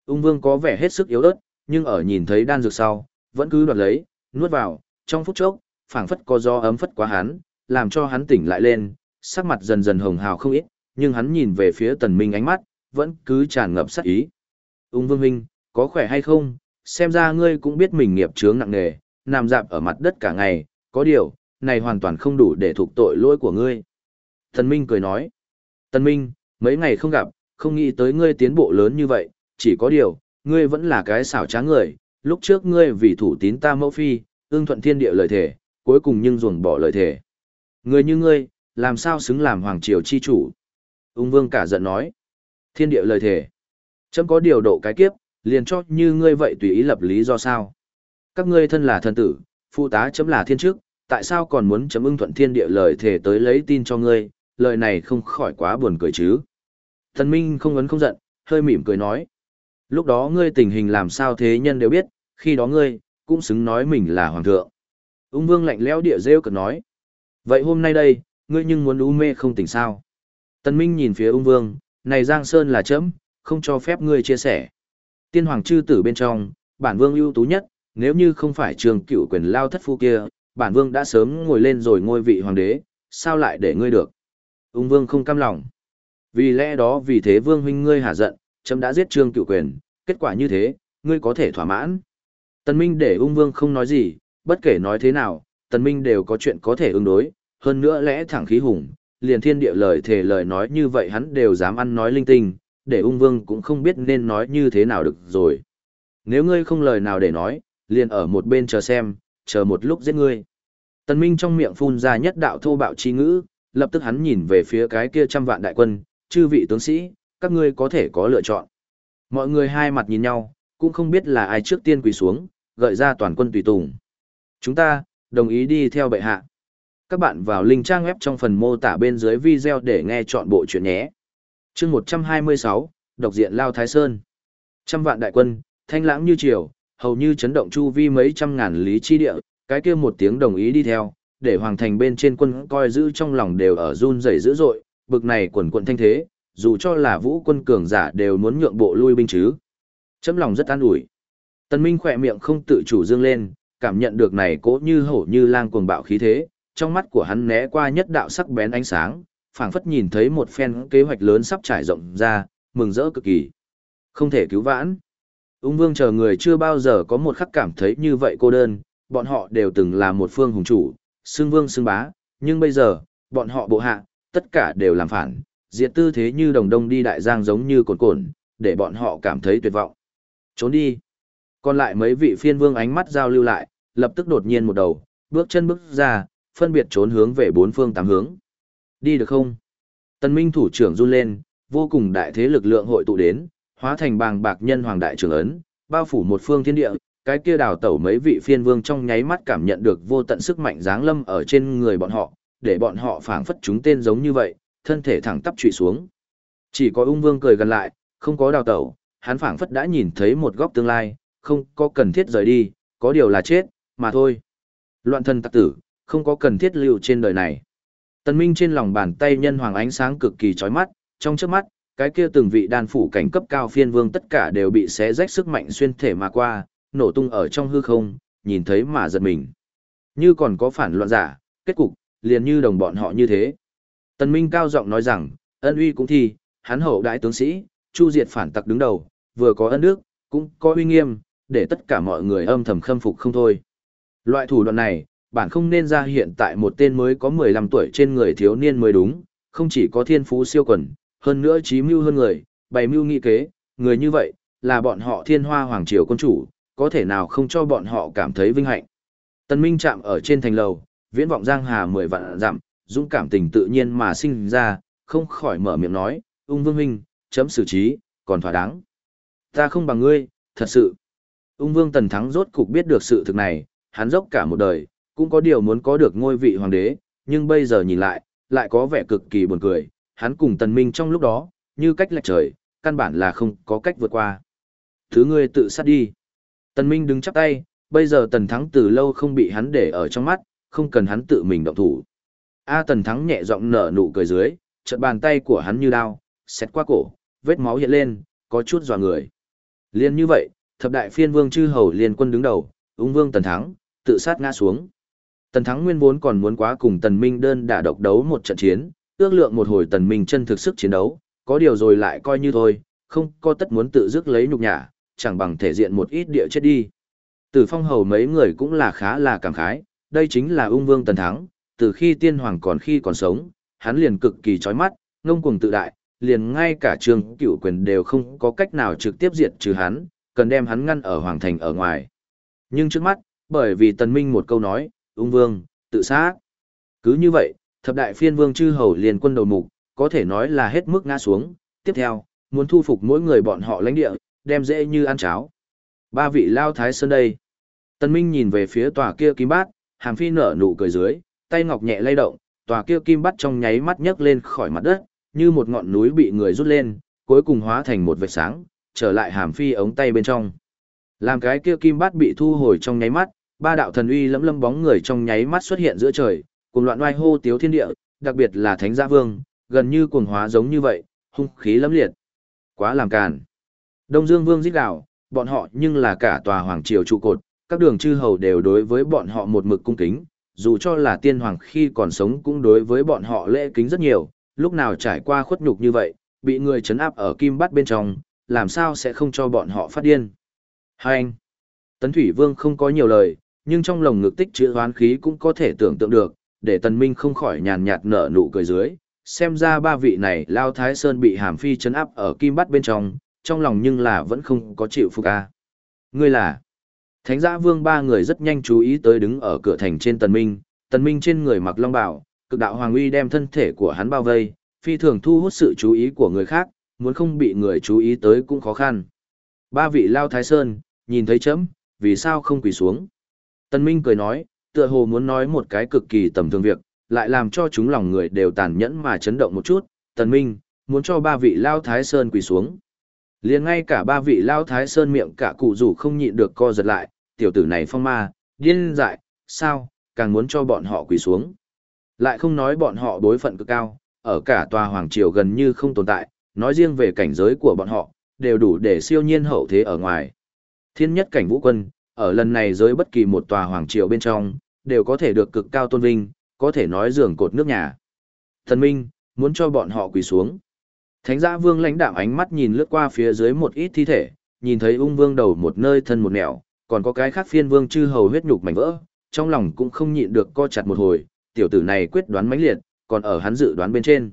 Ung vương có vẻ hết sức yếu ớt, nhưng ở nhìn thấy đan dược sau, vẫn cứ đoạt lấy, nuốt vào, trong phút chốc, phảng phất có gió ấm phất quá hắn, làm cho hắn tỉnh lại lên, sắc mặt dần dần hồng hào không ít, nhưng hắn nhìn về phía tần minh ánh mắt, vẫn cứ tràn ngập sát ý. Ung vương huynh, có khỏe hay không, xem ra ngươi cũng biết mình nghiệp chướng nặng nề, nằm dạp ở mặt đất cả ngày, có điều, này hoàn toàn không đủ để thuộc tội lỗi của ngươi. Tần minh cười nói, tần minh, mấy ngày không gặp, không nghĩ tới ngươi tiến bộ lớn như vậy, chỉ có điều, ngươi vẫn là cái xảo trá người, lúc trước ngươi vì thủ tín ta mẫu phi, ương thuận thiên địa lời thể, cuối cùng nhưng ruồng bỏ lời thể. Người như ngươi, làm sao xứng làm hoàng triều chi chủ? Ung vương cả giận nói. Thiên địa lời thể. Chấm có điều độ cái kiếp, liền cho như ngươi vậy tùy ý lập lý do sao? Các ngươi thân là thần tử, phụ tá chấm là thiên chức, tại sao còn muốn chấm ưng thuận thiên địa lời thể tới lấy tin cho ngươi, lời này không khỏi quá buồn cười chứ. Thần Minh không ấn không giận, hơi mỉm cười nói. Lúc đó ngươi tình hình làm sao thế nhân đều biết, khi đó ngươi, cũng xứng nói mình là hoàng thượng. Ung vương lạnh lẽo địa rêu cực nói. Vậy hôm nay đây, ngươi nhưng muốn u mê không tỉnh sao? Tần Minh nhìn phía ung vương, này Giang Sơn là chấm, không cho phép ngươi chia sẻ. Tiên hoàng chư tử bên trong, bản vương ưu tú nhất, nếu như không phải trường cựu quyền lao thất phu kia, bản vương đã sớm ngồi lên rồi ngôi vị hoàng đế, sao lại để ngươi được? Ung vương không cam lòng. Vì lẽ đó vì thế vương huynh ngươi hả giận, chấm đã giết trương cựu quyền, kết quả như thế, ngươi có thể thỏa mãn. Tần Minh để ung vương không nói gì, bất kể nói thế nào, Tần Minh đều có chuyện có thể ứng đối, hơn nữa lẽ thẳng khí hùng, liền thiên địa lời thể lời nói như vậy hắn đều dám ăn nói linh tinh, để ung vương cũng không biết nên nói như thế nào được rồi. Nếu ngươi không lời nào để nói, liền ở một bên chờ xem, chờ một lúc giết ngươi. Tần Minh trong miệng phun ra nhất đạo thô bạo chi ngữ, lập tức hắn nhìn về phía cái kia trăm vạn đại quân, chư vị tướng sĩ, các ngươi có thể có lựa chọn. Mọi người hai mặt nhìn nhau, cũng không biết là ai trước tiên quỳ xuống, gợi ra toàn quân tùy tùng. Chúng ta, đồng ý đi theo bệ hạ. Các bạn vào link trang web trong phần mô tả bên dưới video để nghe chọn bộ chuyện nhé. chương 126, độc diện Lao Thái Sơn. Trăm vạn đại quân, thanh lãng như triều, hầu như chấn động chu vi mấy trăm ngàn lý chi địa, cái kia một tiếng đồng ý đi theo, để hoàng thành bên trên quân coi giữ trong lòng đều ở run rẩy dữ dội, bực này quần quận thanh thế, dù cho là vũ quân cường giả đều muốn nhượng bộ lui binh chứ. Chấm lòng rất an ủi. Tần Minh khỏe miệng không tự chủ dương lên, cảm nhận được này cố như hổ như lang cuồng bạo khí thế, trong mắt của hắn né qua nhất đạo sắc bén ánh sáng, phảng phất nhìn thấy một phen kế hoạch lớn sắp trải rộng ra, mừng rỡ cực kỳ. Không thể cứu vãn. Ung vương chờ người chưa bao giờ có một khắc cảm thấy như vậy cô đơn, bọn họ đều từng là một phương hùng chủ, xưng vương xưng bá, nhưng bây giờ, bọn họ bộ hạ, tất cả đều làm phản, diệt tư thế như đồng đông đi đại giang giống như cồn cồn, để bọn họ cảm thấy tuyệt vọng. Trốn đi. Còn lại mấy vị phiên vương ánh mắt giao lưu lại, lập tức đột nhiên một đầu, bước chân bước ra, phân biệt trốn hướng về bốn phương tám hướng. Đi được không? tân Minh thủ trưởng run lên, vô cùng đại thế lực lượng hội tụ đến, hóa thành bàng bạc nhân hoàng đại trưởng ấn, bao phủ một phương thiên địa, cái kia đào tẩu mấy vị phiên vương trong nháy mắt cảm nhận được vô tận sức mạnh giáng lâm ở trên người bọn họ, để bọn họ phảng phất chúng tên giống như vậy, thân thể thẳng tắp trụy xuống. Chỉ có ung vương cười gần lại, không có đào tẩu, hắn phảng phất đã nhìn thấy một góc tương lai, không có cần thiết rời đi, có điều là chết, mà thôi. Loạn thân tặc tử, không có cần thiết lưu trên đời này. Tần Minh trên lòng bàn tay nhân hoàng ánh sáng cực kỳ chói mắt, trong chớp mắt, cái kia từng vị đan phủ cảnh cấp cao phiên vương tất cả đều bị xé rách sức mạnh xuyên thể mà qua, nổ tung ở trong hư không, nhìn thấy mà giật mình. Như còn có phản loạn giả, kết cục, liền như đồng bọn họ như thế. Tần Minh cao giọng nói rằng, ân uy cũng thi, hắn hậu đại tướng sĩ, chu diệt phản tặc đứng đầu, vừa có ân đức, cũng có uy nghiêm, để tất cả mọi người âm thầm khâm phục không thôi. Loại thủ đoạn này, bản không nên ra hiện tại một tên mới có 15 tuổi trên người thiếu niên mới đúng, không chỉ có thiên phú siêu quần, hơn nữa trí mưu hơn người, bày mưu nghị kế, người như vậy, là bọn họ thiên hoa hoàng triều quân chủ, có thể nào không cho bọn họ cảm thấy vinh hạnh. Tần Minh chạm ở trên thành lầu, viễn vọng giang hà mười vạn dặm, dũng cảm tình tự nhiên mà sinh ra, không khỏi mở miệng nói, ung vương huynh, chấm xử trí, còn thỏa đáng. Ta không bằng ngươi, thật sự. Ung vương tần thắng rốt cục biết được sự thực này, hắn dốc cả một đời, cũng có điều muốn có được ngôi vị hoàng đế, nhưng bây giờ nhìn lại, lại có vẻ cực kỳ buồn cười, hắn cùng tần minh trong lúc đó, như cách lệch trời, căn bản là không có cách vượt qua. Thứ ngươi tự sát đi. Tần minh đứng chắp tay, bây giờ tần thắng từ lâu không bị hắn để ở trong mắt, không cần hắn tự mình động thủ. A tần thắng nhẹ giọng nở nụ cười dưới, chợt bàn tay của hắn như đao, xét qua cổ, vết máu hiện lên, có chút dò người. Liên như vậy, thập đại phiên vương chư hầu liên quân đứng đầu, ung vương tần thắng, tự sát ngã xuống. Tần Thắng Nguyên vốn còn muốn quá cùng Tần Minh đơn đả độc đấu một trận chiến, ước lượng một hồi Tần Minh chân thực sức chiến đấu, có điều rồi lại coi như thôi, không có tất muốn tự dứt lấy nhục nhã, chẳng bằng thể diện một ít địa chết đi. Tử phong hầu mấy người cũng là khá là cảm khái, đây chính là ung vương Tần Thắng, từ khi tiên hoàng còn khi còn sống, hắn liền cực kỳ chói mắt, ngông cuồng tự đại, liền ngay cả trường cựu quyền đều không có cách nào trực tiếp diệt trừ hắn, cần đem hắn ngăn ở hoàng thành ở ngoài. Nhưng trước mắt, bởi vì tần minh một câu nói, ung vương, tự sát. Cứ như vậy, thập đại phiên vương chư hầu liền quân đầu mục, có thể nói là hết mức ngã xuống, tiếp theo, muốn thu phục mỗi người bọn họ lãnh địa, đem dễ như ăn cháo. Ba vị lao thái sơn đây. Tân Minh nhìn về phía tòa kia kim bát, hàm phi nở nụ cười dưới, tay ngọc nhẹ lay động, tòa kia kim bát trong nháy mắt nhấc lên khỏi mặt đất, như một ngọn núi bị người rút lên, cuối cùng hóa thành một vệt sáng, trở lại hàm phi ống tay bên trong. Làm cái kia kim bát bị thu hồi trong nháy mắt, ba đạo thần uy lẫm lâm bóng người trong nháy mắt xuất hiện giữa trời, cùng loạn oai hô tiếu thiên địa, đặc biệt là thánh gia vương, gần như cuồng hóa giống như vậy, hung khí lẫm liệt. Quá làm càn. Đông Dương Vương giết gào, bọn họ nhưng là cả tòa hoàng triều trụ cột, các đường chư hầu đều đối với bọn họ một mực cung kính, dù cho là tiên hoàng khi còn sống cũng đối với bọn họ lễ kính rất nhiều, lúc nào trải qua khuất nhục như vậy, bị người chấn áp ở kim bắt bên trong, làm sao sẽ không cho bọn họ phát điên. Hai anh, Tấn Thủy Vương không có nhiều lời, nhưng trong lồng ngực tích chữ hoán khí cũng có thể tưởng tượng được, để Tần Minh không khỏi nhàn nhạt nở nụ cười dưới, xem ra ba vị này Lao Thái Sơn bị hàm phi chấn áp ở kim bắt bên trong, trong lòng nhưng là vẫn không có chịu phục a. Ngươi là Thánh giã vương ba người rất nhanh chú ý tới đứng ở cửa thành trên Tần Minh, Tần Minh trên người mặc long bào, cực đạo hoàng uy đem thân thể của hắn bao vây, phi thường thu hút sự chú ý của người khác, muốn không bị người chú ý tới cũng khó khăn. Ba vị Lao Thái Sơn, nhìn thấy chấm, vì sao không quỳ xuống? Tần Minh cười nói, tựa hồ muốn nói một cái cực kỳ tầm thường việc, lại làm cho chúng lòng người đều tàn nhẫn mà chấn động một chút. Tần Minh, muốn cho ba vị Lao Thái Sơn quỳ xuống. liền ngay cả ba vị Lao Thái Sơn miệng cả cụ rủ không nhịn được co giật lại, tiểu tử này phong ma, điên dại, sao, càng muốn cho bọn họ quỳ xuống. Lại không nói bọn họ đối phận cực cao, ở cả tòa hoàng triều gần như không tồn tại, nói riêng về cảnh giới của bọn họ, đều đủ để siêu nhiên hậu thế ở ngoài. Thiên nhất cảnh vũ quân, ở lần này giới bất kỳ một tòa hoàng triều bên trong, đều có thể được cực cao tôn vinh, có thể nói giường cột nước nhà. Thần Minh, muốn cho bọn họ quỳ xuống. Thánh giã vương lãnh đạm ánh mắt nhìn lướt qua phía dưới một ít thi thể, nhìn thấy ung vương đầu một nơi thân một nẻo, còn có cái khác phiên vương chư hầu huyết nhục mảnh vỡ, trong lòng cũng không nhịn được co chặt một hồi, tiểu tử này quyết đoán mãnh liệt, còn ở hắn dự đoán bên trên.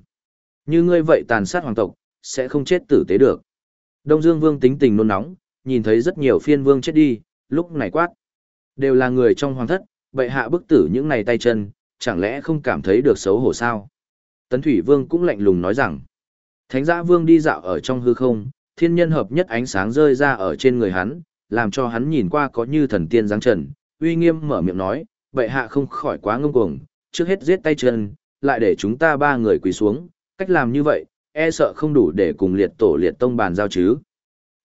Như ngươi vậy tàn sát hoàng tộc, sẽ không chết tử tế được. Đông Dương Vương tính tình nôn nóng, nhìn thấy rất nhiều phiên vương chết đi, lúc này quát. Đều là người trong hoàng thất, bệ hạ bức tử những này tay chân, chẳng lẽ không cảm thấy được xấu hổ sao? Tấn Thủy Vương cũng lạnh lùng nói rằng, Thánh giã Vương đi dạo ở trong hư không, thiên nhân hợp nhất ánh sáng rơi ra ở trên người hắn, làm cho hắn nhìn qua có như thần tiên giáng trần, uy nghiêm mở miệng nói, bệ hạ không khỏi quá ngông cuồng, trước hết giết tay chân, lại để chúng ta ba người quỳ xuống, cách làm như vậy, e sợ không đủ để cùng liệt tổ liệt tông bàn giao chứ.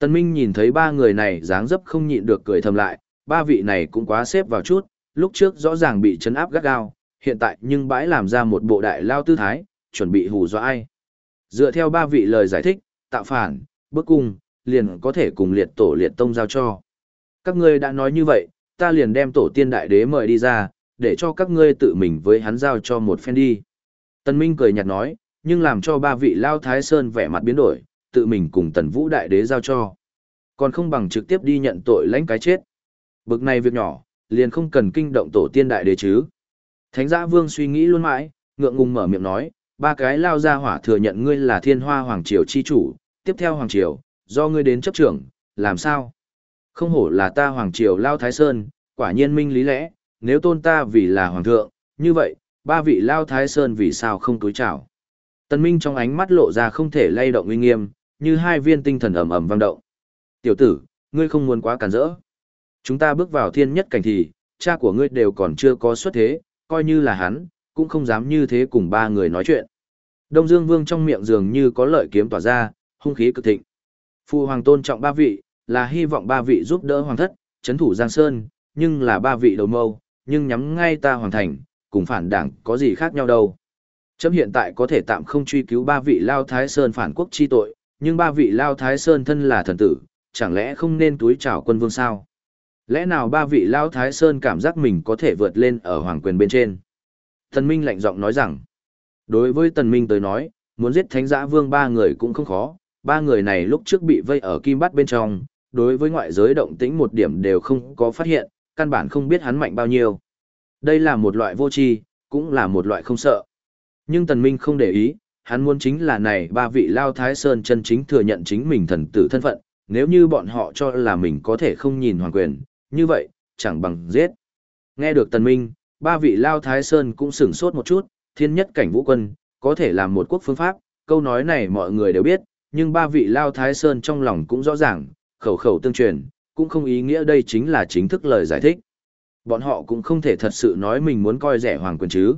Tân Minh nhìn thấy ba người này dáng dấp không nhịn được cười thầm lại, ba vị này cũng quá xếp vào chút, lúc trước rõ ràng bị chấn áp gắt gao, hiện tại nhưng bãi làm ra một bộ đại lao tư thái, chuẩn bị hù dọa ai. Dựa theo ba vị lời giải thích, tạo phản, bước cung, liền có thể cùng liệt tổ liệt tông giao cho. Các ngươi đã nói như vậy, ta liền đem tổ tiên đại đế mời đi ra, để cho các ngươi tự mình với hắn giao cho một phen đi. Tần Minh cười nhạt nói, nhưng làm cho ba vị Lao Thái Sơn vẻ mặt biến đổi, tự mình cùng Tần Vũ Đại Đế giao cho. Còn không bằng trực tiếp đi nhận tội lãnh cái chết. Bực này việc nhỏ, liền không cần kinh động tổ tiên Đại Đế chứ. Thánh giã vương suy nghĩ luôn mãi, ngượng ngùng mở miệng nói, ba cái Lao ra hỏa thừa nhận ngươi là thiên hoa Hoàng Triều chi chủ, tiếp theo Hoàng Triều, do ngươi đến chấp trưởng, làm sao? Không hổ là ta Hoàng Triều Lao Thái Sơn, quả nhiên minh lý lẽ, nếu tôn ta vì là Hoàng thượng, như vậy, ba vị Lao Thái Sơn vì sao không túi chào? Tần Minh trong ánh mắt lộ ra không thể lay động uy nghiêm, như hai viên tinh thần ầm ầm vang động. Tiểu tử, ngươi không muốn quá cản rỡ. Chúng ta bước vào thiên nhất cảnh thì, cha của ngươi đều còn chưa có xuất thế, coi như là hắn, cũng không dám như thế cùng ba người nói chuyện. Đông Dương Vương trong miệng dường như có lợi kiếm tỏa ra, hung khí cực thịnh. Phu hoàng tôn trọng ba vị, là hy vọng ba vị giúp đỡ hoàng thất, chấn thủ Giang Sơn, nhưng là ba vị đầu mâu, nhưng nhắm ngay ta hoàng thành, cùng phản đảng có gì khác nhau đâu. Chấm hiện tại có thể tạm không truy cứu ba vị Lao Thái Sơn phản quốc chi tội, nhưng ba vị Lao Thái Sơn thân là thần tử, chẳng lẽ không nên túi chào quân vương sao? Lẽ nào ba vị Lao Thái Sơn cảm giác mình có thể vượt lên ở hoàng quyền bên trên? Tần Minh lạnh giọng nói rằng, đối với Tần Minh tới nói, muốn giết thánh giã vương ba người cũng không khó, ba người này lúc trước bị vây ở kim bát bên trong, đối với ngoại giới động tĩnh một điểm đều không có phát hiện, căn bản không biết hắn mạnh bao nhiêu. Đây là một loại vô tri, cũng là một loại không sợ. Nhưng Tần Minh không để ý, hắn muốn chính là này ba vị Lao Thái Sơn chân chính thừa nhận chính mình thần tử thân phận, nếu như bọn họ cho là mình có thể không nhìn hoàng quyền, như vậy, chẳng bằng giết. Nghe được Tần Minh, ba vị Lao Thái Sơn cũng sửng sốt một chút, thiên nhất cảnh vũ quân, có thể làm một quốc phương pháp, câu nói này mọi người đều biết, nhưng ba vị Lao Thái Sơn trong lòng cũng rõ ràng, khẩu khẩu tương truyền, cũng không ý nghĩa đây chính là chính thức lời giải thích. Bọn họ cũng không thể thật sự nói mình muốn coi rẻ hoàng quyền chứ.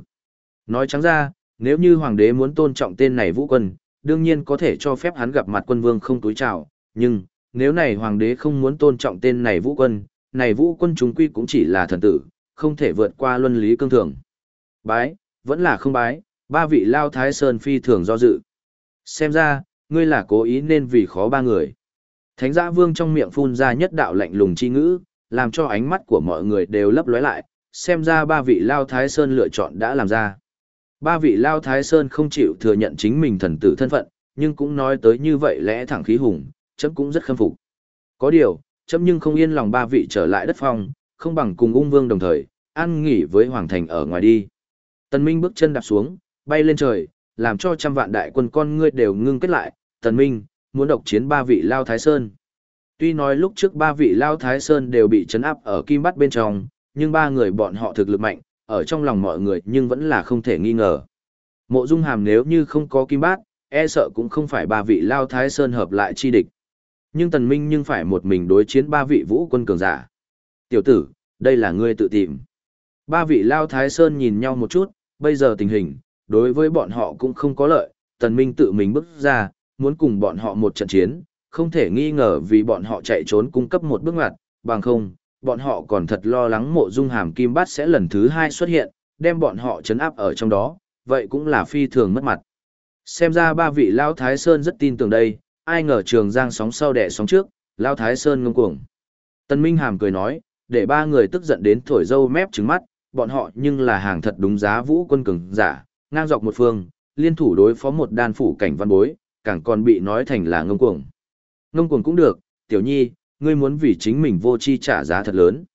Nói trắng ra, nếu như hoàng đế muốn tôn trọng tên này vũ quân, đương nhiên có thể cho phép hắn gặp mặt quân vương không túi chào, nhưng, nếu này hoàng đế không muốn tôn trọng tên này vũ quân, này vũ quân chúng quy cũng chỉ là thần tử, không thể vượt qua luân lý cương thường. Bái, vẫn là không bái, ba vị lao thái sơn phi thường do dự. Xem ra, ngươi là cố ý nên vì khó ba người. Thánh giã vương trong miệng phun ra nhất đạo lạnh lùng chi ngữ, làm cho ánh mắt của mọi người đều lấp lóe lại, xem ra ba vị lao thái sơn lựa chọn đã làm ra. Ba vị lao thái sơn không chịu thừa nhận chính mình thần tử thân phận, nhưng cũng nói tới như vậy lẽ thẳng khí hùng, chấm cũng rất khâm phục. Có điều, chấm nhưng không yên lòng ba vị trở lại đất phong, không bằng cùng ung vương đồng thời, ăn nghỉ với hoàng thành ở ngoài đi. Tần Minh bước chân đạp xuống, bay lên trời, làm cho trăm vạn đại quân con ngươi đều ngưng kết lại, Tần Minh, muốn độc chiến ba vị Lao Thái Sơn. Tuy nói lúc trước ba vị Lao Thái Sơn đều bị chấn áp ở kim bắt bên trong, nhưng ba người bọn họ thực lực mạnh, ở trong lòng mọi người nhưng vẫn là không thể nghi ngờ. Mộ Dung Hàm nếu như không có kim bát, e sợ cũng không phải ba vị Lao Thái Sơn hợp lại chi địch. Nhưng Tần Minh nhưng phải một mình đối chiến ba vị vũ quân cường giả. Tiểu tử, đây là ngươi tự tìm. Ba vị Lao Thái Sơn nhìn nhau một chút, bây giờ tình hình, đối với bọn họ cũng không có lợi, Tần Minh tự mình bước ra, muốn cùng bọn họ một trận chiến, không thể nghi ngờ vì bọn họ chạy trốn cung cấp một bước ngoặt, bằng không, bọn họ còn thật lo lắng mộ dung hàm kim bát sẽ lần thứ hai xuất hiện, đem bọn họ chấn áp ở trong đó, vậy cũng là phi thường mất mặt. Xem ra ba vị Lao Thái Sơn rất tin tưởng đây, ai ngờ trường giang sóng sau đẻ sóng trước, Lao Thái Sơn ngông cuồng. Tân Minh Hàm cười nói, để ba người tức giận đến thổi dâu mép trứng mắt, bọn họ nhưng là hàng thật đúng giá vũ quân cường giả, ngang dọc một phương, liên thủ đối phó một đan phủ cảnh văn bối, càng còn bị nói thành là ngông cuồng. Ngông cuồng cũng được, tiểu nhi, ngươi muốn vì chính mình vô chi trả giá thật lớn.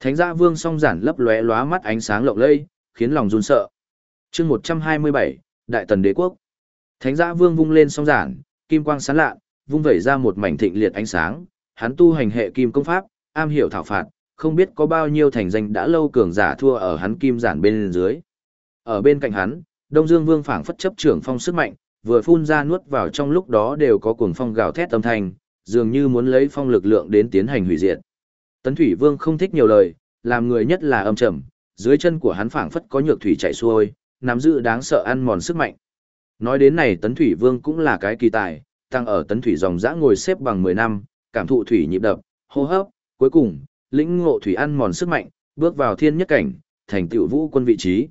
Thánh Giã vương song giản lấp lóe lóa mắt ánh sáng lộng lây, khiến lòng run sợ. chương 127, Đại tần đế quốc. Thánh Giã vương vung lên song giản, kim quang sáng lạ, vung vẩy ra một mảnh thịnh liệt ánh sáng, hắn tu hành hệ kim công pháp, am hiểu thảo phạt, không biết có bao nhiêu thành danh đã lâu cường giả thua ở hắn kim giản bên dưới. Ở bên cạnh hắn, Đông Dương Vương phảng phất chấp trưởng phong sức mạnh, vừa phun ra nuốt vào trong lúc đó đều có cuồng phong gào thét âm thanh, dường như muốn lấy phong lực lượng đến tiến hành hủy diệt. Tấn Thủy Vương không thích nhiều lời, làm người nhất là âm trầm, dưới chân của hắn phảng phất có nhược thủy chảy xuôi, nắm giữ đáng sợ ăn mòn sức mạnh. Nói đến này Tấn Thủy Vương cũng là cái kỳ tài, tăng ở Tấn Thủy dòng dã ngồi xếp bằng 10 năm, cảm thụ thủy nhịp đập, hô hấp, cuối cùng, lĩnh ngộ thủy ăn mòn sức mạnh, bước vào thiên nhất cảnh, thành tựu vũ quân vị trí.